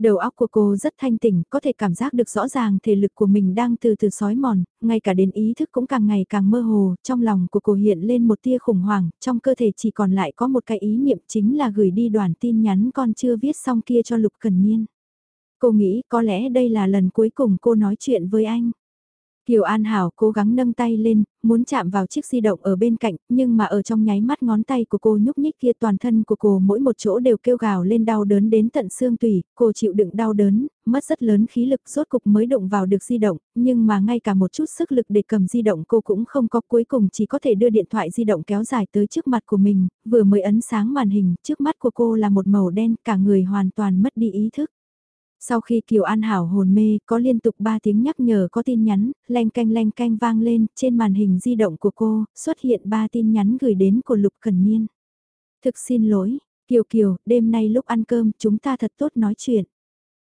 Đầu óc của cô rất thanh tỉnh, có thể cảm giác được rõ ràng thể lực của mình đang từ từ sói mòn, ngay cả đến ý thức cũng càng ngày càng mơ hồ, trong lòng của cô hiện lên một tia khủng hoảng, trong cơ thể chỉ còn lại có một cái ý niệm chính là gửi đi đoàn tin nhắn con chưa viết xong kia cho Lục Cần Niên. Cô nghĩ có lẽ đây là lần cuối cùng cô nói chuyện với anh. Kiều An Hảo cố gắng nâng tay lên, muốn chạm vào chiếc di động ở bên cạnh, nhưng mà ở trong nháy mắt ngón tay của cô nhúc nhích kia toàn thân của cô mỗi một chỗ đều kêu gào lên đau đớn đến tận xương tủy, cô chịu đựng đau đớn, mất rất lớn khí lực rốt cục mới đụng vào được di động, nhưng mà ngay cả một chút sức lực để cầm di động cô cũng không có cuối cùng chỉ có thể đưa điện thoại di động kéo dài tới trước mặt của mình, vừa mới ấn sáng màn hình, trước mắt của cô là một màu đen, cả người hoàn toàn mất đi ý thức. Sau khi Kiều An Hảo hồn mê, có liên tục 3 tiếng nhắc nhở có tin nhắn, len canh len canh vang lên, trên màn hình di động của cô, xuất hiện 3 tin nhắn gửi đến của Lục Cần Niên. Thực xin lỗi, Kiều Kiều, đêm nay lúc ăn cơm, chúng ta thật tốt nói chuyện.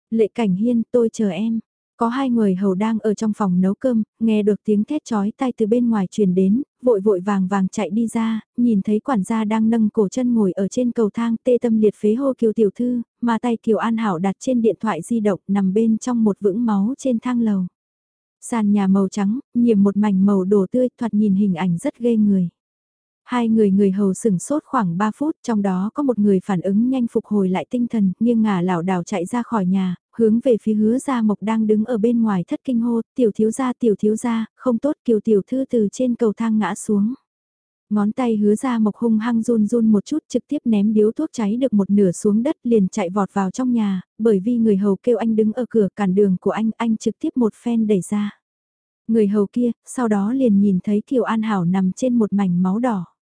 Lệ Cảnh Hiên, tôi chờ em. Có hai người hầu đang ở trong phòng nấu cơm, nghe được tiếng thét chói tai từ bên ngoài truyền đến, vội vội vàng vàng chạy đi ra, nhìn thấy quản gia đang nâng cổ chân ngồi ở trên cầu thang tê tâm liệt phế hô Kiều Tiểu Thư, mà tay Kiều An Hảo đặt trên điện thoại di động nằm bên trong một vũng máu trên thang lầu. Sàn nhà màu trắng, nhiễm một mảnh màu đổ tươi, thoạt nhìn hình ảnh rất ghê người. Hai người người hầu sửng sốt khoảng 3 phút, trong đó có một người phản ứng nhanh phục hồi lại tinh thần, nghiêng ngả lảo đảo chạy ra khỏi nhà, hướng về phía hứa gia mộc đang đứng ở bên ngoài thất kinh hô, tiểu thiếu gia tiểu thiếu gia, không tốt kiều tiểu thư từ trên cầu thang ngã xuống. Ngón tay hứa ra mộc hung hăng run run một chút trực tiếp ném điếu thuốc cháy được một nửa xuống đất liền chạy vọt vào trong nhà, bởi vì người hầu kêu anh đứng ở cửa cản đường của anh, anh trực tiếp một phen đẩy ra. Người hầu kia, sau đó liền nhìn thấy Kiều An Hảo nằm trên một mảnh máu đỏ.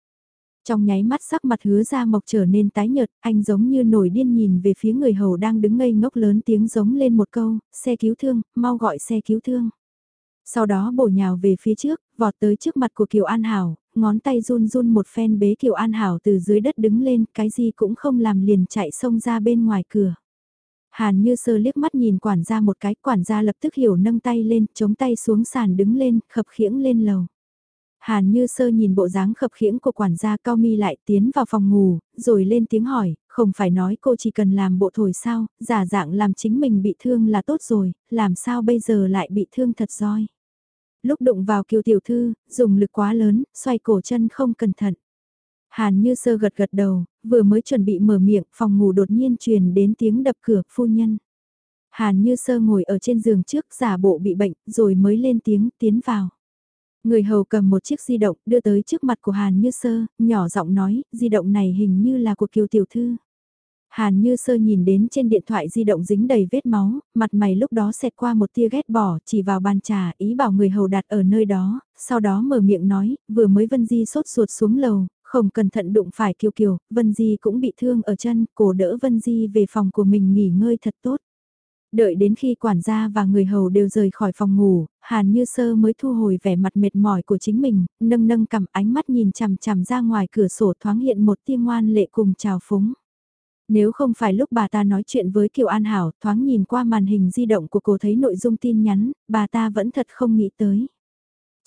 Trong nháy mắt sắc mặt hứa ra mộc trở nên tái nhợt, anh giống như nổi điên nhìn về phía người hầu đang đứng ngây ngốc lớn tiếng giống lên một câu, xe cứu thương, mau gọi xe cứu thương. Sau đó bổ nhào về phía trước, vọt tới trước mặt của Kiều An Hảo, ngón tay run run một phen bế Kiều An Hảo từ dưới đất đứng lên, cái gì cũng không làm liền chạy xông ra bên ngoài cửa. Hàn như sơ liếc mắt nhìn quản gia một cái, quản gia lập tức hiểu nâng tay lên, chống tay xuống sàn đứng lên, khập khiễng lên lầu. Hàn Như Sơ nhìn bộ dáng khập khiễng của quản gia cao mi lại tiến vào phòng ngủ, rồi lên tiếng hỏi, không phải nói cô chỉ cần làm bộ thổi sao, giả dạng làm chính mình bị thương là tốt rồi, làm sao bây giờ lại bị thương thật roi. Lúc đụng vào kiều tiểu thư, dùng lực quá lớn, xoay cổ chân không cẩn thận. Hàn Như Sơ gật gật đầu, vừa mới chuẩn bị mở miệng, phòng ngủ đột nhiên truyền đến tiếng đập cửa, phu nhân. Hàn Như Sơ ngồi ở trên giường trước giả bộ bị bệnh, rồi mới lên tiếng tiến vào. Người hầu cầm một chiếc di động đưa tới trước mặt của Hàn Như Sơ, nhỏ giọng nói, di động này hình như là của Kiều Tiểu Thư. Hàn Như Sơ nhìn đến trên điện thoại di động dính đầy vết máu, mặt mày lúc đó xẹt qua một tia ghét bỏ, chỉ vào bàn trà, ý bảo người hầu đặt ở nơi đó, sau đó mở miệng nói, vừa mới Vân Di sốt ruột xuống lầu, không cẩn thận đụng phải Kiều Kiều, Vân Di cũng bị thương ở chân, cổ đỡ Vân Di về phòng của mình nghỉ ngơi thật tốt. Đợi đến khi quản gia và người hầu đều rời khỏi phòng ngủ, Hàn Như Sơ mới thu hồi vẻ mặt mệt mỏi của chính mình, nâng nâng cầm ánh mắt nhìn chằm chằm ra ngoài cửa sổ thoáng hiện một tia ngoan lệ cùng chào phúng. Nếu không phải lúc bà ta nói chuyện với Kiều An Hảo, thoáng nhìn qua màn hình di động của cô thấy nội dung tin nhắn, bà ta vẫn thật không nghĩ tới.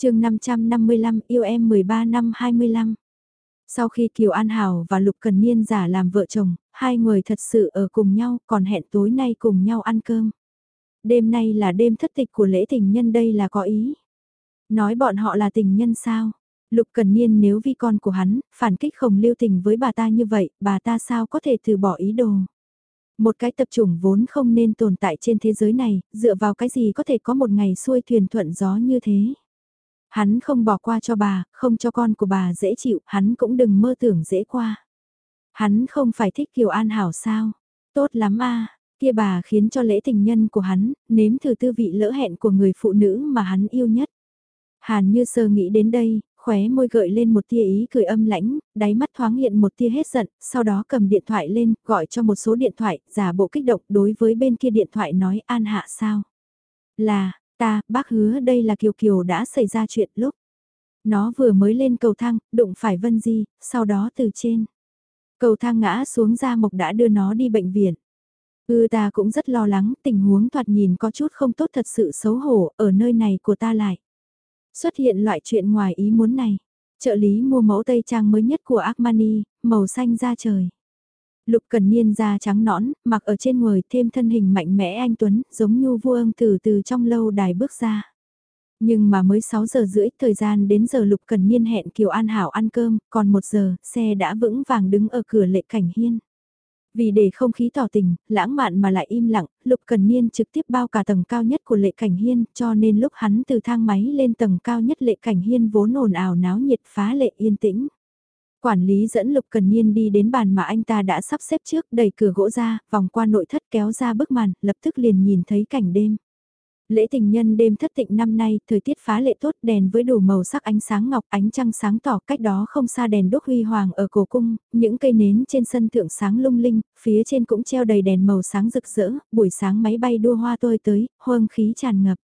chương 555 yêu em 13 năm 25 sau khi Kiều An Hảo và Lục Cần Niên giả làm vợ chồng, hai người thật sự ở cùng nhau còn hẹn tối nay cùng nhau ăn cơm. Đêm nay là đêm thất tịch của lễ tình nhân đây là có ý. Nói bọn họ là tình nhân sao? Lục Cần Niên nếu vi con của hắn, phản kích không lưu tình với bà ta như vậy, bà ta sao có thể từ bỏ ý đồ? Một cái tập chủng vốn không nên tồn tại trên thế giới này, dựa vào cái gì có thể có một ngày xuôi thuyền thuận gió như thế? Hắn không bỏ qua cho bà, không cho con của bà dễ chịu, hắn cũng đừng mơ tưởng dễ qua. Hắn không phải thích Kiều An Hảo sao? Tốt lắm a kia bà khiến cho lễ tình nhân của hắn, nếm thử tư vị lỡ hẹn của người phụ nữ mà hắn yêu nhất. Hàn như sơ nghĩ đến đây, khóe môi gợi lên một tia ý cười âm lãnh, đáy mắt thoáng hiện một tia hết giận, sau đó cầm điện thoại lên, gọi cho một số điện thoại, giả bộ kích động đối với bên kia điện thoại nói an hạ sao. Là, Ta, bác hứa đây là Kiều Kiều đã xảy ra chuyện lúc. Nó vừa mới lên cầu thang, đụng phải Vân Di, sau đó từ trên. Cầu thang ngã xuống ra mộc đã đưa nó đi bệnh viện. ư ừ, ta cũng rất lo lắng, tình huống thoạt nhìn có chút không tốt thật sự xấu hổ, ở nơi này của ta lại. Xuất hiện loại chuyện ngoài ý muốn này. Trợ lý mua mẫu tây trang mới nhất của Armani, màu xanh da trời. Lục Cần Niên da trắng nõn, mặc ở trên người thêm thân hình mạnh mẽ anh Tuấn, giống như vua ương từ từ trong lâu đài bước ra. Nhưng mà mới 6 giờ rưỡi, thời gian đến giờ Lục Cần Niên hẹn Kiều An Hảo ăn cơm, còn một giờ, xe đã vững vàng đứng ở cửa lệ cảnh hiên. Vì để không khí tỏ tình, lãng mạn mà lại im lặng, Lục Cần Niên trực tiếp bao cả tầng cao nhất của lệ cảnh hiên, cho nên lúc hắn từ thang máy lên tầng cao nhất lệ cảnh hiên vốn ồn ào náo nhiệt phá lệ yên tĩnh. Quản lý dẫn Lục Cần Niên đi đến bàn mà anh ta đã sắp xếp trước, đẩy cửa gỗ ra, vòng qua nội thất kéo ra bức màn, lập tức liền nhìn thấy cảnh đêm. Lễ tình nhân đêm thất tịnh năm nay, thời tiết phá lệ tốt đèn với đủ màu sắc ánh sáng ngọc ánh trăng sáng tỏ cách đó không xa đèn đốt huy hoàng ở cổ cung, những cây nến trên sân thượng sáng lung linh, phía trên cũng treo đầy đèn màu sáng rực rỡ, buổi sáng máy bay đua hoa tôi tới, hoang khí tràn ngập.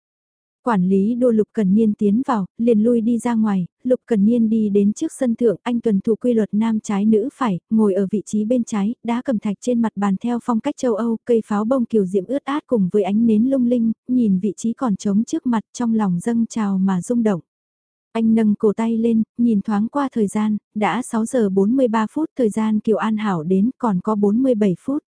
Quản lý đô Lục Cần Niên tiến vào, liền lui đi ra ngoài, Lục Cần Niên đi đến trước sân thượng, anh tuần thủ quy luật nam trái nữ phải, ngồi ở vị trí bên trái, đá cầm thạch trên mặt bàn theo phong cách châu Âu, cây pháo bông kiều diễm ướt át cùng với ánh nến lung linh, nhìn vị trí còn trống trước mặt trong lòng dâng trào mà rung động. Anh nâng cổ tay lên, nhìn thoáng qua thời gian, đã 6 giờ 43 phút, thời gian Kiều An Hảo đến còn có 47 phút.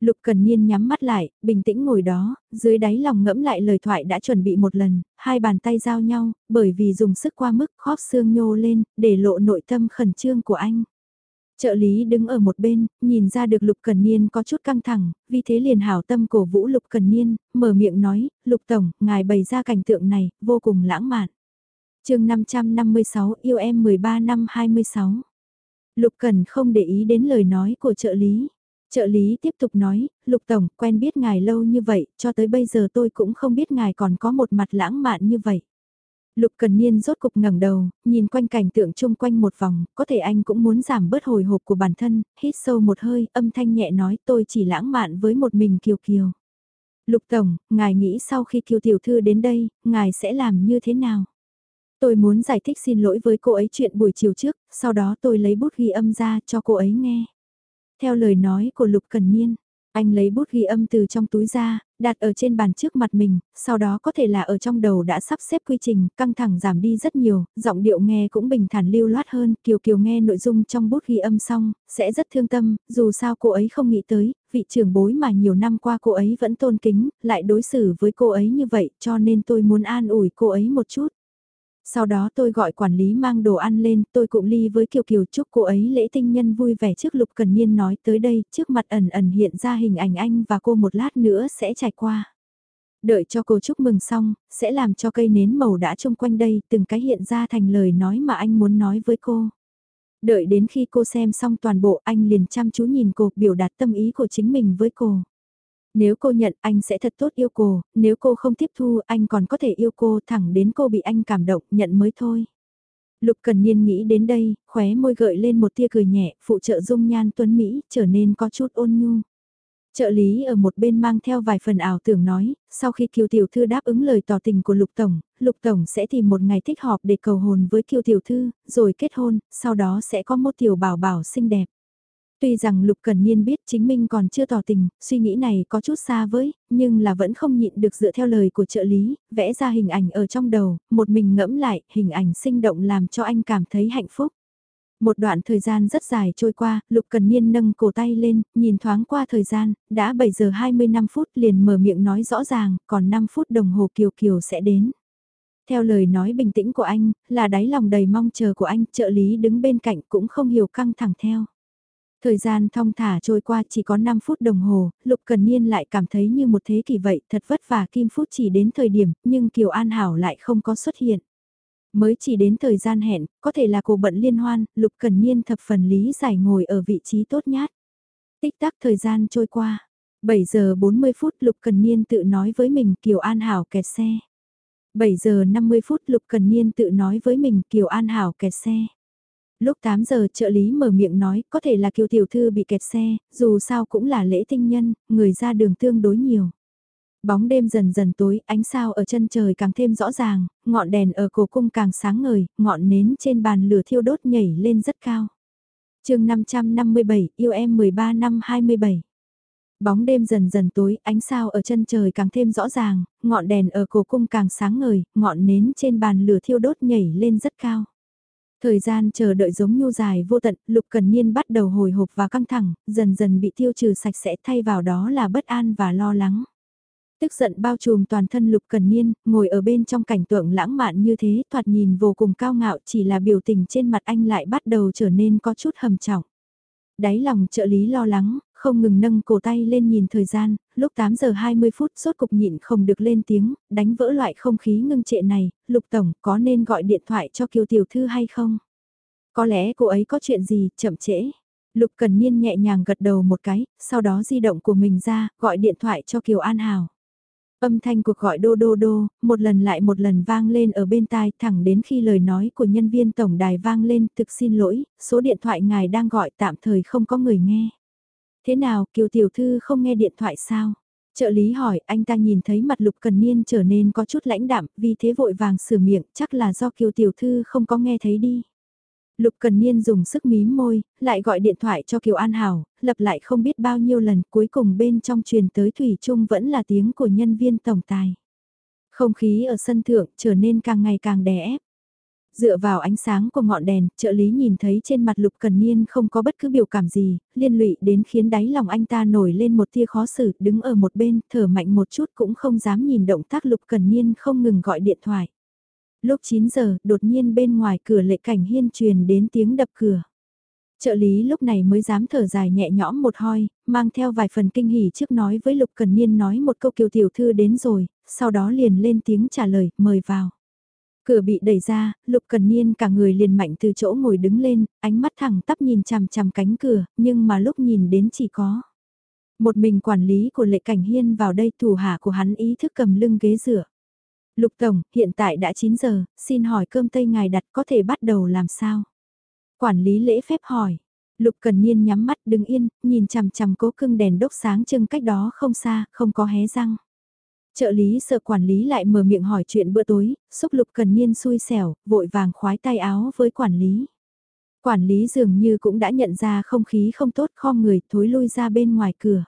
Lục Cần Niên nhắm mắt lại, bình tĩnh ngồi đó, dưới đáy lòng ngẫm lại lời thoại đã chuẩn bị một lần, hai bàn tay giao nhau, bởi vì dùng sức qua mức khóp xương nhô lên, để lộ nội tâm khẩn trương của anh. Trợ lý đứng ở một bên, nhìn ra được Lục Cần Niên có chút căng thẳng, vì thế liền hảo tâm cổ vũ Lục Cần Niên, mở miệng nói, Lục Tổng, ngài bày ra cảnh tượng này, vô cùng lãng mạn. chương 556 yêu em 13 năm 26. Lục Cần không để ý đến lời nói của trợ lý. Trợ lý tiếp tục nói, Lục Tổng, quen biết ngài lâu như vậy, cho tới bây giờ tôi cũng không biết ngài còn có một mặt lãng mạn như vậy. Lục Cần Niên rốt cục ngẩng đầu, nhìn quanh cảnh tượng chung quanh một vòng, có thể anh cũng muốn giảm bớt hồi hộp của bản thân, hít sâu một hơi, âm thanh nhẹ nói tôi chỉ lãng mạn với một mình Kiều Kiều. Lục Tổng, ngài nghĩ sau khi Kiều Tiểu Thư đến đây, ngài sẽ làm như thế nào? Tôi muốn giải thích xin lỗi với cô ấy chuyện buổi chiều trước, sau đó tôi lấy bút ghi âm ra cho cô ấy nghe. Theo lời nói của Lục Cần Niên, Anh lấy bút ghi âm từ trong túi ra, đặt ở trên bàn trước mặt mình, sau đó có thể là ở trong đầu đã sắp xếp quy trình, căng thẳng giảm đi rất nhiều, giọng điệu nghe cũng bình thản lưu loát hơn, Kiều Kiều nghe nội dung trong bút ghi âm xong, sẽ rất thương tâm, dù sao cô ấy không nghĩ tới, vị trưởng bối mà nhiều năm qua cô ấy vẫn tôn kính, lại đối xử với cô ấy như vậy, cho nên tôi muốn an ủi cô ấy một chút. Sau đó tôi gọi quản lý mang đồ ăn lên, tôi cũng ly với Kiều Kiều chúc cô ấy lễ tinh nhân vui vẻ trước Lục Cần Niên nói tới đây, trước mặt ẩn ẩn hiện ra hình ảnh anh và cô một lát nữa sẽ trải qua. Đợi cho cô chúc mừng xong, sẽ làm cho cây nến màu đã trông quanh đây từng cái hiện ra thành lời nói mà anh muốn nói với cô. Đợi đến khi cô xem xong toàn bộ anh liền chăm chú nhìn cô biểu đạt tâm ý của chính mình với cô. Nếu cô nhận anh sẽ thật tốt yêu cô, nếu cô không tiếp thu anh còn có thể yêu cô thẳng đến cô bị anh cảm động nhận mới thôi. Lục Cần Niên nghĩ đến đây, khóe môi gợi lên một tia cười nhẹ, phụ trợ dung nhan tuấn Mỹ, trở nên có chút ôn nhu. Trợ lý ở một bên mang theo vài phần ảo tưởng nói, sau khi Kiều Tiểu Thư đáp ứng lời tỏ tình của Lục Tổng, Lục Tổng sẽ tìm một ngày thích họp để cầu hồn với Kiều Tiểu Thư, rồi kết hôn, sau đó sẽ có một tiểu bảo bảo xinh đẹp. Tuy rằng Lục Cần Niên biết chính mình còn chưa tỏ tình, suy nghĩ này có chút xa với, nhưng là vẫn không nhịn được dựa theo lời của trợ lý, vẽ ra hình ảnh ở trong đầu, một mình ngẫm lại, hình ảnh sinh động làm cho anh cảm thấy hạnh phúc. Một đoạn thời gian rất dài trôi qua, Lục Cần Niên nâng cổ tay lên, nhìn thoáng qua thời gian, đã 7 giờ 25 phút liền mở miệng nói rõ ràng, còn 5 phút đồng hồ Kiều Kiều sẽ đến. Theo lời nói bình tĩnh của anh, là đáy lòng đầy mong chờ của anh, trợ lý đứng bên cạnh cũng không hiểu căng thẳng theo. Thời gian thong thả trôi qua chỉ có 5 phút đồng hồ, Lục Cần Niên lại cảm thấy như một thế kỷ vậy, thật vất vả Kim Phút chỉ đến thời điểm, nhưng Kiều An Hảo lại không có xuất hiện. Mới chỉ đến thời gian hẹn, có thể là cô bận liên hoan, Lục Cần Niên thập phần lý giải ngồi ở vị trí tốt nhát. Tích tắc thời gian trôi qua. 7 giờ 40 phút Lục Cần Niên tự nói với mình Kiều An Hảo kẹt xe. 7 giờ 50 phút Lục Cần Niên tự nói với mình Kiều An Hảo kẹt xe. Lúc 8 giờ trợ lý mở miệng nói có thể là Kiều Tiểu Thư bị kẹt xe, dù sao cũng là lễ tinh nhân, người ra đường tương đối nhiều. Bóng đêm dần dần tối, ánh sao ở chân trời càng thêm rõ ràng, ngọn đèn ở cổ cung càng sáng ngời, ngọn nến trên bàn lửa thiêu đốt nhảy lên rất cao. chương 557, yêu em 13 năm 27. Bóng đêm dần dần tối, ánh sao ở chân trời càng thêm rõ ràng, ngọn đèn ở cổ cung càng sáng ngời, ngọn nến trên bàn lửa thiêu đốt nhảy lên rất cao. Thời gian chờ đợi giống nhu dài vô tận, Lục Cần Niên bắt đầu hồi hộp và căng thẳng, dần dần bị tiêu trừ sạch sẽ thay vào đó là bất an và lo lắng. Tức giận bao trùm toàn thân Lục Cần Niên, ngồi ở bên trong cảnh tượng lãng mạn như thế, thoạt nhìn vô cùng cao ngạo chỉ là biểu tình trên mặt anh lại bắt đầu trở nên có chút hầm trọng. Đáy lòng trợ lý lo lắng, không ngừng nâng cổ tay lên nhìn thời gian, lúc 8 giờ 20 phút sốt cục nhịn không được lên tiếng, đánh vỡ loại không khí ngưng trệ này, Lục Tổng có nên gọi điện thoại cho Kiều Tiểu Thư hay không? Có lẽ cô ấy có chuyện gì, chậm trễ. Lục Cần Niên nhẹ nhàng gật đầu một cái, sau đó di động của mình ra, gọi điện thoại cho Kiều An Hảo. Âm thanh cuộc gọi đô đô đô, một lần lại một lần vang lên ở bên tai thẳng đến khi lời nói của nhân viên tổng đài vang lên thực xin lỗi, số điện thoại ngài đang gọi tạm thời không có người nghe. Thế nào, Kiều Tiểu Thư không nghe điện thoại sao? Trợ lý hỏi, anh ta nhìn thấy mặt Lục Cần Niên trở nên có chút lãnh đạm, vì thế vội vàng sửa miệng, chắc là do Kiều Tiểu Thư không có nghe thấy đi. Lục Cần Niên dùng sức mím môi, lại gọi điện thoại cho Kiều An Hảo, lập lại không biết bao nhiêu lần, cuối cùng bên trong truyền tới Thủy Trung vẫn là tiếng của nhân viên tổng tài. Không khí ở sân thượng trở nên càng ngày càng đè ép. Dựa vào ánh sáng của ngọn đèn, trợ lý nhìn thấy trên mặt Lục Cần Niên không có bất cứ biểu cảm gì, liên lụy đến khiến đáy lòng anh ta nổi lên một tia khó xử, đứng ở một bên, thở mạnh một chút cũng không dám nhìn động tác Lục Cần Niên không ngừng gọi điện thoại. Lúc 9 giờ, đột nhiên bên ngoài cửa lệ cảnh hiên truyền đến tiếng đập cửa. Trợ lý lúc này mới dám thở dài nhẹ nhõm một hoi, mang theo vài phần kinh hỉ trước nói với Lục Cần Niên nói một câu kiều tiểu thư đến rồi, sau đó liền lên tiếng trả lời, mời vào. Cửa bị đẩy ra, Lục Cần Niên cả người liền mạnh từ chỗ ngồi đứng lên, ánh mắt thẳng tắp nhìn chằm chằm cánh cửa, nhưng mà lúc nhìn đến chỉ có. Một mình quản lý của lệ cảnh hiên vào đây thủ hạ của hắn ý thức cầm lưng ghế rửa. Lục Tổng, hiện tại đã 9 giờ, xin hỏi cơm tây ngài đặt có thể bắt đầu làm sao? Quản lý lễ phép hỏi. Lục Cần Niên nhắm mắt đứng yên, nhìn chằm chằm cố cưng đèn đốt sáng trưng cách đó không xa, không có hé răng. Trợ lý sợ quản lý lại mở miệng hỏi chuyện bữa tối, xúc Lục Cần Niên xui xẻo, vội vàng khoái tay áo với quản lý. Quản lý dường như cũng đã nhận ra không khí không tốt kho người thối lui ra bên ngoài cửa.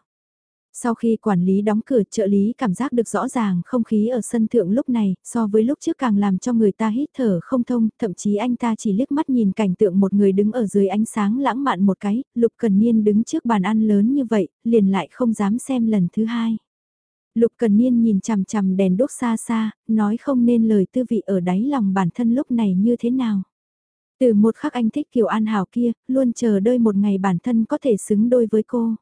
Sau khi quản lý đóng cửa trợ lý cảm giác được rõ ràng không khí ở sân thượng lúc này so với lúc trước càng làm cho người ta hít thở không thông, thậm chí anh ta chỉ liếc mắt nhìn cảnh tượng một người đứng ở dưới ánh sáng lãng mạn một cái, Lục Cần Niên đứng trước bàn ăn lớn như vậy, liền lại không dám xem lần thứ hai. Lục Cần Niên nhìn chằm chằm đèn đốt xa xa, nói không nên lời tư vị ở đáy lòng bản thân lúc này như thế nào. Từ một khắc anh thích Kiều An Hảo kia, luôn chờ đợi một ngày bản thân có thể xứng đôi với cô.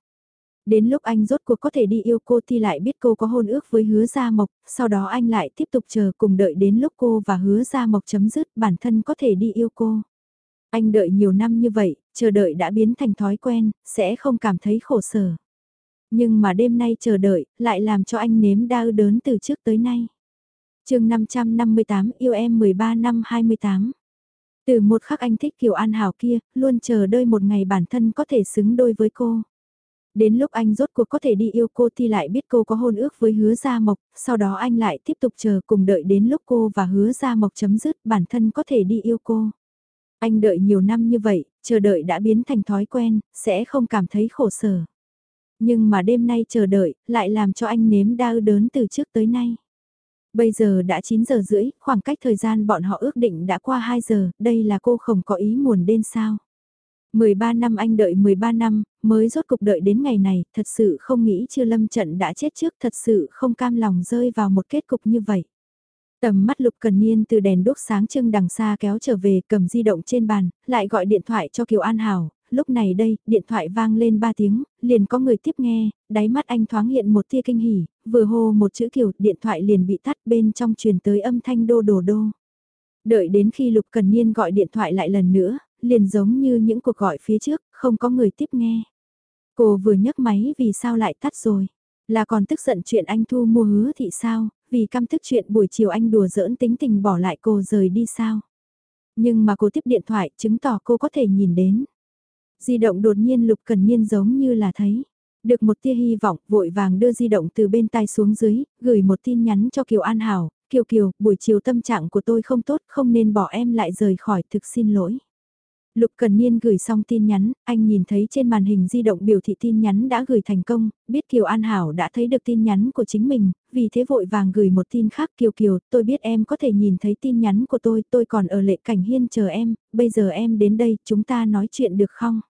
Đến lúc anh rốt cuộc có thể đi yêu cô thì lại biết cô có hôn ước với hứa Gia Mộc, sau đó anh lại tiếp tục chờ cùng đợi đến lúc cô và hứa Gia Mộc chấm dứt bản thân có thể đi yêu cô. Anh đợi nhiều năm như vậy, chờ đợi đã biến thành thói quen, sẽ không cảm thấy khổ sở. Nhưng mà đêm nay chờ đợi, lại làm cho anh nếm đau đớn từ trước tới nay. chương 558 yêu em 13 năm 28 từ một khắc anh thích Kiều An Hảo kia, luôn chờ đợi một ngày bản thân có thể xứng đôi với cô. Đến lúc anh rốt cuộc có thể đi yêu cô thì lại biết cô có hôn ước với hứa Gia Mộc, sau đó anh lại tiếp tục chờ cùng đợi đến lúc cô và hứa Gia Mộc chấm dứt bản thân có thể đi yêu cô. Anh đợi nhiều năm như vậy, chờ đợi đã biến thành thói quen, sẽ không cảm thấy khổ sở. Nhưng mà đêm nay chờ đợi, lại làm cho anh nếm đau đớn từ trước tới nay. Bây giờ đã 9 giờ rưỡi, khoảng cách thời gian bọn họ ước định đã qua 2 giờ, đây là cô không có ý muốn đến sao. 13 năm anh đợi 13 năm, mới rốt cục đợi đến ngày này, thật sự không nghĩ chưa lâm trận đã chết trước, thật sự không cam lòng rơi vào một kết cục như vậy. Tầm mắt Lục Cần Niên từ đèn đốt sáng trưng đằng xa kéo trở về cầm di động trên bàn, lại gọi điện thoại cho Kiều An Hảo, lúc này đây, điện thoại vang lên 3 tiếng, liền có người tiếp nghe, đáy mắt anh thoáng hiện một tia kinh hỉ, vừa hô một chữ Kiều, điện thoại liền bị tắt bên trong truyền tới âm thanh đô đồ đô. Đợi đến khi Lục Cần Niên gọi điện thoại lại lần nữa, liền giống như những cuộc gọi phía trước, không có người tiếp nghe. Cô vừa nhấc máy vì sao lại tắt rồi? Là còn tức giận chuyện anh thu mua hứa thị sao, vì căm tức chuyện buổi chiều anh đùa giỡn tính tình bỏ lại cô rời đi sao? Nhưng mà cô tiếp điện thoại chứng tỏ cô có thể nhìn đến. Di động đột nhiên Lục Cần Niên giống như là thấy. Được một tia hy vọng, vội vàng đưa di động từ bên tai xuống dưới, gửi một tin nhắn cho Kiều An Hảo. Kiều Kiều, buổi chiều tâm trạng của tôi không tốt, không nên bỏ em lại rời khỏi, thực xin lỗi. Lục Cần Niên gửi xong tin nhắn, anh nhìn thấy trên màn hình di động biểu thị tin nhắn đã gửi thành công, biết Kiều An Hảo đã thấy được tin nhắn của chính mình, vì thế vội vàng gửi một tin khác Kiều Kiều, tôi biết em có thể nhìn thấy tin nhắn của tôi, tôi còn ở lệ cảnh hiên chờ em, bây giờ em đến đây, chúng ta nói chuyện được không?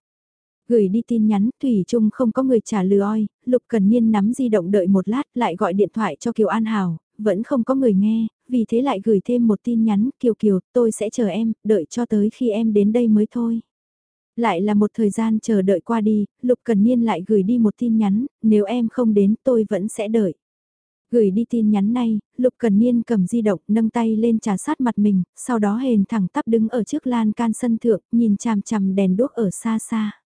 Gửi đi tin nhắn, Thủy Trung không có người trả lời, Lục Cần Niên nắm di động đợi một lát lại gọi điện thoại cho Kiều An Hảo, vẫn không có người nghe, vì thế lại gửi thêm một tin nhắn, Kiều Kiều, tôi sẽ chờ em, đợi cho tới khi em đến đây mới thôi. Lại là một thời gian chờ đợi qua đi, Lục Cần Niên lại gửi đi một tin nhắn, nếu em không đến tôi vẫn sẽ đợi. Gửi đi tin nhắn này, Lục Cần Niên cầm di động nâng tay lên trà sát mặt mình, sau đó hền thẳng tắp đứng ở trước lan can sân thượng, nhìn chằm chằm đèn đuốc ở xa xa.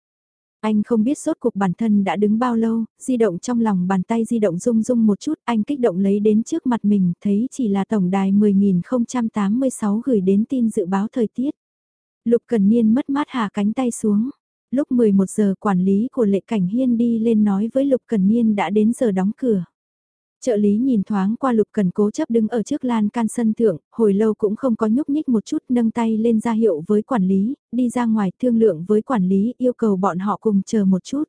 Anh không biết sốt cuộc bản thân đã đứng bao lâu, di động trong lòng bàn tay di động rung rung một chút, anh kích động lấy đến trước mặt mình, thấy chỉ là tổng đài 10.086 gửi đến tin dự báo thời tiết. Lục Cần Niên mất mát hạ cánh tay xuống. Lúc 11 giờ quản lý của lệ cảnh hiên đi lên nói với Lục Cần Niên đã đến giờ đóng cửa. Trợ lý nhìn thoáng qua lục cần cố chấp đứng ở trước lan can sân thượng, hồi lâu cũng không có nhúc nhích một chút nâng tay lên ra hiệu với quản lý, đi ra ngoài thương lượng với quản lý yêu cầu bọn họ cùng chờ một chút.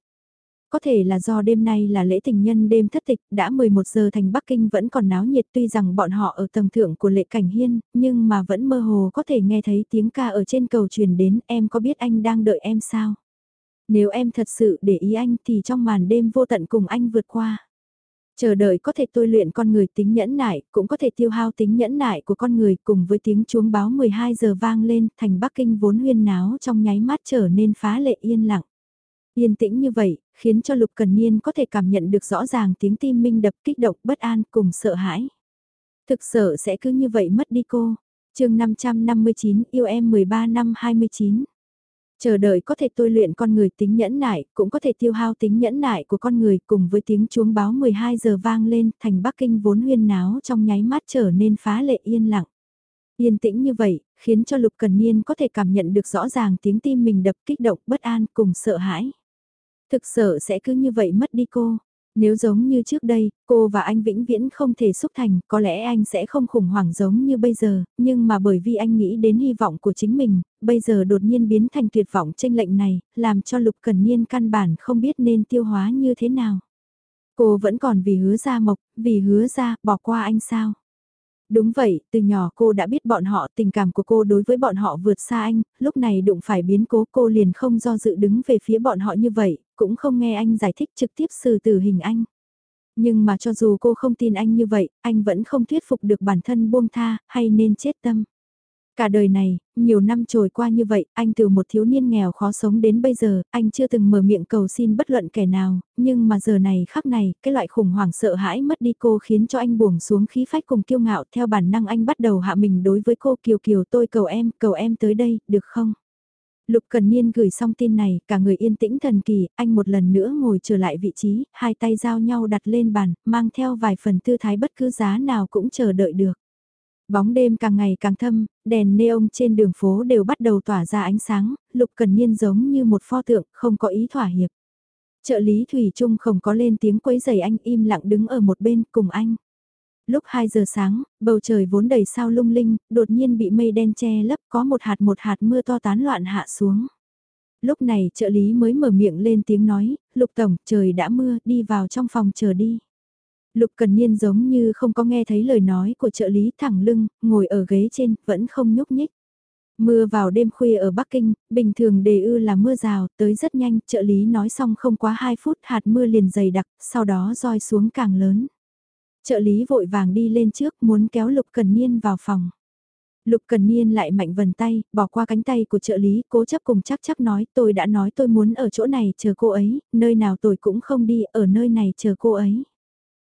Có thể là do đêm nay là lễ tình nhân đêm thất tịch, đã 11 giờ thành Bắc Kinh vẫn còn náo nhiệt tuy rằng bọn họ ở tầng thượng của lệ cảnh hiên, nhưng mà vẫn mơ hồ có thể nghe thấy tiếng ca ở trên cầu truyền đến em có biết anh đang đợi em sao? Nếu em thật sự để ý anh thì trong màn đêm vô tận cùng anh vượt qua. Chờ đợi có thể tôi luyện con người tính nhẫn nại, cũng có thể tiêu hao tính nhẫn nại của con người cùng với tiếng chuông báo 12 giờ vang lên, thành Bắc Kinh vốn huyên náo trong nháy mắt trở nên phá lệ yên lặng. Yên tĩnh như vậy, khiến cho Lục Cần Niên có thể cảm nhận được rõ ràng tiếng tim minh đập kích động bất an cùng sợ hãi. Thực sợ sẽ cứ như vậy mất đi cô. chương 559 yêu em 13 năm 29 Chờ đợi có thể tôi luyện con người tính nhẫn nại, cũng có thể tiêu hao tính nhẫn nại của con người cùng với tiếng chuông báo 12 giờ vang lên, thành Bắc Kinh vốn huyên náo trong nháy mắt trở nên phá lệ yên lặng. Yên tĩnh như vậy, khiến cho Lục Cần Niên có thể cảm nhận được rõ ràng tiếng tim mình đập kích động bất an cùng sợ hãi. Thực sợ sẽ cứ như vậy mất đi cô, nếu giống như trước đây, cô và anh vĩnh viễn không thể xúc thành, có lẽ anh sẽ không khủng hoảng giống như bây giờ, nhưng mà bởi vì anh nghĩ đến hy vọng của chính mình, bây giờ đột nhiên biến thành tuyệt vọng tranh lệnh này, làm cho Lục Cần Niên căn bản không biết nên tiêu hóa như thế nào. Cô vẫn còn vì hứa ra mộc, vì hứa ra, bỏ qua anh sao? Đúng vậy, từ nhỏ cô đã biết bọn họ tình cảm của cô đối với bọn họ vượt xa anh, lúc này đụng phải biến cố cô liền không do dự đứng về phía bọn họ như vậy, cũng không nghe anh giải thích trực tiếp xử tử hình anh. Nhưng mà cho dù cô không tin anh như vậy, anh vẫn không thuyết phục được bản thân buông tha, hay nên chết tâm. Cả đời này, nhiều năm trôi qua như vậy, anh từ một thiếu niên nghèo khó sống đến bây giờ, anh chưa từng mở miệng cầu xin bất luận kẻ nào, nhưng mà giờ này khắc này, cái loại khủng hoảng sợ hãi mất đi cô khiến cho anh buồn xuống khí phách cùng kiêu ngạo theo bản năng anh bắt đầu hạ mình đối với cô Kiều Kiều tôi cầu em, cầu em tới đây, được không? Lục Cần Niên gửi xong tin này, cả người yên tĩnh thần kỳ, anh một lần nữa ngồi trở lại vị trí, hai tay giao nhau đặt lên bàn, mang theo vài phần tư thái bất cứ giá nào cũng chờ đợi được. Bóng đêm càng ngày càng thâm, đèn neon trên đường phố đều bắt đầu tỏa ra ánh sáng, Lục Cần Niên giống như một pho tượng, không có ý thỏa hiệp. Trợ lý Thủy Trung không có lên tiếng quấy giày anh im lặng đứng ở một bên cùng anh. Lúc 2 giờ sáng, bầu trời vốn đầy sao lung linh, đột nhiên bị mây đen che lấp có một hạt một hạt mưa to tán loạn hạ xuống. Lúc này trợ lý mới mở miệng lên tiếng nói, Lục Tổng, trời đã mưa, đi vào trong phòng chờ đi. Lục Cần Niên giống như không có nghe thấy lời nói của trợ lý thẳng lưng, ngồi ở ghế trên, vẫn không nhúc nhích. Mưa vào đêm khuya ở Bắc Kinh, bình thường đề ư là mưa rào, tới rất nhanh, trợ lý nói xong không quá 2 phút hạt mưa liền dày đặc, sau đó roi xuống càng lớn. Trợ lý vội vàng đi lên trước muốn kéo Lục Cần Niên vào phòng. Lục Cần Niên lại mạnh vần tay, bỏ qua cánh tay của trợ lý, cố chấp cùng chắc chắc nói tôi đã nói tôi muốn ở chỗ này chờ cô ấy, nơi nào tôi cũng không đi, ở nơi này chờ cô ấy.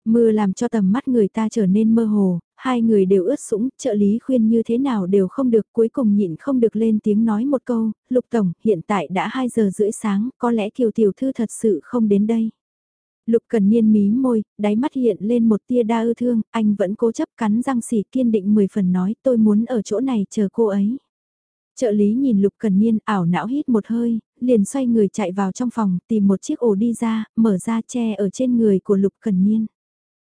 Mưa làm cho tầm mắt người ta trở nên mơ hồ, hai người đều ướt sũng, trợ lý khuyên như thế nào đều không được, cuối cùng nhịn không được lên tiếng nói một câu, Lục Tổng, hiện tại đã 2 giờ rưỡi sáng, có lẽ Kiều Tiểu Thư thật sự không đến đây. Lục Cần Niên mí môi, đáy mắt hiện lên một tia đa ư thương, anh vẫn cố chấp cắn răng xỉ kiên định 10 phần nói tôi muốn ở chỗ này chờ cô ấy. Trợ lý nhìn Lục Cần Niên ảo não hít một hơi, liền xoay người chạy vào trong phòng tìm một chiếc ổ đi ra, mở ra che ở trên người của Lục Cần Niên.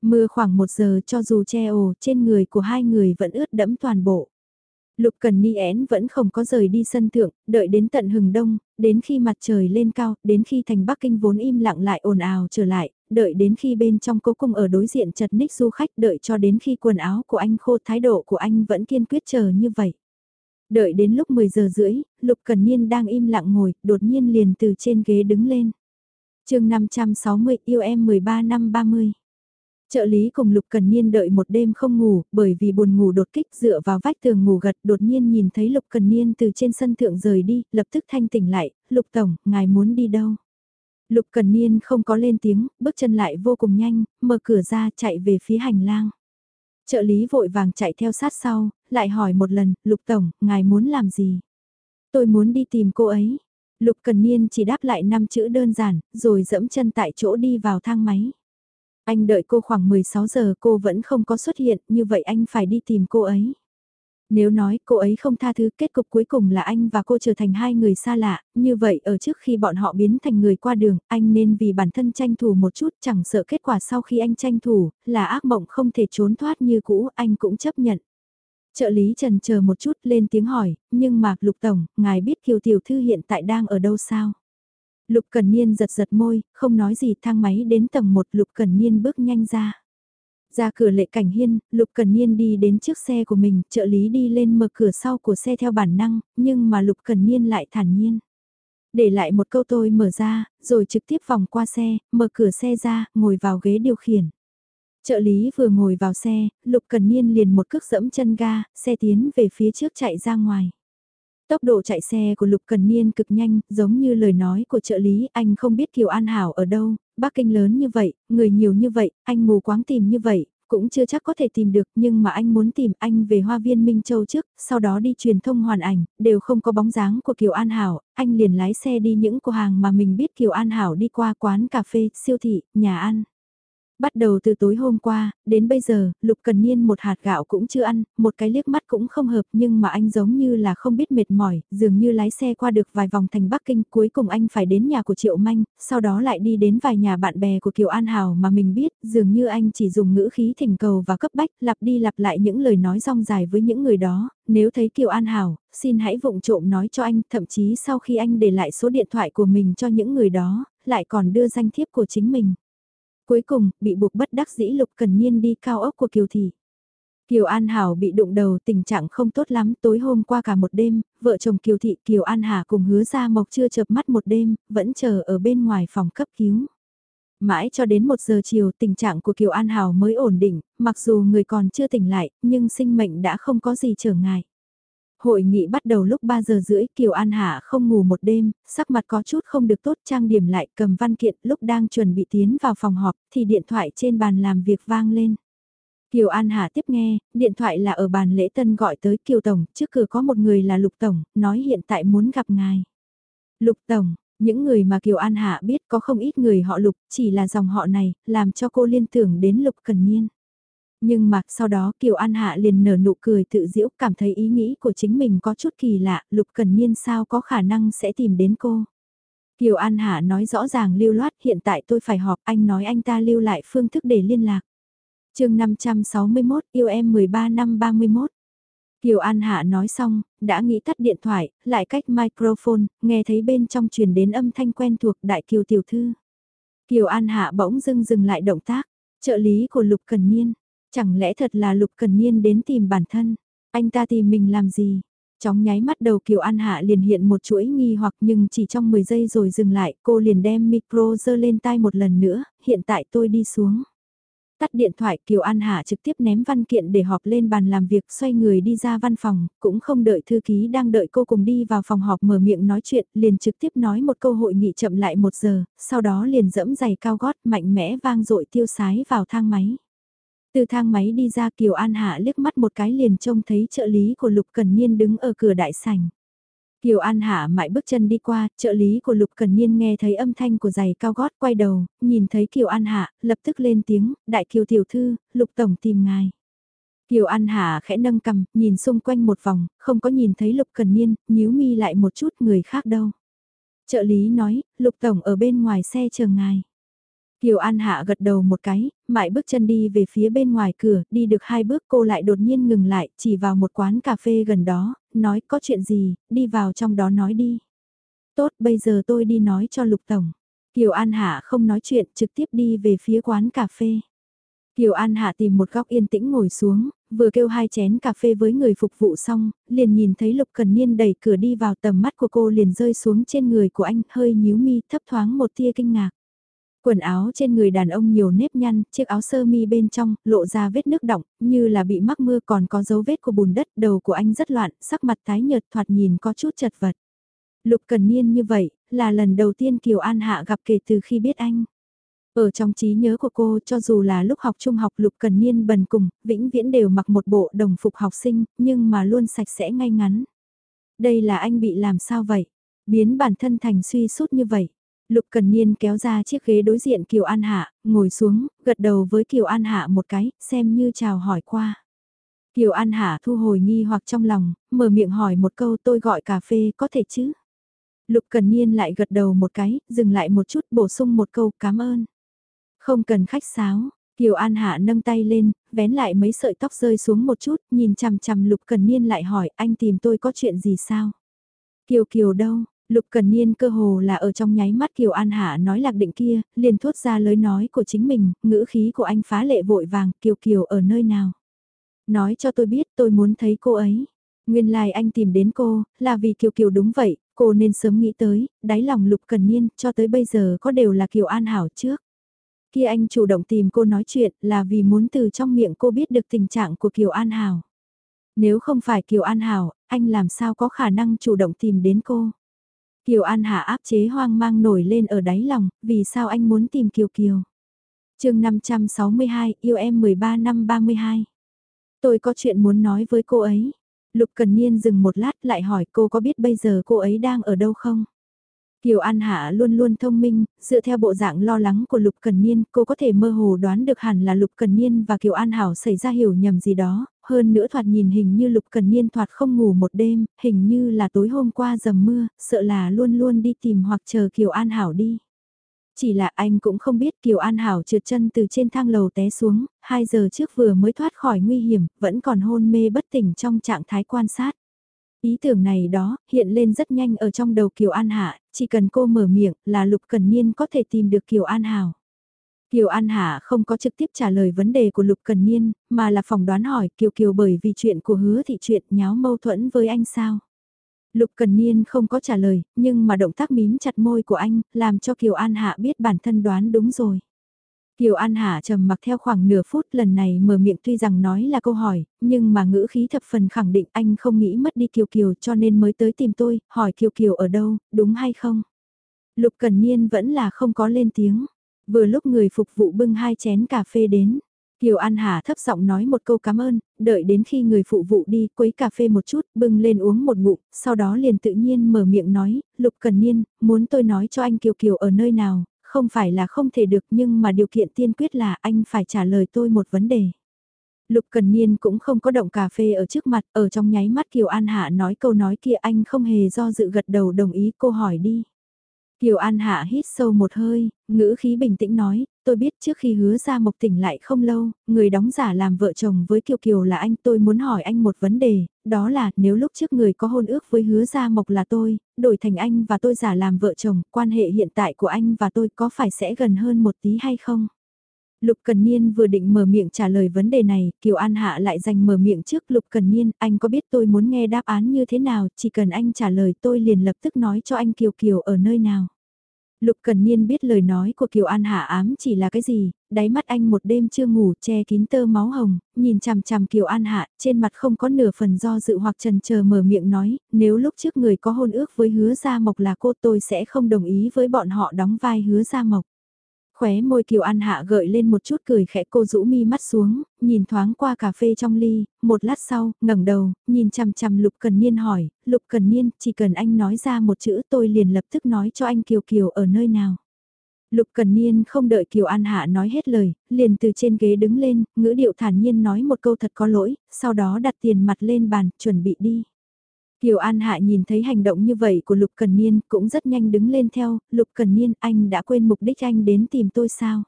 Mưa khoảng một giờ cho dù che ồ trên người của hai người vẫn ướt đẫm toàn bộ. Lục Cần Ni én vẫn không có rời đi sân thượng, đợi đến tận hừng đông, đến khi mặt trời lên cao, đến khi thành Bắc Kinh vốn im lặng lại ồn ào trở lại, đợi đến khi bên trong cố cung ở đối diện chật ních du khách đợi cho đến khi quần áo của anh khô thái độ của anh vẫn kiên quyết chờ như vậy. Đợi đến lúc 10 giờ rưỡi, Lục Cần Niên đang im lặng ngồi, đột nhiên liền từ trên ghế đứng lên. chương 560 yêu em 13 năm 30. Trợ lý cùng Lục Cần Niên đợi một đêm không ngủ, bởi vì buồn ngủ đột kích dựa vào vách tường ngủ gật đột nhiên nhìn thấy Lục Cần Niên từ trên sân thượng rời đi, lập tức thanh tỉnh lại, Lục Tổng, ngài muốn đi đâu? Lục Cần Niên không có lên tiếng, bước chân lại vô cùng nhanh, mở cửa ra chạy về phía hành lang. Trợ lý vội vàng chạy theo sát sau, lại hỏi một lần, Lục Tổng, ngài muốn làm gì? Tôi muốn đi tìm cô ấy. Lục Cần Niên chỉ đáp lại năm chữ đơn giản, rồi dẫm chân tại chỗ đi vào thang máy. Anh đợi cô khoảng 16 giờ cô vẫn không có xuất hiện, như vậy anh phải đi tìm cô ấy. Nếu nói cô ấy không tha thứ kết cục cuối cùng là anh và cô trở thành hai người xa lạ, như vậy ở trước khi bọn họ biến thành người qua đường, anh nên vì bản thân tranh thủ một chút chẳng sợ kết quả sau khi anh tranh thủ, là ác mộng không thể trốn thoát như cũ, anh cũng chấp nhận. Trợ lý trần chờ một chút lên tiếng hỏi, nhưng mà Lục Tổng, ngài biết Kiều Tiểu Thư hiện tại đang ở đâu sao? Lục Cần Niên giật giật môi, không nói gì thang máy đến tầng 1 Lục Cần Niên bước nhanh ra. Ra cửa lệ cảnh hiên, Lục Cần Niên đi đến trước xe của mình, trợ lý đi lên mở cửa sau của xe theo bản năng, nhưng mà Lục Cần Niên lại thản nhiên. Để lại một câu tôi mở ra, rồi trực tiếp vòng qua xe, mở cửa xe ra, ngồi vào ghế điều khiển. Trợ lý vừa ngồi vào xe, Lục Cần Niên liền một cước dẫm chân ga, xe tiến về phía trước chạy ra ngoài. Tốc độ chạy xe của Lục Cần Niên cực nhanh, giống như lời nói của trợ lý, anh không biết Kiều An Hảo ở đâu, Bắc Kinh lớn như vậy, người nhiều như vậy, anh mù quáng tìm như vậy, cũng chưa chắc có thể tìm được, nhưng mà anh muốn tìm anh về Hoa Viên Minh Châu trước, sau đó đi truyền thông hoàn ảnh, đều không có bóng dáng của Kiều An Hảo, anh liền lái xe đi những cửa hàng mà mình biết Kiều An Hảo đi qua quán cà phê, siêu thị, nhà ăn. Bắt đầu từ tối hôm qua, đến bây giờ, Lục Cần Niên một hạt gạo cũng chưa ăn, một cái liếc mắt cũng không hợp nhưng mà anh giống như là không biết mệt mỏi, dường như lái xe qua được vài vòng thành Bắc Kinh, cuối cùng anh phải đến nhà của Triệu Manh, sau đó lại đi đến vài nhà bạn bè của Kiều An hào mà mình biết, dường như anh chỉ dùng ngữ khí thỉnh cầu và cấp bách, lặp đi lặp lại những lời nói rong dài với những người đó, nếu thấy Kiều An Hảo, xin hãy vụng trộm nói cho anh, thậm chí sau khi anh để lại số điện thoại của mình cho những người đó, lại còn đưa danh thiếp của chính mình. Cuối cùng, bị buộc bất đắc dĩ Lục Cần Niên đi cao ốc của Kiều Thị. Kiều An Hảo bị đụng đầu tình trạng không tốt lắm tối hôm qua cả một đêm, vợ chồng Kiều Thị Kiều An Hà cùng hứa ra mộc chưa chợp mắt một đêm, vẫn chờ ở bên ngoài phòng cấp cứu. Mãi cho đến một giờ chiều tình trạng của Kiều An Hảo mới ổn định, mặc dù người còn chưa tỉnh lại, nhưng sinh mệnh đã không có gì trở ngại. Hội nghị bắt đầu lúc 3 giờ rưỡi, Kiều An Hạ không ngủ một đêm, sắc mặt có chút không được tốt trang điểm lại cầm văn kiện lúc đang chuẩn bị tiến vào phòng họp thì điện thoại trên bàn làm việc vang lên. Kiều An Hạ tiếp nghe, điện thoại là ở bàn lễ tân gọi tới Kiều Tổng, trước cửa có một người là Lục Tổng, nói hiện tại muốn gặp ngài. Lục Tổng, những người mà Kiều An Hạ biết có không ít người họ Lục, chỉ là dòng họ này, làm cho cô liên tưởng đến Lục Cần Niên. Nhưng mà sau đó Kiều An Hạ liền nở nụ cười tự diễu cảm thấy ý nghĩ của chính mình có chút kỳ lạ, Lục Cần Niên sao có khả năng sẽ tìm đến cô. Kiều An Hạ nói rõ ràng lưu loát hiện tại tôi phải họp anh nói anh ta lưu lại phương thức để liên lạc. chương 561 yêu em 13 năm 31. Kiều An Hạ nói xong, đã nghĩ tắt điện thoại, lại cách microphone, nghe thấy bên trong truyền đến âm thanh quen thuộc Đại Kiều Tiểu Thư. Kiều An Hạ bỗng dưng dừng lại động tác, trợ lý của Lục Cần Niên. Chẳng lẽ thật là Lục Cần Niên đến tìm bản thân, anh ta tìm mình làm gì? Chóng nháy mắt đầu Kiều An Hạ liền hiện một chuỗi nghi hoặc nhưng chỉ trong 10 giây rồi dừng lại, cô liền đem micro dơ lên tai một lần nữa, hiện tại tôi đi xuống. Tắt điện thoại Kiều An Hạ trực tiếp ném văn kiện để họp lên bàn làm việc xoay người đi ra văn phòng, cũng không đợi thư ký đang đợi cô cùng đi vào phòng họp mở miệng nói chuyện, liền trực tiếp nói một câu hội nghị chậm lại một giờ, sau đó liền dẫm giày cao gót mạnh mẽ vang dội tiêu sái vào thang máy. Từ thang máy đi ra Kiều An Hạ liếc mắt một cái liền trông thấy trợ lý của Lục Cần Niên đứng ở cửa đại sảnh. Kiều An Hạ mãi bước chân đi qua, trợ lý của Lục Cần Niên nghe thấy âm thanh của giày cao gót quay đầu, nhìn thấy Kiều An Hạ, lập tức lên tiếng, đại Kiều Tiểu Thư, Lục Tổng tìm ngài. Kiều An Hạ khẽ nâng cầm, nhìn xung quanh một vòng, không có nhìn thấy Lục Cần Niên, nhíu mi lại một chút người khác đâu. Trợ lý nói, Lục Tổng ở bên ngoài xe chờ ngài. Kiều An Hạ gật đầu một cái, mãi bước chân đi về phía bên ngoài cửa, đi được hai bước cô lại đột nhiên ngừng lại, chỉ vào một quán cà phê gần đó, nói có chuyện gì, đi vào trong đó nói đi. Tốt, bây giờ tôi đi nói cho Lục Tổng. Kiều An Hạ không nói chuyện, trực tiếp đi về phía quán cà phê. Kiều An Hạ tìm một góc yên tĩnh ngồi xuống, vừa kêu hai chén cà phê với người phục vụ xong, liền nhìn thấy Lục Cần Niên đẩy cửa đi vào tầm mắt của cô liền rơi xuống trên người của anh, hơi nhíu mi thấp thoáng một tia kinh ngạc. Quần áo trên người đàn ông nhiều nếp nhăn, chiếc áo sơ mi bên trong, lộ ra vết nước đọng, như là bị mắc mưa còn có dấu vết của bùn đất, đầu của anh rất loạn, sắc mặt tái nhợt thoạt nhìn có chút chật vật. Lục Cần Niên như vậy, là lần đầu tiên Kiều An Hạ gặp kể từ khi biết anh. Ở trong trí nhớ của cô cho dù là lúc học trung học Lục Cần Niên bần cùng, vĩnh viễn đều mặc một bộ đồng phục học sinh, nhưng mà luôn sạch sẽ ngay ngắn. Đây là anh bị làm sao vậy? Biến bản thân thành suy sút như vậy. Lục Cần Niên kéo ra chiếc ghế đối diện Kiều An Hạ, ngồi xuống, gật đầu với Kiều An Hạ một cái, xem như chào hỏi qua. Kiều An Hạ thu hồi nghi hoặc trong lòng, mở miệng hỏi một câu tôi gọi cà phê có thể chứ? Lục Cần Niên lại gật đầu một cái, dừng lại một chút bổ sung một câu cảm ơn. Không cần khách sáo, Kiều An Hạ nâng tay lên, vén lại mấy sợi tóc rơi xuống một chút, nhìn chằm chằm Lục Cần Niên lại hỏi anh tìm tôi có chuyện gì sao? Kiều Kiều đâu? Lục Cần Niên cơ hồ là ở trong nháy mắt Kiều An Hạ nói lạc định kia, liền thốt ra lời nói của chính mình, ngữ khí của anh phá lệ vội vàng, Kiều Kiều ở nơi nào. Nói cho tôi biết tôi muốn thấy cô ấy. Nguyên lai like anh tìm đến cô, là vì Kiều Kiều đúng vậy, cô nên sớm nghĩ tới, đáy lòng Lục Cần Niên, cho tới bây giờ có đều là Kiều An Hảo trước. Khi anh chủ động tìm cô nói chuyện là vì muốn từ trong miệng cô biết được tình trạng của Kiều An Hảo. Nếu không phải Kiều An Hảo, anh làm sao có khả năng chủ động tìm đến cô. Kiều An Hạ áp chế hoang mang nổi lên ở đáy lòng, vì sao anh muốn tìm Kiều Kiều. chương 562, yêu em 13 năm 32. Tôi có chuyện muốn nói với cô ấy. Lục Cần Niên dừng một lát lại hỏi cô có biết bây giờ cô ấy đang ở đâu không? Kiều An Hạ luôn luôn thông minh, dựa theo bộ dạng lo lắng của Lục Cần Niên, cô có thể mơ hồ đoán được hẳn là Lục Cần Niên và Kiều An Hảo xảy ra hiểu nhầm gì đó, hơn nữa thoạt nhìn hình như Lục Cần Niên thoạt không ngủ một đêm, hình như là tối hôm qua dầm mưa, sợ là luôn luôn đi tìm hoặc chờ Kiều An Hảo đi. Chỉ là anh cũng không biết Kiều An Hảo trượt chân từ trên thang lầu té xuống, 2 giờ trước vừa mới thoát khỏi nguy hiểm, vẫn còn hôn mê bất tỉnh trong trạng thái quan sát. Ý tưởng này đó, hiện lên rất nhanh ở trong đầu Kiều An Hạ, chỉ cần cô mở miệng là Lục Cần Niên có thể tìm được Kiều An Hảo. Kiều An Hạ không có trực tiếp trả lời vấn đề của Lục Cần Niên, mà là phỏng đoán hỏi Kiều Kiều bởi vì chuyện của hứa thị chuyện nháo mâu thuẫn với anh sao. Lục Cần Niên không có trả lời, nhưng mà động tác mím chặt môi của anh, làm cho Kiều An Hạ biết bản thân đoán đúng rồi. Kiều An Hạ trầm mặc theo khoảng nửa phút lần này mở miệng tuy rằng nói là câu hỏi, nhưng mà ngữ khí thập phần khẳng định anh không nghĩ mất đi Kiều Kiều cho nên mới tới tìm tôi, hỏi Kiều Kiều ở đâu, đúng hay không? Lục Cần Niên vẫn là không có lên tiếng. Vừa lúc người phục vụ bưng hai chén cà phê đến. Kiều An Hà thấp giọng nói một câu cảm ơn, đợi đến khi người phụ vụ đi quấy cà phê một chút, bưng lên uống một ngụm, sau đó liền tự nhiên mở miệng nói, Lục Cần Niên, muốn tôi nói cho anh Kiều Kiều ở nơi nào, không phải là không thể được nhưng mà điều kiện tiên quyết là anh phải trả lời tôi một vấn đề. Lục Cần Niên cũng không có động cà phê ở trước mặt, ở trong nháy mắt Kiều An Hạ nói câu nói kia anh không hề do dự gật đầu đồng ý cô hỏi đi. Kiều An Hạ hít sâu một hơi, ngữ khí bình tĩnh nói, tôi biết trước khi hứa ra mộc tỉnh lại không lâu, người đóng giả làm vợ chồng với Kiều Kiều là anh tôi muốn hỏi anh một vấn đề, đó là nếu lúc trước người có hôn ước với hứa ra mộc là tôi, đổi thành anh và tôi giả làm vợ chồng, quan hệ hiện tại của anh và tôi có phải sẽ gần hơn một tí hay không? Lục Cần Niên vừa định mở miệng trả lời vấn đề này, Kiều An Hạ lại dành mở miệng trước Lục Cần Niên, anh có biết tôi muốn nghe đáp án như thế nào, chỉ cần anh trả lời tôi liền lập tức nói cho anh Kiều Kiều ở nơi nào. Lục Cần Niên biết lời nói của Kiều An Hạ ám chỉ là cái gì, đáy mắt anh một đêm chưa ngủ che kín tơ máu hồng, nhìn chằm chằm Kiều An Hạ, trên mặt không có nửa phần do dự hoặc trần chờ mở miệng nói, nếu lúc trước người có hôn ước với hứa Gia Mộc là cô tôi sẽ không đồng ý với bọn họ đóng vai hứa Gia Mộc. Khóe môi Kiều An Hạ gợi lên một chút cười khẽ cô rũ mi mắt xuống, nhìn thoáng qua cà phê trong ly, một lát sau, ngẩng đầu, nhìn chằm chằm Lục Cần Niên hỏi, Lục Cần Niên, chỉ cần anh nói ra một chữ tôi liền lập tức nói cho anh Kiều Kiều ở nơi nào. Lục Cần Niên không đợi Kiều An Hạ nói hết lời, liền từ trên ghế đứng lên, ngữ điệu thản nhiên nói một câu thật có lỗi, sau đó đặt tiền mặt lên bàn, chuẩn bị đi. Kiều An Hạ nhìn thấy hành động như vậy của Lục Cần Niên cũng rất nhanh đứng lên theo, Lục Cần Niên anh đã quên mục đích anh đến tìm tôi sao?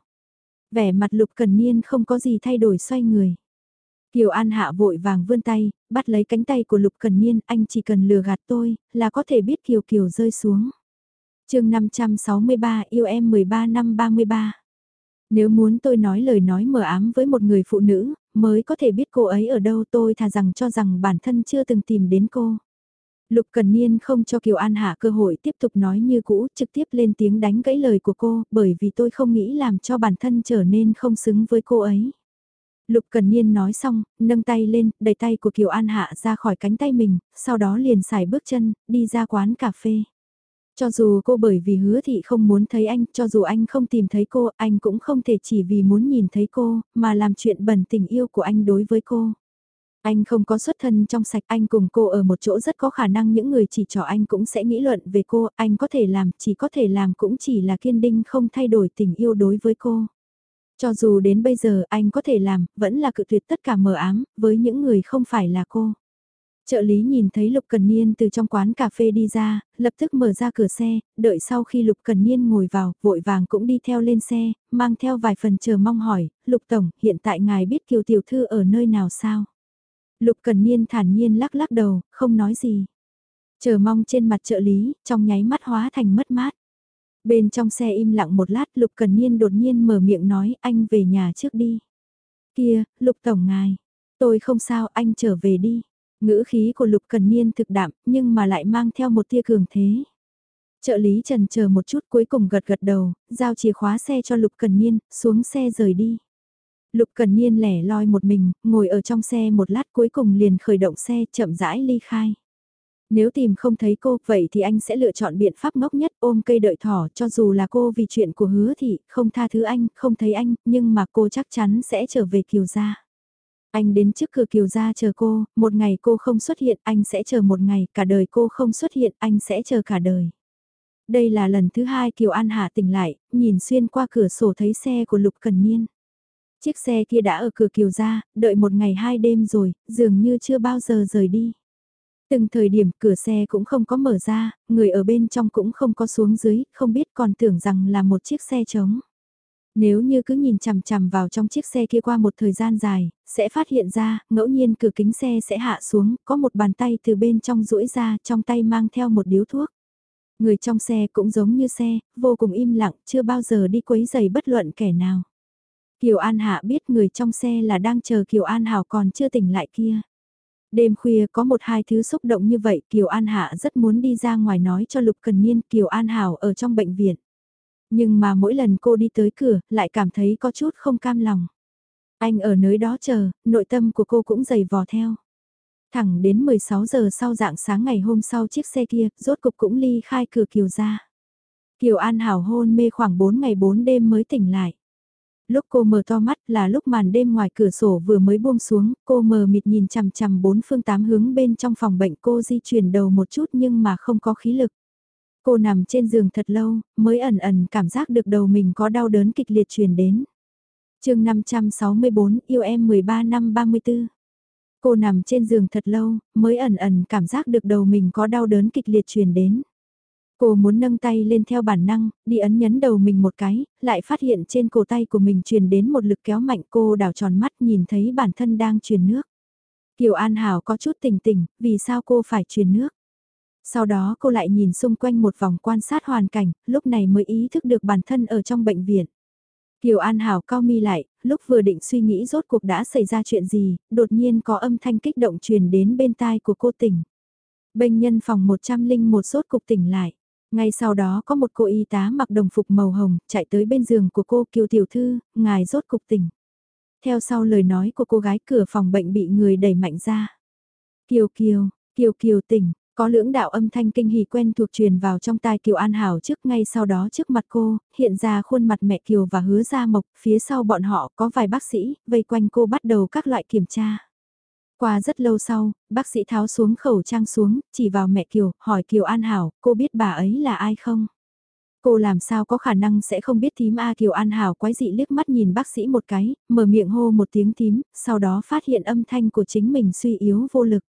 Vẻ mặt Lục Cần Niên không có gì thay đổi xoay người. Kiều An Hạ vội vàng vươn tay, bắt lấy cánh tay của Lục Cần Niên, anh chỉ cần lừa gạt tôi, là có thể biết Kiều Kiều rơi xuống. chương 563 yêu em 13 năm 33. Nếu muốn tôi nói lời nói mờ ám với một người phụ nữ, mới có thể biết cô ấy ở đâu tôi thà rằng cho rằng bản thân chưa từng tìm đến cô. Lục Cần Niên không cho Kiều An Hạ cơ hội tiếp tục nói như cũ, trực tiếp lên tiếng đánh gãy lời của cô, bởi vì tôi không nghĩ làm cho bản thân trở nên không xứng với cô ấy. Lục Cần Niên nói xong, nâng tay lên, đẩy tay của Kiều An Hạ ra khỏi cánh tay mình, sau đó liền xài bước chân, đi ra quán cà phê. Cho dù cô bởi vì hứa thị không muốn thấy anh, cho dù anh không tìm thấy cô, anh cũng không thể chỉ vì muốn nhìn thấy cô, mà làm chuyện bẩn tình yêu của anh đối với cô. Anh không có xuất thân trong sạch anh cùng cô ở một chỗ rất có khả năng những người chỉ trỏ anh cũng sẽ nghĩ luận về cô, anh có thể làm, chỉ có thể làm cũng chỉ là kiên định không thay đổi tình yêu đối với cô. Cho dù đến bây giờ anh có thể làm, vẫn là cự tuyệt tất cả mờ ám, với những người không phải là cô. Trợ lý nhìn thấy Lục Cần Niên từ trong quán cà phê đi ra, lập tức mở ra cửa xe, đợi sau khi Lục Cần Niên ngồi vào, vội vàng cũng đi theo lên xe, mang theo vài phần chờ mong hỏi, Lục Tổng, hiện tại ngài biết Kiều Tiểu Thư ở nơi nào sao? Lục Cần Niên thản nhiên lắc lắc đầu, không nói gì. Chờ mong trên mặt trợ lý, trong nháy mắt hóa thành mất mát. Bên trong xe im lặng một lát Lục Cần Niên đột nhiên mở miệng nói anh về nhà trước đi. Kia, Lục Tổng ngài, tôi không sao anh trở về đi. Ngữ khí của Lục Cần Niên thực đạm nhưng mà lại mang theo một tia cường thế. Trợ lý trần chờ một chút cuối cùng gật gật đầu, giao chìa khóa xe cho Lục Cần Niên, xuống xe rời đi. Lục Cần Niên lẻ loi một mình, ngồi ở trong xe một lát cuối cùng liền khởi động xe chậm rãi ly khai. Nếu tìm không thấy cô, vậy thì anh sẽ lựa chọn biện pháp ngốc nhất ôm cây đợi thỏ cho dù là cô vì chuyện của hứa thì không tha thứ anh, không thấy anh, nhưng mà cô chắc chắn sẽ trở về Kiều Gia. Anh đến trước cửa Kiều Gia chờ cô, một ngày cô không xuất hiện, anh sẽ chờ một ngày, cả đời cô không xuất hiện, anh sẽ chờ cả đời. Đây là lần thứ hai Kiều An Hạ tỉnh lại, nhìn xuyên qua cửa sổ thấy xe của Lục Cần Niên. Chiếc xe kia đã ở cửa kiều ra, đợi một ngày hai đêm rồi, dường như chưa bao giờ rời đi. Từng thời điểm cửa xe cũng không có mở ra, người ở bên trong cũng không có xuống dưới, không biết còn tưởng rằng là một chiếc xe trống. Nếu như cứ nhìn chằm chằm vào trong chiếc xe kia qua một thời gian dài, sẽ phát hiện ra, ngẫu nhiên cửa kính xe sẽ hạ xuống, có một bàn tay từ bên trong duỗi ra, trong tay mang theo một điếu thuốc. Người trong xe cũng giống như xe, vô cùng im lặng, chưa bao giờ đi quấy giày bất luận kẻ nào. Kiều An Hạ biết người trong xe là đang chờ Kiều An Hảo còn chưa tỉnh lại kia. Đêm khuya có một hai thứ xúc động như vậy Kiều An Hạ rất muốn đi ra ngoài nói cho Lục Cần Niên Kiều An Hảo ở trong bệnh viện. Nhưng mà mỗi lần cô đi tới cửa lại cảm thấy có chút không cam lòng. Anh ở nơi đó chờ, nội tâm của cô cũng dày vò theo. Thẳng đến 16 giờ sau dạng sáng ngày hôm sau chiếc xe kia, rốt cục cũng ly khai cửa Kiều ra. Kiều An Hảo hôn mê khoảng 4 ngày 4 đêm mới tỉnh lại. Lúc cô mở to mắt là lúc màn đêm ngoài cửa sổ vừa mới buông xuống, cô mờ mịt nhìn chằm chằm bốn phương tám hướng bên trong phòng bệnh cô di chuyển đầu một chút nhưng mà không có khí lực. Cô nằm trên giường thật lâu, mới ẩn ẩn cảm giác được đầu mình có đau đớn kịch liệt truyền đến. chương 564 yêu em 13 năm 34 Cô nằm trên giường thật lâu, mới ẩn ẩn cảm giác được đầu mình có đau đớn kịch liệt truyền đến. Cô muốn nâng tay lên theo bản năng, đi ấn nhấn đầu mình một cái, lại phát hiện trên cổ tay của mình truyền đến một lực kéo mạnh cô đảo tròn mắt nhìn thấy bản thân đang truyền nước. Kiều An Hảo có chút tỉnh tỉnh, vì sao cô phải truyền nước? Sau đó cô lại nhìn xung quanh một vòng quan sát hoàn cảnh, lúc này mới ý thức được bản thân ở trong bệnh viện. Kiều An Hảo cao mi lại, lúc vừa định suy nghĩ rốt cuộc đã xảy ra chuyện gì, đột nhiên có âm thanh kích động truyền đến bên tai của cô tỉnh. Bệnh nhân phòng 101 rốt cục tỉnh lại. Ngay sau đó có một cô y tá mặc đồng phục màu hồng, chạy tới bên giường của cô Kiều Tiểu Thư, ngài rốt cục tỉnh. Theo sau lời nói của cô gái cửa phòng bệnh bị người đẩy mạnh ra. Kiều Kiều, Kiều Kiều tỉnh, có lưỡng đạo âm thanh kinh hỉ quen thuộc truyền vào trong tai Kiều An Hảo trước ngay sau đó trước mặt cô, hiện ra khuôn mặt mẹ Kiều và hứa ra mộc, phía sau bọn họ có vài bác sĩ, vây quanh cô bắt đầu các loại kiểm tra. Qua rất lâu sau, bác sĩ tháo xuống khẩu trang xuống, chỉ vào mẹ Kiều, hỏi Kiều An Hảo, cô biết bà ấy là ai không? Cô làm sao có khả năng sẽ không biết thím A Kiều An Hảo quái dị liếc mắt nhìn bác sĩ một cái, mở miệng hô một tiếng thím, sau đó phát hiện âm thanh của chính mình suy yếu vô lực.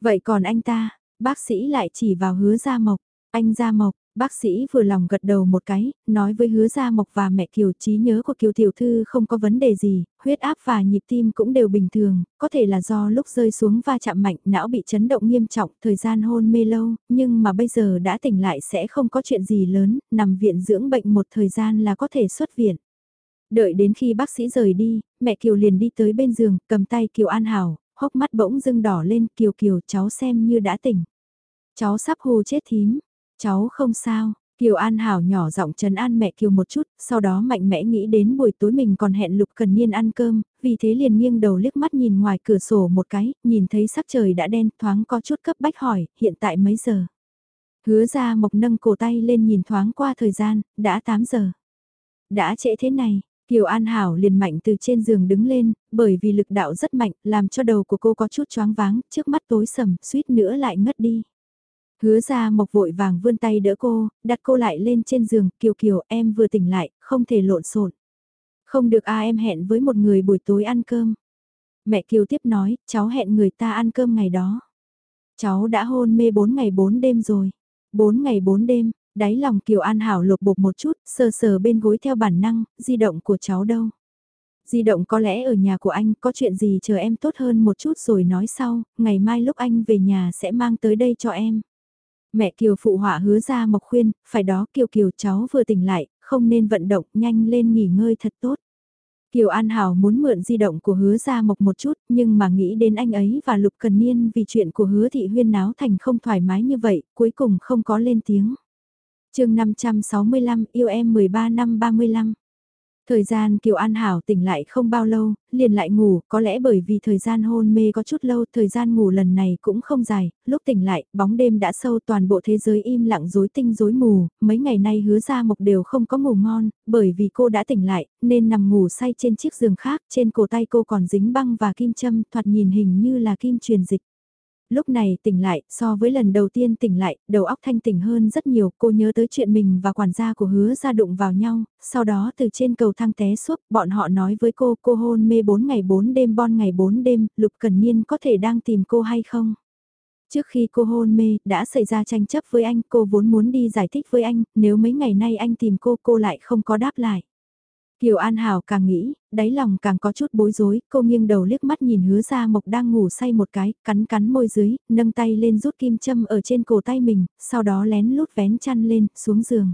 Vậy còn anh ta, bác sĩ lại chỉ vào hứa Gia Mộc, anh Gia Mộc, Bác sĩ vừa lòng gật đầu một cái, nói với hứa Gia Mộc và mẹ Kiều trí nhớ của Kiều Tiểu Thư không có vấn đề gì, huyết áp và nhịp tim cũng đều bình thường, có thể là do lúc rơi xuống va chạm mạnh não bị chấn động nghiêm trọng, thời gian hôn mê lâu, nhưng mà bây giờ đã tỉnh lại sẽ không có chuyện gì lớn, nằm viện dưỡng bệnh một thời gian là có thể xuất viện. Đợi đến khi bác sĩ rời đi, mẹ Kiều liền đi tới bên giường, cầm tay Kiều An Hảo, hốc mắt bỗng dưng đỏ lên, Kiều Kiều cháu xem như đã tỉnh. Cháu sắp hù chết thím, Cháu không sao, Kiều An Hảo nhỏ giọng trấn an mẹ Kiều một chút, sau đó mạnh mẽ nghĩ đến buổi tối mình còn hẹn Lục Cần Niên ăn cơm, vì thế liền nghiêng đầu liếc mắt nhìn ngoài cửa sổ một cái, nhìn thấy sắc trời đã đen thoáng có chút cấp bách hỏi, hiện tại mấy giờ? Hứa ra mộc nâng cổ tay lên nhìn thoáng qua thời gian, đã 8 giờ. Đã trễ thế này, Kiều An Hảo liền mạnh từ trên giường đứng lên, bởi vì lực đạo rất mạnh, làm cho đầu của cô có chút choáng váng, trước mắt tối sầm, suýt nữa lại ngất đi. Hứa ra mộc vội vàng vươn tay đỡ cô, đặt cô lại lên trên giường, kiều kiều em vừa tỉnh lại, không thể lộn xộn. Không được à em hẹn với một người buổi tối ăn cơm. Mẹ Kiều tiếp nói, cháu hẹn người ta ăn cơm ngày đó. Cháu đã hôn mê 4 ngày 4 đêm rồi. 4 ngày 4 đêm, đáy lòng Kiều An Hảo lột bột một chút, sờ sờ bên gối theo bản năng, di động của cháu đâu. Di động có lẽ ở nhà của anh, có chuyện gì chờ em tốt hơn một chút rồi nói sau, ngày mai lúc anh về nhà sẽ mang tới đây cho em. Mẹ Kiều phụ họa hứa ra mộc khuyên, phải đó Kiều Kiều cháu vừa tỉnh lại, không nên vận động, nhanh lên nghỉ ngơi thật tốt. Kiều An Hảo muốn mượn di động của hứa ra mộc một chút, nhưng mà nghĩ đến anh ấy và Lục Cần Niên vì chuyện của hứa thị huyên náo thành không thoải mái như vậy, cuối cùng không có lên tiếng. chương 565 yêu em 13 năm 35 Thời gian Kiều An Hảo tỉnh lại không bao lâu, liền lại ngủ, có lẽ bởi vì thời gian hôn mê có chút lâu, thời gian ngủ lần này cũng không dài, lúc tỉnh lại, bóng đêm đã sâu toàn bộ thế giới im lặng rối tinh rối mù, mấy ngày nay hứa ra mộc đều không có ngủ ngon, bởi vì cô đã tỉnh lại, nên nằm ngủ say trên chiếc giường khác, trên cổ tay cô còn dính băng và kim châm, thoạt nhìn hình như là kim truyền dịch lúc này tỉnh lại, so với lần đầu tiên tỉnh lại, đầu óc thanh tỉnh hơn rất nhiều, cô nhớ tới chuyện mình và quản gia của hứa ra đụng vào nhau, sau đó từ trên cầu thang té suốt bọn họ nói với cô, cô hôn mê 4 ngày 4 đêm bon ngày 4 đêm, Lục Cần Niên có thể đang tìm cô hay không? Trước khi cô hôn mê, đã xảy ra tranh chấp với anh, cô vốn muốn đi giải thích với anh, nếu mấy ngày nay anh tìm cô, cô lại không có đáp lại. Kiều An Hảo càng nghĩ, đáy lòng càng có chút bối rối, cô nghiêng đầu liếc mắt nhìn hứa ra mộc đang ngủ say một cái, cắn cắn môi dưới, nâng tay lên rút kim châm ở trên cổ tay mình, sau đó lén lút vén chăn lên, xuống giường.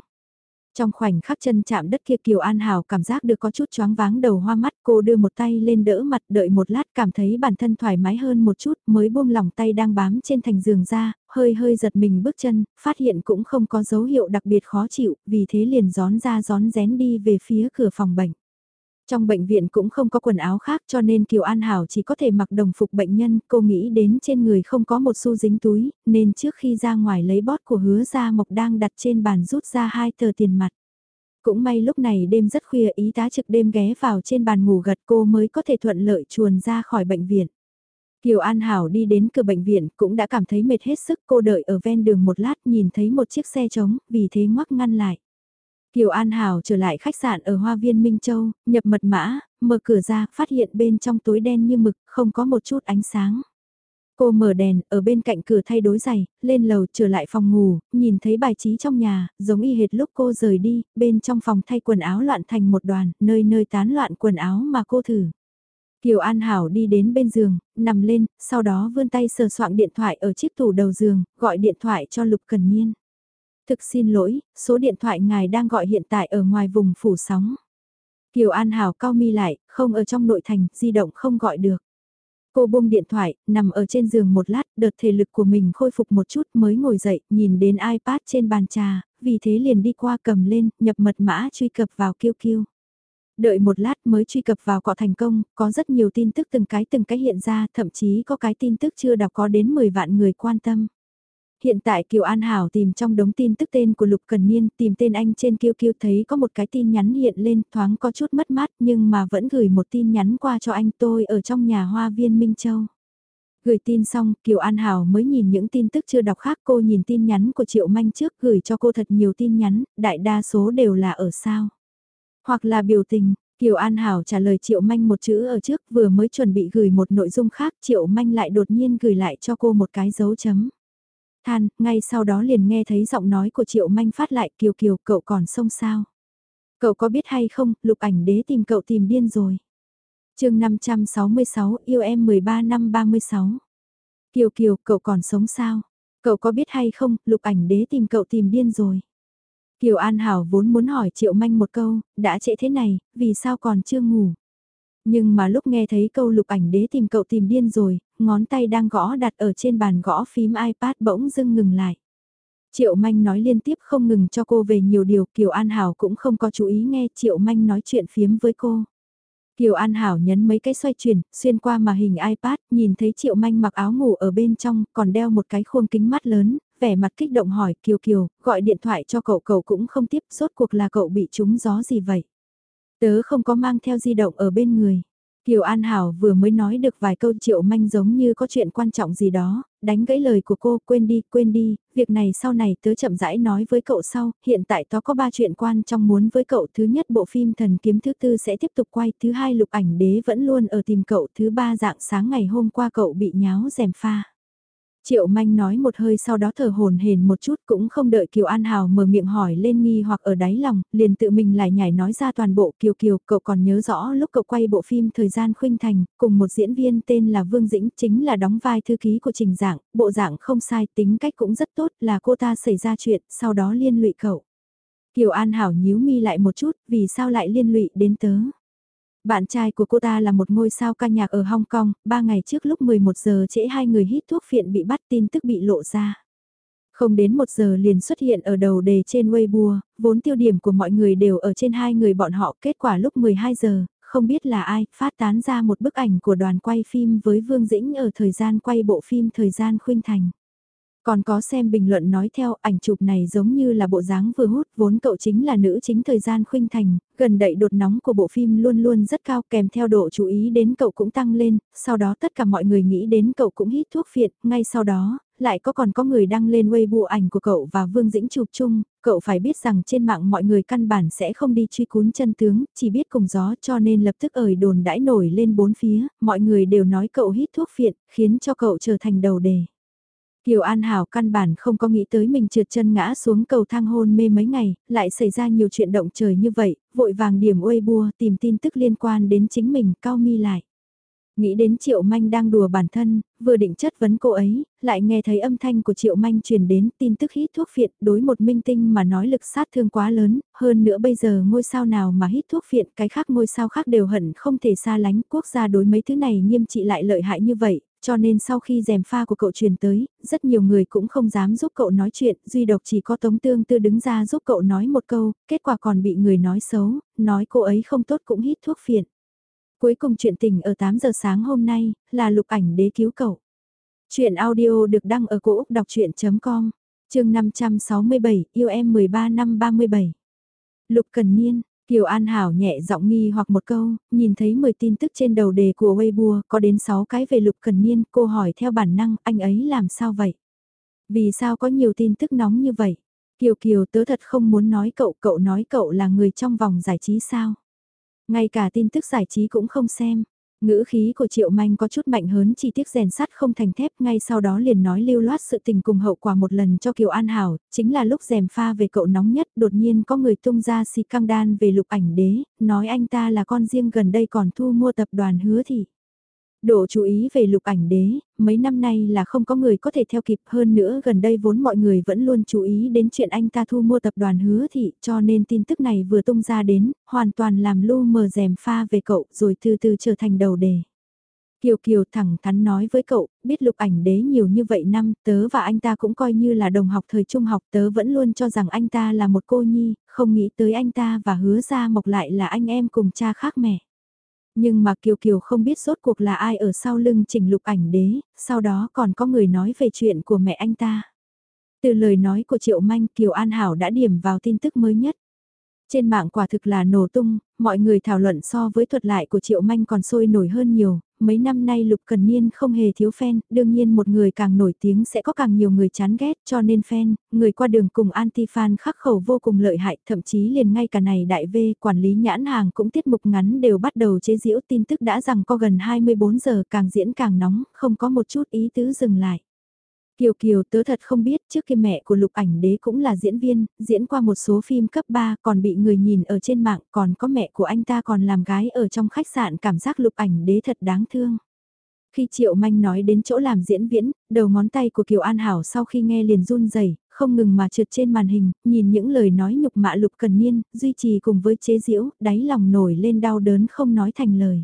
Trong khoảnh khắc chân chạm đất kia Kiều An Hảo cảm giác được có chút choáng váng đầu hoa mắt cô đưa một tay lên đỡ mặt đợi một lát cảm thấy bản thân thoải mái hơn một chút mới buông lỏng tay đang bám trên thành giường ra, hơi hơi giật mình bước chân, phát hiện cũng không có dấu hiệu đặc biệt khó chịu, vì thế liền gión ra gión rén đi về phía cửa phòng bệnh. Trong bệnh viện cũng không có quần áo khác cho nên Kiều An Hảo chỉ có thể mặc đồng phục bệnh nhân, cô nghĩ đến trên người không có một xu dính túi, nên trước khi ra ngoài lấy bót của hứa ra mộc đang đặt trên bàn rút ra hai tờ tiền mặt. Cũng may lúc này đêm rất khuya ý tá trực đêm ghé vào trên bàn ngủ gật cô mới có thể thuận lợi chuồn ra khỏi bệnh viện. Kiều An Hảo đi đến cửa bệnh viện cũng đã cảm thấy mệt hết sức cô đợi ở ven đường một lát nhìn thấy một chiếc xe trống vì thế ngoắc ngăn lại. Kiều An Hảo trở lại khách sạn ở Hoa Viên Minh Châu, nhập mật mã, mở cửa ra, phát hiện bên trong tối đen như mực, không có một chút ánh sáng. Cô mở đèn, ở bên cạnh cửa thay đối giày, lên lầu trở lại phòng ngủ, nhìn thấy bài trí trong nhà, giống y hệt lúc cô rời đi, bên trong phòng thay quần áo loạn thành một đoàn, nơi nơi tán loạn quần áo mà cô thử. Kiều An Hảo đi đến bên giường, nằm lên, sau đó vươn tay sờ soạn điện thoại ở chiếc tủ đầu giường, gọi điện thoại cho Lục Cần Niên. Thực xin lỗi, số điện thoại ngài đang gọi hiện tại ở ngoài vùng phủ sóng. Kiều An Hảo cao mi lại, không ở trong nội thành, di động không gọi được. Cô buông điện thoại, nằm ở trên giường một lát, đợt thể lực của mình khôi phục một chút mới ngồi dậy, nhìn đến iPad trên bàn trà, vì thế liền đi qua cầm lên, nhập mật mã truy cập vào kiêu kiêu. Đợi một lát mới truy cập vào cọ thành công, có rất nhiều tin tức từng cái từng cái hiện ra, thậm chí có cái tin tức chưa đọc có đến 10 vạn người quan tâm. Hiện tại Kiều An Hảo tìm trong đống tin tức tên của Lục Cần Niên, tìm tên anh trên Kiêu Kiêu thấy có một cái tin nhắn hiện lên thoáng có chút mất mát nhưng mà vẫn gửi một tin nhắn qua cho anh tôi ở trong nhà hoa viên Minh Châu. Gửi tin xong, Kiều An Hảo mới nhìn những tin tức chưa đọc khác cô nhìn tin nhắn của Triệu Manh trước gửi cho cô thật nhiều tin nhắn, đại đa số đều là ở sao. Hoặc là biểu tình, Kiều An Hảo trả lời Triệu Manh một chữ ở trước vừa mới chuẩn bị gửi một nội dung khác Triệu Manh lại đột nhiên gửi lại cho cô một cái dấu chấm than, ngay sau đó liền nghe thấy giọng nói của Triệu Manh phát lại Kiều Kiều cậu còn sông sao. Cậu có biết hay không, lục ảnh đế tìm cậu tìm điên rồi. chương 566 yêu em 13 năm 36. Kiều Kiều cậu còn sống sao? Cậu có biết hay không, lục ảnh đế tìm cậu tìm điên rồi. Kiều An Hảo vốn muốn hỏi Triệu Manh một câu, đã trễ thế này, vì sao còn chưa ngủ? Nhưng mà lúc nghe thấy câu lục ảnh đế tìm cậu tìm điên rồi, ngón tay đang gõ đặt ở trên bàn gõ phím iPad bỗng dưng ngừng lại. Triệu Manh nói liên tiếp không ngừng cho cô về nhiều điều, Kiều An Hảo cũng không có chú ý nghe Triệu Manh nói chuyện phiếm với cô. Kiều An Hảo nhấn mấy cái xoay chuyển, xuyên qua màn hình iPad, nhìn thấy Triệu Manh mặc áo ngủ ở bên trong, còn đeo một cái khuôn kính mắt lớn, vẻ mặt kích động hỏi Kiều Kiều, gọi điện thoại cho cậu cậu cũng không tiếp, rốt cuộc là cậu bị trúng gió gì vậy? Tớ không có mang theo di động ở bên người. Kiều An Hảo vừa mới nói được vài câu triệu manh giống như có chuyện quan trọng gì đó, đánh gãy lời của cô quên đi, quên đi, việc này sau này tớ chậm rãi nói với cậu sau, hiện tại tớ có ba chuyện quan trọng muốn với cậu, thứ nhất bộ phim thần kiếm thứ tư sẽ tiếp tục quay, thứ hai lục ảnh đế vẫn luôn ở tìm cậu, thứ ba dạng sáng ngày hôm qua cậu bị nháo rèm pha. Triệu Manh nói một hơi sau đó thở hồn hền một chút cũng không đợi Kiều An Hào mở miệng hỏi lên nghi hoặc ở đáy lòng, liền tự mình lại nhảy nói ra toàn bộ Kiều Kiều, cậu còn nhớ rõ lúc cậu quay bộ phim Thời gian khuynh thành, cùng một diễn viên tên là Vương Dĩnh, chính là đóng vai thư ký của Trình Dạng, bộ dạng không sai, tính cách cũng rất tốt, là cô ta xảy ra chuyện, sau đó liên lụy cậu. Kiều An Hảo nhíu mi lại một chút, vì sao lại liên lụy đến tớ? Bạn trai của cô ta là một ngôi sao ca nhạc ở Hong Kong, ba ngày trước lúc 11 giờ trễ hai người hít thuốc phiện bị bắt tin tức bị lộ ra. Không đến một giờ liền xuất hiện ở đầu đề trên Weibo, vốn tiêu điểm của mọi người đều ở trên hai người bọn họ kết quả lúc 12 giờ, không biết là ai, phát tán ra một bức ảnh của đoàn quay phim với Vương Dĩnh ở thời gian quay bộ phim Thời gian khuynh thành. Còn có xem bình luận nói theo ảnh chụp này giống như là bộ dáng vừa hút vốn cậu chính là nữ chính thời gian khuynh thành, gần đậy đột nóng của bộ phim luôn luôn rất cao kèm theo độ chú ý đến cậu cũng tăng lên, sau đó tất cả mọi người nghĩ đến cậu cũng hít thuốc phiện, ngay sau đó, lại có còn có người đăng lên Weibo ảnh của cậu và Vương Dĩnh chụp chung, cậu phải biết rằng trên mạng mọi người căn bản sẽ không đi truy cún chân tướng, chỉ biết cùng gió cho nên lập tức ời đồn đãi nổi lên bốn phía, mọi người đều nói cậu hít thuốc phiện, khiến cho cậu trở thành đầu đề. Kiều An Hảo căn bản không có nghĩ tới mình trượt chân ngã xuống cầu thang hôn mê mấy ngày, lại xảy ra nhiều chuyện động trời như vậy, vội vàng điểm uê bua tìm tin tức liên quan đến chính mình, cao mi lại. Nghĩ đến Triệu Manh đang đùa bản thân, vừa định chất vấn cô ấy, lại nghe thấy âm thanh của Triệu Manh truyền đến tin tức hít thuốc phiện đối một minh tinh mà nói lực sát thương quá lớn, hơn nữa bây giờ ngôi sao nào mà hít thuốc phiện cái khác ngôi sao khác đều hận không thể xa lánh quốc gia đối mấy thứ này nghiêm trị lại lợi hại như vậy, cho nên sau khi rèm pha của cậu truyền tới, rất nhiều người cũng không dám giúp cậu nói chuyện, duy độc chỉ có Tống Tương Tư đứng ra giúp cậu nói một câu, kết quả còn bị người nói xấu, nói cô ấy không tốt cũng hít thuốc phiện. Cuối cùng chuyện tình ở 8 giờ sáng hôm nay, là lục ảnh đế cứu cậu. Chuyện audio được đăng ở cổ Úc đọc chuyện.com, chương 567, yêu em 13 năm 37. Lục Cần Niên, Kiều An Hảo nhẹ giọng nghi hoặc một câu, nhìn thấy 10 tin tức trên đầu đề của Weibo, có đến 6 cái về Lục Cần Niên, cô hỏi theo bản năng, anh ấy làm sao vậy? Vì sao có nhiều tin tức nóng như vậy? Kiều Kiều tớ thật không muốn nói cậu, cậu nói cậu là người trong vòng giải trí sao? Ngay cả tin tức giải trí cũng không xem. Ngữ khí của Triệu Manh có chút mạnh hớn chỉ tiếc rèn sắt không thành thép ngay sau đó liền nói lưu loát sự tình cùng hậu quả một lần cho Kiều An Hảo, chính là lúc rèm pha về cậu nóng nhất đột nhiên có người tung ra xì căng đan về lục ảnh đế, nói anh ta là con riêng gần đây còn thu mua tập đoàn hứa thị. Độ chú ý về lục ảnh đế, mấy năm nay là không có người có thể theo kịp hơn nữa gần đây vốn mọi người vẫn luôn chú ý đến chuyện anh ta thu mua tập đoàn hứa thị cho nên tin tức này vừa tung ra đến, hoàn toàn làm lu mờ rèm pha về cậu rồi từ từ trở thành đầu đề. Kiều Kiều thẳng thắn nói với cậu, biết lục ảnh đế nhiều như vậy năm, tớ và anh ta cũng coi như là đồng học thời trung học, tớ vẫn luôn cho rằng anh ta là một cô nhi, không nghĩ tới anh ta và hứa ra mộc lại là anh em cùng cha khác mẹ. Nhưng mà Kiều Kiều không biết rốt cuộc là ai ở sau lưng trình lục ảnh đế, sau đó còn có người nói về chuyện của mẹ anh ta. Từ lời nói của Triệu Manh Kiều An Hảo đã điểm vào tin tức mới nhất. Trên mạng quả thực là nổ tung, mọi người thảo luận so với thuật lại của Triệu Manh còn sôi nổi hơn nhiều, mấy năm nay Lục Cần Niên không hề thiếu fan, đương nhiên một người càng nổi tiếng sẽ có càng nhiều người chán ghét cho nên fan, người qua đường cùng anti-fan khắc khẩu vô cùng lợi hại, thậm chí liền ngay cả này đại V, quản lý nhãn hàng cũng tiết mục ngắn đều bắt đầu chế giễu tin tức đã rằng có gần 24 giờ càng diễn càng nóng, không có một chút ý tứ dừng lại. Kiều Kiều tớ thật không biết trước kia mẹ của lục ảnh đế cũng là diễn viên, diễn qua một số phim cấp 3 còn bị người nhìn ở trên mạng còn có mẹ của anh ta còn làm gái ở trong khách sạn cảm giác lục ảnh đế thật đáng thương. Khi Triệu Manh nói đến chỗ làm diễn viễn, đầu ngón tay của Kiều An Hảo sau khi nghe liền run rẩy không ngừng mà trượt trên màn hình, nhìn những lời nói nhục mạ lục cần niên, duy trì cùng với chế diễu, đáy lòng nổi lên đau đớn không nói thành lời.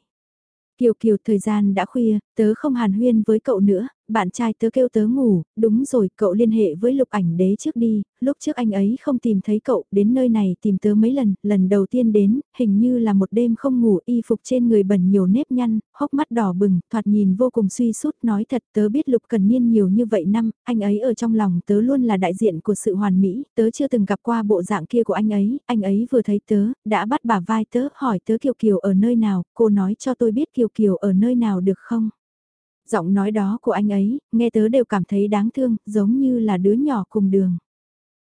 Kiều Kiều thời gian đã khuya, tớ không hàn huyên với cậu nữa, bạn trai tớ kêu tớ ngủ, đúng rồi, cậu liên hệ với lục ảnh đế trước đi, lúc trước anh ấy không tìm thấy cậu, đến nơi này tìm tớ mấy lần, lần đầu tiên đến, hình như là một đêm không ngủ, y phục trên người bẩn nhiều nếp nhăn, hốc mắt đỏ bừng, thoạt nhìn vô cùng suy sút, nói thật tớ biết lục cần niên nhiều như vậy năm, anh ấy ở trong lòng tớ luôn là đại diện của sự hoàn mỹ, tớ chưa từng gặp qua bộ dạng kia của anh ấy, anh ấy vừa thấy tớ, đã bắt bà vai tớ, hỏi tớ Kiều Kiều ở nơi nào, cô nói cho tôi biết Kiều Kiều ở nơi nào được không? Giọng nói đó của anh ấy, nghe tớ đều cảm thấy đáng thương, giống như là đứa nhỏ cùng đường.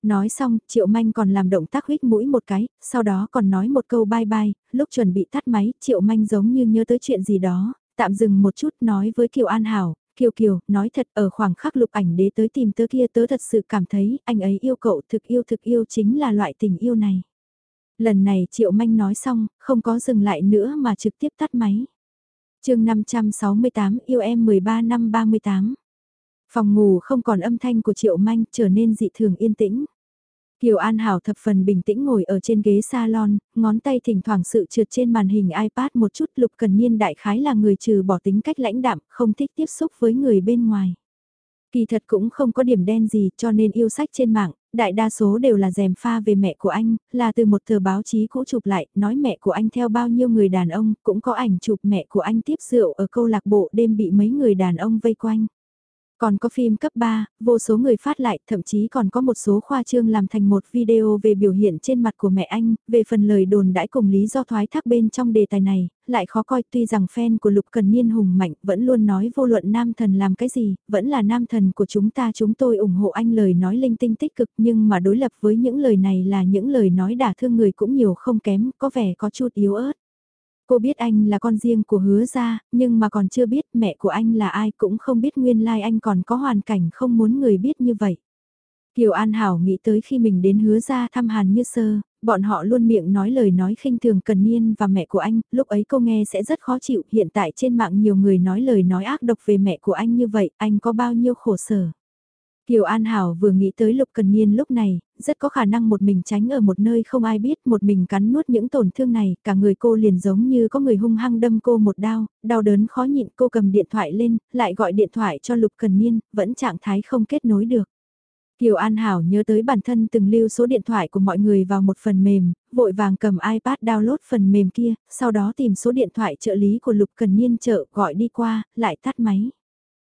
Nói xong, Triệu Manh còn làm động tác huyết mũi một cái, sau đó còn nói một câu bye bye, lúc chuẩn bị tắt máy, Triệu Manh giống như nhớ tới chuyện gì đó, tạm dừng một chút nói với Kiều An Hảo, Kiều Kiều, nói thật ở khoảng khắc lục ảnh đế tới tìm tớ kia tớ thật sự cảm thấy anh ấy yêu cậu thực yêu thực yêu chính là loại tình yêu này. Lần này Triệu Manh nói xong, không có dừng lại nữa mà trực tiếp tắt máy chương 568 yêu em 13 năm 38. Phòng ngủ không còn âm thanh của Triệu Manh trở nên dị thường yên tĩnh. Kiều An Hảo thập phần bình tĩnh ngồi ở trên ghế salon, ngón tay thỉnh thoảng sự trượt trên màn hình iPad một chút lục cần niên đại khái là người trừ bỏ tính cách lãnh đạm, không thích tiếp xúc với người bên ngoài. Kỳ thật cũng không có điểm đen gì cho nên yêu sách trên mạng, đại đa số đều là dèm pha về mẹ của anh, là từ một tờ báo chí cũ chụp lại, nói mẹ của anh theo bao nhiêu người đàn ông, cũng có ảnh chụp mẹ của anh tiếp rượu ở câu lạc bộ đêm bị mấy người đàn ông vây quanh. Còn có phim cấp 3, vô số người phát lại, thậm chí còn có một số khoa trương làm thành một video về biểu hiện trên mặt của mẹ anh, về phần lời đồn đãi cùng lý do thoái thác bên trong đề tài này, lại khó coi tuy rằng fan của Lục Cần Niên hùng mạnh vẫn luôn nói vô luận nam thần làm cái gì, vẫn là nam thần của chúng ta chúng tôi ủng hộ anh lời nói linh tinh tích cực nhưng mà đối lập với những lời này là những lời nói đả thương người cũng nhiều không kém, có vẻ có chút yếu ớt. Cô biết anh là con riêng của hứa gia, nhưng mà còn chưa biết mẹ của anh là ai cũng không biết nguyên lai like anh còn có hoàn cảnh không muốn người biết như vậy. Kiều An Hảo nghĩ tới khi mình đến hứa ra thăm Hàn Như Sơ, Bọn họ luôn miệng nói lời nói khinh thường Cần Niên và mẹ của anh, lúc ấy cô nghe sẽ rất khó chịu, hiện tại trên mạng nhiều người nói lời nói ác độc về mẹ của anh như vậy, anh có bao nhiêu khổ sở. Kiều An Hảo vừa nghĩ tới Lục Cần Niên lúc này, rất có khả năng một mình tránh ở một nơi không ai biết, một mình cắn nuốt những tổn thương này, cả người cô liền giống như có người hung hăng đâm cô một đao, đau đớn khó nhịn cô cầm điện thoại lên, lại gọi điện thoại cho Lục Cần Niên, vẫn trạng thái không kết nối được. Kiều An Hảo nhớ tới bản thân từng lưu số điện thoại của mọi người vào một phần mềm, vội vàng cầm iPad download phần mềm kia, sau đó tìm số điện thoại trợ lý của Lục Cần Niên trợ gọi đi qua, lại tắt máy.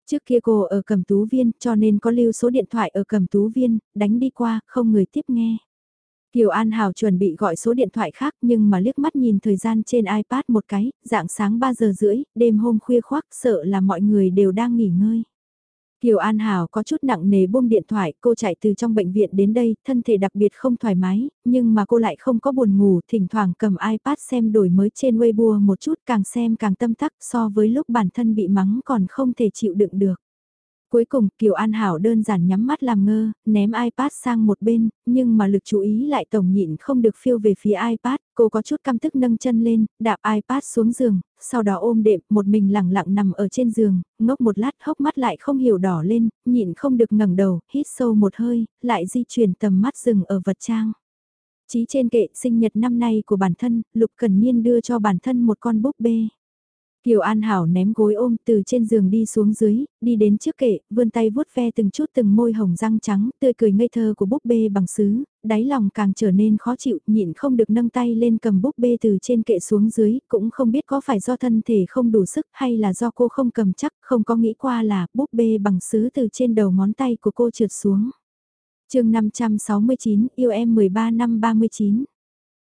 Trước kia cô ở cầm tú viên cho nên có lưu số điện thoại ở cầm tú viên, đánh đi qua, không người tiếp nghe. Kiều An Hảo chuẩn bị gọi số điện thoại khác nhưng mà liếc mắt nhìn thời gian trên iPad một cái, dạng sáng 3 giờ rưỡi, đêm hôm khuya khoác sợ là mọi người đều đang nghỉ ngơi. Kiều An Hảo có chút nặng nề buông điện thoại, cô chạy từ trong bệnh viện đến đây, thân thể đặc biệt không thoải mái, nhưng mà cô lại không có buồn ngủ, thỉnh thoảng cầm iPad xem đổi mới trên Weibo một chút càng xem càng tâm tắc so với lúc bản thân bị mắng còn không thể chịu đựng được. Cuối cùng Kiều An Hảo đơn giản nhắm mắt làm ngơ, ném iPad sang một bên, nhưng mà lực chú ý lại tổng nhịn không được phiêu về phía iPad, cô có chút căm tức nâng chân lên, đạp iPad xuống giường, sau đó ôm đệm, một mình lặng lặng nằm ở trên giường, ngốc một lát hốc mắt lại không hiểu đỏ lên, nhịn không được ngẩng đầu, hít sâu một hơi, lại di chuyển tầm mắt rừng ở vật trang. Chí trên kệ sinh nhật năm nay của bản thân, Lục Cần Niên đưa cho bản thân một con búp bê. Kiều An Hảo ném gối ôm từ trên giường đi xuống dưới, đi đến trước kệ, vươn tay vuốt ve từng chút từng môi hồng răng trắng, tươi cười ngây thơ của búp bê bằng sứ, đáy lòng càng trở nên khó chịu, nhịn không được nâng tay lên cầm búp bê từ trên kệ xuống dưới, cũng không biết có phải do thân thể không đủ sức hay là do cô không cầm chắc, không có nghĩ qua là búp bê bằng sứ từ trên đầu ngón tay của cô trượt xuống. chương 569, yêu em 13 năm 39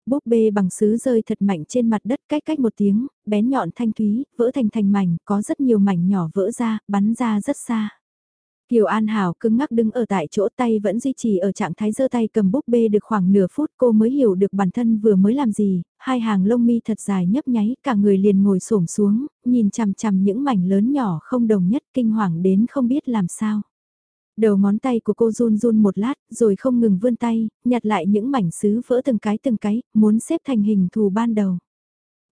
búp bê bằng sứ rơi thật mạnh trên mặt đất cách cách một tiếng, bén nhọn thanh thúy, vỡ thành thành mảnh, có rất nhiều mảnh nhỏ vỡ ra, bắn ra rất xa. Kiều An Hảo cứng ngắc đứng ở tại chỗ tay vẫn duy trì ở trạng thái giơ tay cầm búp bê được khoảng nửa phút cô mới hiểu được bản thân vừa mới làm gì, hai hàng lông mi thật dài nhấp nháy cả người liền ngồi xổm xuống, nhìn chằm chằm những mảnh lớn nhỏ không đồng nhất kinh hoàng đến không biết làm sao. Đầu ngón tay của cô run run một lát, rồi không ngừng vươn tay, nhặt lại những mảnh sứ vỡ từng cái từng cái, muốn xếp thành hình thù ban đầu.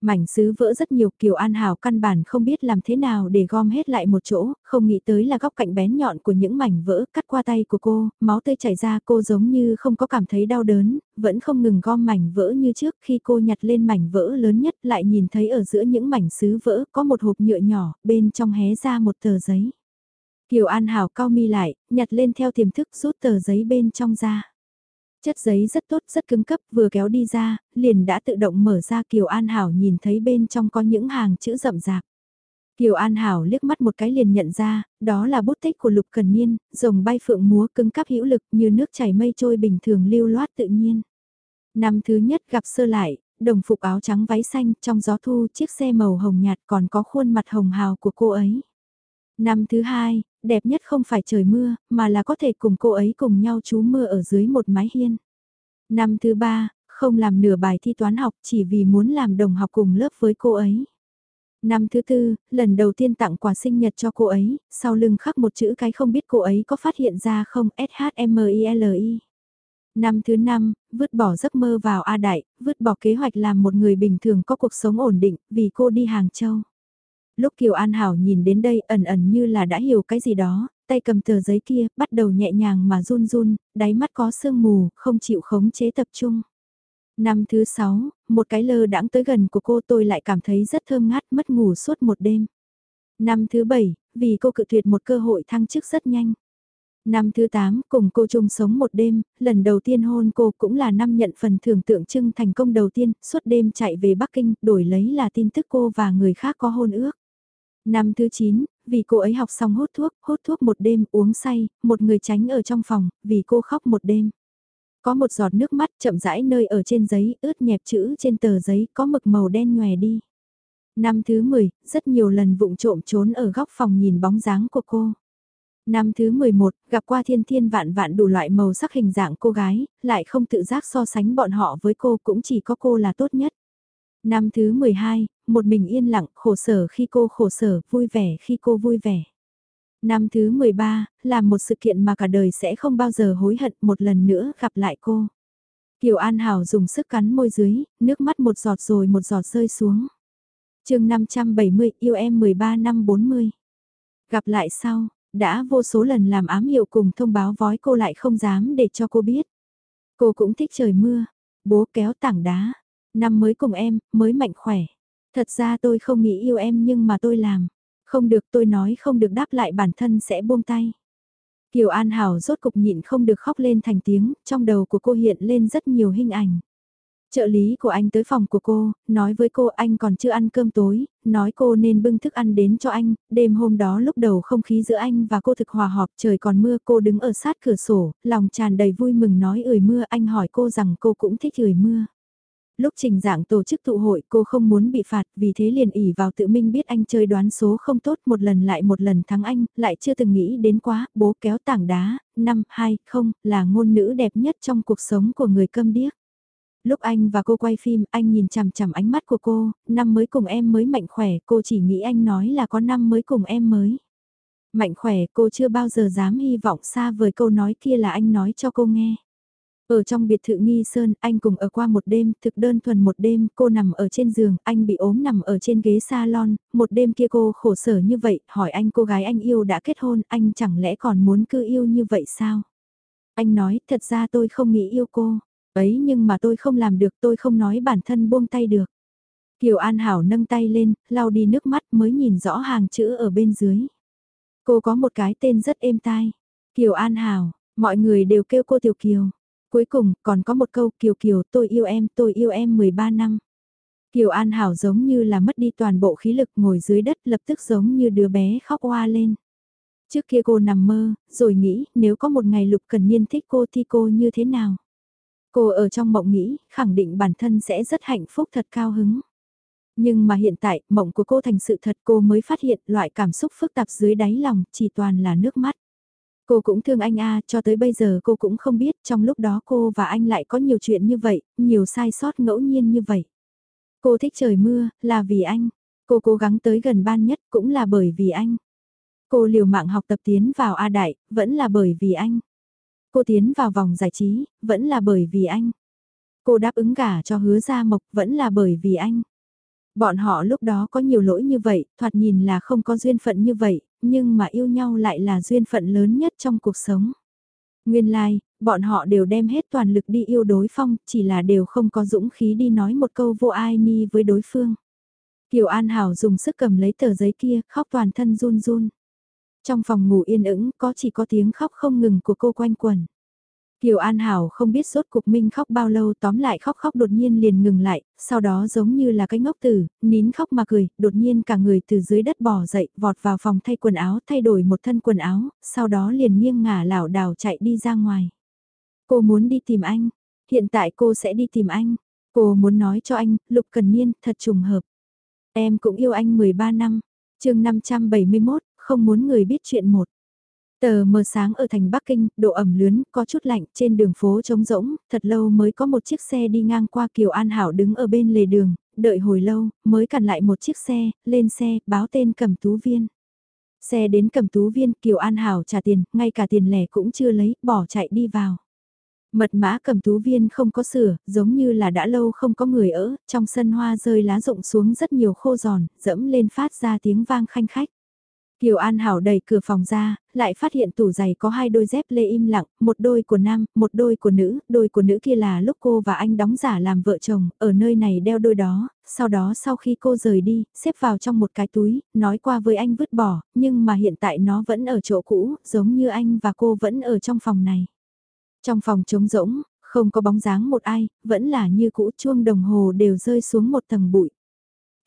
Mảnh sứ vỡ rất nhiều Kiều An Hảo căn bản không biết làm thế nào để gom hết lại một chỗ, không nghĩ tới là góc cạnh bén nhọn của những mảnh vỡ cắt qua tay của cô, máu tươi chảy ra cô giống như không có cảm thấy đau đớn, vẫn không ngừng gom mảnh vỡ như trước khi cô nhặt lên mảnh vỡ lớn nhất lại nhìn thấy ở giữa những mảnh sứ vỡ có một hộp nhựa nhỏ, bên trong hé ra một tờ giấy. Kiều An Hảo cao mi lại, nhặt lên theo tiềm thức rút tờ giấy bên trong ra. Chất giấy rất tốt, rất cứng cấp, vừa kéo đi ra, liền đã tự động mở ra Kiều An Hảo nhìn thấy bên trong có những hàng chữ rậm rạp. Kiều An Hảo liếc mắt một cái liền nhận ra, đó là bút tích của Lục Cần Niên, rồng bay phượng múa cứng cắp hữu lực như nước chảy mây trôi bình thường lưu loát tự nhiên. Năm thứ nhất gặp sơ lại, đồng phục áo trắng váy xanh trong gió thu chiếc xe màu hồng nhạt còn có khuôn mặt hồng hào của cô ấy. Năm thứ hai, đẹp nhất không phải trời mưa, mà là có thể cùng cô ấy cùng nhau trú mưa ở dưới một mái hiên. Năm thứ ba, không làm nửa bài thi toán học chỉ vì muốn làm đồng học cùng lớp với cô ấy. Năm thứ tư, lần đầu tiên tặng quà sinh nhật cho cô ấy, sau lưng khắc một chữ cái không biết cô ấy có phát hiện ra không SHMILI. Năm thứ năm, vứt bỏ giấc mơ vào A Đại, vứt bỏ kế hoạch làm một người bình thường có cuộc sống ổn định vì cô đi Hàng Châu lúc Kiều An Hảo nhìn đến đây ẩn ẩn như là đã hiểu cái gì đó, tay cầm tờ giấy kia, bắt đầu nhẹ nhàng mà run run, đáy mắt có sương mù, không chịu khống chế tập trung. Năm thứ sáu, một cái lơ đãng tới gần của cô tôi lại cảm thấy rất thơm ngát mất ngủ suốt một đêm. Năm thứ bảy, vì cô cự tuyệt một cơ hội thăng chức rất nhanh. Năm thứ 8, cùng cô chung sống một đêm, lần đầu tiên hôn cô cũng là năm nhận phần thưởng tượng trưng thành công đầu tiên, suốt đêm chạy về Bắc Kinh, đổi lấy là tin tức cô và người khác có hôn ước. Năm thứ 9, vì cô ấy học xong hút thuốc, hút thuốc một đêm uống say, một người tránh ở trong phòng, vì cô khóc một đêm. Có một giọt nước mắt chậm rãi nơi ở trên giấy, ướt nhẹp chữ trên tờ giấy có mực màu đen nhòe đi. Năm thứ 10, rất nhiều lần vụng trộm trốn ở góc phòng nhìn bóng dáng của cô. Năm thứ 11, gặp qua thiên thiên vạn vạn đủ loại màu sắc hình dạng cô gái, lại không tự giác so sánh bọn họ với cô cũng chỉ có cô là tốt nhất. Năm thứ 12, một mình yên lặng, khổ sở khi cô khổ sở, vui vẻ khi cô vui vẻ. Năm thứ 13, là một sự kiện mà cả đời sẽ không bao giờ hối hận một lần nữa gặp lại cô. Kiều An Hảo dùng sức cắn môi dưới, nước mắt một giọt rồi một giọt rơi xuống. chương 570 yêu em 13 năm 40. Gặp lại sau, đã vô số lần làm ám hiệu cùng thông báo vói cô lại không dám để cho cô biết. Cô cũng thích trời mưa, bố kéo tảng đá, năm mới cùng em, mới mạnh khỏe. Thật ra tôi không nghĩ yêu em nhưng mà tôi làm. Không được tôi nói không được đáp lại bản thân sẽ buông tay. Kiều An Hảo rốt cục nhịn không được khóc lên thành tiếng, trong đầu của cô hiện lên rất nhiều hình ảnh. Trợ lý của anh tới phòng của cô, nói với cô anh còn chưa ăn cơm tối, nói cô nên bưng thức ăn đến cho anh, đêm hôm đó lúc đầu không khí giữa anh và cô thực hòa họp trời còn mưa cô đứng ở sát cửa sổ, lòng tràn đầy vui mừng nói ửi mưa anh hỏi cô rằng cô cũng thích ửi mưa lúc trình dạng tổ chức tụ hội cô không muốn bị phạt vì thế liền ỉ vào tự minh biết anh chơi đoán số không tốt một lần lại một lần thắng anh, lại chưa từng nghĩ đến quá, bố kéo tảng đá, năm, hai, không, là ngôn nữ đẹp nhất trong cuộc sống của người câm điếc. Lúc anh và cô quay phim, anh nhìn chằm chằm ánh mắt của cô, năm mới cùng em mới mạnh khỏe, cô chỉ nghĩ anh nói là có năm mới cùng em mới. Mạnh khỏe, cô chưa bao giờ dám hy vọng xa vời câu nói kia là anh nói cho cô nghe. Ở trong biệt thự nghi sơn, anh cùng ở qua một đêm, thực đơn thuần một đêm, cô nằm ở trên giường, anh bị ốm nằm ở trên ghế salon, một đêm kia cô khổ sở như vậy, hỏi anh cô gái anh yêu đã kết hôn, anh chẳng lẽ còn muốn cứ yêu như vậy sao? Anh nói, thật ra tôi không nghĩ yêu cô, ấy nhưng mà tôi không làm được, tôi không nói bản thân buông tay được. Kiều An Hảo nâng tay lên, lau đi nước mắt mới nhìn rõ hàng chữ ở bên dưới. Cô có một cái tên rất êm tai. Kiều An Hảo, mọi người đều kêu cô Tiểu Kiều. Cuối cùng, còn có một câu Kiều Kiều tôi yêu em, tôi yêu em 13 năm. Kiều An Hảo giống như là mất đi toàn bộ khí lực ngồi dưới đất lập tức giống như đứa bé khóc hoa lên. Trước kia cô nằm mơ, rồi nghĩ nếu có một ngày Lục Cần Niên thích cô thì cô như thế nào? Cô ở trong mộng nghĩ, khẳng định bản thân sẽ rất hạnh phúc thật cao hứng. Nhưng mà hiện tại, mộng của cô thành sự thật cô mới phát hiện loại cảm xúc phức tạp dưới đáy lòng chỉ toàn là nước mắt. Cô cũng thương anh a cho tới bây giờ cô cũng không biết trong lúc đó cô và anh lại có nhiều chuyện như vậy, nhiều sai sót ngẫu nhiên như vậy. Cô thích trời mưa, là vì anh. Cô cố gắng tới gần ban nhất cũng là bởi vì anh. Cô liều mạng học tập tiến vào A Đại, vẫn là bởi vì anh. Cô tiến vào vòng giải trí, vẫn là bởi vì anh. Cô đáp ứng gả cho hứa gia mộc, vẫn là bởi vì anh. Bọn họ lúc đó có nhiều lỗi như vậy, thoạt nhìn là không có duyên phận như vậy, nhưng mà yêu nhau lại là duyên phận lớn nhất trong cuộc sống. Nguyên lai, like, bọn họ đều đem hết toàn lực đi yêu đối phong, chỉ là đều không có dũng khí đi nói một câu vô ai ni với đối phương. Kiều An Hảo dùng sức cầm lấy tờ giấy kia, khóc toàn thân run run. Trong phòng ngủ yên ững, có chỉ có tiếng khóc không ngừng của cô quanh quẩn. Kiều An Hảo không biết sốt cục Minh khóc bao lâu tóm lại khóc khóc đột nhiên liền ngừng lại, sau đó giống như là cái ngốc tử, nín khóc mà cười, đột nhiên cả người từ dưới đất bò dậy, vọt vào phòng thay quần áo, thay đổi một thân quần áo, sau đó liền nghiêng ngả lảo đảo chạy đi ra ngoài. Cô muốn đi tìm anh, hiện tại cô sẽ đi tìm anh, cô muốn nói cho anh, Lục Cần Niên, thật trùng hợp. Em cũng yêu anh 13 năm, chương 571, không muốn người biết chuyện một. Tờ mờ sáng ở thành Bắc Kinh, độ ẩm lướn, có chút lạnh, trên đường phố trống rỗng, thật lâu mới có một chiếc xe đi ngang qua Kiều An Hảo đứng ở bên lề đường, đợi hồi lâu, mới cản lại một chiếc xe, lên xe, báo tên cầm tú viên. Xe đến cầm tú viên, Kiều An Hảo trả tiền, ngay cả tiền lẻ cũng chưa lấy, bỏ chạy đi vào. Mật mã cầm tú viên không có sửa, giống như là đã lâu không có người ở, trong sân hoa rơi lá rụng xuống rất nhiều khô giòn, dẫm lên phát ra tiếng vang khanh khách. Kiều An Hảo đẩy cửa phòng ra, lại phát hiện tủ giày có hai đôi dép lê im lặng, một đôi của nam, một đôi của nữ, đôi của nữ kia là lúc cô và anh đóng giả làm vợ chồng, ở nơi này đeo đôi đó, sau đó sau khi cô rời đi, xếp vào trong một cái túi, nói qua với anh vứt bỏ, nhưng mà hiện tại nó vẫn ở chỗ cũ, giống như anh và cô vẫn ở trong phòng này. Trong phòng trống rỗng, không có bóng dáng một ai, vẫn là như cũ chuông đồng hồ đều rơi xuống một tầng bụi.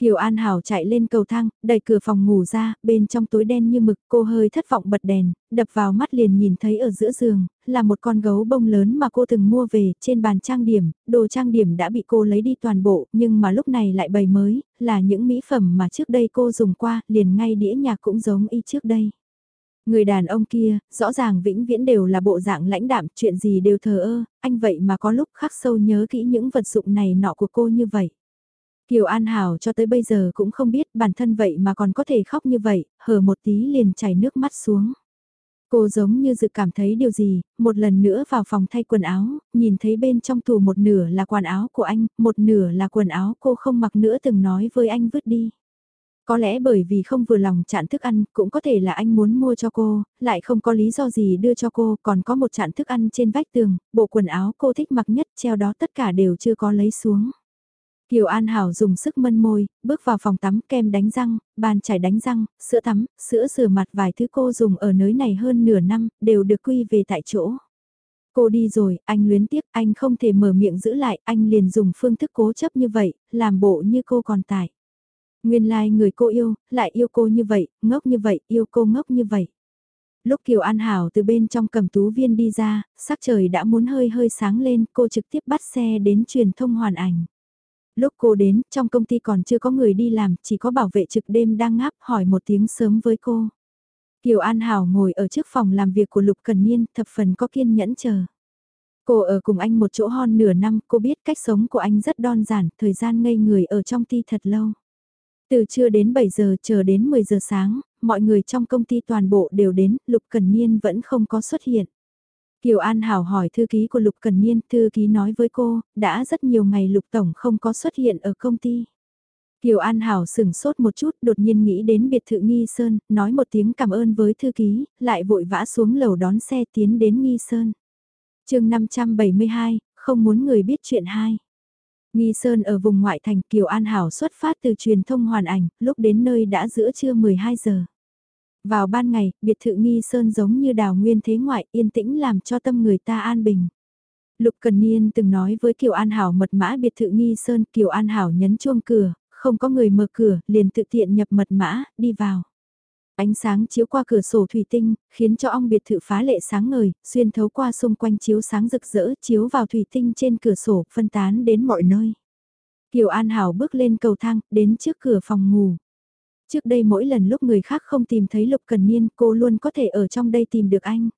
Kiều An Hảo chạy lên cầu thang, đẩy cửa phòng ngủ ra, bên trong tối đen như mực, cô hơi thất vọng bật đèn, đập vào mắt liền nhìn thấy ở giữa giường, là một con gấu bông lớn mà cô từng mua về, trên bàn trang điểm, đồ trang điểm đã bị cô lấy đi toàn bộ, nhưng mà lúc này lại bày mới, là những mỹ phẩm mà trước đây cô dùng qua, liền ngay đĩa nhạc cũng giống y trước đây. Người đàn ông kia, rõ ràng vĩnh viễn đều là bộ dạng lãnh đạm, chuyện gì đều thờ ơ, anh vậy mà có lúc khắc sâu nhớ kỹ những vật dụng này nọ của cô như vậy. Kiều An Hảo cho tới bây giờ cũng không biết bản thân vậy mà còn có thể khóc như vậy, hờ một tí liền chảy nước mắt xuống. Cô giống như dự cảm thấy điều gì, một lần nữa vào phòng thay quần áo, nhìn thấy bên trong tủ một nửa là quần áo của anh, một nửa là quần áo cô không mặc nữa từng nói với anh vứt đi. Có lẽ bởi vì không vừa lòng chạn thức ăn, cũng có thể là anh muốn mua cho cô, lại không có lý do gì đưa cho cô, còn có một chạn thức ăn trên vách tường, bộ quần áo cô thích mặc nhất treo đó tất cả đều chưa có lấy xuống. Kiều An Hảo dùng sức mân môi, bước vào phòng tắm kem đánh răng, bàn chải đánh răng, sữa tắm, sữa rửa mặt vài thứ cô dùng ở nơi này hơn nửa năm, đều được quy về tại chỗ. Cô đi rồi, anh luyến tiếc, anh không thể mở miệng giữ lại, anh liền dùng phương thức cố chấp như vậy, làm bộ như cô còn tại. Nguyên lai like người cô yêu, lại yêu cô như vậy, ngốc như vậy, yêu cô ngốc như vậy. Lúc Kiều An Hảo từ bên trong cầm tú viên đi ra, sắc trời đã muốn hơi hơi sáng lên, cô trực tiếp bắt xe đến truyền thông hoàn ảnh. Lúc cô đến, trong công ty còn chưa có người đi làm, chỉ có bảo vệ trực đêm đang ngáp hỏi một tiếng sớm với cô. Kiều An Hảo ngồi ở trước phòng làm việc của Lục Cần Niên, thập phần có kiên nhẫn chờ. Cô ở cùng anh một chỗ hon nửa năm, cô biết cách sống của anh rất đơn giản, thời gian ngây người ở trong ty thật lâu. Từ trưa đến 7 giờ chờ đến 10 giờ sáng, mọi người trong công ty toàn bộ đều đến, Lục Cần Niên vẫn không có xuất hiện. Kiều An Hảo hỏi thư ký của Lục Cần Niên, thư ký nói với cô, đã rất nhiều ngày Lục Tổng không có xuất hiện ở công ty. Kiều An Hảo sửng sốt một chút, đột nhiên nghĩ đến biệt thự Nghi Sơn, nói một tiếng cảm ơn với thư ký, lại vội vã xuống lầu đón xe tiến đến Nghi Sơn. chương 572, không muốn người biết chuyện hai. Nghi Sơn ở vùng ngoại thành Kiều An Hảo xuất phát từ truyền thông hoàn ảnh, lúc đến nơi đã giữa trưa 12 giờ. Vào ban ngày, biệt thự Nghi Sơn giống như đào nguyên thế ngoại yên tĩnh làm cho tâm người ta an bình. Lục Cần Niên từng nói với Kiều An Hảo mật mã biệt thự Nghi Sơn, Kiều An Hảo nhấn chuông cửa, không có người mở cửa, liền tự tiện nhập mật mã, đi vào. Ánh sáng chiếu qua cửa sổ thủy tinh, khiến cho ong biệt thự phá lệ sáng ngời, xuyên thấu qua xung quanh chiếu sáng rực rỡ, chiếu vào thủy tinh trên cửa sổ, phân tán đến mọi nơi. Kiều An Hảo bước lên cầu thang, đến trước cửa phòng ngủ. Trước đây mỗi lần lúc người khác không tìm thấy Lục Cần Niên, cô luôn có thể ở trong đây tìm được anh.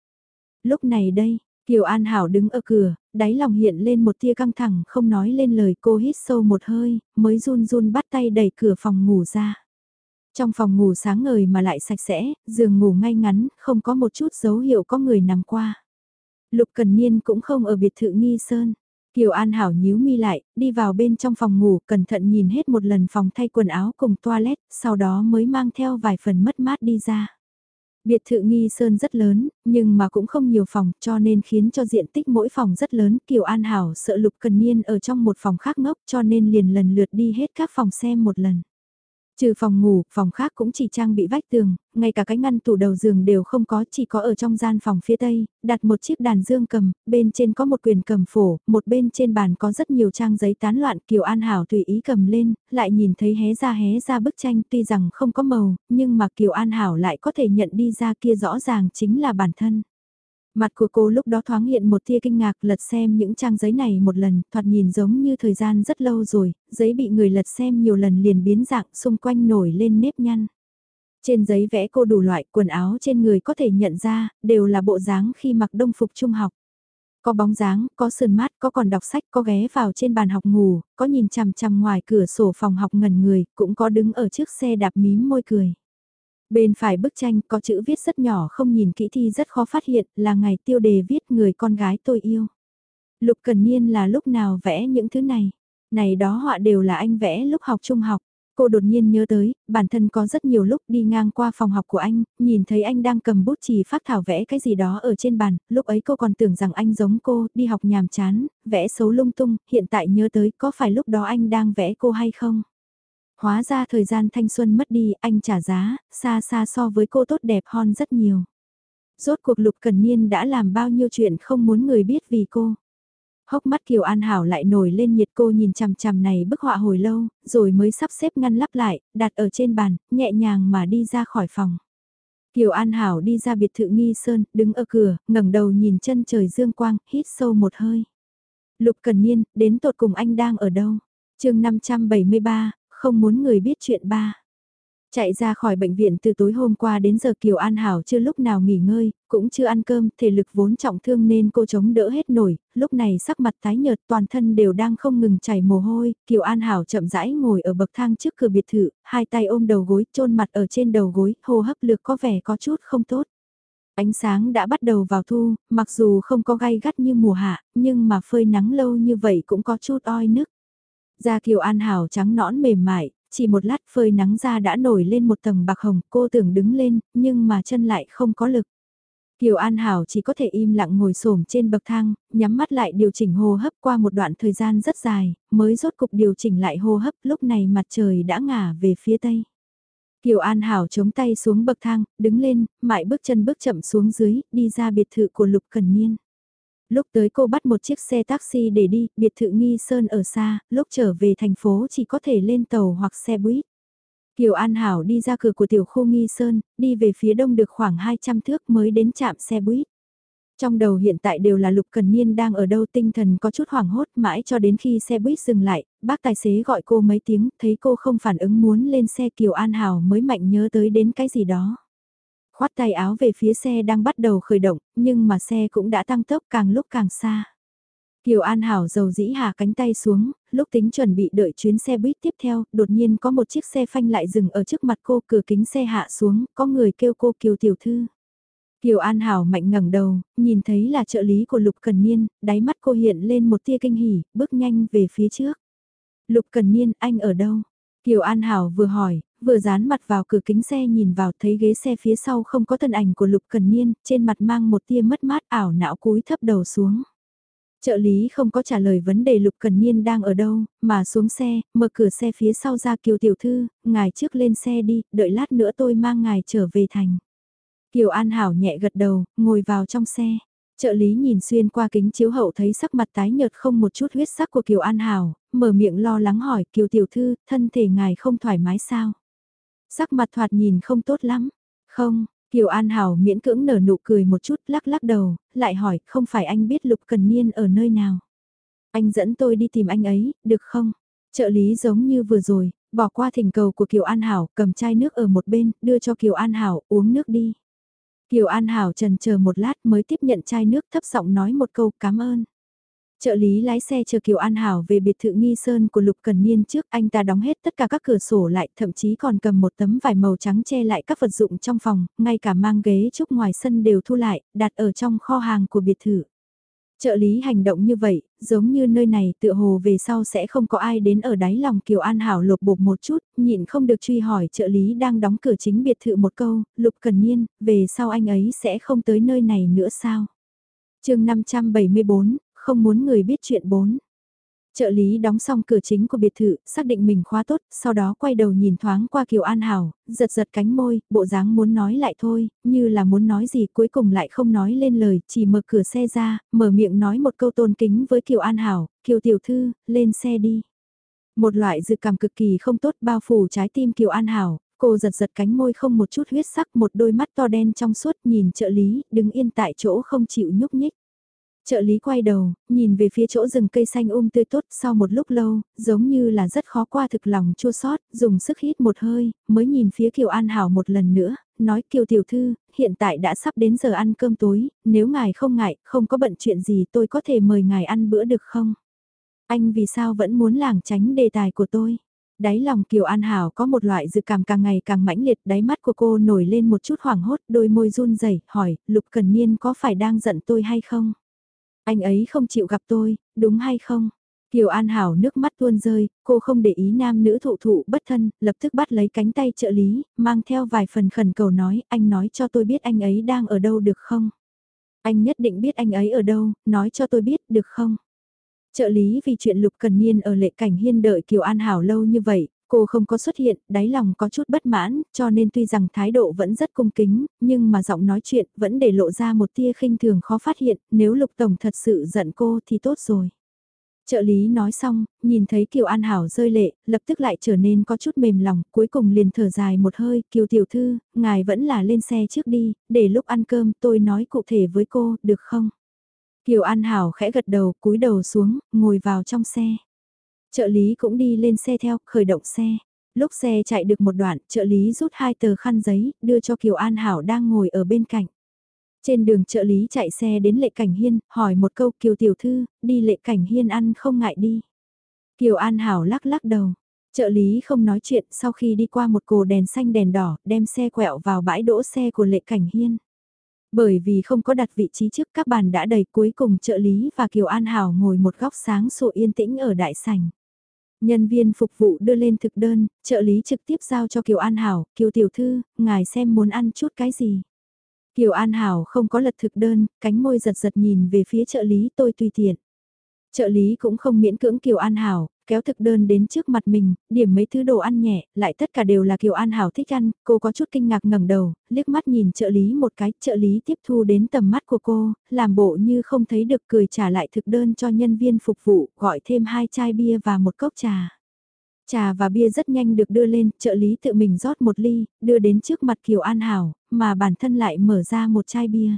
Lúc này đây, Kiều An Hảo đứng ở cửa, đáy lòng hiện lên một tia căng thẳng không nói lên lời cô hít sâu một hơi, mới run run bắt tay đẩy cửa phòng ngủ ra. Trong phòng ngủ sáng ngời mà lại sạch sẽ, giường ngủ ngay ngắn, không có một chút dấu hiệu có người nằm qua. Lục Cần Niên cũng không ở biệt thự Nghi Sơn. Kiều An Hảo nhíu mi lại, đi vào bên trong phòng ngủ, cẩn thận nhìn hết một lần phòng thay quần áo cùng toilet, sau đó mới mang theo vài phần mất mát đi ra. Biệt thự Nghi Sơn rất lớn, nhưng mà cũng không nhiều phòng cho nên khiến cho diện tích mỗi phòng rất lớn. Kiều An Hảo sợ Lục Cần Niên ở trong một phòng khác ngốc cho nên liền lần lượt đi hết các phòng xem một lần. Trừ phòng ngủ, phòng khác cũng chỉ trang bị vách tường, ngay cả cái ngăn tủ đầu giường đều không có, chỉ có ở trong gian phòng phía tây, đặt một chiếc đàn dương cầm, bên trên có một quyền cầm phổ, một bên trên bàn có rất nhiều trang giấy tán loạn, Kiều An Hảo tùy ý cầm lên, lại nhìn thấy hé ra hé ra bức tranh tuy rằng không có màu, nhưng mà Kiều An Hảo lại có thể nhận đi ra kia rõ ràng chính là bản thân. Mặt của cô lúc đó thoáng hiện một tia kinh ngạc lật xem những trang giấy này một lần, thoạt nhìn giống như thời gian rất lâu rồi, giấy bị người lật xem nhiều lần liền biến dạng xung quanh nổi lên nếp nhăn. Trên giấy vẽ cô đủ loại quần áo trên người có thể nhận ra, đều là bộ dáng khi mặc đông phục trung học. Có bóng dáng, có sườn mát, có còn đọc sách, có ghé vào trên bàn học ngủ, có nhìn chằm chằm ngoài cửa sổ phòng học ngần người, cũng có đứng ở trước xe đạp mím môi cười. Bên phải bức tranh có chữ viết rất nhỏ không nhìn kỹ thì rất khó phát hiện là ngày tiêu đề viết người con gái tôi yêu. Lục Cần Niên là lúc nào vẽ những thứ này. Này đó họa đều là anh vẽ lúc học trung học. Cô đột nhiên nhớ tới, bản thân có rất nhiều lúc đi ngang qua phòng học của anh, nhìn thấy anh đang cầm bút chì phát thảo vẽ cái gì đó ở trên bàn, lúc ấy cô còn tưởng rằng anh giống cô, đi học nhàm chán, vẽ xấu lung tung, hiện tại nhớ tới có phải lúc đó anh đang vẽ cô hay không? Hóa ra thời gian thanh xuân mất đi, anh trả giá, xa xa so với cô tốt đẹp hon rất nhiều. Rốt cuộc Lục Cần Niên đã làm bao nhiêu chuyện không muốn người biết vì cô. Hốc mắt Kiều An Hảo lại nổi lên nhiệt cô nhìn chằm chằm này bức họa hồi lâu, rồi mới sắp xếp ngăn lắp lại, đặt ở trên bàn, nhẹ nhàng mà đi ra khỏi phòng. Kiều An Hảo đi ra biệt thự nghi sơn, đứng ở cửa, ngẩng đầu nhìn chân trời dương quang, hít sâu một hơi. Lục Cần Niên, đến tột cùng anh đang ở đâu? chương 573, không muốn người biết chuyện ba. Chạy ra khỏi bệnh viện từ tối hôm qua đến giờ Kiều An Hảo chưa lúc nào nghỉ ngơi, cũng chưa ăn cơm, thể lực vốn trọng thương nên cô chống đỡ hết nổi, lúc này sắc mặt tái nhợt toàn thân đều đang không ngừng chảy mồ hôi, Kiều An Hảo chậm rãi ngồi ở bậc thang trước cửa biệt thự, hai tay ôm đầu gối, chôn mặt ở trên đầu gối, hô hấp lực có vẻ có chút không tốt. Ánh sáng đã bắt đầu vào thu, mặc dù không có gai gắt như mùa hạ, nhưng mà phơi nắng lâu như vậy cũng có chút oi nức. Da Kiều An Hảo trắng nõn mềm mại, chỉ một lát phơi nắng ra đã nổi lên một tầng bạc hồng, cô tưởng đứng lên, nhưng mà chân lại không có lực. Kiều An Hảo chỉ có thể im lặng ngồi xổm trên bậc thang, nhắm mắt lại điều chỉnh hô hấp qua một đoạn thời gian rất dài, mới rốt cục điều chỉnh lại hô hấp, lúc này mặt trời đã ngả về phía tây. Kiều An Hảo chống tay xuống bậc thang, đứng lên, mại bước chân bước chậm xuống dưới, đi ra biệt thự của Lục Cần Niên. Lúc tới cô bắt một chiếc xe taxi để đi, biệt thự Nghi Sơn ở xa, lúc trở về thành phố chỉ có thể lên tàu hoặc xe buýt. Kiều An Hảo đi ra cửa của tiểu khu Nghi Sơn, đi về phía đông được khoảng 200 thước mới đến trạm xe buýt. Trong đầu hiện tại đều là Lục Cần Niên đang ở đâu tinh thần có chút hoảng hốt mãi cho đến khi xe buýt dừng lại, bác tài xế gọi cô mấy tiếng, thấy cô không phản ứng muốn lên xe Kiều An Hảo mới mạnh nhớ tới đến cái gì đó. Khoát tay áo về phía xe đang bắt đầu khởi động, nhưng mà xe cũng đã tăng tốc càng lúc càng xa. Kiều An Hảo dầu dĩ hạ cánh tay xuống, lúc tính chuẩn bị đợi chuyến xe buýt tiếp theo, đột nhiên có một chiếc xe phanh lại dừng ở trước mặt cô, cửa kính xe hạ xuống, có người kêu cô Kiều Tiểu Thư. Kiều An Hảo mạnh ngẩng đầu, nhìn thấy là trợ lý của Lục Cần Niên, đáy mắt cô hiện lên một tia kinh hỉ, bước nhanh về phía trước. Lục Cần Niên, anh ở đâu? Kiều An Hảo vừa hỏi, vừa dán mặt vào cửa kính xe nhìn vào thấy ghế xe phía sau không có thân ảnh của Lục Cần Niên, trên mặt mang một tia mất mát ảo não cúi thấp đầu xuống. Trợ lý không có trả lời vấn đề Lục Cần Niên đang ở đâu, mà xuống xe, mở cửa xe phía sau ra Kiều Tiểu Thư, ngài trước lên xe đi, đợi lát nữa tôi mang ngài trở về thành. Kiều An Hảo nhẹ gật đầu, ngồi vào trong xe. Trợ lý nhìn xuyên qua kính chiếu hậu thấy sắc mặt tái nhợt không một chút huyết sắc của Kiều An Hảo, mở miệng lo lắng hỏi Kiều Tiểu Thư, thân thể ngài không thoải mái sao? Sắc mặt thoạt nhìn không tốt lắm. Không, Kiều An Hảo miễn cưỡng nở nụ cười một chút lắc lắc đầu, lại hỏi không phải anh biết Lục Cần Niên ở nơi nào? Anh dẫn tôi đi tìm anh ấy, được không? Trợ lý giống như vừa rồi, bỏ qua thỉnh cầu của Kiều An Hảo, cầm chai nước ở một bên, đưa cho Kiều An Hảo uống nước đi. Kiều An Hảo trần chờ một lát mới tiếp nhận chai nước thấp giọng nói một câu cảm ơn. Trợ lý lái xe chờ Kiều An Hảo về biệt thự nghi sơn của Lục Cần Niên trước anh ta đóng hết tất cả các cửa sổ lại thậm chí còn cầm một tấm vải màu trắng che lại các vật dụng trong phòng, ngay cả mang ghế trúc ngoài sân đều thu lại, đặt ở trong kho hàng của biệt thự. Trợ lý hành động như vậy, giống như nơi này tựa hồ về sau sẽ không có ai đến ở đáy lòng Kiều An Hảo lột bột một chút, nhịn không được truy hỏi trợ lý đang đóng cửa chính biệt thự một câu, Lục Cần Niên, về sau anh ấy sẽ không tới nơi này nữa sao? chương 574, không muốn người biết chuyện bốn. Trợ lý đóng xong cửa chính của biệt thự, xác định mình khóa tốt, sau đó quay đầu nhìn thoáng qua Kiều An Hảo, giật giật cánh môi, bộ dáng muốn nói lại thôi, như là muốn nói gì cuối cùng lại không nói lên lời, chỉ mở cửa xe ra, mở miệng nói một câu tôn kính với Kiều An Hảo, Kiều Tiểu Thư, lên xe đi. Một loại dự cảm cực kỳ không tốt bao phủ trái tim Kiều An Hảo, cô giật giật cánh môi không một chút huyết sắc, một đôi mắt to đen trong suốt nhìn trợ lý, đứng yên tại chỗ không chịu nhúc nhích. Trợ lý quay đầu, nhìn về phía chỗ rừng cây xanh um tươi tốt sau một lúc lâu, giống như là rất khó qua thực lòng chua sót, dùng sức hít một hơi, mới nhìn phía Kiều An Hảo một lần nữa, nói Kiều Tiểu Thư, hiện tại đã sắp đến giờ ăn cơm tối, nếu ngài không ngại, không có bận chuyện gì tôi có thể mời ngài ăn bữa được không? Anh vì sao vẫn muốn lảng tránh đề tài của tôi? Đáy lòng Kiều An Hảo có một loại dự cảm càng ngày càng mãnh liệt, đáy mắt của cô nổi lên một chút hoảng hốt, đôi môi run rẩy hỏi, Lục Cần Niên có phải đang giận tôi hay không? Anh ấy không chịu gặp tôi, đúng hay không? Kiều An Hảo nước mắt tuôn rơi, cô không để ý nam nữ thụ thụ bất thân, lập tức bắt lấy cánh tay trợ lý, mang theo vài phần khẩn cầu nói, anh nói cho tôi biết anh ấy đang ở đâu được không? Anh nhất định biết anh ấy ở đâu, nói cho tôi biết được không? Trợ lý vì chuyện Lục Cần Niên ở lệ cảnh hiên đợi Kiều An Hảo lâu như vậy, Cô không có xuất hiện, đáy lòng có chút bất mãn, cho nên tuy rằng thái độ vẫn rất cung kính, nhưng mà giọng nói chuyện vẫn để lộ ra một tia khinh thường khó phát hiện, nếu Lục Tổng thật sự giận cô thì tốt rồi. Trợ lý nói xong, nhìn thấy Kiều An Hảo rơi lệ, lập tức lại trở nên có chút mềm lòng, cuối cùng liền thở dài một hơi, Kiều Tiểu Thư, ngài vẫn là lên xe trước đi, để lúc ăn cơm tôi nói cụ thể với cô, được không? Kiều An Hảo khẽ gật đầu, cúi đầu xuống, ngồi vào trong xe. Trợ lý cũng đi lên xe theo, khởi động xe. Lúc xe chạy được một đoạn, trợ lý rút hai tờ khăn giấy, đưa cho Kiều An Hảo đang ngồi ở bên cạnh. Trên đường trợ lý chạy xe đến lệ cảnh hiên, hỏi một câu Kiều Tiểu Thư, đi lệ cảnh hiên ăn không ngại đi. Kiều An Hảo lắc lắc đầu. Trợ lý không nói chuyện sau khi đi qua một cồ đèn xanh đèn đỏ, đem xe quẹo vào bãi đỗ xe của lệ cảnh hiên. Bởi vì không có đặt vị trí trước các bàn đã đầy cuối cùng trợ lý và Kiều An Hảo ngồi một góc sáng sụ yên tĩnh ở đại sảnh. Nhân viên phục vụ đưa lên thực đơn, trợ lý trực tiếp giao cho Kiều An Hảo, Kiều Tiểu Thư, ngài xem muốn ăn chút cái gì. Kiều An Hảo không có lật thực đơn, cánh môi giật giật nhìn về phía trợ lý tôi tùy tiện. Trợ lý cũng không miễn cưỡng Kiều An Hảo, kéo thực đơn đến trước mặt mình, điểm mấy thứ đồ ăn nhẹ, lại tất cả đều là Kiều An Hảo thích ăn, cô có chút kinh ngạc ngẩng đầu, liếc mắt nhìn trợ lý một cái, trợ lý tiếp thu đến tầm mắt của cô, làm bộ như không thấy được cười trả lại thực đơn cho nhân viên phục vụ, gọi thêm hai chai bia và một cốc trà. Trà và bia rất nhanh được đưa lên, trợ lý tự mình rót một ly, đưa đến trước mặt Kiều An Hảo, mà bản thân lại mở ra một chai bia.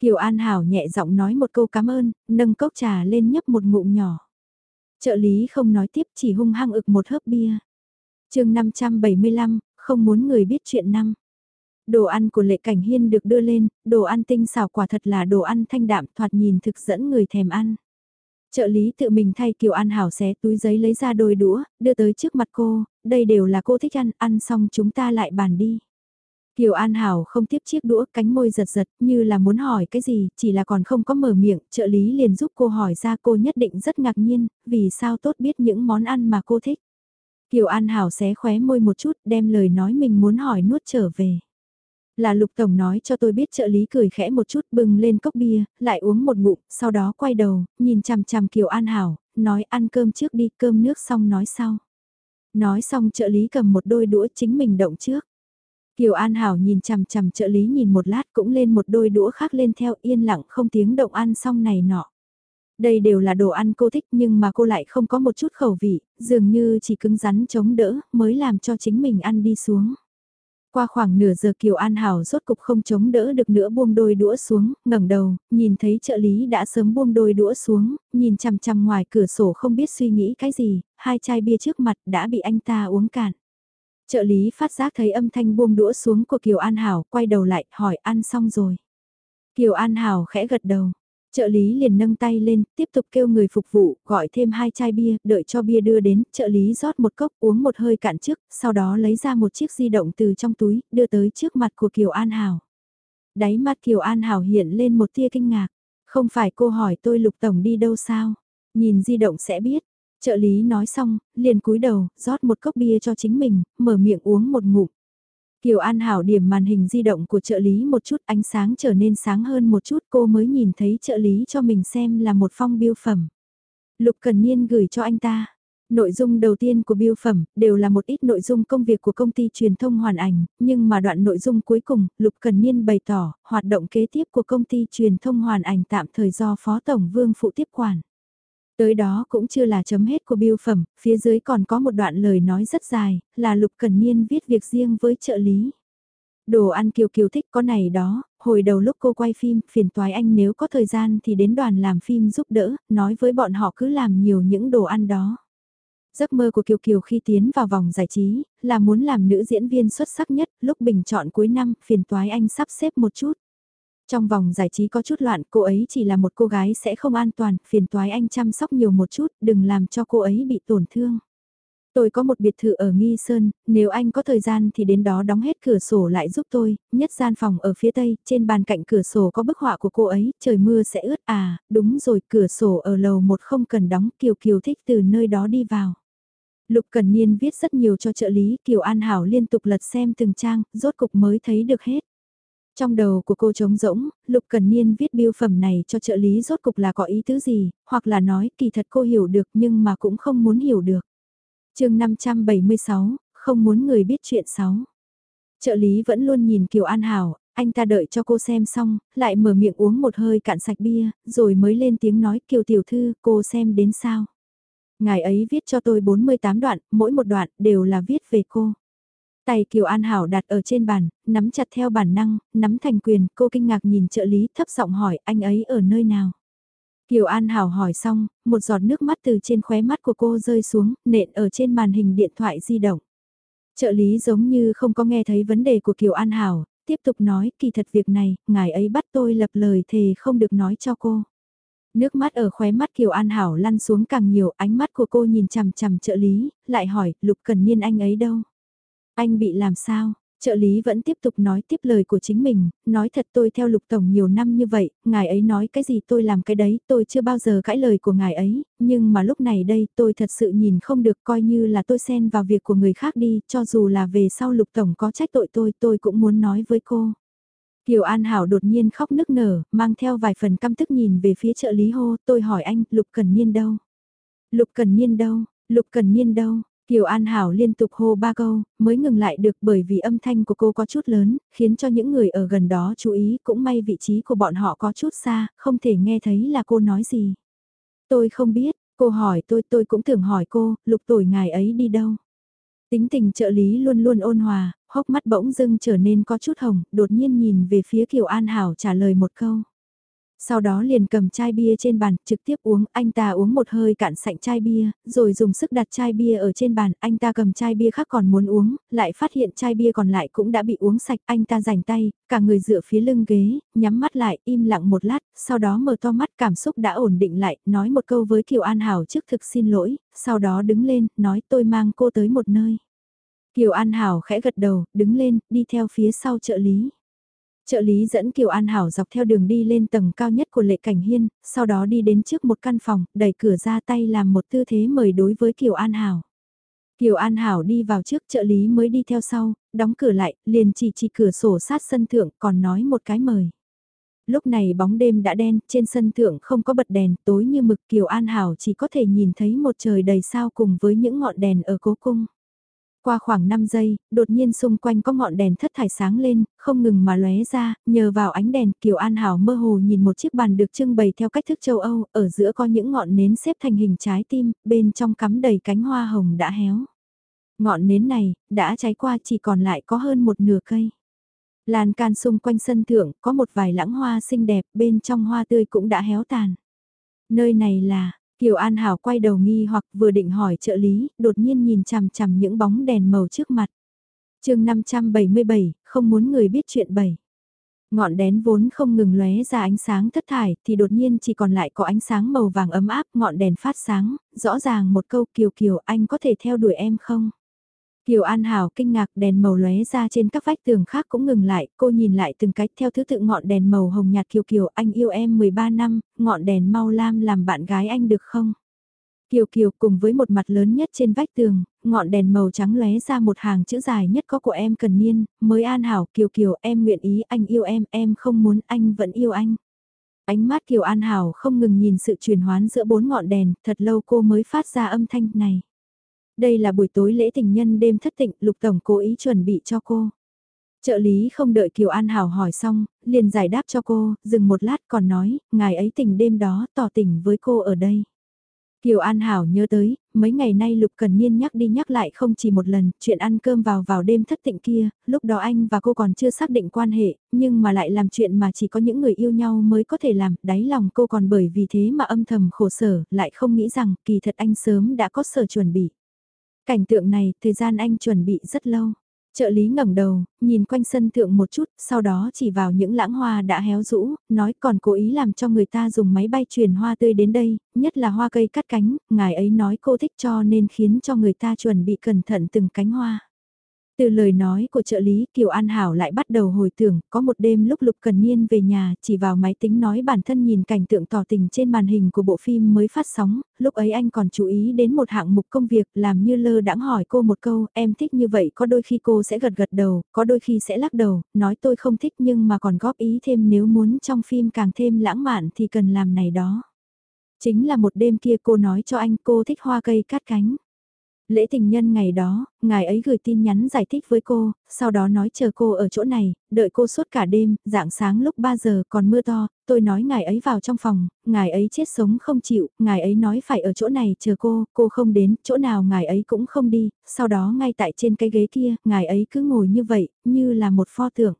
Kiều An Hảo nhẹ giọng nói một câu cảm ơn, nâng cốc trà lên nhấp một ngụm nhỏ. Trợ lý không nói tiếp chỉ hung hăng ực một hớp bia. chương 575, không muốn người biết chuyện năm. Đồ ăn của lệ cảnh hiên được đưa lên, đồ ăn tinh xảo quả thật là đồ ăn thanh đạm thoạt nhìn thực dẫn người thèm ăn. Trợ lý tự mình thay Kiều An Hảo xé túi giấy lấy ra đôi đũa, đưa tới trước mặt cô, đây đều là cô thích ăn, ăn xong chúng ta lại bàn đi. Kiều An Hảo không tiếp chiếc đũa cánh môi giật giật như là muốn hỏi cái gì, chỉ là còn không có mở miệng, trợ lý liền giúp cô hỏi ra cô nhất định rất ngạc nhiên, vì sao tốt biết những món ăn mà cô thích. Kiều An Hảo xé khóe môi một chút đem lời nói mình muốn hỏi nuốt trở về. Là Lục Tổng nói cho tôi biết trợ lý cười khẽ một chút bừng lên cốc bia, lại uống một ngụm, sau đó quay đầu, nhìn chằm chằm Kiều An Hảo, nói ăn cơm trước đi, cơm nước xong nói sau. Nói xong trợ lý cầm một đôi đũa chính mình động trước. Kiều An Hảo nhìn chằm chằm trợ lý nhìn một lát cũng lên một đôi đũa khác lên theo yên lặng không tiếng động ăn xong này nọ. Đây đều là đồ ăn cô thích nhưng mà cô lại không có một chút khẩu vị, dường như chỉ cứng rắn chống đỡ mới làm cho chính mình ăn đi xuống. Qua khoảng nửa giờ Kiều An Hảo rốt cục không chống đỡ được nữa buông đôi đũa xuống, ngẩng đầu, nhìn thấy trợ lý đã sớm buông đôi đũa xuống, nhìn chằm chằm ngoài cửa sổ không biết suy nghĩ cái gì, hai chai bia trước mặt đã bị anh ta uống cạn. Trợ lý phát giác thấy âm thanh buông đũa xuống của Kiều An Hảo, quay đầu lại, hỏi ăn xong rồi. Kiều An Hảo khẽ gật đầu. Trợ lý liền nâng tay lên, tiếp tục kêu người phục vụ, gọi thêm hai chai bia, đợi cho bia đưa đến, trợ lý rót một cốc uống một hơi cạn trước, sau đó lấy ra một chiếc di động từ trong túi, đưa tới trước mặt của Kiều An Hảo. Đáy mắt Kiều An Hảo hiện lên một tia kinh ngạc. Không phải cô hỏi tôi Lục Tổng đi đâu sao? Nhìn di động sẽ biết, Trợ lý nói xong, liền cúi đầu, rót một cốc bia cho chính mình, mở miệng uống một ngụm. Kiều An Hảo điểm màn hình di động của trợ lý một chút ánh sáng trở nên sáng hơn một chút cô mới nhìn thấy trợ lý cho mình xem là một phong biêu phẩm. Lục Cần Niên gửi cho anh ta. Nội dung đầu tiên của biêu phẩm đều là một ít nội dung công việc của công ty truyền thông hoàn ảnh, nhưng mà đoạn nội dung cuối cùng, Lục Cần Niên bày tỏ, hoạt động kế tiếp của công ty truyền thông hoàn ảnh tạm thời do Phó Tổng Vương phụ tiếp quản. Tới đó cũng chưa là chấm hết của biêu phẩm, phía dưới còn có một đoạn lời nói rất dài, là Lục Cần Niên viết việc riêng với trợ lý. Đồ ăn Kiều Kiều thích có này đó, hồi đầu lúc cô quay phim, phiền toái anh nếu có thời gian thì đến đoàn làm phim giúp đỡ, nói với bọn họ cứ làm nhiều những đồ ăn đó. Giấc mơ của Kiều Kiều khi tiến vào vòng giải trí, là muốn làm nữ diễn viên xuất sắc nhất, lúc bình chọn cuối năm, phiền toái anh sắp xếp một chút. Trong vòng giải trí có chút loạn, cô ấy chỉ là một cô gái sẽ không an toàn, phiền toái anh chăm sóc nhiều một chút, đừng làm cho cô ấy bị tổn thương. Tôi có một biệt thự ở Nghi Sơn, nếu anh có thời gian thì đến đó đóng hết cửa sổ lại giúp tôi, nhất gian phòng ở phía tây, trên bàn cạnh cửa sổ có bức họa của cô ấy, trời mưa sẽ ướt à, đúng rồi, cửa sổ ở lầu một không cần đóng, Kiều Kiều thích từ nơi đó đi vào. Lục Cần Niên viết rất nhiều cho trợ lý, Kiều An Hảo liên tục lật xem từng trang, rốt cục mới thấy được hết. Trong đầu của cô trống rỗng, Lục Cần Niên viết biêu phẩm này cho trợ lý rốt cục là có ý tứ gì, hoặc là nói kỳ thật cô hiểu được nhưng mà cũng không muốn hiểu được. chương 576, không muốn người biết chuyện xấu. Trợ lý vẫn luôn nhìn Kiều An Hảo, anh ta đợi cho cô xem xong, lại mở miệng uống một hơi cạn sạch bia, rồi mới lên tiếng nói Kiều Tiểu Thư, cô xem đến sao. Ngài ấy viết cho tôi 48 đoạn, mỗi một đoạn đều là viết về cô. Tay Kiều An Hảo đặt ở trên bàn, nắm chặt theo bản năng, nắm thành quyền, cô kinh ngạc nhìn trợ lý thấp giọng hỏi anh ấy ở nơi nào. Kiều An Hảo hỏi xong, một giọt nước mắt từ trên khóe mắt của cô rơi xuống, nện ở trên màn hình điện thoại di động. Trợ lý giống như không có nghe thấy vấn đề của Kiều An Hảo, tiếp tục nói kỳ thật việc này, ngài ấy bắt tôi lập lời thề không được nói cho cô. Nước mắt ở khóe mắt Kiều An Hảo lăn xuống càng nhiều, ánh mắt của cô nhìn chằm chằm trợ lý, lại hỏi, Lục Cần Niên anh ấy đâu? Anh bị làm sao? Trợ lý vẫn tiếp tục nói tiếp lời của chính mình, nói thật tôi theo lục tổng nhiều năm như vậy, ngài ấy nói cái gì tôi làm cái đấy, tôi chưa bao giờ cãi lời của ngài ấy, nhưng mà lúc này đây tôi thật sự nhìn không được coi như là tôi xen vào việc của người khác đi, cho dù là về sau lục tổng có trách tội tôi, tôi cũng muốn nói với cô. Kiều An Hảo đột nhiên khóc nức nở, mang theo vài phần căm tức nhìn về phía trợ lý hô, tôi hỏi anh, Lục Cần Niên đâu? Lục Cần Niên đâu? Lục Cần Niên đâu? Kiều An Hảo liên tục hô ba câu, mới ngừng lại được bởi vì âm thanh của cô có chút lớn, khiến cho những người ở gần đó chú ý cũng may vị trí của bọn họ có chút xa, không thể nghe thấy là cô nói gì. Tôi không biết, cô hỏi tôi tôi cũng tưởng hỏi cô, lục tuổi ngài ấy đi đâu. Tính tình trợ lý luôn luôn ôn hòa, hốc mắt bỗng dưng trở nên có chút hồng, đột nhiên nhìn về phía Kiều An Hảo trả lời một câu. Sau đó liền cầm chai bia trên bàn, trực tiếp uống, anh ta uống một hơi cạn sạch chai bia, rồi dùng sức đặt chai bia ở trên bàn, anh ta cầm chai bia khác còn muốn uống, lại phát hiện chai bia còn lại cũng đã bị uống sạch, anh ta rảnh tay, cả người dựa phía lưng ghế, nhắm mắt lại, im lặng một lát, sau đó mở to mắt cảm xúc đã ổn định lại, nói một câu với Kiều An Hảo trước thực xin lỗi, sau đó đứng lên, nói tôi mang cô tới một nơi. Kiều An Hảo khẽ gật đầu, đứng lên, đi theo phía sau trợ lý. Trợ lý dẫn Kiều An Hảo dọc theo đường đi lên tầng cao nhất của lệ cảnh hiên, sau đó đi đến trước một căn phòng, đẩy cửa ra tay làm một tư thế mời đối với Kiều An Hảo. Kiều An Hảo đi vào trước trợ lý mới đi theo sau, đóng cửa lại, liền chỉ chỉ cửa sổ sát sân thượng còn nói một cái mời. Lúc này bóng đêm đã đen, trên sân thượng không có bật đèn, tối như mực Kiều An Hảo chỉ có thể nhìn thấy một trời đầy sao cùng với những ngọn đèn ở cố cung. Qua khoảng 5 giây, đột nhiên xung quanh có ngọn đèn thất thải sáng lên, không ngừng mà lóe ra, nhờ vào ánh đèn Kiều An Hảo mơ hồ nhìn một chiếc bàn được trưng bày theo cách thức châu Âu, ở giữa có những ngọn nến xếp thành hình trái tim, bên trong cắm đầy cánh hoa hồng đã héo. Ngọn nến này, đã cháy qua chỉ còn lại có hơn một nửa cây. Lan can xung quanh sân thượng có một vài lãng hoa xinh đẹp, bên trong hoa tươi cũng đã héo tàn. Nơi này là, Kiều An Hảo quay đầu nghi hoặc vừa định hỏi trợ lý, đột nhiên nhìn chằm chằm những bóng đèn màu trước mặt. chương 577, không muốn người biết chuyện bảy. Ngọn đèn vốn không ngừng lóe ra ánh sáng thất thải thì đột nhiên chỉ còn lại có ánh sáng màu vàng ấm áp ngọn đèn phát sáng, rõ ràng một câu Kiều Kiều anh có thể theo đuổi em không? Kiều An Hảo kinh ngạc đèn màu lóe ra trên các vách tường khác cũng ngừng lại, cô nhìn lại từng cách theo thứ tự ngọn đèn màu hồng nhạt Kiều Kiều anh yêu em 13 năm, ngọn đèn mau lam làm bạn gái anh được không? Kiều Kiều cùng với một mặt lớn nhất trên vách tường, ngọn đèn màu trắng lóe ra một hàng chữ dài nhất có của em cần niên, mới An Hảo Kiều Kiều em nguyện ý anh yêu em, em không muốn anh vẫn yêu anh. Ánh mắt Kiều An Hảo không ngừng nhìn sự chuyển hoán giữa bốn ngọn đèn, thật lâu cô mới phát ra âm thanh này. Đây là buổi tối lễ tình nhân đêm thất tịnh, Lục Tổng cố ý chuẩn bị cho cô. Trợ lý không đợi Kiều An Hảo hỏi xong, liền giải đáp cho cô, dừng một lát còn nói, ngài ấy tình đêm đó tỏ tình với cô ở đây. Kiều An Hảo nhớ tới, mấy ngày nay Lục Cần Niên nhắc đi nhắc lại không chỉ một lần, chuyện ăn cơm vào vào đêm thất tịnh kia, lúc đó anh và cô còn chưa xác định quan hệ, nhưng mà lại làm chuyện mà chỉ có những người yêu nhau mới có thể làm, đáy lòng cô còn bởi vì thế mà âm thầm khổ sở, lại không nghĩ rằng kỳ thật anh sớm đã có sở chuẩn bị. Cảnh tượng này, thời gian anh chuẩn bị rất lâu. Trợ lý ngẩng đầu, nhìn quanh sân thượng một chút, sau đó chỉ vào những lãng hoa đã héo rũ, nói còn cố ý làm cho người ta dùng máy bay chuyển hoa tươi đến đây, nhất là hoa cây cắt cánh, ngài ấy nói cô thích cho nên khiến cho người ta chuẩn bị cẩn thận từng cánh hoa. Từ lời nói của trợ lý Kiều An Hảo lại bắt đầu hồi tưởng, có một đêm lúc Lục Cần Niên về nhà, chỉ vào máy tính nói bản thân nhìn cảnh tượng tỏ tình trên màn hình của bộ phim mới phát sóng, lúc ấy anh còn chú ý đến một hạng mục công việc làm như lơ đãng hỏi cô một câu, em thích như vậy có đôi khi cô sẽ gật gật đầu, có đôi khi sẽ lắc đầu, nói tôi không thích nhưng mà còn góp ý thêm nếu muốn trong phim càng thêm lãng mạn thì cần làm này đó. Chính là một đêm kia cô nói cho anh cô thích hoa cây cát cánh. Lễ tình nhân ngày đó, ngài ấy gửi tin nhắn giải thích với cô, sau đó nói chờ cô ở chỗ này, đợi cô suốt cả đêm, dạng sáng lúc 3 giờ còn mưa to, tôi nói ngài ấy vào trong phòng, ngài ấy chết sống không chịu, ngài ấy nói phải ở chỗ này chờ cô, cô không đến, chỗ nào ngài ấy cũng không đi, sau đó ngay tại trên cái ghế kia, ngài ấy cứ ngồi như vậy, như là một pho tượng.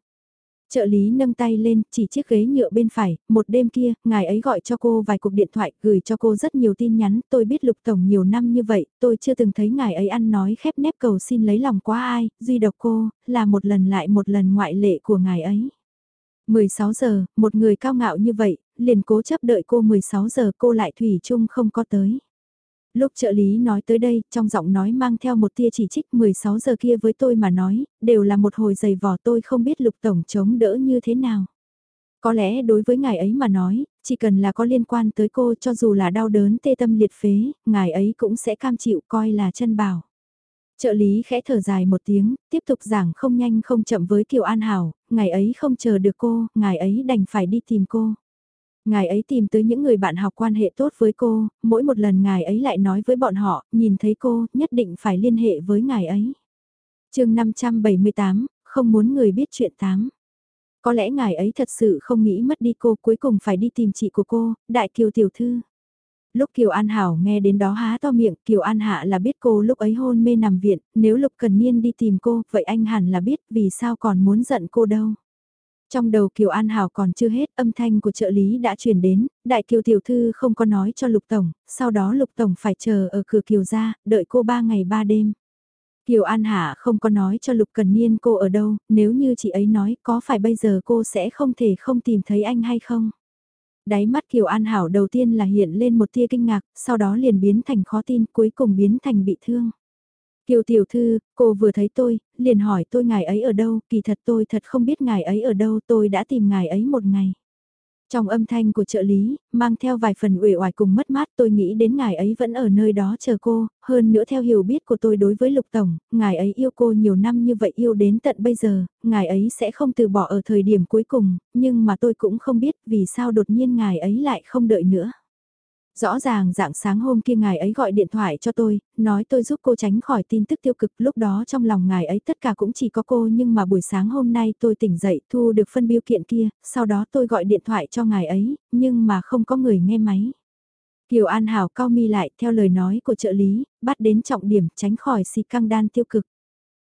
Trợ lý nâng tay lên, chỉ chiếc ghế nhựa bên phải, một đêm kia, ngài ấy gọi cho cô vài cuộc điện thoại, gửi cho cô rất nhiều tin nhắn, tôi biết lục tổng nhiều năm như vậy, tôi chưa từng thấy ngài ấy ăn nói khép nép cầu xin lấy lòng quá ai, duy độc cô, là một lần lại một lần ngoại lệ của ngài ấy. 16 giờ, một người cao ngạo như vậy, liền cố chấp đợi cô 16 giờ cô lại thủy chung không có tới. Lúc trợ lý nói tới đây, trong giọng nói mang theo một tia chỉ trích 16 giờ kia với tôi mà nói, đều là một hồi giày vò tôi không biết lục tổng chống đỡ như thế nào. Có lẽ đối với ngài ấy mà nói, chỉ cần là có liên quan tới cô cho dù là đau đớn tê tâm liệt phế, ngài ấy cũng sẽ cam chịu coi là chân bảo. Trợ lý khẽ thở dài một tiếng, tiếp tục giảng không nhanh không chậm với Kiều An Hảo, ngài ấy không chờ được cô, ngài ấy đành phải đi tìm cô. Ngài ấy tìm tới những người bạn học quan hệ tốt với cô, mỗi một lần ngài ấy lại nói với bọn họ, nhìn thấy cô, nhất định phải liên hệ với ngài ấy. chương 578, không muốn người biết chuyện tám. Có lẽ ngài ấy thật sự không nghĩ mất đi cô cuối cùng phải đi tìm chị của cô, Đại Kiều Tiểu Thư. Lúc Kiều An Hảo nghe đến đó há to miệng, Kiều An Hạ là biết cô lúc ấy hôn mê nằm viện, nếu Lục Cần Niên đi tìm cô, vậy anh hẳn là biết vì sao còn muốn giận cô đâu. Trong đầu Kiều An Hảo còn chưa hết, âm thanh của trợ lý đã truyền đến, Đại Kiều Tiểu Thư không có nói cho Lục Tổng, sau đó Lục Tổng phải chờ ở cửa Kiều ra, đợi cô ba ngày ba đêm. Kiều An Hạ không có nói cho Lục Cần Niên cô ở đâu, nếu như chị ấy nói có phải bây giờ cô sẽ không thể không tìm thấy anh hay không? Đáy mắt Kiều An Hảo đầu tiên là hiện lên một tia kinh ngạc, sau đó liền biến thành khó tin, cuối cùng biến thành bị thương. Kiều tiểu thư, cô vừa thấy tôi, liền hỏi tôi ngài ấy ở đâu, kỳ thật tôi thật không biết ngài ấy ở đâu, tôi đã tìm ngài ấy một ngày. Trong âm thanh của trợ lý, mang theo vài phần uể oải cùng mất mát tôi nghĩ đến ngài ấy vẫn ở nơi đó chờ cô, hơn nữa theo hiểu biết của tôi đối với Lục Tổng, ngài ấy yêu cô nhiều năm như vậy yêu đến tận bây giờ, ngài ấy sẽ không từ bỏ ở thời điểm cuối cùng, nhưng mà tôi cũng không biết vì sao đột nhiên ngài ấy lại không đợi nữa. Rõ ràng dạng sáng hôm kia ngài ấy gọi điện thoại cho tôi, nói tôi giúp cô tránh khỏi tin tức tiêu cực lúc đó trong lòng ngài ấy tất cả cũng chỉ có cô nhưng mà buổi sáng hôm nay tôi tỉnh dậy thu được phân biêu kiện kia, sau đó tôi gọi điện thoại cho ngài ấy, nhưng mà không có người nghe máy. Kiều An Hảo cao mi lại theo lời nói của trợ lý, bắt đến trọng điểm tránh khỏi si căng đan tiêu cực.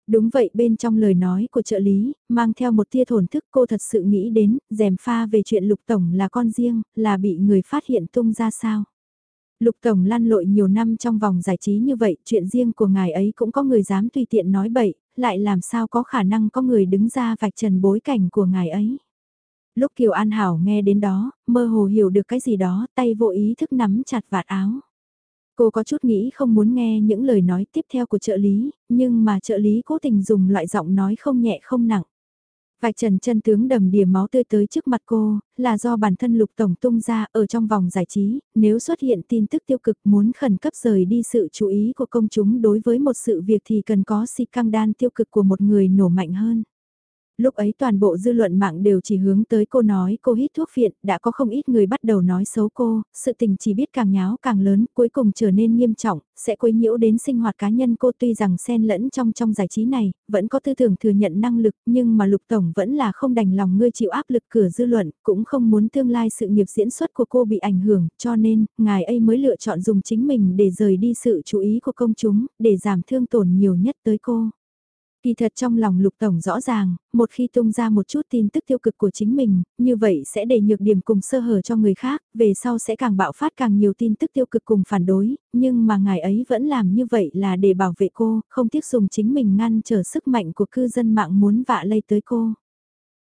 Đúng vậy bên trong lời nói của trợ lý, mang theo một tia thổn thức cô thật sự nghĩ đến, dèm pha về chuyện lục tổng là con riêng, là bị người phát hiện tung ra sao. Lục Tổng lăn lội nhiều năm trong vòng giải trí như vậy, chuyện riêng của ngài ấy cũng có người dám tùy tiện nói bậy, lại làm sao có khả năng có người đứng ra vạch trần bối cảnh của ngài ấy. Lúc Kiều An Hảo nghe đến đó, mơ hồ hiểu được cái gì đó, tay vô ý thức nắm chặt vạt áo. Cô có chút nghĩ không muốn nghe những lời nói tiếp theo của trợ lý, nhưng mà trợ lý cố tình dùng loại giọng nói không nhẹ không nặng. Vạch trần chân tướng đầm đìa máu tươi tới trước mặt cô, là do bản thân lục tổng tung ra ở trong vòng giải trí, nếu xuất hiện tin tức tiêu cực muốn khẩn cấp rời đi sự chú ý của công chúng đối với một sự việc thì cần có si căng đan tiêu cực của một người nổ mạnh hơn lúc ấy toàn bộ dư luận mạng đều chỉ hướng tới cô nói cô hít thuốc phiện, đã có không ít người bắt đầu nói xấu cô, sự tình chỉ biết càng nháo càng lớn, cuối cùng trở nên nghiêm trọng, sẽ quấy nhiễu đến sinh hoạt cá nhân cô tuy rằng xen lẫn trong trong giải trí này, vẫn có tư tưởng thừa nhận năng lực, nhưng mà lục tổng vẫn là không đành lòng ngươi chịu áp lực cửa dư luận, cũng không muốn tương lai sự nghiệp diễn xuất của cô bị ảnh hưởng, cho nên, ngài ấy mới lựa chọn dùng chính mình để rời đi sự chú ý của công chúng, để giảm thương tổn nhiều nhất tới cô. Kỳ thật trong lòng lục tổng rõ ràng, một khi tung ra một chút tin tức tiêu cực của chính mình, như vậy sẽ để nhược điểm cùng sơ hở cho người khác, về sau sẽ càng bạo phát càng nhiều tin tức tiêu cực cùng phản đối, nhưng mà ngài ấy vẫn làm như vậy là để bảo vệ cô, không tiếc dùng chính mình ngăn trở sức mạnh của cư dân mạng muốn vạ lây tới cô.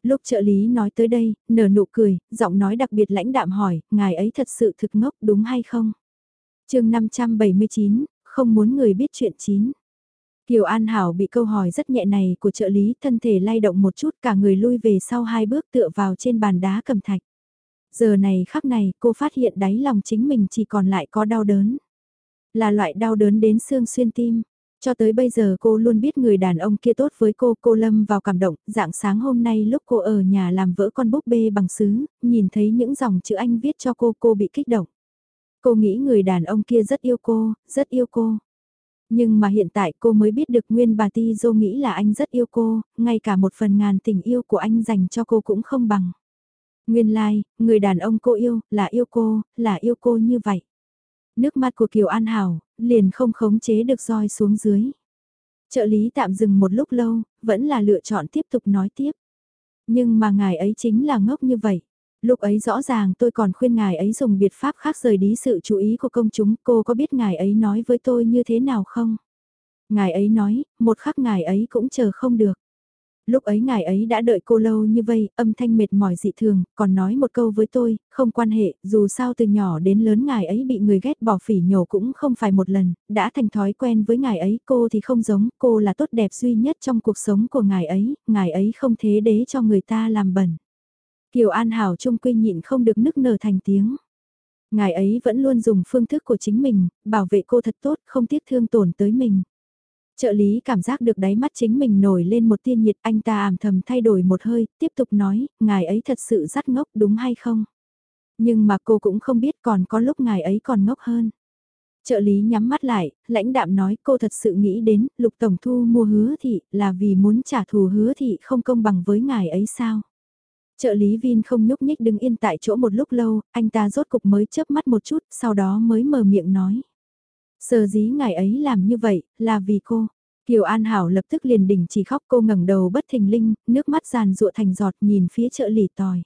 Lúc trợ lý nói tới đây, nở nụ cười, giọng nói đặc biệt lãnh đạm hỏi, ngài ấy thật sự thực ngốc đúng hay không? chương 579, không muốn người biết chuyện chín. Kiều An Hảo bị câu hỏi rất nhẹ này của trợ lý thân thể lay động một chút cả người lui về sau hai bước tựa vào trên bàn đá cầm thạch. Giờ này khắc này cô phát hiện đáy lòng chính mình chỉ còn lại có đau đớn. Là loại đau đớn đến xương xuyên tim. Cho tới bây giờ cô luôn biết người đàn ông kia tốt với cô, cô lâm vào cảm động, dạng sáng hôm nay lúc cô ở nhà làm vỡ con búp bê bằng sứ, nhìn thấy những dòng chữ anh viết cho cô, cô bị kích động. Cô nghĩ người đàn ông kia rất yêu cô, rất yêu cô. Nhưng mà hiện tại cô mới biết được nguyên bà Ti Dô nghĩ là anh rất yêu cô, ngay cả một phần ngàn tình yêu của anh dành cho cô cũng không bằng. Nguyên lai, like, người đàn ông cô yêu, là yêu cô, là yêu cô như vậy. Nước mắt của Kiều An Hảo, liền không khống chế được roi xuống dưới. Trợ lý tạm dừng một lúc lâu, vẫn là lựa chọn tiếp tục nói tiếp. Nhưng mà ngài ấy chính là ngốc như vậy. Lúc ấy rõ ràng tôi còn khuyên ngài ấy dùng biệt pháp khác rời đi sự chú ý của công chúng, cô có biết ngài ấy nói với tôi như thế nào không? Ngài ấy nói, một khắc ngài ấy cũng chờ không được. Lúc ấy ngài ấy đã đợi cô lâu như vây, âm thanh mệt mỏi dị thường, còn nói một câu với tôi, không quan hệ, dù sao từ nhỏ đến lớn ngài ấy bị người ghét bỏ phỉ nhổ cũng không phải một lần, đã thành thói quen với ngài ấy, cô thì không giống, cô là tốt đẹp duy nhất trong cuộc sống của ngài ấy, ngài ấy không thế đế cho người ta làm bẩn. Kiều An Hảo trung quy nhịn không được nức nở thành tiếng. Ngài ấy vẫn luôn dùng phương thức của chính mình, bảo vệ cô thật tốt, không tiếc thương tổn tới mình. Trợ lý cảm giác được đáy mắt chính mình nổi lên một tiên nhiệt anh ta ảm thầm thay đổi một hơi, tiếp tục nói, ngài ấy thật sự rất ngốc đúng hay không? Nhưng mà cô cũng không biết còn có lúc ngài ấy còn ngốc hơn. Trợ lý nhắm mắt lại, lãnh đạm nói cô thật sự nghĩ đến lục tổng thu mua hứa thị là vì muốn trả thù hứa thị không công bằng với ngài ấy sao? Trợ lý Vin không nhúc nhích đứng yên tại chỗ một lúc lâu, anh ta rốt cục mới chớp mắt một chút, sau đó mới mở miệng nói. Sở dí ngài ấy làm như vậy, là vì cô. Kiều An Hảo lập tức liền đỉnh chỉ khóc cô ngẩng đầu bất thình linh, nước mắt giàn rụa thành giọt nhìn phía trợ lý tòi.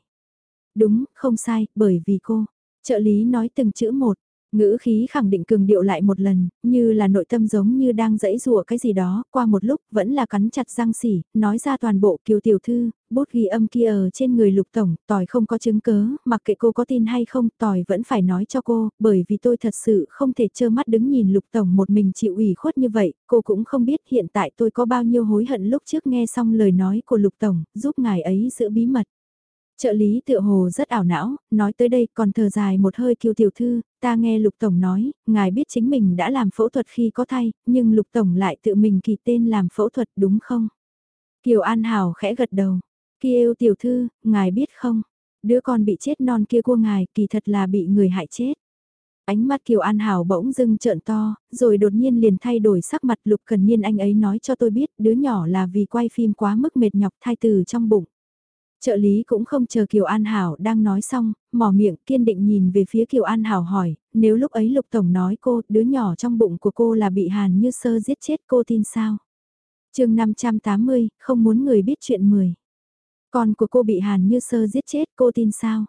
Đúng, không sai, bởi vì cô. Trợ lý nói từng chữ một, Ngữ khí khẳng định cường điệu lại một lần, như là nội tâm giống như đang dẫy rùa cái gì đó, qua một lúc vẫn là cắn chặt răng xỉ, nói ra toàn bộ kiều tiểu thư, bút ghi âm kia ở trên người lục tổng, tỏi không có chứng cớ, mặc kệ cô có tin hay không, tỏi vẫn phải nói cho cô, bởi vì tôi thật sự không thể trơ mắt đứng nhìn lục tổng một mình chịu ủy khuất như vậy, cô cũng không biết hiện tại tôi có bao nhiêu hối hận lúc trước nghe xong lời nói của lục tổng, giúp ngài ấy giữ bí mật. Trợ lý tựa hồ rất ảo não, nói tới đây còn thở dài một hơi kiều tiểu thư, ta nghe Lục Tổng nói, ngài biết chính mình đã làm phẫu thuật khi có thai, nhưng Lục Tổng lại tự mình kỳ tên làm phẫu thuật đúng không? Kiều An Hảo khẽ gật đầu, kia yêu tiểu thư, ngài biết không, đứa con bị chết non kia của ngài kỳ thật là bị người hại chết. Ánh mắt Kiều An Hảo bỗng dưng trợn to, rồi đột nhiên liền thay đổi sắc mặt Lục Cần Niên anh ấy nói cho tôi biết đứa nhỏ là vì quay phim quá mức mệt nhọc thai từ trong bụng. Trợ lý cũng không chờ Kiều An Hảo đang nói xong, mỏ miệng kiên định nhìn về phía Kiều An Hảo hỏi, nếu lúc ấy Lục Tổng nói cô, đứa nhỏ trong bụng của cô là bị Hàn Như Sơ giết chết cô tin sao? chương 580, không muốn người biết chuyện 10. Con của cô bị Hàn Như Sơ giết chết cô tin sao?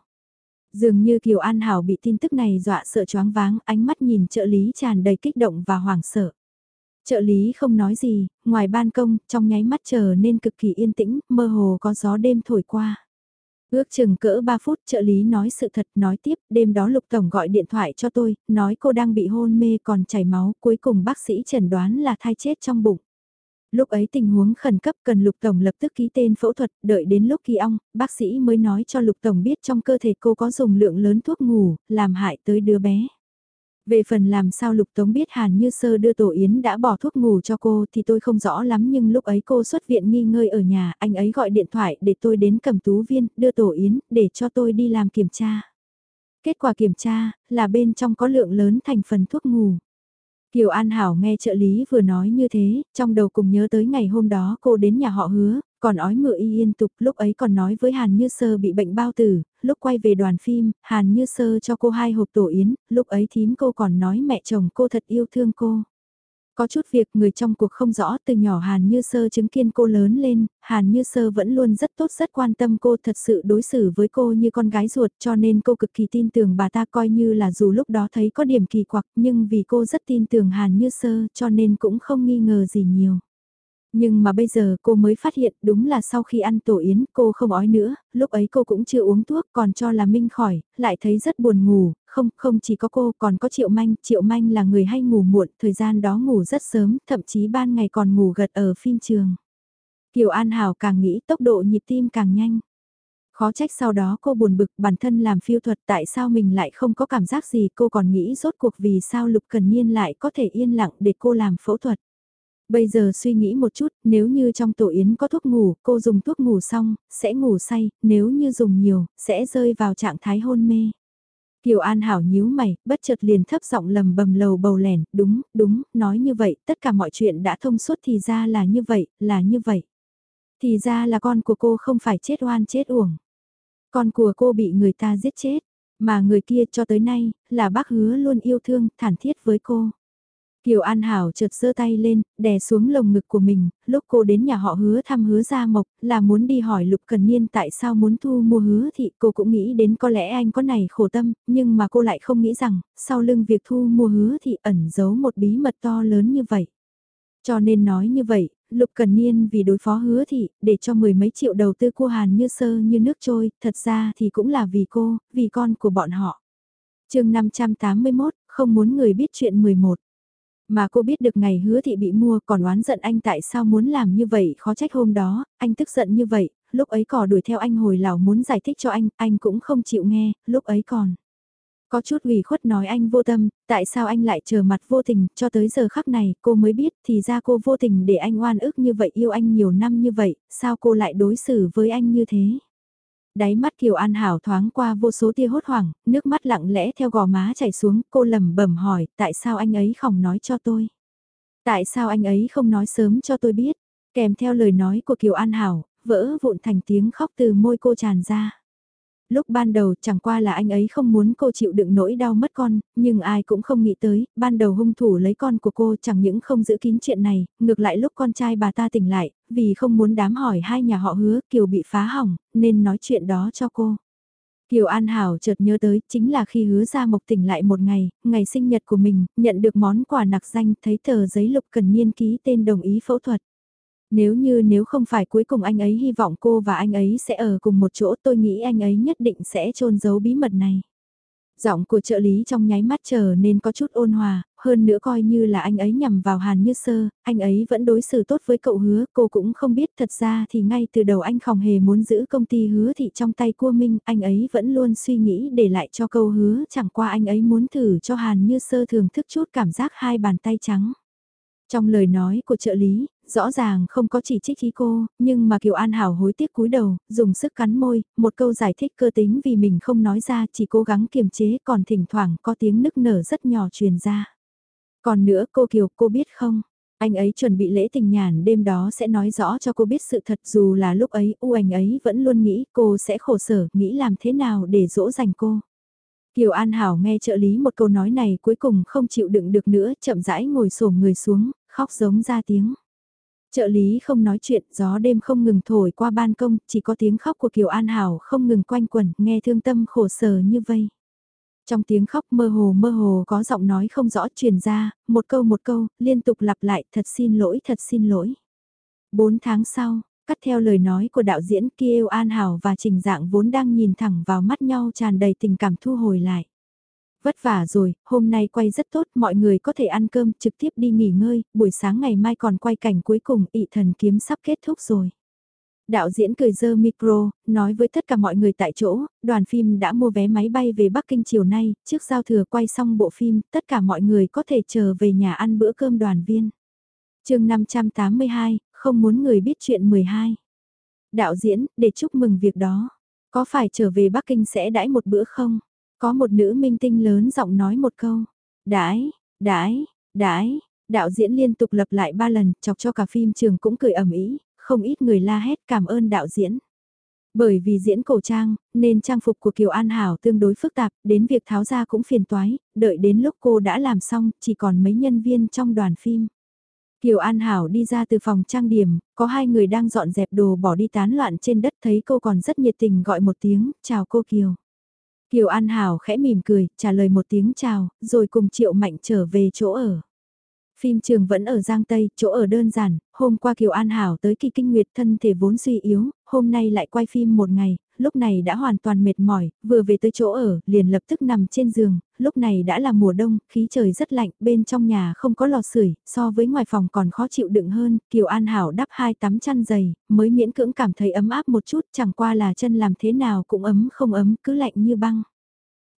Dường như Kiều An Hảo bị tin tức này dọa sợ choáng váng, ánh mắt nhìn trợ lý tràn đầy kích động và hoảng sợ. Trợ lý không nói gì, ngoài ban công, trong nháy mắt chờ nên cực kỳ yên tĩnh, mơ hồ có gió đêm thổi qua. Ước chừng cỡ 3 phút trợ lý nói sự thật nói tiếp, đêm đó Lục Tổng gọi điện thoại cho tôi, nói cô đang bị hôn mê còn chảy máu, cuối cùng bác sĩ chẩn đoán là thai chết trong bụng. Lúc ấy tình huống khẩn cấp cần Lục Tổng lập tức ký tên phẫu thuật, đợi đến lúc kỳ ong, bác sĩ mới nói cho Lục Tổng biết trong cơ thể cô có dùng lượng lớn thuốc ngủ, làm hại tới đứa bé. Về phần làm sao Lục Tống biết Hàn Như Sơ đưa Tổ Yến đã bỏ thuốc ngủ cho cô thì tôi không rõ lắm nhưng lúc ấy cô xuất viện nghi ngơi ở nhà, anh ấy gọi điện thoại để tôi đến cầm tú viên, đưa Tổ Yến, để cho tôi đi làm kiểm tra. Kết quả kiểm tra, là bên trong có lượng lớn thành phần thuốc ngủ. Kiều An Hảo nghe trợ lý vừa nói như thế, trong đầu cùng nhớ tới ngày hôm đó cô đến nhà họ hứa, còn ói ngựa y yên tục lúc ấy còn nói với Hàn Như Sơ bị bệnh bao tử, lúc quay về đoàn phim, Hàn Như Sơ cho cô hai hộp tổ yến, lúc ấy thím cô còn nói mẹ chồng cô thật yêu thương cô. Có chút việc người trong cuộc không rõ từ nhỏ Hàn Như Sơ chứng kiến cô lớn lên, Hàn Như Sơ vẫn luôn rất tốt rất quan tâm cô thật sự đối xử với cô như con gái ruột cho nên cô cực kỳ tin tưởng bà ta coi như là dù lúc đó thấy có điểm kỳ quặc nhưng vì cô rất tin tưởng Hàn Như Sơ cho nên cũng không nghi ngờ gì nhiều. Nhưng mà bây giờ cô mới phát hiện đúng là sau khi ăn tổ yến cô không ói nữa, lúc ấy cô cũng chưa uống thuốc còn cho là Minh khỏi, lại thấy rất buồn ngủ, không, không chỉ có cô còn có Triệu Manh, Triệu Manh là người hay ngủ muộn, thời gian đó ngủ rất sớm, thậm chí ban ngày còn ngủ gật ở phim trường. Kiều An Hảo càng nghĩ tốc độ nhịp tim càng nhanh. Khó trách sau đó cô buồn bực bản thân làm phiêu thuật tại sao mình lại không có cảm giác gì cô còn nghĩ rốt cuộc vì sao Lục Cần Niên lại có thể yên lặng để cô làm phẫu thuật. Bây giờ suy nghĩ một chút, nếu như trong tổ yến có thuốc ngủ, cô dùng thuốc ngủ xong, sẽ ngủ say, nếu như dùng nhiều, sẽ rơi vào trạng thái hôn mê. Kiều An Hảo nhíu mày, bất chợt liền thấp giọng lầm bầm lầu bầu lẻn, đúng, đúng, nói như vậy, tất cả mọi chuyện đã thông suốt thì ra là như vậy, là như vậy. Thì ra là con của cô không phải chết oan chết uổng. Con của cô bị người ta giết chết, mà người kia cho tới nay, là bác hứa luôn yêu thương, thản thiết với cô. Kiều An Hảo chợt giơ tay lên, đè xuống lồng ngực của mình, lúc cô đến nhà họ hứa thăm hứa gia mộc, là muốn đi hỏi Lục Cần Niên tại sao muốn thu mua hứa thì cô cũng nghĩ đến có lẽ anh có này khổ tâm, nhưng mà cô lại không nghĩ rằng, sau lưng việc thu mua hứa thì ẩn giấu một bí mật to lớn như vậy. Cho nên nói như vậy, Lục Cần Niên vì đối phó hứa thị, để cho mười mấy triệu đầu tư cua hàn như sơ như nước trôi, thật ra thì cũng là vì cô, vì con của bọn họ. chương 581, không muốn người biết chuyện 11. Mà cô biết được ngày hứa thị bị mua còn oán giận anh tại sao muốn làm như vậy khó trách hôm đó, anh tức giận như vậy, lúc ấy cỏ đuổi theo anh hồi lão muốn giải thích cho anh, anh cũng không chịu nghe, lúc ấy còn. Có chút ủy khuất nói anh vô tâm, tại sao anh lại chờ mặt vô tình, cho tới giờ khắc này cô mới biết thì ra cô vô tình để anh oan ức như vậy yêu anh nhiều năm như vậy, sao cô lại đối xử với anh như thế. Đáy mắt Kiều An Hảo thoáng qua vô số tia hốt hoảng, nước mắt lặng lẽ theo gò má chảy xuống, cô lẩm bẩm hỏi, tại sao anh ấy không nói cho tôi? Tại sao anh ấy không nói sớm cho tôi biết? Kèm theo lời nói của Kiều An Hảo, vỡ vụn thành tiếng khóc từ môi cô tràn ra lúc ban đầu chẳng qua là anh ấy không muốn cô chịu đựng nỗi đau mất con, nhưng ai cũng không nghĩ tới, ban đầu hung thủ lấy con của cô chẳng những không giữ kín chuyện này, ngược lại lúc con trai bà ta tỉnh lại, vì không muốn đám hỏi hai nhà họ hứa Kiều bị phá hỏng, nên nói chuyện đó cho cô. Kiều An Hảo chợt nhớ tới, chính là khi hứa ra mộc tỉnh lại một ngày, ngày sinh nhật của mình, nhận được món quà nặc danh, thấy tờ giấy lục cần niên ký tên đồng ý phẫu thuật. Nếu như nếu không phải cuối cùng anh ấy hy vọng cô và anh ấy sẽ ở cùng một chỗ tôi nghĩ anh ấy nhất định sẽ trôn giấu bí mật này. Giọng của trợ lý trong nháy mắt chờ nên có chút ôn hòa, hơn nữa coi như là anh ấy nhằm vào Hàn Như Sơ, anh ấy vẫn đối xử tốt với cậu hứa, cô cũng không biết thật ra thì ngay từ đầu anh không hề muốn giữ công ty hứa thị trong tay cua Minh, anh ấy vẫn luôn suy nghĩ để lại cho câu hứa, chẳng qua anh ấy muốn thử cho Hàn Như Sơ thưởng thức chút cảm giác hai bàn tay trắng. Trong lời nói của trợ lý, rõ ràng không có chỉ trích ý cô, nhưng mà Kiều An Hảo hối tiếc cúi đầu, dùng sức cắn môi, một câu giải thích cơ tính vì mình không nói ra chỉ cố gắng kiềm chế còn thỉnh thoảng có tiếng nức nở rất nhỏ truyền ra. Còn nữa cô Kiều, cô biết không? Anh ấy chuẩn bị lễ tình nhàn đêm đó sẽ nói rõ cho cô biết sự thật dù là lúc ấy u anh ấy vẫn luôn nghĩ cô sẽ khổ sở, nghĩ làm thế nào để dỗ dành cô. Kiều An Hảo nghe trợ lý một câu nói này cuối cùng không chịu đựng được nữa, chậm rãi ngồi xổm người xuống, khóc giống ra tiếng. Trợ lý không nói chuyện, gió đêm không ngừng thổi qua ban công, chỉ có tiếng khóc của Kiều An Hảo không ngừng quanh quẩn, nghe thương tâm khổ sở như vây. Trong tiếng khóc mơ hồ mơ hồ có giọng nói không rõ truyền ra, một câu một câu, liên tục lặp lại, thật xin lỗi, thật xin lỗi. Bốn tháng sau, cắt theo lời nói của đạo diễn Kiều An Hảo và Trình Dạng vốn đang nhìn thẳng vào mắt nhau tràn đầy tình cảm thu hồi lại. Vất vả rồi, hôm nay quay rất tốt, mọi người có thể ăn cơm, trực tiếp đi nghỉ ngơi, buổi sáng ngày mai còn quay cảnh cuối cùng, ị thần kiếm sắp kết thúc rồi. Đạo diễn cười dơ micro, nói với tất cả mọi người tại chỗ, đoàn phim đã mua vé máy bay về Bắc Kinh chiều nay, trước giao thừa quay xong bộ phim, tất cả mọi người có thể chờ về nhà ăn bữa cơm đoàn viên. chương 582, không muốn người biết chuyện 12. Đạo diễn, để chúc mừng việc đó, có phải trở về Bắc Kinh sẽ đãi một bữa không? Có một nữ minh tinh lớn giọng nói một câu. Đãi, đãi, đãi, đạo diễn liên tục lặp lại ba lần, chọc cho cả phim trường cũng cười ầm ĩ, không ít người la hét cảm ơn đạo diễn. Bởi vì diễn cổ trang, nên trang phục của Kiều An Hảo tương đối phức tạp, đến việc tháo ra cũng phiền toái, đợi đến lúc cô đã làm xong, chỉ còn mấy nhân viên trong đoàn phim. Kiều An Hảo đi ra từ phòng trang điểm, có hai người đang dọn dẹp đồ bỏ đi tán loạn trên đất thấy cô còn rất nhiệt tình gọi một tiếng, chào cô Kiều. Kiều An Hảo khẽ mỉm cười, trả lời một tiếng chào, rồi cùng Triệu Mạnh trở về chỗ ở. Phim trường vẫn ở Giang Tây, chỗ ở đơn giản, hôm qua Kiều An Hảo tới kỳ kinh nguyệt thân thể vốn suy yếu, hôm nay lại quay phim một ngày, lúc này đã hoàn toàn mệt mỏi, vừa về tới chỗ ở, liền lập tức nằm trên giường, lúc này đã là mùa đông, khí trời rất lạnh, bên trong nhà không có lò sưởi, so với ngoài phòng còn khó chịu đựng hơn, Kiều An Hảo đắp hai tắm chăn dày, mới miễn cưỡng cảm thấy ấm áp một chút, chẳng qua là chân làm thế nào cũng ấm không ấm, cứ lạnh như băng.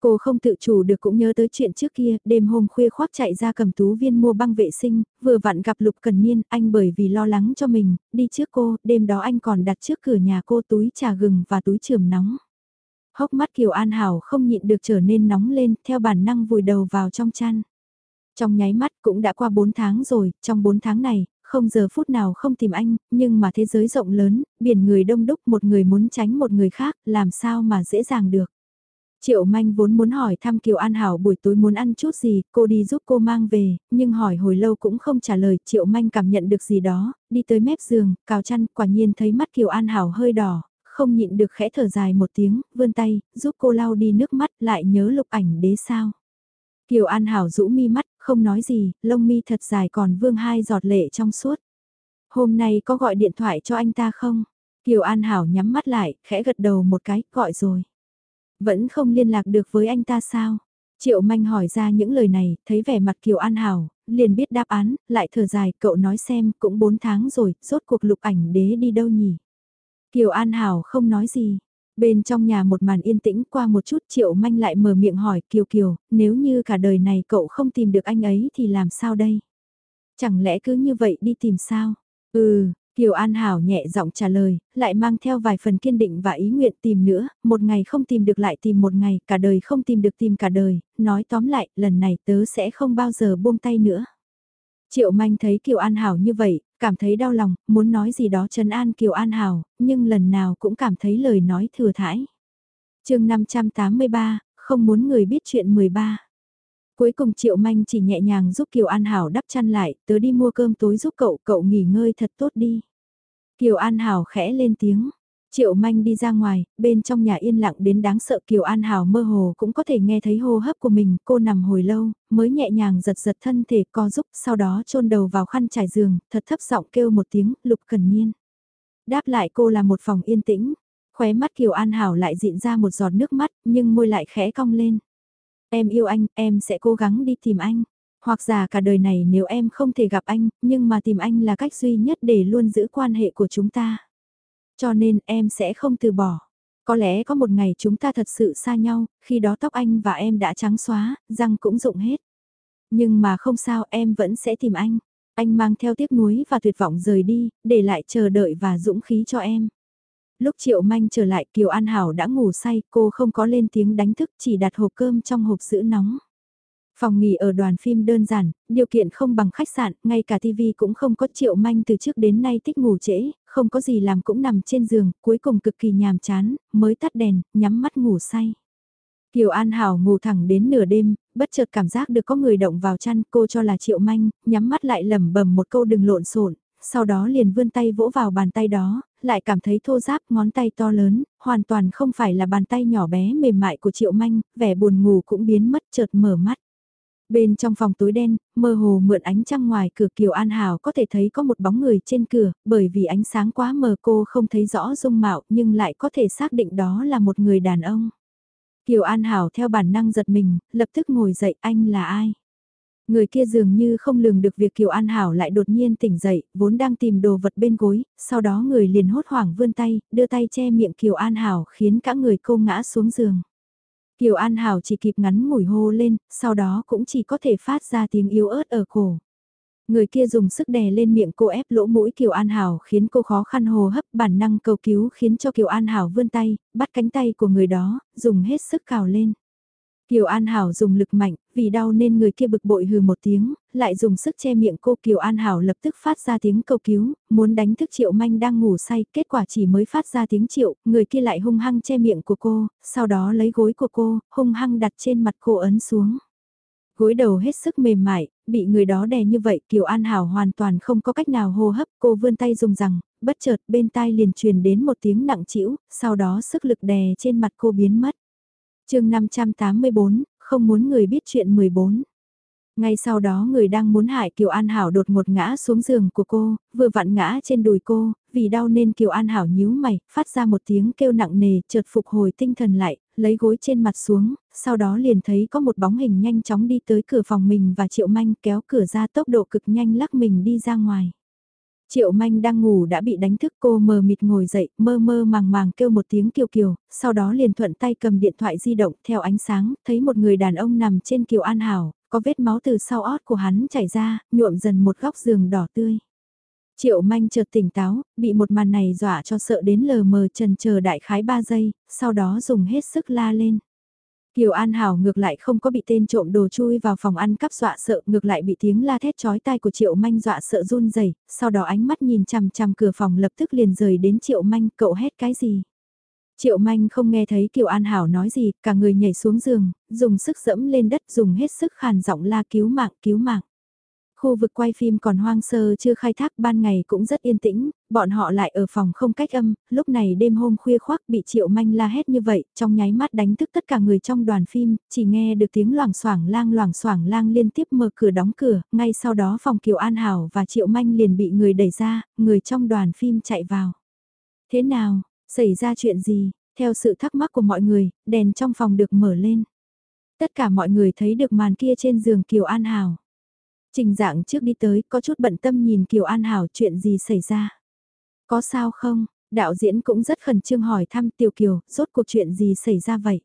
Cô không tự chủ được cũng nhớ tới chuyện trước kia, đêm hôm khuya khoác chạy ra cầm tú viên mua băng vệ sinh, vừa vặn gặp Lục Cần Niên, anh bởi vì lo lắng cho mình, đi trước cô, đêm đó anh còn đặt trước cửa nhà cô túi trà gừng và túi trường nóng. Hốc mắt Kiều An Hảo không nhịn được trở nên nóng lên, theo bản năng vùi đầu vào trong chăn. Trong nháy mắt cũng đã qua 4 tháng rồi, trong 4 tháng này, không giờ phút nào không tìm anh, nhưng mà thế giới rộng lớn, biển người đông đúc một người muốn tránh một người khác, làm sao mà dễ dàng được. Triệu Manh vốn muốn hỏi thăm Kiều An Hảo buổi tối muốn ăn chút gì, cô đi giúp cô mang về, nhưng hỏi hồi lâu cũng không trả lời, Triệu Manh cảm nhận được gì đó, đi tới mép giường, cào chăn, quả nhiên thấy mắt Kiều An Hảo hơi đỏ, không nhịn được khẽ thở dài một tiếng, vươn tay, giúp cô lau đi nước mắt, lại nhớ lục ảnh đế sao. Kiều An Hảo rũ mi mắt, không nói gì, lông mi thật dài còn vương hai giọt lệ trong suốt. Hôm nay có gọi điện thoại cho anh ta không? Kiều An Hảo nhắm mắt lại, khẽ gật đầu một cái, gọi rồi. Vẫn không liên lạc được với anh ta sao? Triệu Manh hỏi ra những lời này, thấy vẻ mặt Kiều An Hảo, liền biết đáp án, lại thở dài, cậu nói xem, cũng 4 tháng rồi, rốt cuộc lục ảnh đế đi đâu nhỉ? Kiều An Hảo không nói gì. Bên trong nhà một màn yên tĩnh qua một chút Triệu Manh lại mở miệng hỏi Kiều Kiều, nếu như cả đời này cậu không tìm được anh ấy thì làm sao đây? Chẳng lẽ cứ như vậy đi tìm sao? Ừ, Kiều An Hảo nhẹ giọng trả lời, lại mang theo vài phần kiên định và ý nguyện tìm nữa, một ngày không tìm được lại tìm một ngày, cả đời không tìm được tìm cả đời, nói tóm lại, lần này tớ sẽ không bao giờ buông tay nữa. Triệu Manh thấy Kiều An Hảo như vậy, cảm thấy đau lòng, muốn nói gì đó trấn an Kiều An Hảo, nhưng lần nào cũng cảm thấy lời nói thừa thãi. chương 583, không muốn người biết chuyện 13. Cuối cùng Triệu Manh chỉ nhẹ nhàng giúp Kiều An Hảo đắp chăn lại, tớ đi mua cơm tối giúp cậu, cậu nghỉ ngơi thật tốt đi. Kiều An Hảo khẽ lên tiếng. Triệu Manh đi ra ngoài, bên trong nhà yên lặng đến đáng sợ Kiều An Hảo mơ hồ cũng có thể nghe thấy hô hấp của mình, cô nằm hồi lâu, mới nhẹ nhàng giật giật thân thể co giúp, sau đó chôn đầu vào khăn trải giường, thật thấp giọng kêu một tiếng, lục cần niên. Đáp lại cô là một phòng yên tĩnh, khóe mắt Kiều An Hảo lại dịn ra một giọt nước mắt, nhưng môi lại khẽ cong lên. Em yêu anh, em sẽ cố gắng đi tìm anh. Hoặc giả cả đời này nếu em không thể gặp anh, nhưng mà tìm anh là cách duy nhất để luôn giữ quan hệ của chúng ta. Cho nên em sẽ không từ bỏ. Có lẽ có một ngày chúng ta thật sự xa nhau, khi đó tóc anh và em đã trắng xóa, răng cũng rụng hết. Nhưng mà không sao em vẫn sẽ tìm anh. Anh mang theo tiếc nuối và tuyệt vọng rời đi, để lại chờ đợi và dũng khí cho em. Lúc Triệu Manh trở lại Kiều An Hảo đã ngủ say, cô không có lên tiếng đánh thức chỉ đặt hộp cơm trong hộp giữ nóng. Phòng nghỉ ở đoàn phim đơn giản, điều kiện không bằng khách sạn, ngay cả tivi cũng không có triệu manh từ trước đến nay thích ngủ trễ, không có gì làm cũng nằm trên giường, cuối cùng cực kỳ nhàm chán, mới tắt đèn, nhắm mắt ngủ say. Kiều An Hảo ngủ thẳng đến nửa đêm, bất chợt cảm giác được có người động vào chăn, cô cho là triệu manh, nhắm mắt lại lẩm bẩm một câu đừng lộn xộn, sau đó liền vươn tay vỗ vào bàn tay đó, lại cảm thấy thô giáp ngón tay to lớn, hoàn toàn không phải là bàn tay nhỏ bé mềm mại của triệu manh, vẻ buồn ngủ cũng biến mất chợt mở mắt. Bên trong phòng tối đen, mơ hồ mượn ánh trăng ngoài cửa Kiều An Hảo có thể thấy có một bóng người trên cửa, bởi vì ánh sáng quá mờ cô không thấy rõ dung mạo nhưng lại có thể xác định đó là một người đàn ông. Kiều An Hảo theo bản năng giật mình, lập tức ngồi dậy anh là ai? Người kia dường như không lường được việc Kiều An Hảo lại đột nhiên tỉnh dậy, vốn đang tìm đồ vật bên gối, sau đó người liền hốt hoảng vươn tay, đưa tay che miệng Kiều An Hảo khiến cả người cô ngã xuống giường. Kiều An Hảo chỉ kịp ngắn ngủi hô lên, sau đó cũng chỉ có thể phát ra tiếng yếu ớt ở cổ. Người kia dùng sức đè lên miệng cô ép lỗ mũi Kiều An Hảo khiến cô khó khăn hồ hấp bản năng cầu cứu khiến cho Kiều An Hảo vươn tay, bắt cánh tay của người đó, dùng hết sức cào lên. Kiều An Hảo dùng lực mạnh, vì đau nên người kia bực bội hừ một tiếng, lại dùng sức che miệng cô Kiều An Hảo lập tức phát ra tiếng cầu cứu, muốn đánh thức Triệu Manh đang ngủ say, kết quả chỉ mới phát ra tiếng Triệu, người kia lại hung hăng che miệng của cô, sau đó lấy gối của cô, hung hăng đặt trên mặt cô ấn xuống. Gối đầu hết sức mềm mại, bị người đó đè như vậy Kiều An Hảo hoàn toàn không có cách nào hô hấp, cô vươn tay dùng rằng, bất chợt bên tai liền truyền đến một tiếng nặng trĩu, sau đó sức lực đè trên mặt cô biến mất chương 584, không muốn người biết chuyện 14. Ngay sau đó người đang muốn hại Kiều An Hảo đột ngột ngã xuống giường của cô, vừa vặn ngã trên đùi cô, vì đau nên Kiều An Hảo nhíu mày, phát ra một tiếng kêu nặng nề, chợt phục hồi tinh thần lại, lấy gối trên mặt xuống, sau đó liền thấy có một bóng hình nhanh chóng đi tới cửa phòng mình và Triệu Manh kéo cửa ra tốc độ cực nhanh lắc mình đi ra ngoài. Triệu manh đang ngủ đã bị đánh thức cô mờ mịt ngồi dậy, mơ mơ màng màng kêu một tiếng kiều kiều, sau đó liền thuận tay cầm điện thoại di động theo ánh sáng, thấy một người đàn ông nằm trên kiều an hảo, có vết máu từ sau ót của hắn chảy ra, nhuộm dần một góc giường đỏ tươi. Triệu manh chợt tỉnh táo, bị một màn này dọa cho sợ đến lờ mờ trần chờ đại khái 3 giây, sau đó dùng hết sức la lên. Kiều An Hảo ngược lại không có bị tên trộm đồ chui vào phòng ăn cắp dọa sợ, ngược lại bị tiếng la thét chói tai của Triệu Manh dọa sợ run rẩy, sau đó ánh mắt nhìn chằm chằm cửa phòng lập tức liền rời đến Triệu Manh, cậu hét cái gì? Triệu Manh không nghe thấy Kiều An Hảo nói gì, cả người nhảy xuống giường, dùng sức dẫm lên đất, dùng hết sức khàn giọng la cứu mạng, cứu mạng. Khu vực quay phim còn hoang sơ chưa khai thác ban ngày cũng rất yên tĩnh, bọn họ lại ở phòng không cách âm, lúc này đêm hôm khuya khoác bị triệu manh la hét như vậy, trong nháy mắt đánh thức tất cả người trong đoàn phim, chỉ nghe được tiếng loảng xoảng lang loảng xoảng lang liên tiếp mở cửa đóng cửa, ngay sau đó phòng Kiều An Hảo và triệu manh liền bị người đẩy ra, người trong đoàn phim chạy vào. Thế nào, xảy ra chuyện gì, theo sự thắc mắc của mọi người, đèn trong phòng được mở lên. Tất cả mọi người thấy được màn kia trên giường Kiều An Hảo. Trình dạng trước đi tới, có chút bận tâm nhìn Kiều An Hảo chuyện gì xảy ra. Có sao không? Đạo diễn cũng rất khẩn trương hỏi thăm Tiểu Kiều, rốt cuộc chuyện gì xảy ra vậy?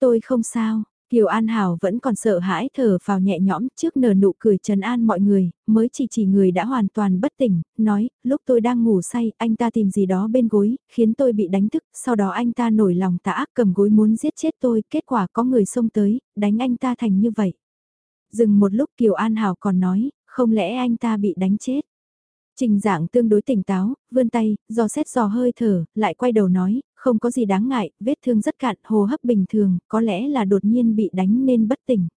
Tôi không sao, Kiều An Hảo vẫn còn sợ hãi thở vào nhẹ nhõm trước nở nụ cười trấn an mọi người, mới chỉ chỉ người đã hoàn toàn bất tỉnh, nói, lúc tôi đang ngủ say, anh ta tìm gì đó bên gối, khiến tôi bị đánh thức, sau đó anh ta nổi lòng tà ác cầm gối muốn giết chết tôi, kết quả có người xông tới, đánh anh ta thành như vậy. Dừng một lúc Kiều An Hảo còn nói, không lẽ anh ta bị đánh chết? Trình dạng tương đối tỉnh táo, vươn tay, do xét dò hơi thở, lại quay đầu nói, không có gì đáng ngại, vết thương rất cạn, hô hấp bình thường, có lẽ là đột nhiên bị đánh nên bất tỉnh.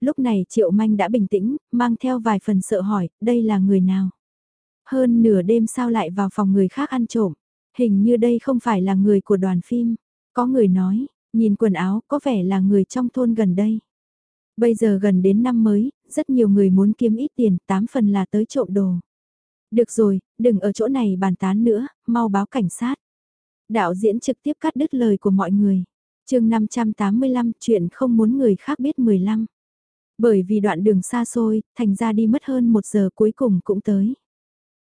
Lúc này Triệu Manh đã bình tĩnh, mang theo vài phần sợ hỏi, đây là người nào? Hơn nửa đêm sao lại vào phòng người khác ăn trộm? Hình như đây không phải là người của đoàn phim. Có người nói, nhìn quần áo có vẻ là người trong thôn gần đây. Bây giờ gần đến năm mới, rất nhiều người muốn kiếm ít tiền, tám phần là tới trộm đồ. Được rồi, đừng ở chỗ này bàn tán nữa, mau báo cảnh sát. Đạo diễn trực tiếp cắt đứt lời của mọi người. chương 585 chuyện không muốn người khác biết 15. Bởi vì đoạn đường xa xôi, thành ra đi mất hơn một giờ cuối cùng cũng tới.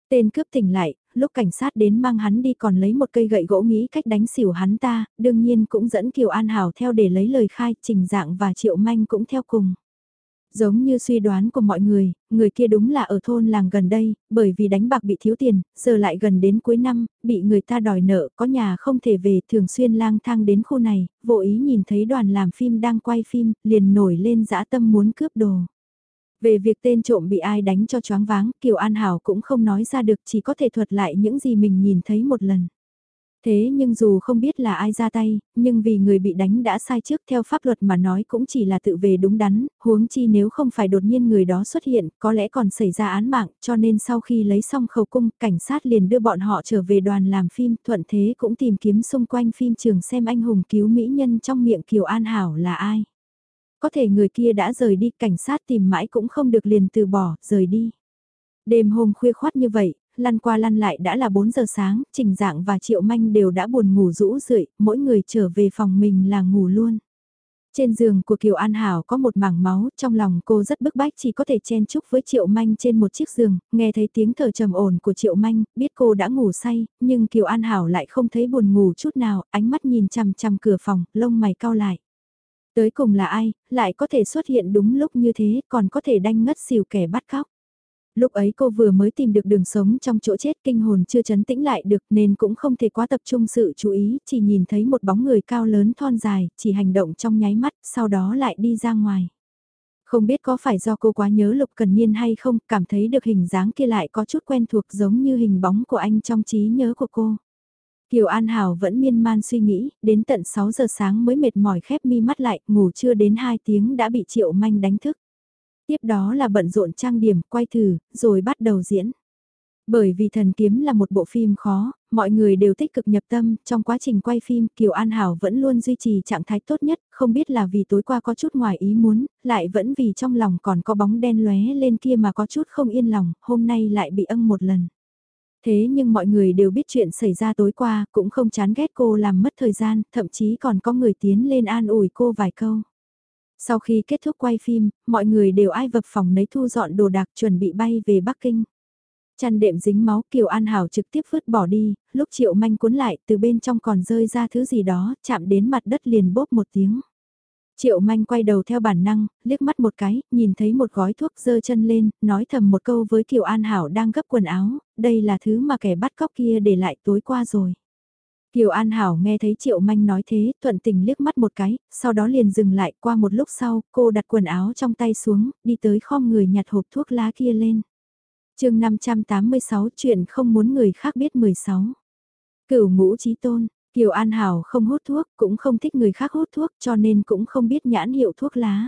Tên cướp tỉnh lại, lúc cảnh sát đến mang hắn đi còn lấy một cây gậy gỗ nghĩ cách đánh xỉu hắn ta, đương nhiên cũng dẫn Kiều An Hảo theo để lấy lời khai, Trình Dạng và Triệu Manh cũng theo cùng. Giống như suy đoán của mọi người, người kia đúng là ở thôn làng gần đây, bởi vì đánh bạc bị thiếu tiền, giờ lại gần đến cuối năm, bị người ta đòi nợ, có nhà không thể về, thường xuyên lang thang đến khu này, vô ý nhìn thấy đoàn làm phim đang quay phim, liền nổi lên dã tâm muốn cướp đồ. Về việc tên trộm bị ai đánh cho choáng váng, Kiều An Hảo cũng không nói ra được chỉ có thể thuật lại những gì mình nhìn thấy một lần. Thế nhưng dù không biết là ai ra tay, nhưng vì người bị đánh đã sai trước theo pháp luật mà nói cũng chỉ là tự về đúng đắn, huống chi nếu không phải đột nhiên người đó xuất hiện, có lẽ còn xảy ra án mạng, cho nên sau khi lấy xong khẩu cung, cảnh sát liền đưa bọn họ trở về đoàn làm phim, thuận thế cũng tìm kiếm xung quanh phim trường xem anh hùng cứu mỹ nhân trong miệng Kiều An Hảo là ai. Có thể người kia đã rời đi, cảnh sát tìm mãi cũng không được liền từ bỏ, rời đi. Đêm hôm khuya khoát như vậy, lăn qua lăn lại đã là 4 giờ sáng, Trình Dạng và Triệu Manh đều đã buồn ngủ rũ rượi, mỗi người trở về phòng mình là ngủ luôn. Trên giường của Kiều An Hảo có một mảng máu, trong lòng cô rất bức bách chỉ có thể chen chúc với Triệu Manh trên một chiếc giường, nghe thấy tiếng thở trầm ổn của Triệu Manh, biết cô đã ngủ say, nhưng Kiều An Hảo lại không thấy buồn ngủ chút nào, ánh mắt nhìn chằm chằm cửa phòng, lông mày cau lại. Tới cùng là ai, lại có thể xuất hiện đúng lúc như thế, còn có thể đanh ngất xỉu kẻ bắt cóc. Lúc ấy cô vừa mới tìm được đường sống trong chỗ chết kinh hồn chưa chấn tĩnh lại được nên cũng không thể quá tập trung sự chú ý, chỉ nhìn thấy một bóng người cao lớn thon dài, chỉ hành động trong nháy mắt, sau đó lại đi ra ngoài. Không biết có phải do cô quá nhớ Lục Cần Niên hay không, cảm thấy được hình dáng kia lại có chút quen thuộc giống như hình bóng của anh trong trí nhớ của cô. Kiều An Hảo vẫn miên man suy nghĩ, đến tận 6 giờ sáng mới mệt mỏi khép mi mắt lại, ngủ chưa đến 2 tiếng đã bị Triệu Manh đánh thức. Tiếp đó là bận rộn trang điểm, quay thử, rồi bắt đầu diễn. Bởi vì Thần Kiếm là một bộ phim khó, mọi người đều tích cực nhập tâm, trong quá trình quay phim Kiều An Hảo vẫn luôn duy trì trạng thái tốt nhất, không biết là vì tối qua có chút ngoài ý muốn, lại vẫn vì trong lòng còn có bóng đen lóe lên kia mà có chút không yên lòng, hôm nay lại bị âng một lần. Thế nhưng mọi người đều biết chuyện xảy ra tối qua, cũng không chán ghét cô làm mất thời gian, thậm chí còn có người tiến lên an ủi cô vài câu. Sau khi kết thúc quay phim, mọi người đều ai vập phòng nấy thu dọn đồ đạc chuẩn bị bay về Bắc Kinh. Chăn đệm dính máu Kiều An Hảo trực tiếp vứt bỏ đi, lúc Triệu Manh cuốn lại từ bên trong còn rơi ra thứ gì đó, chạm đến mặt đất liền bốp một tiếng. Triệu Manh quay đầu theo bản năng, liếc mắt một cái, nhìn thấy một gói thuốc dơ chân lên, nói thầm một câu với Kiều An Hảo đang gấp quần áo, đây là thứ mà kẻ bắt cóc kia để lại tối qua rồi. Kiều An Hảo nghe thấy Triệu Manh nói thế, thuận tình liếc mắt một cái, sau đó liền dừng lại qua một lúc sau, cô đặt quần áo trong tay xuống, đi tới khom người nhặt hộp thuốc lá kia lên. chương 586 chuyện không muốn người khác biết 16. Cửu ngũ trí tôn, Kiều An Hảo không hút thuốc, cũng không thích người khác hút thuốc cho nên cũng không biết nhãn hiệu thuốc lá.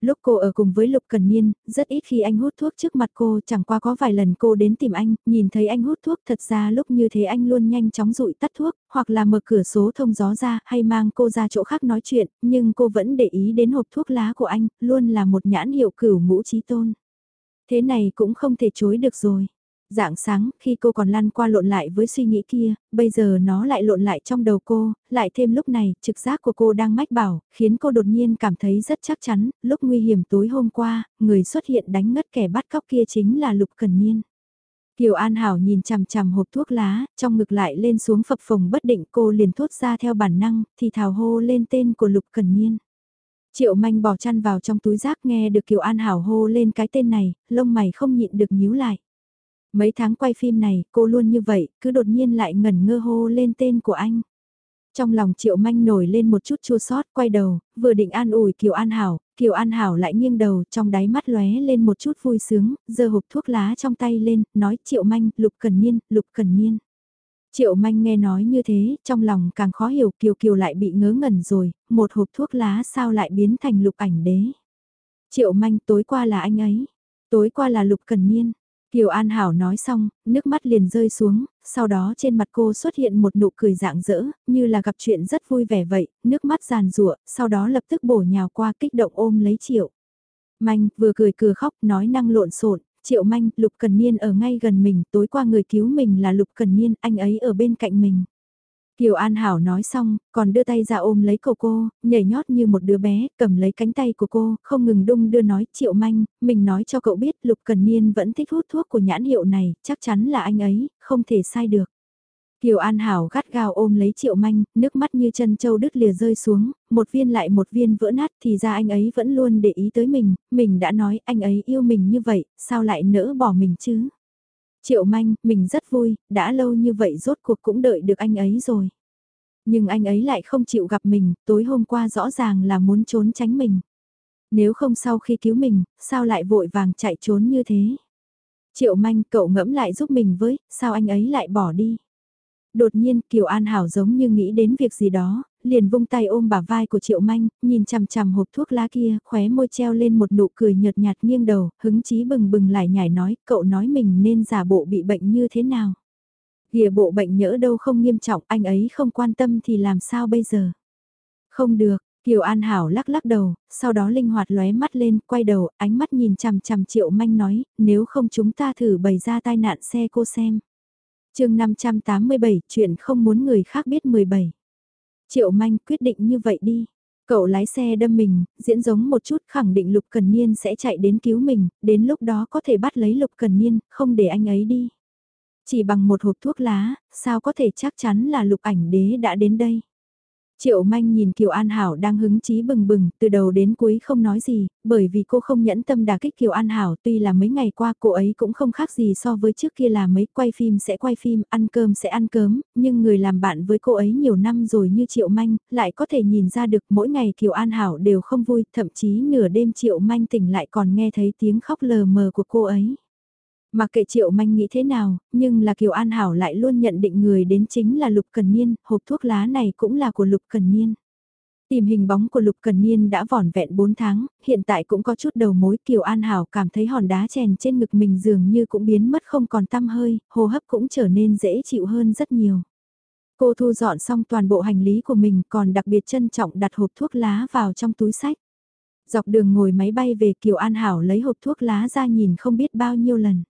Lúc cô ở cùng với Lục Cần Niên, rất ít khi anh hút thuốc trước mặt cô, chẳng qua có vài lần cô đến tìm anh, nhìn thấy anh hút thuốc thật ra lúc như thế anh luôn nhanh chóng rụi tắt thuốc, hoặc là mở cửa số thông gió ra, hay mang cô ra chỗ khác nói chuyện, nhưng cô vẫn để ý đến hộp thuốc lá của anh, luôn là một nhãn hiệu cửu ngũ trí tôn. Thế này cũng không thể chối được rồi. Dạng sáng, khi cô còn lăn qua lộn lại với suy nghĩ kia, bây giờ nó lại lộn lại trong đầu cô, lại thêm lúc này, trực giác của cô đang mách bảo, khiến cô đột nhiên cảm thấy rất chắc chắn, lúc nguy hiểm tối hôm qua, người xuất hiện đánh ngất kẻ bắt cóc kia chính là Lục Cần Niên. Kiều An Hảo nhìn chằm chằm hộp thuốc lá, trong ngực lại lên xuống phập phồng bất định cô liền thốt ra theo bản năng, thì thào hô lên tên của Lục Cần Niên. Triệu manh bỏ chăn vào trong túi rác nghe được Kiều An Hảo hô lên cái tên này, lông mày không nhịn được nhíu lại. Mấy tháng quay phim này, cô luôn như vậy, cứ đột nhiên lại ngẩn ngơ hô lên tên của anh. Trong lòng Triệu Manh nổi lên một chút chua sót, quay đầu, vừa định an ủi Kiều An Hảo, Kiều An Hảo lại nghiêng đầu, trong đáy mắt lóe lên một chút vui sướng, giơ hộp thuốc lá trong tay lên, nói Triệu Manh, Lục Cần Niên, Lục Cần Niên. Triệu Manh nghe nói như thế, trong lòng càng khó hiểu Kiều Kiều lại bị ngớ ngẩn rồi, một hộp thuốc lá sao lại biến thành lục ảnh đế. Triệu Manh tối qua là anh ấy, tối qua là Lục Cần Niên. Kiều An Hảo nói xong, nước mắt liền rơi xuống, sau đó trên mặt cô xuất hiện một nụ cười dạng dỡ, như là gặp chuyện rất vui vẻ vậy, nước mắt giàn rụa, sau đó lập tức bổ nhào qua kích động ôm lấy Triệu. Manh vừa cười cười khóc nói năng lộn xộn Triệu Manh, Lục Cần Niên ở ngay gần mình, tối qua người cứu mình là Lục Cần Niên, anh ấy ở bên cạnh mình. Kiều An Hảo nói xong, còn đưa tay ra ôm lấy cầu cô, nhảy nhót như một đứa bé, cầm lấy cánh tay của cô, không ngừng đung đưa nói Triệu Manh, mình nói cho cậu biết Lục Cần Niên vẫn thích hút thuốc của nhãn hiệu này, chắc chắn là anh ấy, không thể sai được. Kiều An Hảo gắt gao ôm lấy Triệu Manh, nước mắt như chân châu đứt lìa rơi xuống, một viên lại một viên vỡ nát thì ra anh ấy vẫn luôn để ý tới mình, mình đã nói anh ấy yêu mình như vậy, sao lại nỡ bỏ mình chứ? Triệu Manh, mình rất vui, đã lâu như vậy rốt cuộc cũng đợi được anh ấy rồi. Nhưng anh ấy lại không chịu gặp mình, tối hôm qua rõ ràng là muốn trốn tránh mình. Nếu không sau khi cứu mình, sao lại vội vàng chạy trốn như thế? Triệu Manh, cậu ngẫm lại giúp mình với, sao anh ấy lại bỏ đi? Đột nhiên Kiều An Hảo giống như nghĩ đến việc gì đó, liền vung tay ôm bả vai của Triệu Manh, nhìn chằm chằm hộp thuốc lá kia, khóe môi treo lên một nụ cười nhợt nhạt nghiêng đầu, hứng chí bừng bừng lại nhảy nói, cậu nói mình nên giả bộ bị bệnh như thế nào. Gìa bộ bệnh nhỡ đâu không nghiêm trọng, anh ấy không quan tâm thì làm sao bây giờ. Không được, Kiều An Hảo lắc lắc đầu, sau đó linh hoạt lóe mắt lên, quay đầu, ánh mắt nhìn chằm chằm Triệu Manh nói, nếu không chúng ta thử bày ra tai nạn xe cô xem chương 587, chuyện không muốn người khác biết 17. Triệu Manh quyết định như vậy đi. Cậu lái xe đâm mình, diễn giống một chút khẳng định Lục Cần Niên sẽ chạy đến cứu mình, đến lúc đó có thể bắt lấy Lục Cần Niên, không để anh ấy đi. Chỉ bằng một hộp thuốc lá, sao có thể chắc chắn là Lục ảnh đế đã đến đây. Triệu Manh nhìn Kiều An Hảo đang hứng chí bừng bừng, từ đầu đến cuối không nói gì, bởi vì cô không nhẫn tâm đả kích Kiều An Hảo, tuy là mấy ngày qua cô ấy cũng không khác gì so với trước kia là mấy quay phim sẽ quay phim, ăn cơm sẽ ăn cơm, nhưng người làm bạn với cô ấy nhiều năm rồi như Triệu Manh, lại có thể nhìn ra được mỗi ngày Kiều An Hảo đều không vui, thậm chí nửa đêm Triệu Manh tỉnh lại còn nghe thấy tiếng khóc lờ mờ của cô ấy. Mà kệ Triệu Manh nghĩ thế nào, nhưng là Kiều An Hảo lại luôn nhận định người đến chính là Lục Cần Niên, hộp thuốc lá này cũng là của Lục Cần Niên. Tìm hình bóng của Lục Cần Niên đã vỏn vẹn 4 tháng, hiện tại cũng có chút đầu mối Kiều An Hảo cảm thấy hòn đá chèn trên ngực mình dường như cũng biến mất không còn tăm hơi, hô hấp cũng trở nên dễ chịu hơn rất nhiều. Cô thu dọn xong toàn bộ hành lý của mình còn đặc biệt trân trọng đặt hộp thuốc lá vào trong túi sách. Dọc đường ngồi máy bay về Kiều An Hảo lấy hộp thuốc lá ra nhìn không biết bao nhiêu lần.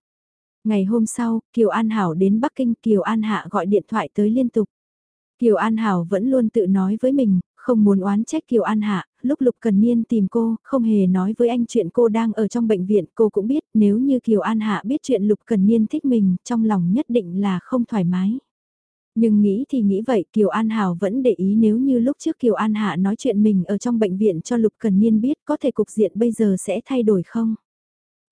Ngày hôm sau, Kiều An Hảo đến Bắc Kinh, Kiều An Hạ gọi điện thoại tới liên tục. Kiều An Hảo vẫn luôn tự nói với mình, không muốn oán trách Kiều An Hạ, lúc Lục Cần Niên tìm cô, không hề nói với anh chuyện cô đang ở trong bệnh viện, cô cũng biết nếu như Kiều An Hạ biết chuyện Lục Cần Niên thích mình, trong lòng nhất định là không thoải mái. Nhưng nghĩ thì nghĩ vậy Kiều An Hảo vẫn để ý nếu như lúc trước Kiều An Hạ nói chuyện mình ở trong bệnh viện cho Lục Cần Niên biết có thể cục diện bây giờ sẽ thay đổi không?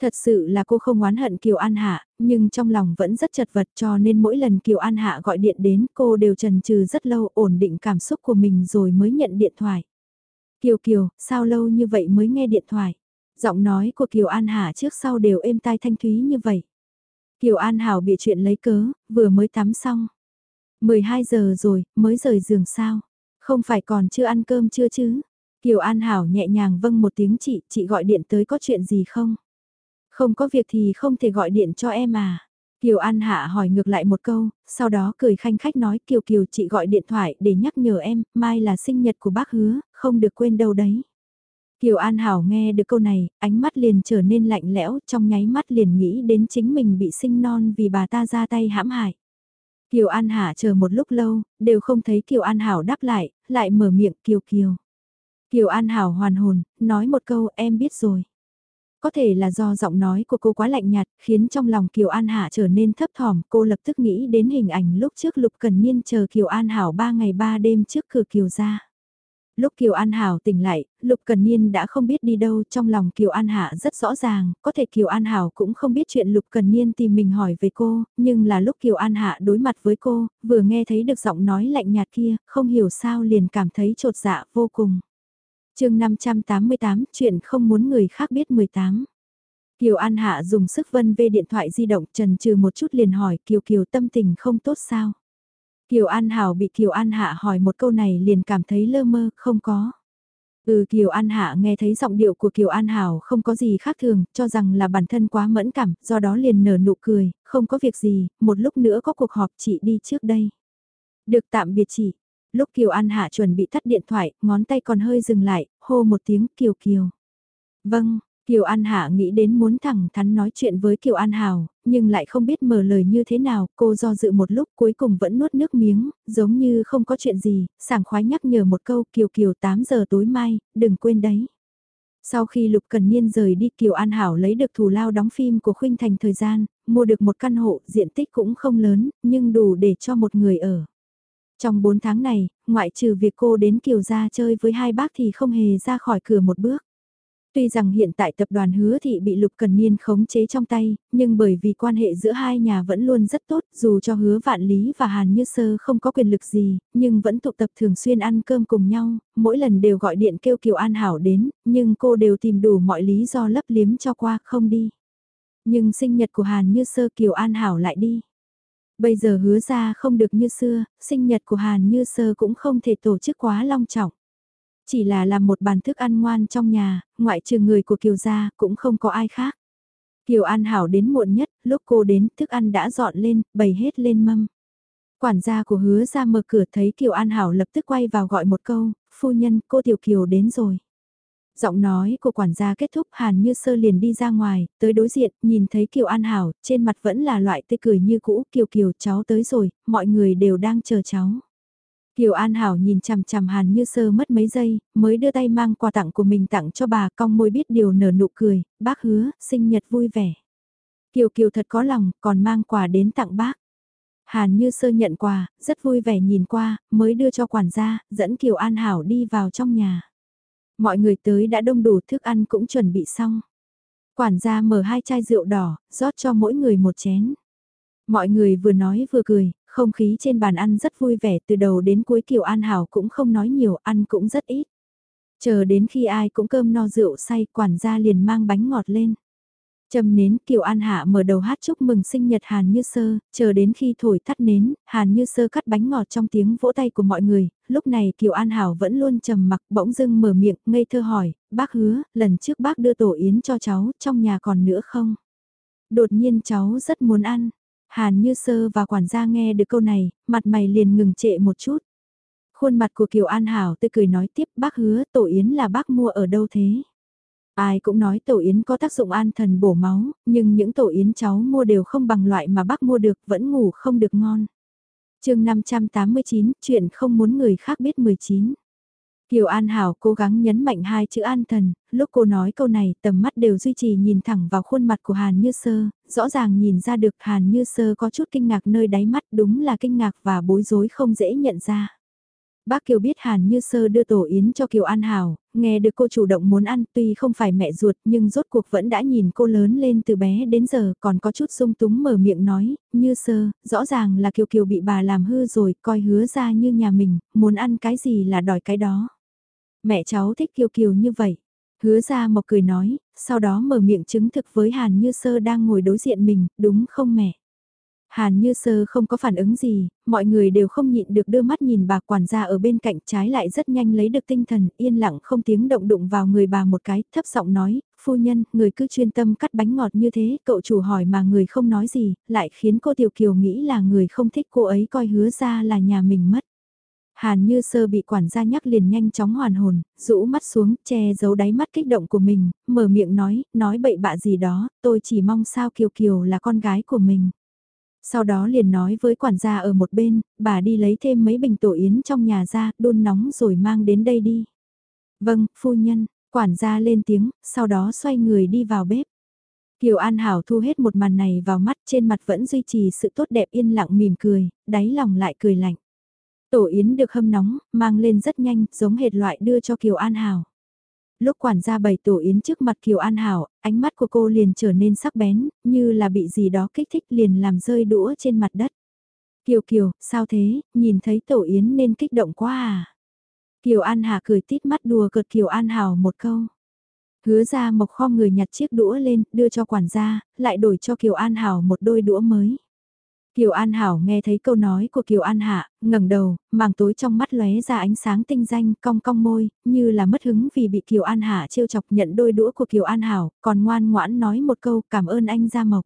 Thật sự là cô không oán hận Kiều An Hạ, nhưng trong lòng vẫn rất chật vật cho nên mỗi lần Kiều An Hạ gọi điện đến cô đều trần trừ rất lâu ổn định cảm xúc của mình rồi mới nhận điện thoại. Kiều Kiều, sao lâu như vậy mới nghe điện thoại? Giọng nói của Kiều An Hạ trước sau đều êm tai thanh thúy như vậy. Kiều An Hảo bị chuyện lấy cớ, vừa mới tắm xong. 12 giờ rồi, mới rời giường sao? Không phải còn chưa ăn cơm chưa chứ? Kiều An Hảo nhẹ nhàng vâng một tiếng chị, chị gọi điện tới có chuyện gì không? Không có việc thì không thể gọi điện cho em à? Kiều An Hạ hỏi ngược lại một câu, sau đó cười khanh khách nói Kiều Kiều chị gọi điện thoại để nhắc nhở em, mai là sinh nhật của bác hứa, không được quên đâu đấy. Kiều An Hảo nghe được câu này, ánh mắt liền trở nên lạnh lẽo, trong nháy mắt liền nghĩ đến chính mình bị sinh non vì bà ta ra tay hãm hại. Kiều An Hạ chờ một lúc lâu, đều không thấy Kiều An Hảo đáp lại, lại mở miệng Kiều Kiều. Kiều An Hảo hoàn hồn, nói một câu em biết rồi. Có thể là do giọng nói của cô quá lạnh nhạt, khiến trong lòng Kiều An Hạ trở nên thấp thỏm, cô lập tức nghĩ đến hình ảnh lúc trước Lục Cần Niên chờ Kiều An Hảo ba ngày ba đêm trước cửa Kiều ra. Lúc Kiều An Hảo tỉnh lại, Lục Cần Niên đã không biết đi đâu, trong lòng Kiều An Hạ rất rõ ràng, có thể Kiều An Hảo cũng không biết chuyện Lục Cần Niên tìm mình hỏi về cô, nhưng là lúc Kiều An Hạ đối mặt với cô, vừa nghe thấy được giọng nói lạnh nhạt kia, không hiểu sao liền cảm thấy trột dạ vô cùng chương 588, chuyện không muốn người khác biết 18. Kiều An Hạ dùng sức vân về điện thoại di động trần trừ một chút liền hỏi Kiều Kiều tâm tình không tốt sao. Kiều An Hảo bị Kiều An Hạ hỏi một câu này liền cảm thấy lơ mơ, không có. Ừ Kiều An Hạ nghe thấy giọng điệu của Kiều An Hảo không có gì khác thường, cho rằng là bản thân quá mẫn cảm, do đó liền nở nụ cười, không có việc gì, một lúc nữa có cuộc họp chị đi trước đây. Được tạm biệt chị, Lúc Kiều An Hạ chuẩn bị tắt điện thoại, ngón tay còn hơi dừng lại, hô một tiếng Kiều Kiều. Vâng, Kiều An Hạ nghĩ đến muốn thẳng thắn nói chuyện với Kiều An Hảo, nhưng lại không biết mở lời như thế nào, cô do dự một lúc cuối cùng vẫn nuốt nước miếng, giống như không có chuyện gì, sảng khoái nhắc nhở một câu Kiều Kiều 8 giờ tối mai, đừng quên đấy. Sau khi Lục Cần Niên rời đi Kiều An Hảo lấy được thù lao đóng phim của Khuynh Thành thời gian, mua được một căn hộ diện tích cũng không lớn, nhưng đủ để cho một người ở. Trong 4 tháng này, ngoại trừ việc cô đến Kiều Gia chơi với hai bác thì không hề ra khỏi cửa một bước. Tuy rằng hiện tại tập đoàn hứa thị bị Lục Cần Niên khống chế trong tay, nhưng bởi vì quan hệ giữa hai nhà vẫn luôn rất tốt, dù cho hứa Vạn Lý và Hàn Như Sơ không có quyền lực gì, nhưng vẫn tụ tập thường xuyên ăn cơm cùng nhau, mỗi lần đều gọi điện kêu Kiều An Hảo đến, nhưng cô đều tìm đủ mọi lý do lấp liếm cho qua không đi. Nhưng sinh nhật của Hàn Như Sơ Kiều An Hảo lại đi. Bây giờ hứa ra không được như xưa, sinh nhật của Hàn Như Sơ cũng không thể tổ chức quá long trọng. Chỉ là làm một bàn thức ăn ngoan trong nhà, ngoại trừ người của Kiều gia cũng không có ai khác. Kiều An Hảo đến muộn nhất, lúc cô đến thức ăn đã dọn lên, bày hết lên mâm. Quản gia của hứa ra mở cửa thấy Kiều An Hảo lập tức quay vào gọi một câu, phu nhân cô Tiểu Kiều đến rồi. Giọng nói của quản gia kết thúc Hàn Như Sơ liền đi ra ngoài, tới đối diện, nhìn thấy Kiều An Hảo, trên mặt vẫn là loại tươi cười như cũ, Kiều Kiều cháu tới rồi, mọi người đều đang chờ cháu. Kiều An Hảo nhìn chằm chằm Hàn Như Sơ mất mấy giây, mới đưa tay mang quà tặng của mình tặng cho bà, cong môi biết điều nở nụ cười, bác hứa, sinh nhật vui vẻ. Kiều Kiều thật có lòng, còn mang quà đến tặng bác. Hàn Như Sơ nhận quà, rất vui vẻ nhìn qua, mới đưa cho quản gia, dẫn Kiều An Hảo đi vào trong nhà. Mọi người tới đã đông đủ thức ăn cũng chuẩn bị xong. Quản gia mở hai chai rượu đỏ, rót cho mỗi người một chén. Mọi người vừa nói vừa cười, không khí trên bàn ăn rất vui vẻ từ đầu đến cuối Kiều An Hảo cũng không nói nhiều, ăn cũng rất ít. Chờ đến khi ai cũng cơm no rượu say, quản gia liền mang bánh ngọt lên. Châm nến Kiều An Hạ mở đầu hát chúc mừng sinh nhật Hàn Như Sơ, chờ đến khi thổi tắt nến, Hàn Như Sơ cắt bánh ngọt trong tiếng vỗ tay của mọi người, lúc này Kiều An Hảo vẫn luôn trầm mặc bỗng dưng mở miệng, ngây thơ hỏi, bác hứa, lần trước bác đưa tổ yến cho cháu, trong nhà còn nữa không? Đột nhiên cháu rất muốn ăn. Hàn Như Sơ và quản gia nghe được câu này, mặt mày liền ngừng trệ một chút. Khuôn mặt của Kiều An Hảo tươi cười nói tiếp bác hứa tổ yến là bác mua ở đâu thế? Ai cũng nói tổ yến có tác dụng an thần bổ máu, nhưng những tổ yến cháu mua đều không bằng loại mà bác mua được, vẫn ngủ không được ngon. chương 589, chuyện không muốn người khác biết 19. Kiều An Hảo cố gắng nhấn mạnh hai chữ an thần, lúc cô nói câu này tầm mắt đều duy trì nhìn thẳng vào khuôn mặt của Hàn Như Sơ, rõ ràng nhìn ra được Hàn Như Sơ có chút kinh ngạc nơi đáy mắt đúng là kinh ngạc và bối rối không dễ nhận ra. Bác Kiều biết Hàn Như Sơ đưa tổ yến cho Kiều An Hảo, nghe được cô chủ động muốn ăn tuy không phải mẹ ruột nhưng rốt cuộc vẫn đã nhìn cô lớn lên từ bé đến giờ còn có chút sung túng mở miệng nói, Như Sơ, rõ ràng là Kiều Kiều bị bà làm hư rồi, coi hứa ra như nhà mình, muốn ăn cái gì là đòi cái đó. Mẹ cháu thích Kiều Kiều như vậy. Hứa ra mộc cười nói, sau đó mở miệng chứng thực với Hàn Như Sơ đang ngồi đối diện mình, đúng không mẹ? Hàn Như Sơ không có phản ứng gì, mọi người đều không nhịn được đưa mắt nhìn bà quản gia ở bên cạnh trái lại rất nhanh lấy được tinh thần, yên lặng không tiếng động đụng vào người bà một cái, thấp giọng nói, phu nhân, người cứ chuyên tâm cắt bánh ngọt như thế, cậu chủ hỏi mà người không nói gì, lại khiến cô Tiểu Kiều nghĩ là người không thích cô ấy coi hứa ra là nhà mình mất. Hàn như sơ bị quản gia nhắc liền nhanh chóng hoàn hồn, rũ mắt xuống, che giấu đáy mắt kích động của mình, mở miệng nói, nói bậy bạ gì đó, tôi chỉ mong sao Kiều Kiều là con gái của mình. Sau đó liền nói với quản gia ở một bên, bà đi lấy thêm mấy bình tổ yến trong nhà ra, đun nóng rồi mang đến đây đi. Vâng, phu nhân, quản gia lên tiếng, sau đó xoay người đi vào bếp. Kiều An Hảo thu hết một màn này vào mắt trên mặt vẫn duy trì sự tốt đẹp yên lặng mỉm cười, đáy lòng lại cười lạnh. Tổ yến được hâm nóng, mang lên rất nhanh, giống hệt loại đưa cho Kiều An Hảo. Lúc quản gia bày tổ yến trước mặt Kiều An Hảo, ánh mắt của cô liền trở nên sắc bén, như là bị gì đó kích thích liền làm rơi đũa trên mặt đất. Kiều Kiều, sao thế, nhìn thấy tổ yến nên kích động quá à? Kiều An Hà cười tít mắt đùa cợt Kiều An Hảo một câu. Hứa ra mộc kho người nhặt chiếc đũa lên, đưa cho quản gia, lại đổi cho Kiều An Hảo một đôi đũa mới. Kiều An Hảo nghe thấy câu nói của Kiều An Hạ, ngẩng đầu, màng tối trong mắt lóe ra ánh sáng tinh danh, cong cong môi, như là mất hứng vì bị Kiều An Hạ trêu chọc nhận đôi đũa của Kiều An Hảo, còn ngoan ngoãn nói một câu cảm ơn anh Gia Mộc.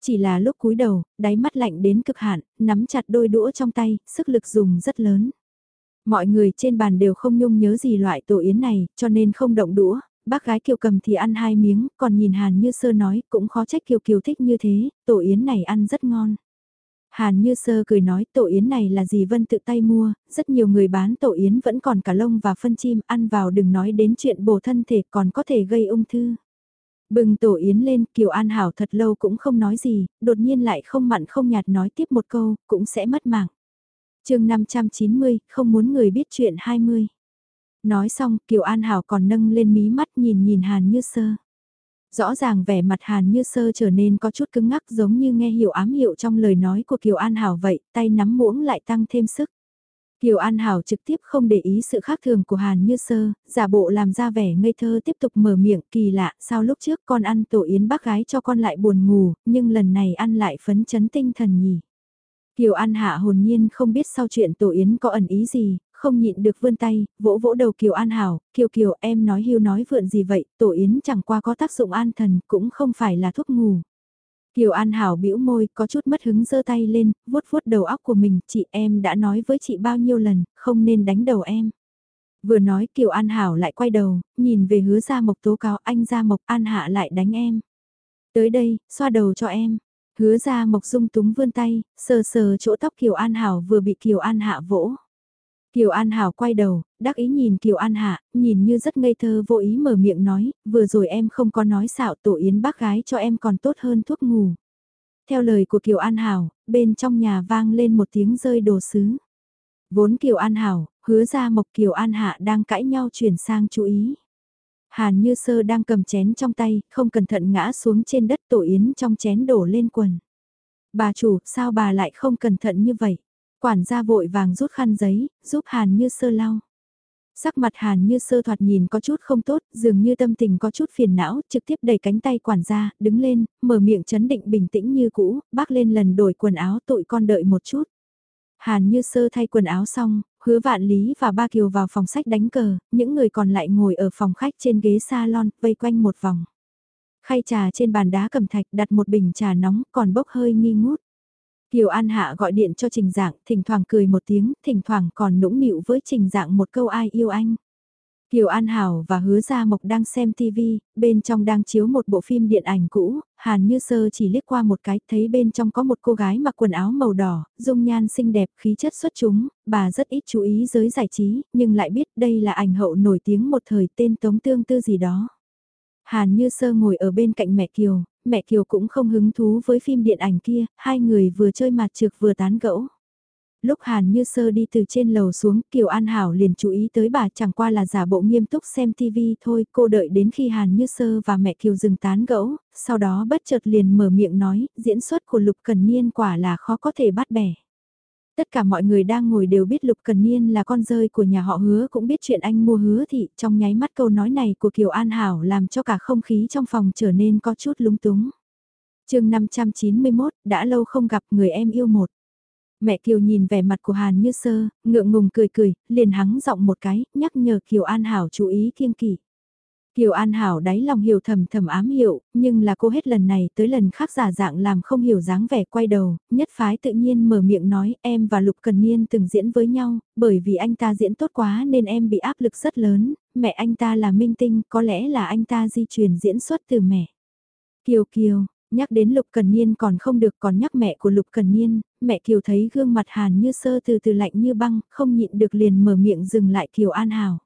Chỉ là lúc cúi đầu, đáy mắt lạnh đến cực hạn, nắm chặt đôi đũa trong tay, sức lực dùng rất lớn. Mọi người trên bàn đều không nhung nhớ gì loại tổ yến này, cho nên không động đũa, bác gái Kiều cầm thì ăn hai miếng, còn nhìn Hàn Như Sơ nói cũng khó trách Kiều Kiều thích như thế, tổ yến này ăn rất ngon. Hàn Như Sơ cười nói tổ yến này là gì Vân tự tay mua, rất nhiều người bán tổ yến vẫn còn cả lông và phân chim ăn vào đừng nói đến chuyện bổ thân thể còn có thể gây ung thư. Bừng tổ yến lên Kiều An Hảo thật lâu cũng không nói gì, đột nhiên lại không mặn không nhạt nói tiếp một câu, cũng sẽ mất mạng. chương 590, không muốn người biết chuyện 20. Nói xong Kiều An Hảo còn nâng lên mí mắt nhìn nhìn Hàn Như Sơ. Rõ ràng vẻ mặt Hàn Như Sơ trở nên có chút cứng ngắc giống như nghe hiểu ám hiệu trong lời nói của Kiều An Hảo vậy, tay nắm muỗng lại tăng thêm sức. Kiều An Hảo trực tiếp không để ý sự khác thường của Hàn Như Sơ, giả bộ làm ra vẻ ngây thơ tiếp tục mở miệng kỳ lạ, sao lúc trước con ăn tổ yến bác gái cho con lại buồn ngủ, nhưng lần này ăn lại phấn chấn tinh thần nhỉ. Kiều An Hạ hồn nhiên không biết sau chuyện tổ yến có ẩn ý gì, không nhịn được vươn tay, vỗ vỗ đầu Kiều An Hảo, Kiều Kiều em nói hưu nói vượn gì vậy, tổ yến chẳng qua có tác dụng an thần, cũng không phải là thuốc ngủ. Kiều An Hảo bĩu môi, có chút mất hứng giơ tay lên, vuốt vuốt đầu óc của mình, chị em đã nói với chị bao nhiêu lần, không nên đánh đầu em. Vừa nói Kiều An Hảo lại quay đầu, nhìn về hứa Gia Mộc tố cáo anh Gia Mộc An Hạ lại đánh em. Tới đây, xoa đầu cho em. Hứa Gia Mộc dung túng vươn tay, sờ sờ chỗ tóc Kiều An Hảo vừa bị Kiều An Hạ vỗ. Kiều An Hảo quay đầu, đắc ý nhìn Kiều An Hạ, nhìn như rất ngây thơ vô ý mở miệng nói, vừa rồi em không có nói xạo tổ yến bác gái cho em còn tốt hơn thuốc ngủ. Theo lời của Kiều An Hảo, bên trong nhà vang lên một tiếng rơi đồ sứ. Vốn Kiều An Hảo, hứa ra Mộc Kiều An Hạ đang cãi nhau chuyển sang chú ý. Hàn Như Sơ đang cầm chén trong tay, không cẩn thận ngã xuống trên đất tổ yến trong chén đổ lên quần. Bà chủ, sao bà lại không cẩn thận như vậy? Quản gia vội vàng rút khăn giấy, giúp Hàn Như Sơ lau. Sắc mặt Hàn Như Sơ thoạt nhìn có chút không tốt, dường như tâm tình có chút phiền não, trực tiếp đẩy cánh tay quản gia, đứng lên, mở miệng chấn định bình tĩnh như cũ, bác lên lần đổi quần áo tụi con đợi một chút. Hàn Như Sơ thay quần áo xong, hứa vạn lý và ba kiều vào phòng sách đánh cờ, những người còn lại ngồi ở phòng khách trên ghế salon, vây quanh một vòng. Khay trà trên bàn đá cầm thạch đặt một bình trà nóng còn bốc hơi nghi ngút. Kiều An Hạ gọi điện cho Trình Dạng, thỉnh thoảng cười một tiếng, thỉnh thoảng còn nũng nịu với Trình Dạng một câu ai yêu anh. Kiều An Hảo và Hứa Gia Mộc đang xem TV, bên trong đang chiếu một bộ phim điện ảnh cũ, Hàn Như Sơ chỉ liếc qua một cái, thấy bên trong có một cô gái mặc quần áo màu đỏ, dung nhan xinh đẹp, khí chất xuất chúng, bà rất ít chú ý giới giải trí, nhưng lại biết đây là ảnh hậu nổi tiếng một thời tên Tống Tương Tư gì đó. Hàn Như Sơ ngồi ở bên cạnh mẹ Kiều, mẹ Kiều cũng không hứng thú với phim điện ảnh kia, hai người vừa chơi mặt trược vừa tán gẫu. Lúc Hàn Như Sơ đi từ trên lầu xuống, Kiều An Hảo liền chú ý tới bà chẳng qua là giả bộ nghiêm túc xem TV thôi, cô đợi đến khi Hàn Như Sơ và mẹ Kiều dừng tán gẫu, sau đó bất chợt liền mở miệng nói, diễn xuất của Lục Cần Niên quả là khó có thể bắt bẻ. Tất cả mọi người đang ngồi đều biết Lục Cần Niên là con rơi của nhà họ hứa cũng biết chuyện anh mua hứa thị trong nháy mắt câu nói này của Kiều An Hảo làm cho cả không khí trong phòng trở nên có chút lúng túng. chương 591, đã lâu không gặp người em yêu một. Mẹ Kiều nhìn vẻ mặt của Hàn Như Sơ, ngượng ngùng cười cười, liền hắng giọng một cái, nhắc nhở Kiều An Hảo chú ý kiêng kỵ. Kiều An Hảo đáy lòng hiểu thầm thầm ám hiệu, nhưng là cô hết lần này tới lần khác giả dạng làm không hiểu dáng vẻ quay đầu, nhất phái tự nhiên mở miệng nói em và Lục Cần Niên từng diễn với nhau, bởi vì anh ta diễn tốt quá nên em bị áp lực rất lớn, mẹ anh ta là minh tinh, có lẽ là anh ta di truyền diễn xuất từ mẹ. Kiều Kiều, nhắc đến Lục Cần Niên còn không được còn nhắc mẹ của Lục Cần Niên, mẹ Kiều thấy gương mặt Hàn như sơ từ từ lạnh như băng, không nhịn được liền mở miệng dừng lại Kiều An Hảo.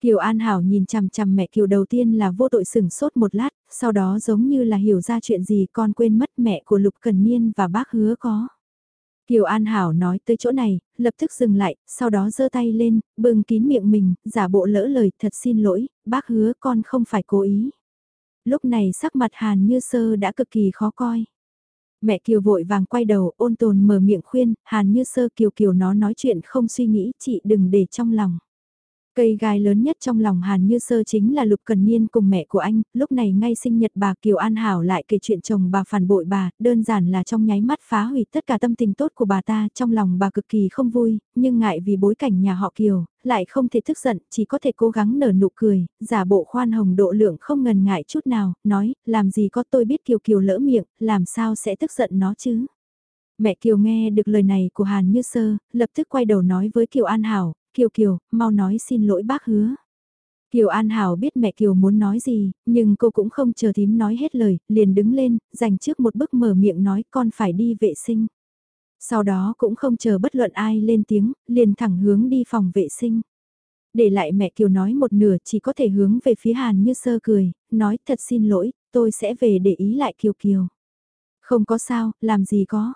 Kiều An Hảo nhìn chằm chằm mẹ Kiều đầu tiên là vô tội sừng sốt một lát, sau đó giống như là hiểu ra chuyện gì con quên mất mẹ của Lục Cần Niên và bác hứa có. Kiều An Hảo nói tới chỗ này, lập tức dừng lại, sau đó giơ tay lên, bưng kín miệng mình, giả bộ lỡ lời, thật xin lỗi, bác hứa con không phải cố ý. Lúc này sắc mặt Hàn Như Sơ đã cực kỳ khó coi. Mẹ Kiều vội vàng quay đầu, ôn tồn mở miệng khuyên, Hàn Như Sơ Kiều Kiều nó nói chuyện không suy nghĩ, chị đừng để trong lòng. Cây gai lớn nhất trong lòng Hàn Như Sơ chính là Lục Cần Niên cùng mẹ của anh, lúc này ngay sinh nhật bà Kiều An Hảo lại kể chuyện chồng bà phản bội bà, đơn giản là trong nháy mắt phá hủy tất cả tâm tình tốt của bà ta, trong lòng bà cực kỳ không vui, nhưng ngại vì bối cảnh nhà họ Kiều, lại không thể tức giận, chỉ có thể cố gắng nở nụ cười, giả bộ khoan hồng độ lượng không ngần ngại chút nào, nói, làm gì có tôi biết Kiều Kiều lỡ miệng, làm sao sẽ tức giận nó chứ. Mẹ Kiều nghe được lời này của Hàn Như Sơ, lập tức quay đầu nói với Kiều An Hảo, Kiều Kiều, mau nói xin lỗi bác hứa. Kiều An Hảo biết mẹ Kiều muốn nói gì, nhưng cô cũng không chờ thím nói hết lời, liền đứng lên, dành trước một bước mở miệng nói con phải đi vệ sinh. Sau đó cũng không chờ bất luận ai lên tiếng, liền thẳng hướng đi phòng vệ sinh. Để lại mẹ Kiều nói một nửa chỉ có thể hướng về phía Hàn như sơ cười, nói thật xin lỗi, tôi sẽ về để ý lại Kiều Kiều. Không có sao, làm gì có.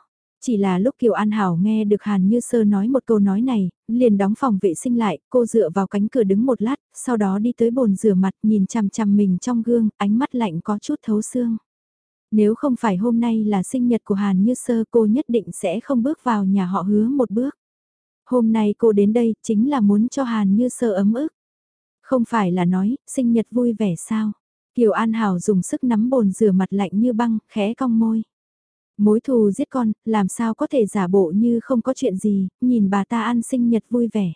Chỉ là lúc Kiều An Hảo nghe được Hàn Như Sơ nói một câu nói này, liền đóng phòng vệ sinh lại, cô dựa vào cánh cửa đứng một lát, sau đó đi tới bồn rửa mặt nhìn chằm chằm mình trong gương, ánh mắt lạnh có chút thấu xương. Nếu không phải hôm nay là sinh nhật của Hàn Như Sơ cô nhất định sẽ không bước vào nhà họ hứa một bước. Hôm nay cô đến đây chính là muốn cho Hàn Như Sơ ấm ức. Không phải là nói, sinh nhật vui vẻ sao? Kiều An Hảo dùng sức nắm bồn rửa mặt lạnh như băng, khẽ cong môi. Mối thù giết con, làm sao có thể giả bộ như không có chuyện gì, nhìn bà ta ăn sinh nhật vui vẻ.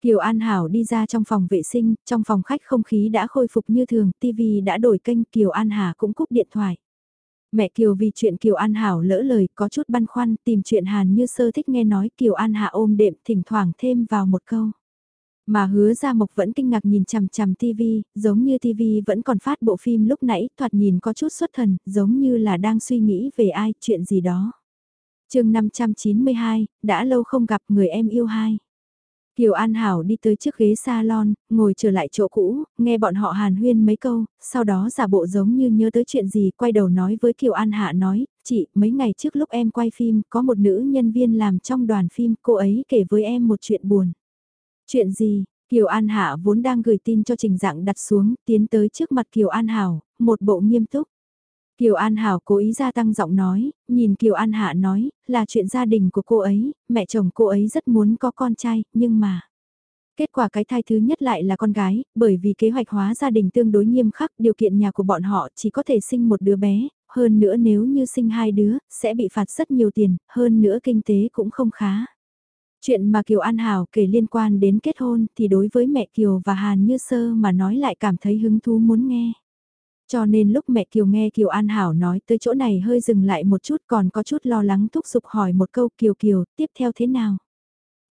Kiều An Hảo đi ra trong phòng vệ sinh, trong phòng khách không khí đã khôi phục như thường, TV đã đổi kênh Kiều An Hà cũng cúp điện thoại. Mẹ Kiều vì chuyện Kiều An Hảo lỡ lời có chút băn khoăn tìm chuyện Hàn như sơ thích nghe nói Kiều An Hạ ôm đệm thỉnh thoảng thêm vào một câu. Mà hứa ra mộc vẫn kinh ngạc nhìn chằm chằm TV, giống như TV vẫn còn phát bộ phim lúc nãy, thoạt nhìn có chút xuất thần, giống như là đang suy nghĩ về ai, chuyện gì đó. chương 592, đã lâu không gặp người em yêu hai. Kiều An Hảo đi tới trước ghế salon, ngồi trở lại chỗ cũ, nghe bọn họ hàn huyên mấy câu, sau đó giả bộ giống như nhớ tới chuyện gì, quay đầu nói với Kiều An Hạ nói, chị, mấy ngày trước lúc em quay phim, có một nữ nhân viên làm trong đoàn phim, cô ấy kể với em một chuyện buồn. Chuyện gì? Kiều An Hạ vốn đang gửi tin cho Trình Dạng đặt xuống, tiến tới trước mặt Kiều An Hảo, một bộ nghiêm túc. Kiều An Hảo cố ý gia tăng giọng nói, nhìn Kiều An Hạ nói, là chuyện gia đình của cô ấy, mẹ chồng cô ấy rất muốn có con trai, nhưng mà... Kết quả cái thai thứ nhất lại là con gái, bởi vì kế hoạch hóa gia đình tương đối nghiêm khắc, điều kiện nhà của bọn họ chỉ có thể sinh một đứa bé, hơn nữa nếu như sinh hai đứa, sẽ bị phạt rất nhiều tiền, hơn nữa kinh tế cũng không khá. Chuyện mà Kiều An Hảo kể liên quan đến kết hôn thì đối với mẹ Kiều và Hàn Như Sơ mà nói lại cảm thấy hứng thú muốn nghe. Cho nên lúc mẹ Kiều nghe Kiều An Hảo nói tới chỗ này hơi dừng lại một chút còn có chút lo lắng thúc giục hỏi một câu Kiều Kiều tiếp theo thế nào.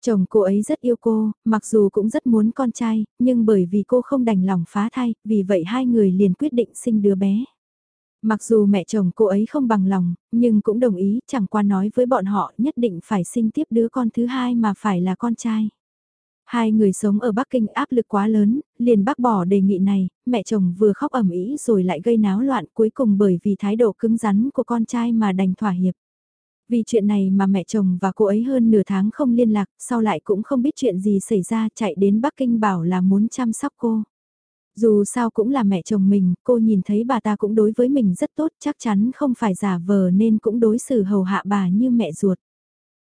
Chồng cô ấy rất yêu cô, mặc dù cũng rất muốn con trai, nhưng bởi vì cô không đành lòng phá thai, vì vậy hai người liền quyết định sinh đứa bé. Mặc dù mẹ chồng cô ấy không bằng lòng, nhưng cũng đồng ý chẳng qua nói với bọn họ nhất định phải sinh tiếp đứa con thứ hai mà phải là con trai. Hai người sống ở Bắc Kinh áp lực quá lớn, liền bác bỏ đề nghị này, mẹ chồng vừa khóc ẩm ý rồi lại gây náo loạn cuối cùng bởi vì thái độ cứng rắn của con trai mà đành thỏa hiệp. Vì chuyện này mà mẹ chồng và cô ấy hơn nửa tháng không liên lạc, sau lại cũng không biết chuyện gì xảy ra chạy đến Bắc Kinh bảo là muốn chăm sóc cô. Dù sao cũng là mẹ chồng mình, cô nhìn thấy bà ta cũng đối với mình rất tốt, chắc chắn không phải giả vờ nên cũng đối xử hầu hạ bà như mẹ ruột.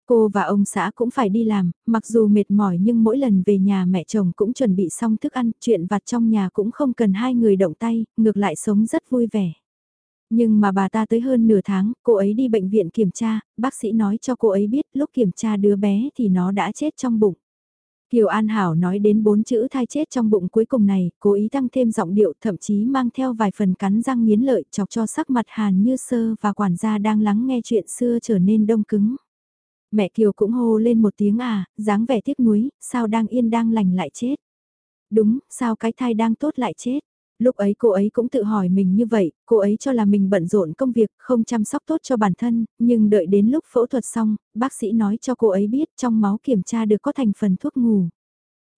Cô và ông xã cũng phải đi làm, mặc dù mệt mỏi nhưng mỗi lần về nhà mẹ chồng cũng chuẩn bị xong thức ăn, chuyện vặt trong nhà cũng không cần hai người động tay, ngược lại sống rất vui vẻ. Nhưng mà bà ta tới hơn nửa tháng, cô ấy đi bệnh viện kiểm tra, bác sĩ nói cho cô ấy biết lúc kiểm tra đứa bé thì nó đã chết trong bụng. Kiều An Hảo nói đến bốn chữ thai chết trong bụng cuối cùng này, cố ý tăng thêm giọng điệu thậm chí mang theo vài phần cắn răng nghiến lợi chọc cho sắc mặt hàn như sơ và quản gia đang lắng nghe chuyện xưa trở nên đông cứng. Mẹ Kiều cũng hô lên một tiếng à, dáng vẻ tiếc nuối, sao đang yên đang lành lại chết. Đúng, sao cái thai đang tốt lại chết. Lúc ấy cô ấy cũng tự hỏi mình như vậy, cô ấy cho là mình bận rộn công việc, không chăm sóc tốt cho bản thân, nhưng đợi đến lúc phẫu thuật xong, bác sĩ nói cho cô ấy biết trong máu kiểm tra được có thành phần thuốc ngủ.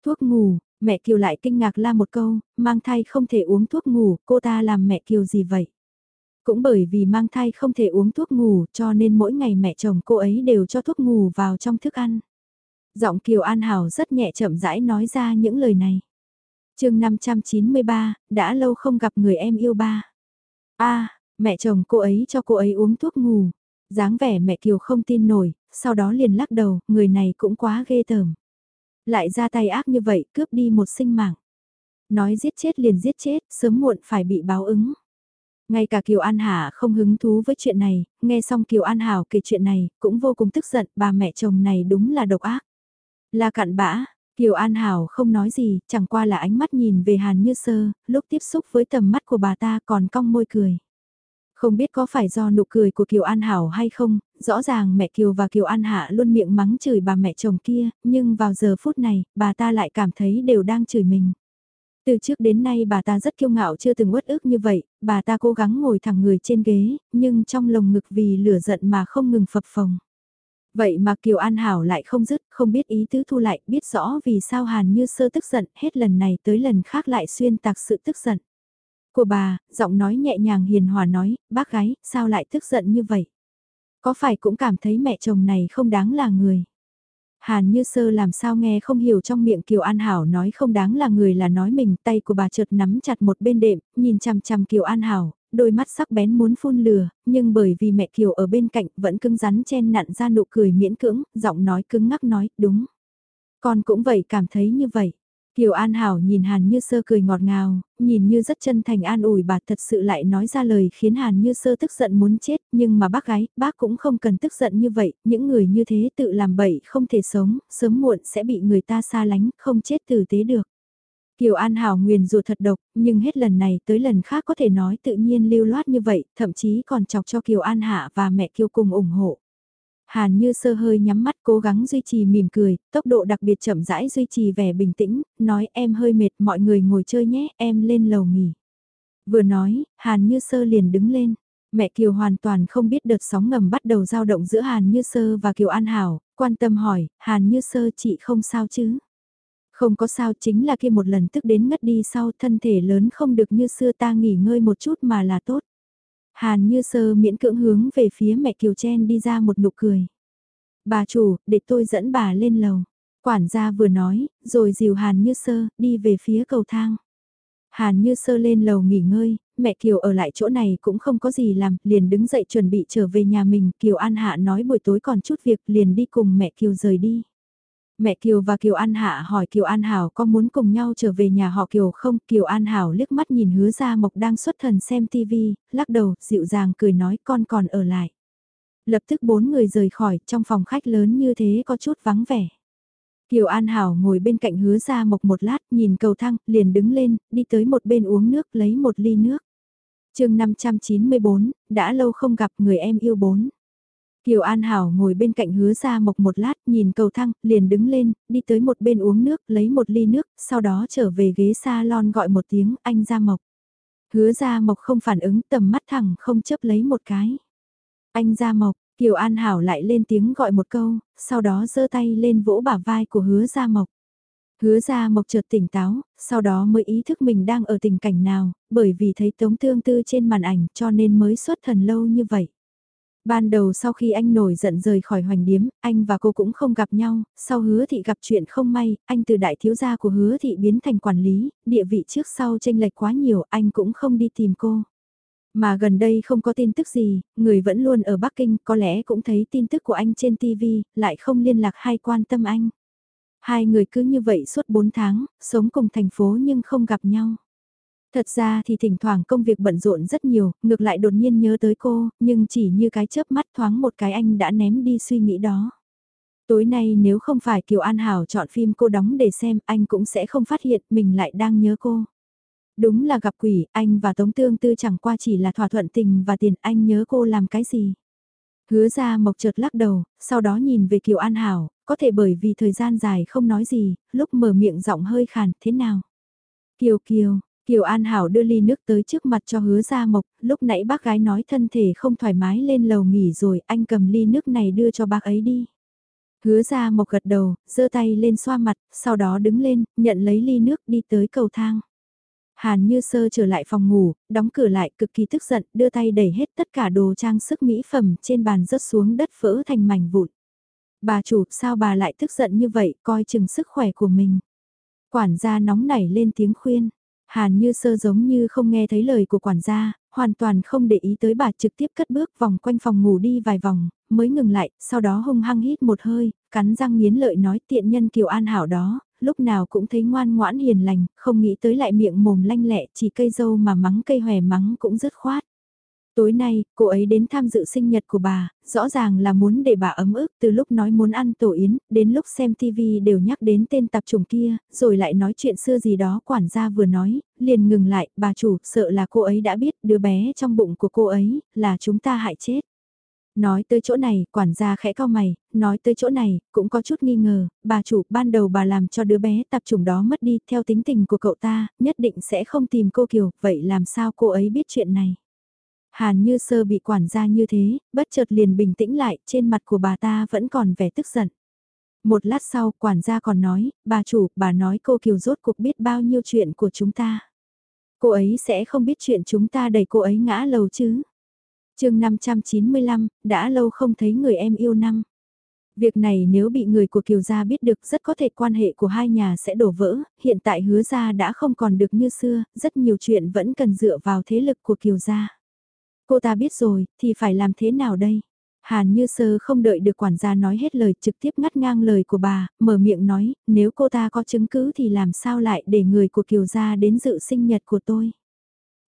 Thuốc ngủ, mẹ Kiều lại kinh ngạc la một câu, mang thai không thể uống thuốc ngủ, cô ta làm mẹ Kiều gì vậy? Cũng bởi vì mang thai không thể uống thuốc ngủ cho nên mỗi ngày mẹ chồng cô ấy đều cho thuốc ngủ vào trong thức ăn. Giọng Kiều An Hảo rất nhẹ chậm rãi nói ra những lời này chương 593, đã lâu không gặp người em yêu ba. a mẹ chồng cô ấy cho cô ấy uống thuốc ngủ. dáng vẻ mẹ Kiều không tin nổi, sau đó liền lắc đầu, người này cũng quá ghê tởm. Lại ra tay ác như vậy, cướp đi một sinh mạng. Nói giết chết liền giết chết, sớm muộn phải bị báo ứng. Ngay cả Kiều An Hà không hứng thú với chuyện này, nghe xong Kiều An Hảo kể chuyện này, cũng vô cùng tức giận, bà mẹ chồng này đúng là độc ác. Là cặn bã, Kiều An Hảo không nói gì, chẳng qua là ánh mắt nhìn về Hàn Như Sơ, lúc tiếp xúc với tầm mắt của bà ta còn cong môi cười. Không biết có phải do nụ cười của Kiều An Hảo hay không, rõ ràng mẹ Kiều và Kiều An Hạ luôn miệng mắng chửi bà mẹ chồng kia, nhưng vào giờ phút này, bà ta lại cảm thấy đều đang chửi mình. Từ trước đến nay bà ta rất kiêu ngạo chưa từng uất ức như vậy, bà ta cố gắng ngồi thẳng người trên ghế, nhưng trong lồng ngực vì lửa giận mà không ngừng phập phồng. Vậy mà Kiều An Hảo lại không dứt, không biết ý tứ thu lại, biết rõ vì sao Hàn Như Sơ tức giận, hết lần này tới lần khác lại xuyên tạc sự tức giận. Của bà, giọng nói nhẹ nhàng hiền hòa nói, bác gái, sao lại tức giận như vậy? Có phải cũng cảm thấy mẹ chồng này không đáng là người? Hàn Như Sơ làm sao nghe không hiểu trong miệng Kiều An Hảo nói không đáng là người là nói mình, tay của bà chợt nắm chặt một bên đệm, nhìn chằm chằm Kiều An Hảo, đôi mắt sắc bén muốn phun lửa, nhưng bởi vì mẹ Kiều ở bên cạnh vẫn cứng rắn chen nặn ra nụ cười miễn cưỡng, giọng nói cứng ngắc nói, đúng. Con cũng vậy cảm thấy như vậy. Kiều An Hảo nhìn Hàn Như Sơ cười ngọt ngào, nhìn như rất chân thành an ủi bà thật sự lại nói ra lời khiến Hàn Như Sơ tức giận muốn chết, nhưng mà bác gái, bác cũng không cần tức giận như vậy, những người như thế tự làm bậy không thể sống, sớm muộn sẽ bị người ta xa lánh, không chết tử tế được. Kiều An Hảo nguyền rùa thật độc, nhưng hết lần này tới lần khác có thể nói tự nhiên lưu loát như vậy, thậm chí còn chọc cho Kiều An Hạ và mẹ Kiều cùng ủng hộ. Hàn như sơ hơi nhắm mắt cố gắng duy trì mỉm cười, tốc độ đặc biệt chậm rãi duy trì vẻ bình tĩnh, nói em hơi mệt mọi người ngồi chơi nhé, em lên lầu nghỉ. Vừa nói, Hàn như sơ liền đứng lên. Mẹ Kiều hoàn toàn không biết đợt sóng ngầm bắt đầu dao động giữa Hàn Như Sơ và Kiều An Hảo, quan tâm hỏi, Hàn Như Sơ chị không sao chứ? Không có sao chính là kia một lần tức đến ngất đi sau thân thể lớn không được như xưa ta nghỉ ngơi một chút mà là tốt. Hàn như sơ miễn cưỡng hướng về phía mẹ Kiều Chen đi ra một nụ cười. Bà chủ, để tôi dẫn bà lên lầu. Quản gia vừa nói, rồi dìu Hàn như sơ, đi về phía cầu thang. Hàn như sơ lên lầu nghỉ ngơi, mẹ Kiều ở lại chỗ này cũng không có gì làm, liền đứng dậy chuẩn bị trở về nhà mình. Kiều An Hạ nói buổi tối còn chút việc liền đi cùng mẹ Kiều rời đi. Mẹ Kiều và Kiều An Hạ hỏi Kiều An Hảo có muốn cùng nhau trở về nhà họ Kiều không? Kiều An Hảo liếc mắt nhìn hứa ra mộc đang xuất thần xem TV, lắc đầu, dịu dàng cười nói con còn ở lại. Lập tức bốn người rời khỏi, trong phòng khách lớn như thế có chút vắng vẻ. Kiều An Hảo ngồi bên cạnh hứa ra mộc một lát, nhìn cầu thang, liền đứng lên, đi tới một bên uống nước, lấy một ly nước. chương 594, đã lâu không gặp người em yêu bốn. Kiều An Hảo ngồi bên cạnh hứa ra mộc một lát, nhìn cầu thang, liền đứng lên, đi tới một bên uống nước, lấy một ly nước, sau đó trở về ghế salon gọi một tiếng, anh ra mộc. Hứa ra mộc không phản ứng, tầm mắt thẳng không chấp lấy một cái. Anh ra mộc, Kiều An Hảo lại lên tiếng gọi một câu, sau đó giơ tay lên vỗ bả vai của hứa ra mộc. Hứa ra mộc chợt tỉnh táo, sau đó mới ý thức mình đang ở tình cảnh nào, bởi vì thấy tống tương tư trên màn ảnh cho nên mới xuất thần lâu như vậy. Ban đầu sau khi anh nổi giận rời khỏi hoành điếm, anh và cô cũng không gặp nhau, sau hứa thị gặp chuyện không may, anh từ đại thiếu gia của hứa thị biến thành quản lý, địa vị trước sau tranh lệch quá nhiều, anh cũng không đi tìm cô. Mà gần đây không có tin tức gì, người vẫn luôn ở Bắc Kinh, có lẽ cũng thấy tin tức của anh trên TV, lại không liên lạc hay quan tâm anh. Hai người cứ như vậy suốt 4 tháng, sống cùng thành phố nhưng không gặp nhau. Thật ra thì thỉnh thoảng công việc bận rộn rất nhiều, ngược lại đột nhiên nhớ tới cô, nhưng chỉ như cái chớp mắt thoáng một cái anh đã ném đi suy nghĩ đó. Tối nay nếu không phải Kiều An Hảo chọn phim cô đóng để xem, anh cũng sẽ không phát hiện mình lại đang nhớ cô. Đúng là gặp quỷ, anh và Tống Tương Tư chẳng qua chỉ là thỏa thuận tình và tiền anh nhớ cô làm cái gì. Hứa ra mộc chợt lắc đầu, sau đó nhìn về Kiều An Hảo, có thể bởi vì thời gian dài không nói gì, lúc mở miệng giọng hơi khàn, thế nào? Kiều Kiều, Kiều An Hảo đưa ly nước tới trước mặt cho hứa ra mộc, lúc nãy bác gái nói thân thể không thoải mái lên lầu nghỉ rồi, anh cầm ly nước này đưa cho bác ấy đi. Hứa ra mộc gật đầu, giơ tay lên xoa mặt, sau đó đứng lên, nhận lấy ly nước đi tới cầu thang. Hàn Như Sơ trở lại phòng ngủ, đóng cửa lại cực kỳ tức giận, đưa tay đẩy hết tất cả đồ trang sức mỹ phẩm trên bàn rớt xuống đất vỡ thành mảnh vụn. Bà chủ, sao bà lại tức giận như vậy, coi chừng sức khỏe của mình. Quản gia nóng nảy lên tiếng khuyên. Hàn Như Sơ giống như không nghe thấy lời của quản gia, hoàn toàn không để ý tới bà trực tiếp cất bước vòng quanh phòng ngủ đi vài vòng, mới ngừng lại, sau đó hung hăng hít một hơi, cắn răng nghiến lợi nói tiện nhân Kiều An Hảo đó, lúc nào cũng thấy ngoan ngoãn hiền lành, không nghĩ tới lại miệng mồm lanh lẹ, chỉ cây dâu mà mắng cây hòe mắng cũng rất khoát. Tối nay, cô ấy đến tham dự sinh nhật của bà, rõ ràng là muốn để bà ấm ức từ lúc nói muốn ăn tổ yến, đến lúc xem TV đều nhắc đến tên tạp chủng kia, rồi lại nói chuyện xưa gì đó quản gia vừa nói, liền ngừng lại, bà chủ, sợ là cô ấy đã biết đứa bé trong bụng của cô ấy, là chúng ta hại chết. Nói tới chỗ này, quản gia khẽ cao mày, nói tới chỗ này, cũng có chút nghi ngờ, bà chủ, ban đầu bà làm cho đứa bé tạp chủng đó mất đi, theo tính tình của cậu ta, nhất định sẽ không tìm cô Kiều, vậy làm sao cô ấy biết chuyện này? Hàn như sơ bị quản gia như thế, bất chợt liền bình tĩnh lại, trên mặt của bà ta vẫn còn vẻ tức giận. Một lát sau, quản gia còn nói, bà chủ, bà nói cô Kiều rốt cuộc biết bao nhiêu chuyện của chúng ta. Cô ấy sẽ không biết chuyện chúng ta đẩy cô ấy ngã lầu chứ. chương 595, đã lâu không thấy người em yêu năm. Việc này nếu bị người của Kiều Gia biết được rất có thể quan hệ của hai nhà sẽ đổ vỡ, hiện tại hứa Gia đã không còn được như xưa, rất nhiều chuyện vẫn cần dựa vào thế lực của Kiều Gia. Cô ta biết rồi, thì phải làm thế nào đây? Hàn Như Sơ không đợi được quản gia nói hết lời trực tiếp ngắt ngang lời của bà, mở miệng nói, nếu cô ta có chứng cứ thì làm sao lại để người của Kiều Gia đến dự sinh nhật của tôi.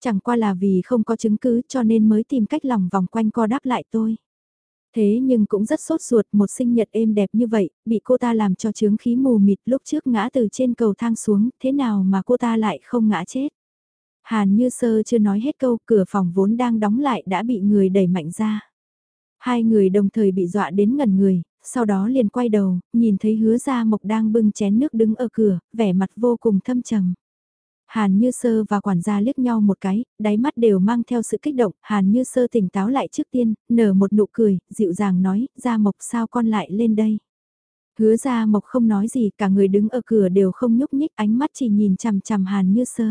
Chẳng qua là vì không có chứng cứ cho nên mới tìm cách lòng vòng quanh co đáp lại tôi. Thế nhưng cũng rất sốt ruột một sinh nhật êm đẹp như vậy, bị cô ta làm cho chướng khí mù mịt lúc trước ngã từ trên cầu thang xuống, thế nào mà cô ta lại không ngã chết. Hàn như sơ chưa nói hết câu, cửa phòng vốn đang đóng lại đã bị người đẩy mạnh ra. Hai người đồng thời bị dọa đến ngẩn người, sau đó liền quay đầu, nhìn thấy hứa Gia mộc đang bưng chén nước đứng ở cửa, vẻ mặt vô cùng thâm trầm. Hàn Như Sơ và quản gia liếc nhau một cái, đáy mắt đều mang theo sự kích động, Hàn Như Sơ tỉnh táo lại trước tiên, nở một nụ cười, dịu dàng nói, Gia Mộc sao con lại lên đây. Hứa Gia Mộc không nói gì, cả người đứng ở cửa đều không nhúc nhích, ánh mắt chỉ nhìn chằm chằm Hàn Như Sơ.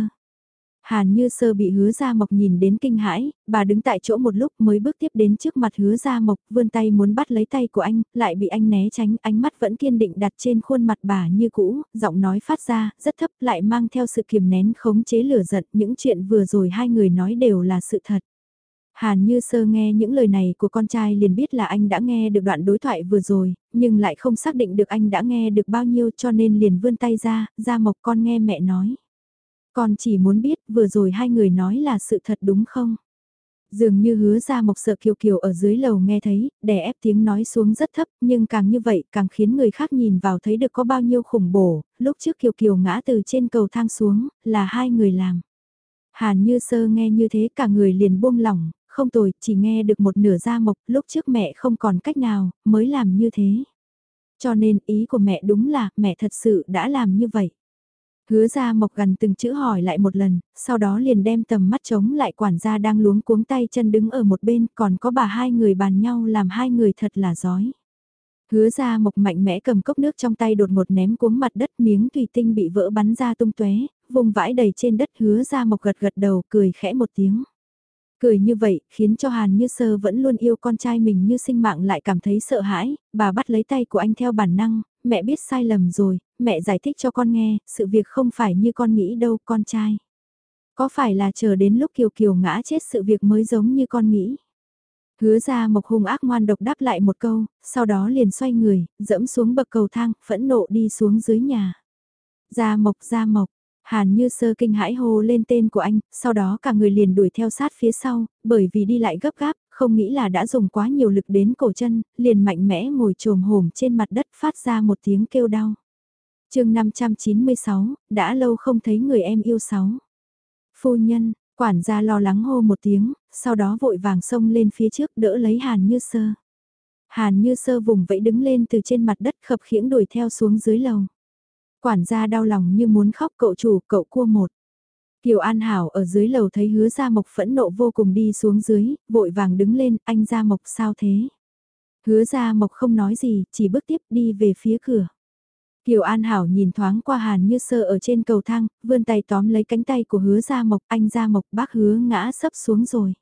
Hàn Như Sơ bị hứa Gia Mộc nhìn đến kinh hãi, bà đứng tại chỗ một lúc mới bước tiếp đến trước mặt hứa Gia Mộc, vươn tay muốn bắt lấy tay của anh, lại bị anh né tránh, ánh mắt vẫn kiên định đặt trên khuôn mặt bà như cũ, giọng nói phát ra, rất thấp lại mang theo sự kiềm nén khống chế lửa giận, những chuyện vừa rồi hai người nói đều là sự thật. Hàn Như Sơ nghe những lời này của con trai liền biết là anh đã nghe được đoạn đối thoại vừa rồi, nhưng lại không xác định được anh đã nghe được bao nhiêu cho nên liền vươn tay ra, Gia Mộc con nghe mẹ nói. Con chỉ muốn biết vừa rồi hai người nói là sự thật đúng không? Dường như hứa ra mộc sợ kiều kiều ở dưới lầu nghe thấy, đè ép tiếng nói xuống rất thấp, nhưng càng như vậy càng khiến người khác nhìn vào thấy được có bao nhiêu khủng bổ, lúc trước kiều kiều ngã từ trên cầu thang xuống, là hai người làm. Hàn như sơ nghe như thế cả người liền buông lỏng, không tồi, chỉ nghe được một nửa ra mộc, lúc trước mẹ không còn cách nào, mới làm như thế. Cho nên ý của mẹ đúng là mẹ thật sự đã làm như vậy. Hứa ra mộc gần từng chữ hỏi lại một lần, sau đó liền đem tầm mắt chống lại quản gia đang luống cuống tay chân đứng ở một bên, còn có bà hai người bàn nhau làm hai người thật là giói. Hứa ra mộc mạnh mẽ cầm cốc nước trong tay đột ngột ném cuống mặt đất miếng thủy tinh bị vỡ bắn ra tung tóe vùng vãi đầy trên đất hứa ra mộc gật gật đầu cười khẽ một tiếng. Cười như vậy, khiến cho Hàn Như Sơ vẫn luôn yêu con trai mình như sinh mạng lại cảm thấy sợ hãi, bà bắt lấy tay của anh theo bản năng, mẹ biết sai lầm rồi, mẹ giải thích cho con nghe, sự việc không phải như con nghĩ đâu con trai. Có phải là chờ đến lúc Kiều Kiều ngã chết sự việc mới giống như con nghĩ? Hứa ra mộc hung ác ngoan độc đáp lại một câu, sau đó liền xoay người, dẫm xuống bậc cầu thang, phẫn nộ đi xuống dưới nhà. Gia mộc gia mộc, Hàn như sơ kinh hãi hô lên tên của anh, sau đó cả người liền đuổi theo sát phía sau, bởi vì đi lại gấp gáp, không nghĩ là đã dùng quá nhiều lực đến cổ chân, liền mạnh mẽ ngồi trồm hổm trên mặt đất phát ra một tiếng kêu đau chương 596, đã lâu không thấy người em yêu sáu. Phu nhân, quản gia lo lắng hô một tiếng, sau đó vội vàng xông lên phía trước đỡ lấy Hàn như sơ. Hàn như sơ vùng vẫy đứng lên từ trên mặt đất khập khiễng đuổi theo xuống dưới lầu. Quản gia đau lòng như muốn khóc cậu chủ cậu cua một. Kiều An Hảo ở dưới lầu thấy hứa Gia Mộc phẫn nộ vô cùng đi xuống dưới, vội vàng đứng lên, anh Gia Mộc sao thế? Hứa Gia Mộc không nói gì, chỉ bước tiếp đi về phía cửa. Kiều An Hảo nhìn thoáng qua Hàn Như Sơ ở trên cầu thang, vươn tay tóm lấy cánh tay của hứa Gia Mộc, anh Gia Mộc bác hứa ngã sấp xuống rồi.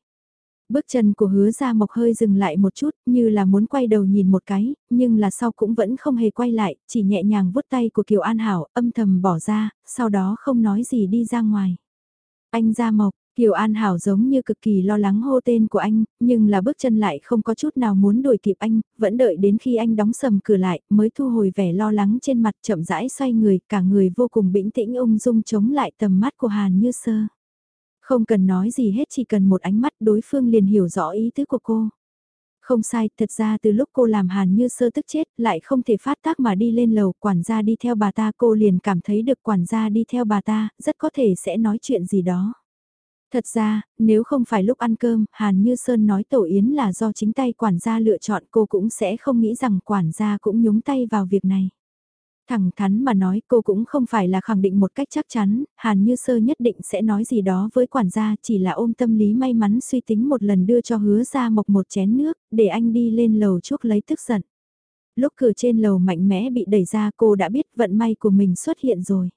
Bước chân của hứa Gia Mộc hơi dừng lại một chút, như là muốn quay đầu nhìn một cái, nhưng là sau cũng vẫn không hề quay lại, chỉ nhẹ nhàng vuốt tay của Kiều An Hảo, âm thầm bỏ ra, sau đó không nói gì đi ra ngoài. Anh Gia Mộc, Kiều An Hảo giống như cực kỳ lo lắng hô tên của anh, nhưng là bước chân lại không có chút nào muốn đuổi kịp anh, vẫn đợi đến khi anh đóng sầm cửa lại, mới thu hồi vẻ lo lắng trên mặt chậm rãi xoay người, cả người vô cùng bĩnh tĩnh ung dung chống lại tầm mắt của Hàn Như Sơ. Không cần nói gì hết chỉ cần một ánh mắt đối phương liền hiểu rõ ý tứ của cô. Không sai, thật ra từ lúc cô làm hàn như sơ tức chết, lại không thể phát tác mà đi lên lầu, quản gia đi theo bà ta cô liền cảm thấy được quản gia đi theo bà ta, rất có thể sẽ nói chuyện gì đó. Thật ra, nếu không phải lúc ăn cơm, Hàn Như Sơn nói tổ yến là do chính tay quản gia lựa chọn cô cũng sẽ không nghĩ rằng quản gia cũng nhúng tay vào việc này. Thẳng thắn mà nói cô cũng không phải là khẳng định một cách chắc chắn, Hàn Như Sơ nhất định sẽ nói gì đó với quản gia chỉ là ôm tâm lý may mắn suy tính một lần đưa cho hứa ra mộc một chén nước, để anh đi lên lầu chuốc lấy tức giận. Lúc cửa trên lầu mạnh mẽ bị đẩy ra cô đã biết vận may của mình xuất hiện rồi.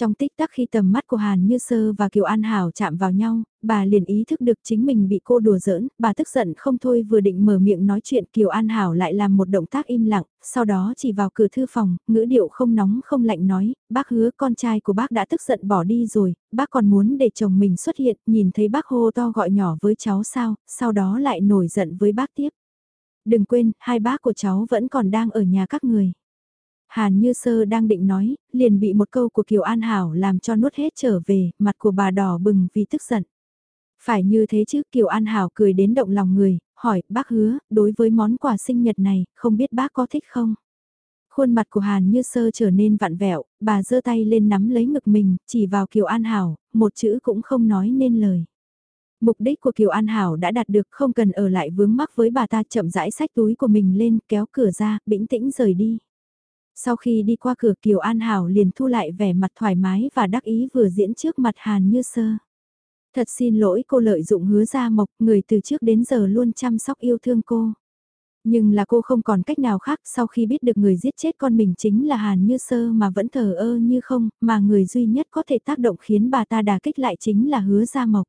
Trong tích tắc khi tầm mắt của Hàn Như Sơ và Kiều An Hảo chạm vào nhau, bà liền ý thức được chính mình bị cô đùa giỡn, bà tức giận không thôi vừa định mở miệng nói chuyện Kiều An Hảo lại làm một động tác im lặng, sau đó chỉ vào cửa thư phòng, ngữ điệu không nóng không lạnh nói, bác hứa con trai của bác đã tức giận bỏ đi rồi, bác còn muốn để chồng mình xuất hiện, nhìn thấy bác hô to gọi nhỏ với cháu sao, sau đó lại nổi giận với bác tiếp. Đừng quên, hai bác của cháu vẫn còn đang ở nhà các người. Hàn Như Sơ đang định nói, liền bị một câu của Kiều An Hảo làm cho nuốt hết trở về, mặt của bà đỏ bừng vì tức giận. Phải như thế chứ Kiều An Hảo cười đến động lòng người, hỏi bác hứa, đối với món quà sinh nhật này, không biết bác có thích không? Khuôn mặt của Hàn Như Sơ trở nên vặn vẹo, bà giơ tay lên nắm lấy ngực mình, chỉ vào Kiều An Hảo, một chữ cũng không nói nên lời. Mục đích của Kiều An Hảo đã đạt được không cần ở lại vướng mắc với bà ta chậm rãi sách túi của mình lên kéo cửa ra, bĩnh tĩnh rời đi. Sau khi đi qua cửa Kiều An Hảo liền thu lại vẻ mặt thoải mái và đắc ý vừa diễn trước mặt Hàn Như Sơ. Thật xin lỗi cô lợi dụng hứa ra mộc, người từ trước đến giờ luôn chăm sóc yêu thương cô. Nhưng là cô không còn cách nào khác sau khi biết được người giết chết con mình chính là Hàn Như Sơ mà vẫn thờ ơ như không, mà người duy nhất có thể tác động khiến bà ta đà kích lại chính là hứa ra mộc.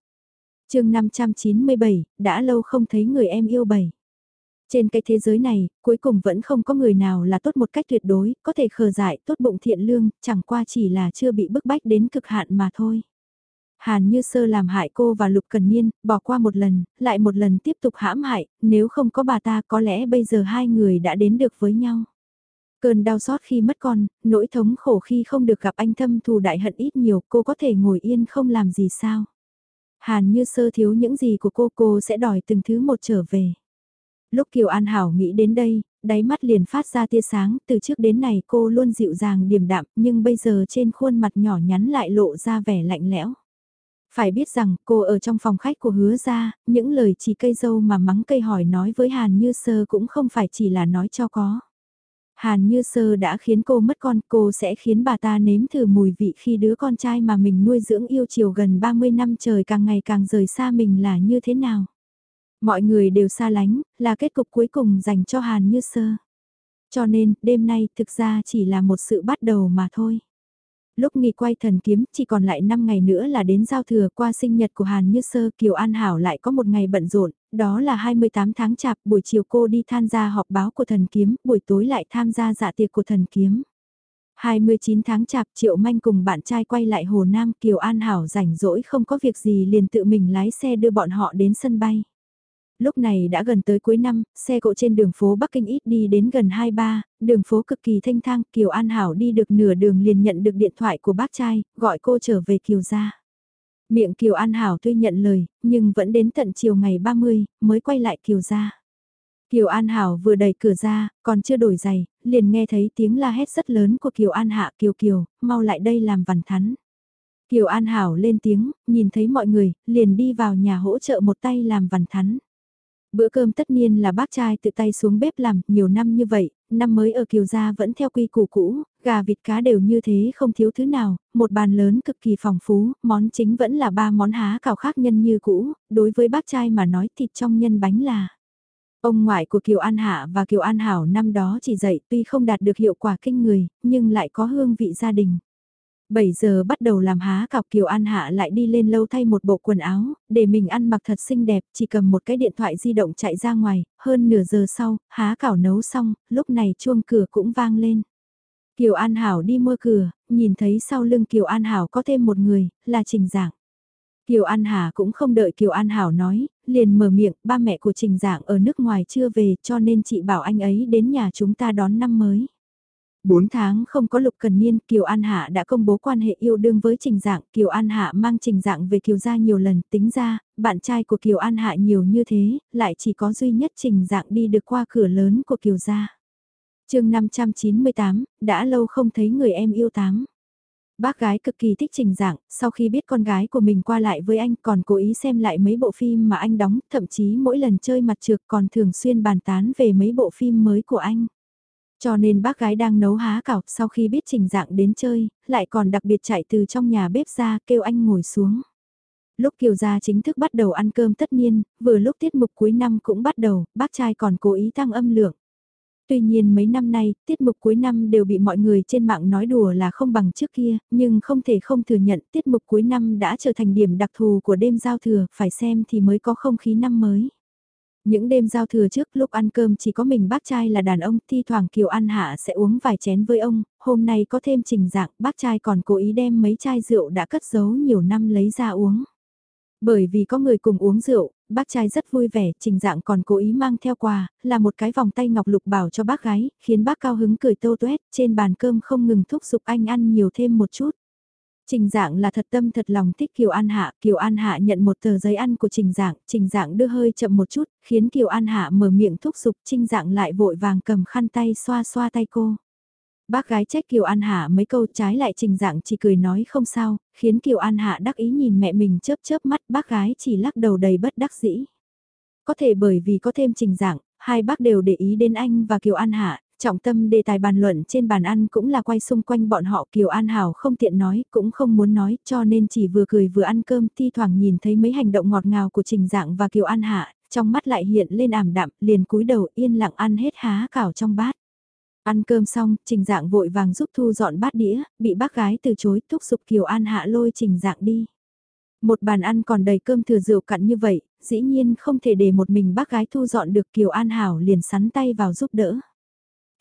chương 597, đã lâu không thấy người em yêu bảy. Trên cái thế giới này, cuối cùng vẫn không có người nào là tốt một cách tuyệt đối, có thể khờ dại, tốt bụng thiện lương, chẳng qua chỉ là chưa bị bức bách đến cực hạn mà thôi. Hàn Như Sơ làm hại cô và Lục Cần Niên, bỏ qua một lần, lại một lần tiếp tục hãm hại, nếu không có bà ta có lẽ bây giờ hai người đã đến được với nhau. Cơn đau xót khi mất con, nỗi thống khổ khi không được gặp anh thâm thù đại hận ít nhiều, cô có thể ngồi yên không làm gì sao. Hàn Như Sơ thiếu những gì của cô, cô sẽ đòi từng thứ một trở về. Lúc Kiều An Hảo nghĩ đến đây, đáy mắt liền phát ra tia sáng, từ trước đến này cô luôn dịu dàng điềm đạm, nhưng bây giờ trên khuôn mặt nhỏ nhắn lại lộ ra vẻ lạnh lẽo. Phải biết rằng cô ở trong phòng khách của hứa ra, những lời chỉ cây dâu mà mắng cây hỏi nói với Hàn Như Sơ cũng không phải chỉ là nói cho có. Hàn Như Sơ đã khiến cô mất con, cô sẽ khiến bà ta nếm thử mùi vị khi đứa con trai mà mình nuôi dưỡng yêu chiều gần 30 năm trời càng ngày càng rời xa mình là như thế nào. Mọi người đều xa lánh, là kết cục cuối cùng dành cho Hàn Như Sơ. Cho nên, đêm nay thực ra chỉ là một sự bắt đầu mà thôi. Lúc nghỉ quay thần kiếm, chỉ còn lại 5 ngày nữa là đến giao thừa qua sinh nhật của Hàn Như Sơ, Kiều An Hảo lại có một ngày bận rộn, đó là 28 tháng chạp, buổi chiều cô đi tham gia họp báo của thần kiếm, buổi tối lại tham gia dạ tiệc của thần kiếm. 29 tháng chạp Triệu Manh cùng bạn trai quay lại Hồ Nam Kiều An Hảo rảnh rỗi không có việc gì liền tự mình lái xe đưa bọn họ đến sân bay. Lúc này đã gần tới cuối năm, xe cộ trên đường phố Bắc Kinh ít đi đến gần 2-3, đường phố cực kỳ thanh thang, Kiều An Hảo đi được nửa đường liền nhận được điện thoại của bác trai, gọi cô trở về Kiều gia. Miệng Kiều An Hảo tuy nhận lời, nhưng vẫn đến tận chiều ngày 30, mới quay lại Kiều gia. Kiều An Hảo vừa đẩy cửa ra, còn chưa đổi giày, liền nghe thấy tiếng la hét rất lớn của Kiều An Hạ Kiều Kiều, mau lại đây làm vằn thắn. Kiều An Hảo lên tiếng, nhìn thấy mọi người, liền đi vào nhà hỗ trợ một tay làm vằn thắn. Bữa cơm tất nhiên là bác trai tự tay xuống bếp làm, nhiều năm như vậy, năm mới ở Kiều Gia vẫn theo quy củ cũ, gà vịt cá đều như thế không thiếu thứ nào, một bàn lớn cực kỳ phong phú, món chính vẫn là ba món há cào khác nhân như cũ, đối với bác trai mà nói thịt trong nhân bánh là. Ông ngoại của Kiều An Hạ và Kiều An Hảo năm đó chỉ dạy tuy không đạt được hiệu quả kinh người, nhưng lại có hương vị gia đình. 7 giờ bắt đầu làm há cọc Kiều An Hạ lại đi lên lâu thay một bộ quần áo, để mình ăn mặc thật xinh đẹp, chỉ cầm một cái điện thoại di động chạy ra ngoài, hơn nửa giờ sau, há cảo nấu xong, lúc này chuông cửa cũng vang lên. Kiều An Hảo đi mua cửa, nhìn thấy sau lưng Kiều An Hảo có thêm một người, là Trình Giảng. Kiều An Hà cũng không đợi Kiều An Hảo nói, liền mở miệng, ba mẹ của Trình Giảng ở nước ngoài chưa về cho nên chị bảo anh ấy đến nhà chúng ta đón năm mới. 4 tháng không có lục cần niên, Kiều An Hạ đã công bố quan hệ yêu đương với Trình Dạng, Kiều An Hạ mang Trình Dạng về Kiều gia nhiều lần, tính ra, bạn trai của Kiều An Hạ nhiều như thế, lại chỉ có duy nhất Trình Dạng đi được qua cửa lớn của Kiều gia. chương 598, đã lâu không thấy người em yêu tám. Bác gái cực kỳ thích trình dạng, sau khi biết con gái của mình qua lại với anh còn cố ý xem lại mấy bộ phim mà anh đóng, thậm chí mỗi lần chơi mặt trược còn thường xuyên bàn tán về mấy bộ phim mới của anh. Cho nên bác gái đang nấu há cảo sau khi biết trình dạng đến chơi, lại còn đặc biệt chạy từ trong nhà bếp ra kêu anh ngồi xuống. Lúc Kiều Gia chính thức bắt đầu ăn cơm tất niên, vừa lúc tiết mục cuối năm cũng bắt đầu, bác trai còn cố ý tăng âm lượng. Tuy nhiên mấy năm nay, tiết mục cuối năm đều bị mọi người trên mạng nói đùa là không bằng trước kia, nhưng không thể không thừa nhận tiết mục cuối năm đã trở thành điểm đặc thù của đêm giao thừa, phải xem thì mới có không khí năm mới. Những đêm giao thừa trước lúc ăn cơm chỉ có mình bác trai là đàn ông, thi thoảng Kiều An Hạ sẽ uống vài chén với ông, hôm nay có thêm trình dạng, bác trai còn cố ý đem mấy chai rượu đã cất giấu nhiều năm lấy ra uống. Bởi vì có người cùng uống rượu, bác trai rất vui vẻ, trình dạng còn cố ý mang theo quà, là một cái vòng tay ngọc lục bảo cho bác gái, khiến bác cao hứng cười tô tuét, trên bàn cơm không ngừng thúc giục anh ăn nhiều thêm một chút. Trình dạng là thật tâm thật lòng thích Kiều An Hạ, Kiều An Hạ nhận một tờ giấy ăn của Trình dạng, Trình dạng đưa hơi chậm một chút, khiến Kiều An Hạ mở miệng thúc giục, Trình dạng lại vội vàng cầm khăn tay xoa xoa tay cô. Bác gái trách Kiều An Hạ mấy câu trái lại Trình dạng chỉ cười nói không sao, khiến Kiều An Hạ đắc ý nhìn mẹ mình chớp chớp mắt, bác gái chỉ lắc đầu đầy bất đắc dĩ. Có thể bởi vì có thêm Trình dạng, hai bác đều để ý đến anh và Kiều An Hạ, Trọng tâm đề tài bàn luận trên bàn ăn cũng là quay xung quanh bọn họ Kiều An Hảo không tiện nói, cũng không muốn nói, cho nên chỉ vừa cười vừa ăn cơm, thi thoảng nhìn thấy mấy hành động ngọt ngào của Trình Dạng và Kiều An Hạ, trong mắt lại hiện lên ảm đạm, liền cúi đầu yên lặng ăn hết há cảo trong bát. Ăn cơm xong, Trình Dạng vội vàng giúp thu dọn bát đĩa, bị bác gái từ chối, thúc giục Kiều An Hạ lôi Trình Dạng đi. Một bàn ăn còn đầy cơm thừa rượu cặn như vậy, dĩ nhiên không thể để một mình bác gái thu dọn được Kiều An Hảo liền sắn tay vào giúp đỡ.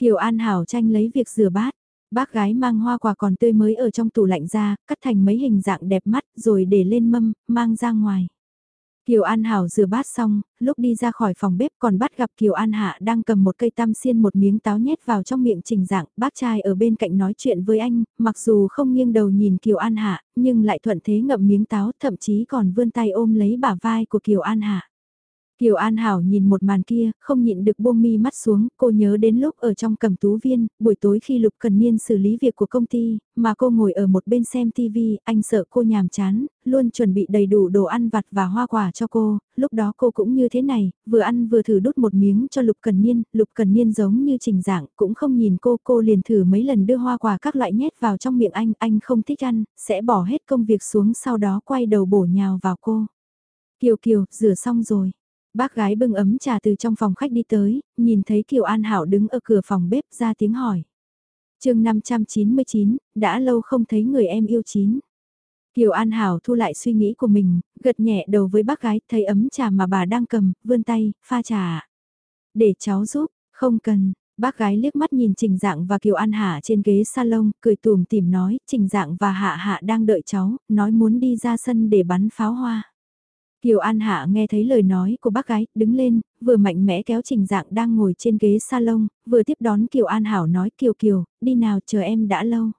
Kiều An Hảo tranh lấy việc rửa bát. Bác gái mang hoa quả còn tươi mới ở trong tủ lạnh ra, cắt thành mấy hình dạng đẹp mắt rồi để lên mâm, mang ra ngoài. Kiều An Hảo rửa bát xong, lúc đi ra khỏi phòng bếp còn bắt gặp Kiều An Hạ đang cầm một cây tam xiên một miếng táo nhét vào trong miệng trình dạng, bác trai ở bên cạnh nói chuyện với anh, mặc dù không nghiêng đầu nhìn Kiều An Hạ, nhưng lại thuận thế ngậm miếng táo, thậm chí còn vươn tay ôm lấy bả vai của Kiều An Hạ. Kiều An Hảo nhìn một màn kia, không nhịn được buông mi mắt xuống, cô nhớ đến lúc ở trong cầm tú viên, buổi tối khi Lục Cần Niên xử lý việc của công ty, mà cô ngồi ở một bên xem TV, anh sợ cô nhàm chán, luôn chuẩn bị đầy đủ đồ ăn vặt và hoa quả cho cô, lúc đó cô cũng như thế này, vừa ăn vừa thử đút một miếng cho Lục Cần Niên, Lục Cần Niên giống như trình dạng, cũng không nhìn cô, cô liền thử mấy lần đưa hoa quả các loại nhét vào trong miệng anh, anh không thích ăn, sẽ bỏ hết công việc xuống sau đó quay đầu bổ nhào vào cô. Kiều Kiều, rửa xong rồi. Bác gái bưng ấm trà từ trong phòng khách đi tới, nhìn thấy Kiều An Hảo đứng ở cửa phòng bếp ra tiếng hỏi. chương 599, đã lâu không thấy người em yêu chín. Kiều An Hảo thu lại suy nghĩ của mình, gật nhẹ đầu với bác gái, thấy ấm trà mà bà đang cầm, vươn tay, pha trà. Để cháu giúp, không cần, bác gái liếc mắt nhìn Trình Dạng và Kiều An Hạ trên ghế salon, cười tùm tìm nói, Trình Dạng và Hạ Hạ đang đợi cháu, nói muốn đi ra sân để bắn pháo hoa. Kiều An Hạ nghe thấy lời nói của bác gái, đứng lên, vừa mạnh mẽ kéo Trình Dạng đang ngồi trên ghế salon, vừa tiếp đón Kiều An Hảo nói Kiều Kiều, đi nào chờ em đã lâu.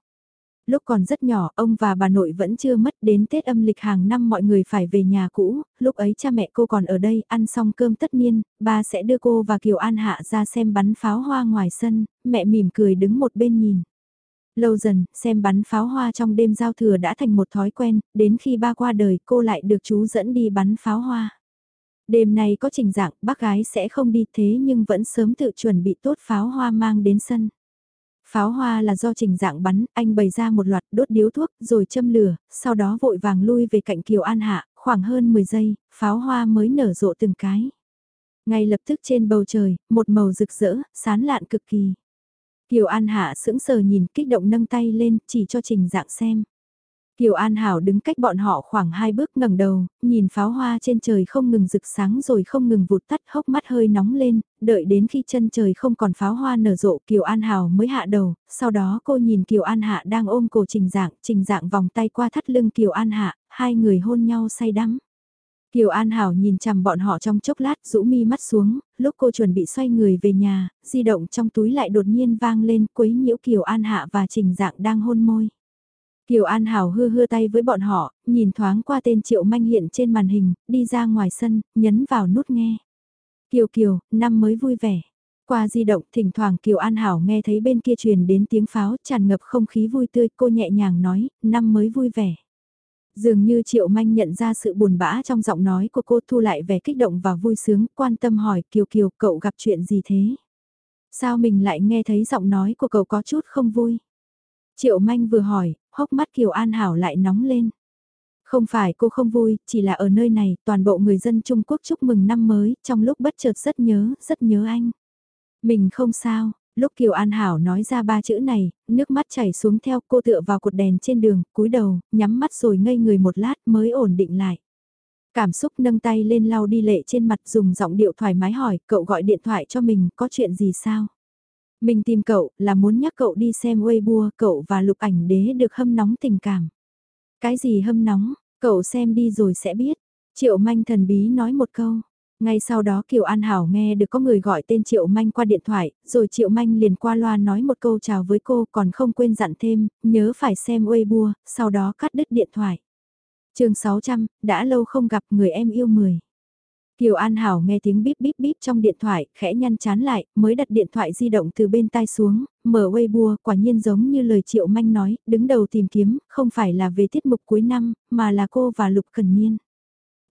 Lúc còn rất nhỏ, ông và bà nội vẫn chưa mất đến Tết âm lịch hàng năm mọi người phải về nhà cũ, lúc ấy cha mẹ cô còn ở đây, ăn xong cơm tất niên, ba sẽ đưa cô và Kiều An Hạ ra xem bắn pháo hoa ngoài sân, mẹ mỉm cười đứng một bên nhìn. Lâu dần, xem bắn pháo hoa trong đêm giao thừa đã thành một thói quen, đến khi ba qua đời cô lại được chú dẫn đi bắn pháo hoa. Đêm nay có trình dạng, bác gái sẽ không đi thế nhưng vẫn sớm tự chuẩn bị tốt pháo hoa mang đến sân. Pháo hoa là do trình dạng bắn, anh bày ra một loạt đốt điếu thuốc rồi châm lửa, sau đó vội vàng lui về cạnh Kiều An Hạ, khoảng hơn 10 giây, pháo hoa mới nở rộ từng cái. Ngay lập tức trên bầu trời, một màu rực rỡ, sán lạn cực kỳ. Kiều An Hạ sững sờ nhìn kích động nâng tay lên chỉ cho trình dạng xem. Kiều An Hảo đứng cách bọn họ khoảng hai bước ngẩng đầu, nhìn pháo hoa trên trời không ngừng rực sáng rồi không ngừng vụt tắt hốc mắt hơi nóng lên, đợi đến khi chân trời không còn pháo hoa nở rộ Kiều An Hảo mới hạ đầu, sau đó cô nhìn Kiều An Hạ đang ôm cổ trình dạng, trình dạng vòng tay qua thắt lưng Kiều An Hạ, hai người hôn nhau say đắm. Kiều An Hảo nhìn chằm bọn họ trong chốc lát rũ mi mắt xuống, lúc cô chuẩn bị xoay người về nhà, di động trong túi lại đột nhiên vang lên quấy nhiễu Kiều An Hạ và Trình Dạng đang hôn môi. Kiều An Hảo hư hư tay với bọn họ, nhìn thoáng qua tên Triệu Manh hiện trên màn hình, đi ra ngoài sân, nhấn vào nút nghe. Kiều Kiều, năm mới vui vẻ. Qua di động, thỉnh thoảng Kiều An Hảo nghe thấy bên kia truyền đến tiếng pháo, tràn ngập không khí vui tươi, cô nhẹ nhàng nói, năm mới vui vẻ. Dường như Triệu Manh nhận ra sự buồn bã trong giọng nói của cô thu lại vẻ kích động và vui sướng, quan tâm hỏi Kiều Kiều cậu gặp chuyện gì thế? Sao mình lại nghe thấy giọng nói của cậu có chút không vui? Triệu Manh vừa hỏi, hốc mắt Kiều An Hảo lại nóng lên. Không phải cô không vui, chỉ là ở nơi này, toàn bộ người dân Trung Quốc chúc mừng năm mới, trong lúc bất chợt rất nhớ, rất nhớ anh. Mình không sao, lúc Kiều An Hảo nói ra ba chữ này, nước mắt chảy xuống theo cô tựa vào cột đèn trên đường, cúi đầu, nhắm mắt rồi ngây người một lát mới ổn định lại. Cảm xúc nâng tay lên lau đi lệ trên mặt dùng giọng điệu thoải mái hỏi, cậu gọi điện thoại cho mình, có chuyện gì sao? Mình tìm cậu là muốn nhắc cậu đi xem Weibo, cậu và lục ảnh đế được hâm nóng tình cảm. Cái gì hâm nóng, cậu xem đi rồi sẽ biết. Triệu manh thần bí nói một câu. Ngay sau đó Kiều An Hảo nghe được có người gọi tên Triệu Manh qua điện thoại, rồi Triệu Manh liền qua loa nói một câu chào với cô còn không quên dặn thêm, nhớ phải xem Weibo, sau đó cắt đứt điện thoại. chương 600, đã lâu không gặp người em yêu mười. Kiều An Hảo nghe tiếng bíp bíp bíp trong điện thoại, khẽ nhăn chán lại, mới đặt điện thoại di động từ bên tai xuống, mở Weibo, quả nhiên giống như lời Triệu Manh nói, đứng đầu tìm kiếm, không phải là về tiết mục cuối năm, mà là cô và Lục Cần Niên.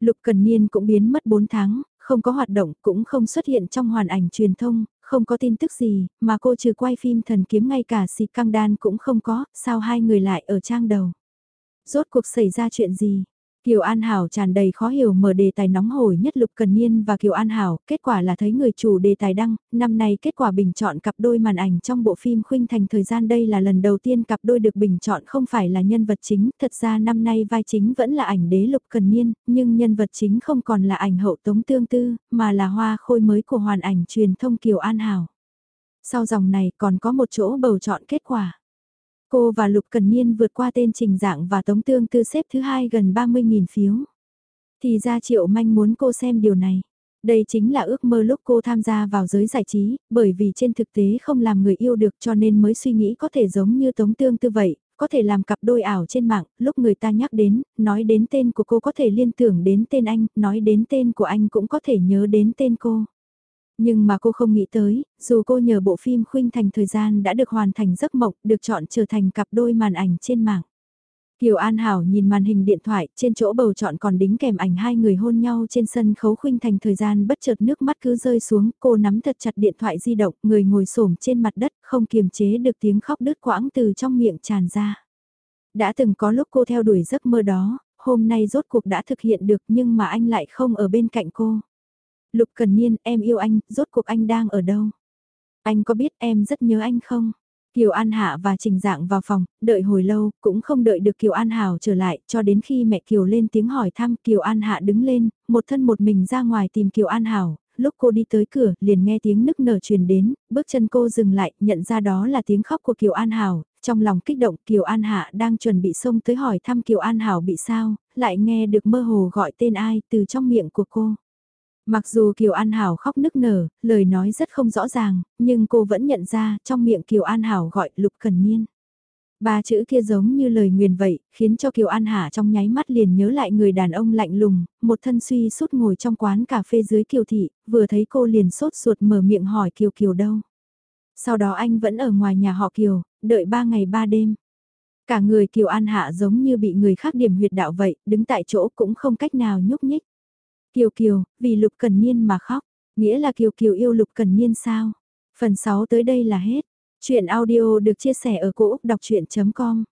Lục Cần Niên cũng biến mất 4 tháng, không có hoạt động, cũng không xuất hiện trong hoàn ảnh truyền thông, không có tin tức gì, mà cô trừ quay phim thần kiếm ngay cả xịt căng đan cũng không có, sao hai người lại ở trang đầu. Rốt cuộc xảy ra chuyện gì? Kiều An Hảo tràn đầy khó hiểu mở đề tài nóng hổi nhất Lục Cần Niên và Kiều An Hảo, kết quả là thấy người chủ đề tài đăng, năm nay kết quả bình chọn cặp đôi màn ảnh trong bộ phim Khuynh Thành thời gian đây là lần đầu tiên cặp đôi được bình chọn không phải là nhân vật chính, thật ra năm nay vai chính vẫn là ảnh đế Lục Cần Niên, nhưng nhân vật chính không còn là ảnh hậu tống tương tư, mà là hoa khôi mới của hoàn ảnh truyền thông Kiều An Hảo. Sau dòng này còn có một chỗ bầu chọn kết quả. Cô và Lục Cần Niên vượt qua tên Trình Dạng và Tống Tương Tư xếp thứ hai gần 30.000 phiếu. Thì ra Triệu Manh muốn cô xem điều này. Đây chính là ước mơ lúc cô tham gia vào giới giải trí, bởi vì trên thực tế không làm người yêu được cho nên mới suy nghĩ có thể giống như Tống Tương Tư vậy, có thể làm cặp đôi ảo trên mạng, lúc người ta nhắc đến, nói đến tên của cô có thể liên tưởng đến tên anh, nói đến tên của anh cũng có thể nhớ đến tên cô. Nhưng mà cô không nghĩ tới, dù cô nhờ bộ phim Khuynh Thành thời gian đã được hoàn thành giấc mộng, được chọn trở thành cặp đôi màn ảnh trên mạng. Kiều An Hảo nhìn màn hình điện thoại, trên chỗ bầu chọn còn đính kèm ảnh hai người hôn nhau trên sân khấu khuynh thành thời gian bất chợt nước mắt cứ rơi xuống, cô nắm thật chặt điện thoại di động, người ngồi xổm trên mặt đất, không kiềm chế được tiếng khóc đứt quãng từ trong miệng tràn ra. Đã từng có lúc cô theo đuổi giấc mơ đó, hôm nay rốt cuộc đã thực hiện được nhưng mà anh lại không ở bên cạnh cô. Lục Cần Niên, em yêu anh, rốt cuộc anh đang ở đâu? Anh có biết em rất nhớ anh không? Kiều An Hạ và Trình Dạng vào phòng, đợi hồi lâu, cũng không đợi được Kiều An Hảo trở lại, cho đến khi mẹ Kiều lên tiếng hỏi thăm, Kiều An Hạ đứng lên, một thân một mình ra ngoài tìm Kiều An Hảo, lúc cô đi tới cửa, liền nghe tiếng nức nở truyền đến, bước chân cô dừng lại, nhận ra đó là tiếng khóc của Kiều An Hảo, trong lòng kích động Kiều An Hạ đang chuẩn bị xông tới hỏi thăm Kiều An Hảo bị sao, lại nghe được mơ hồ gọi tên ai từ trong miệng của cô. Mặc dù Kiều An Hảo khóc nức nở, lời nói rất không rõ ràng, nhưng cô vẫn nhận ra trong miệng Kiều An Hảo gọi Lục Cần Niên. Ba chữ kia giống như lời nguyền vậy, khiến cho Kiều An Hạ trong nháy mắt liền nhớ lại người đàn ông lạnh lùng, một thân suy sút ngồi trong quán cà phê dưới Kiều Thị, vừa thấy cô liền sốt ruột mở miệng hỏi Kiều Kiều đâu. Sau đó anh vẫn ở ngoài nhà họ Kiều, đợi ba ngày ba đêm. Cả người Kiều An Hạ giống như bị người khác điểm huyệt đạo vậy, đứng tại chỗ cũng không cách nào nhúc nhích. Kiều Kiều, vì Lục Cần Niên mà khóc, nghĩa là Kiều Kiều yêu Lục Cần Niên sao? Phần 6 tới đây là hết. Chuyện audio được chia sẻ ở cỗ đọc chuyện.com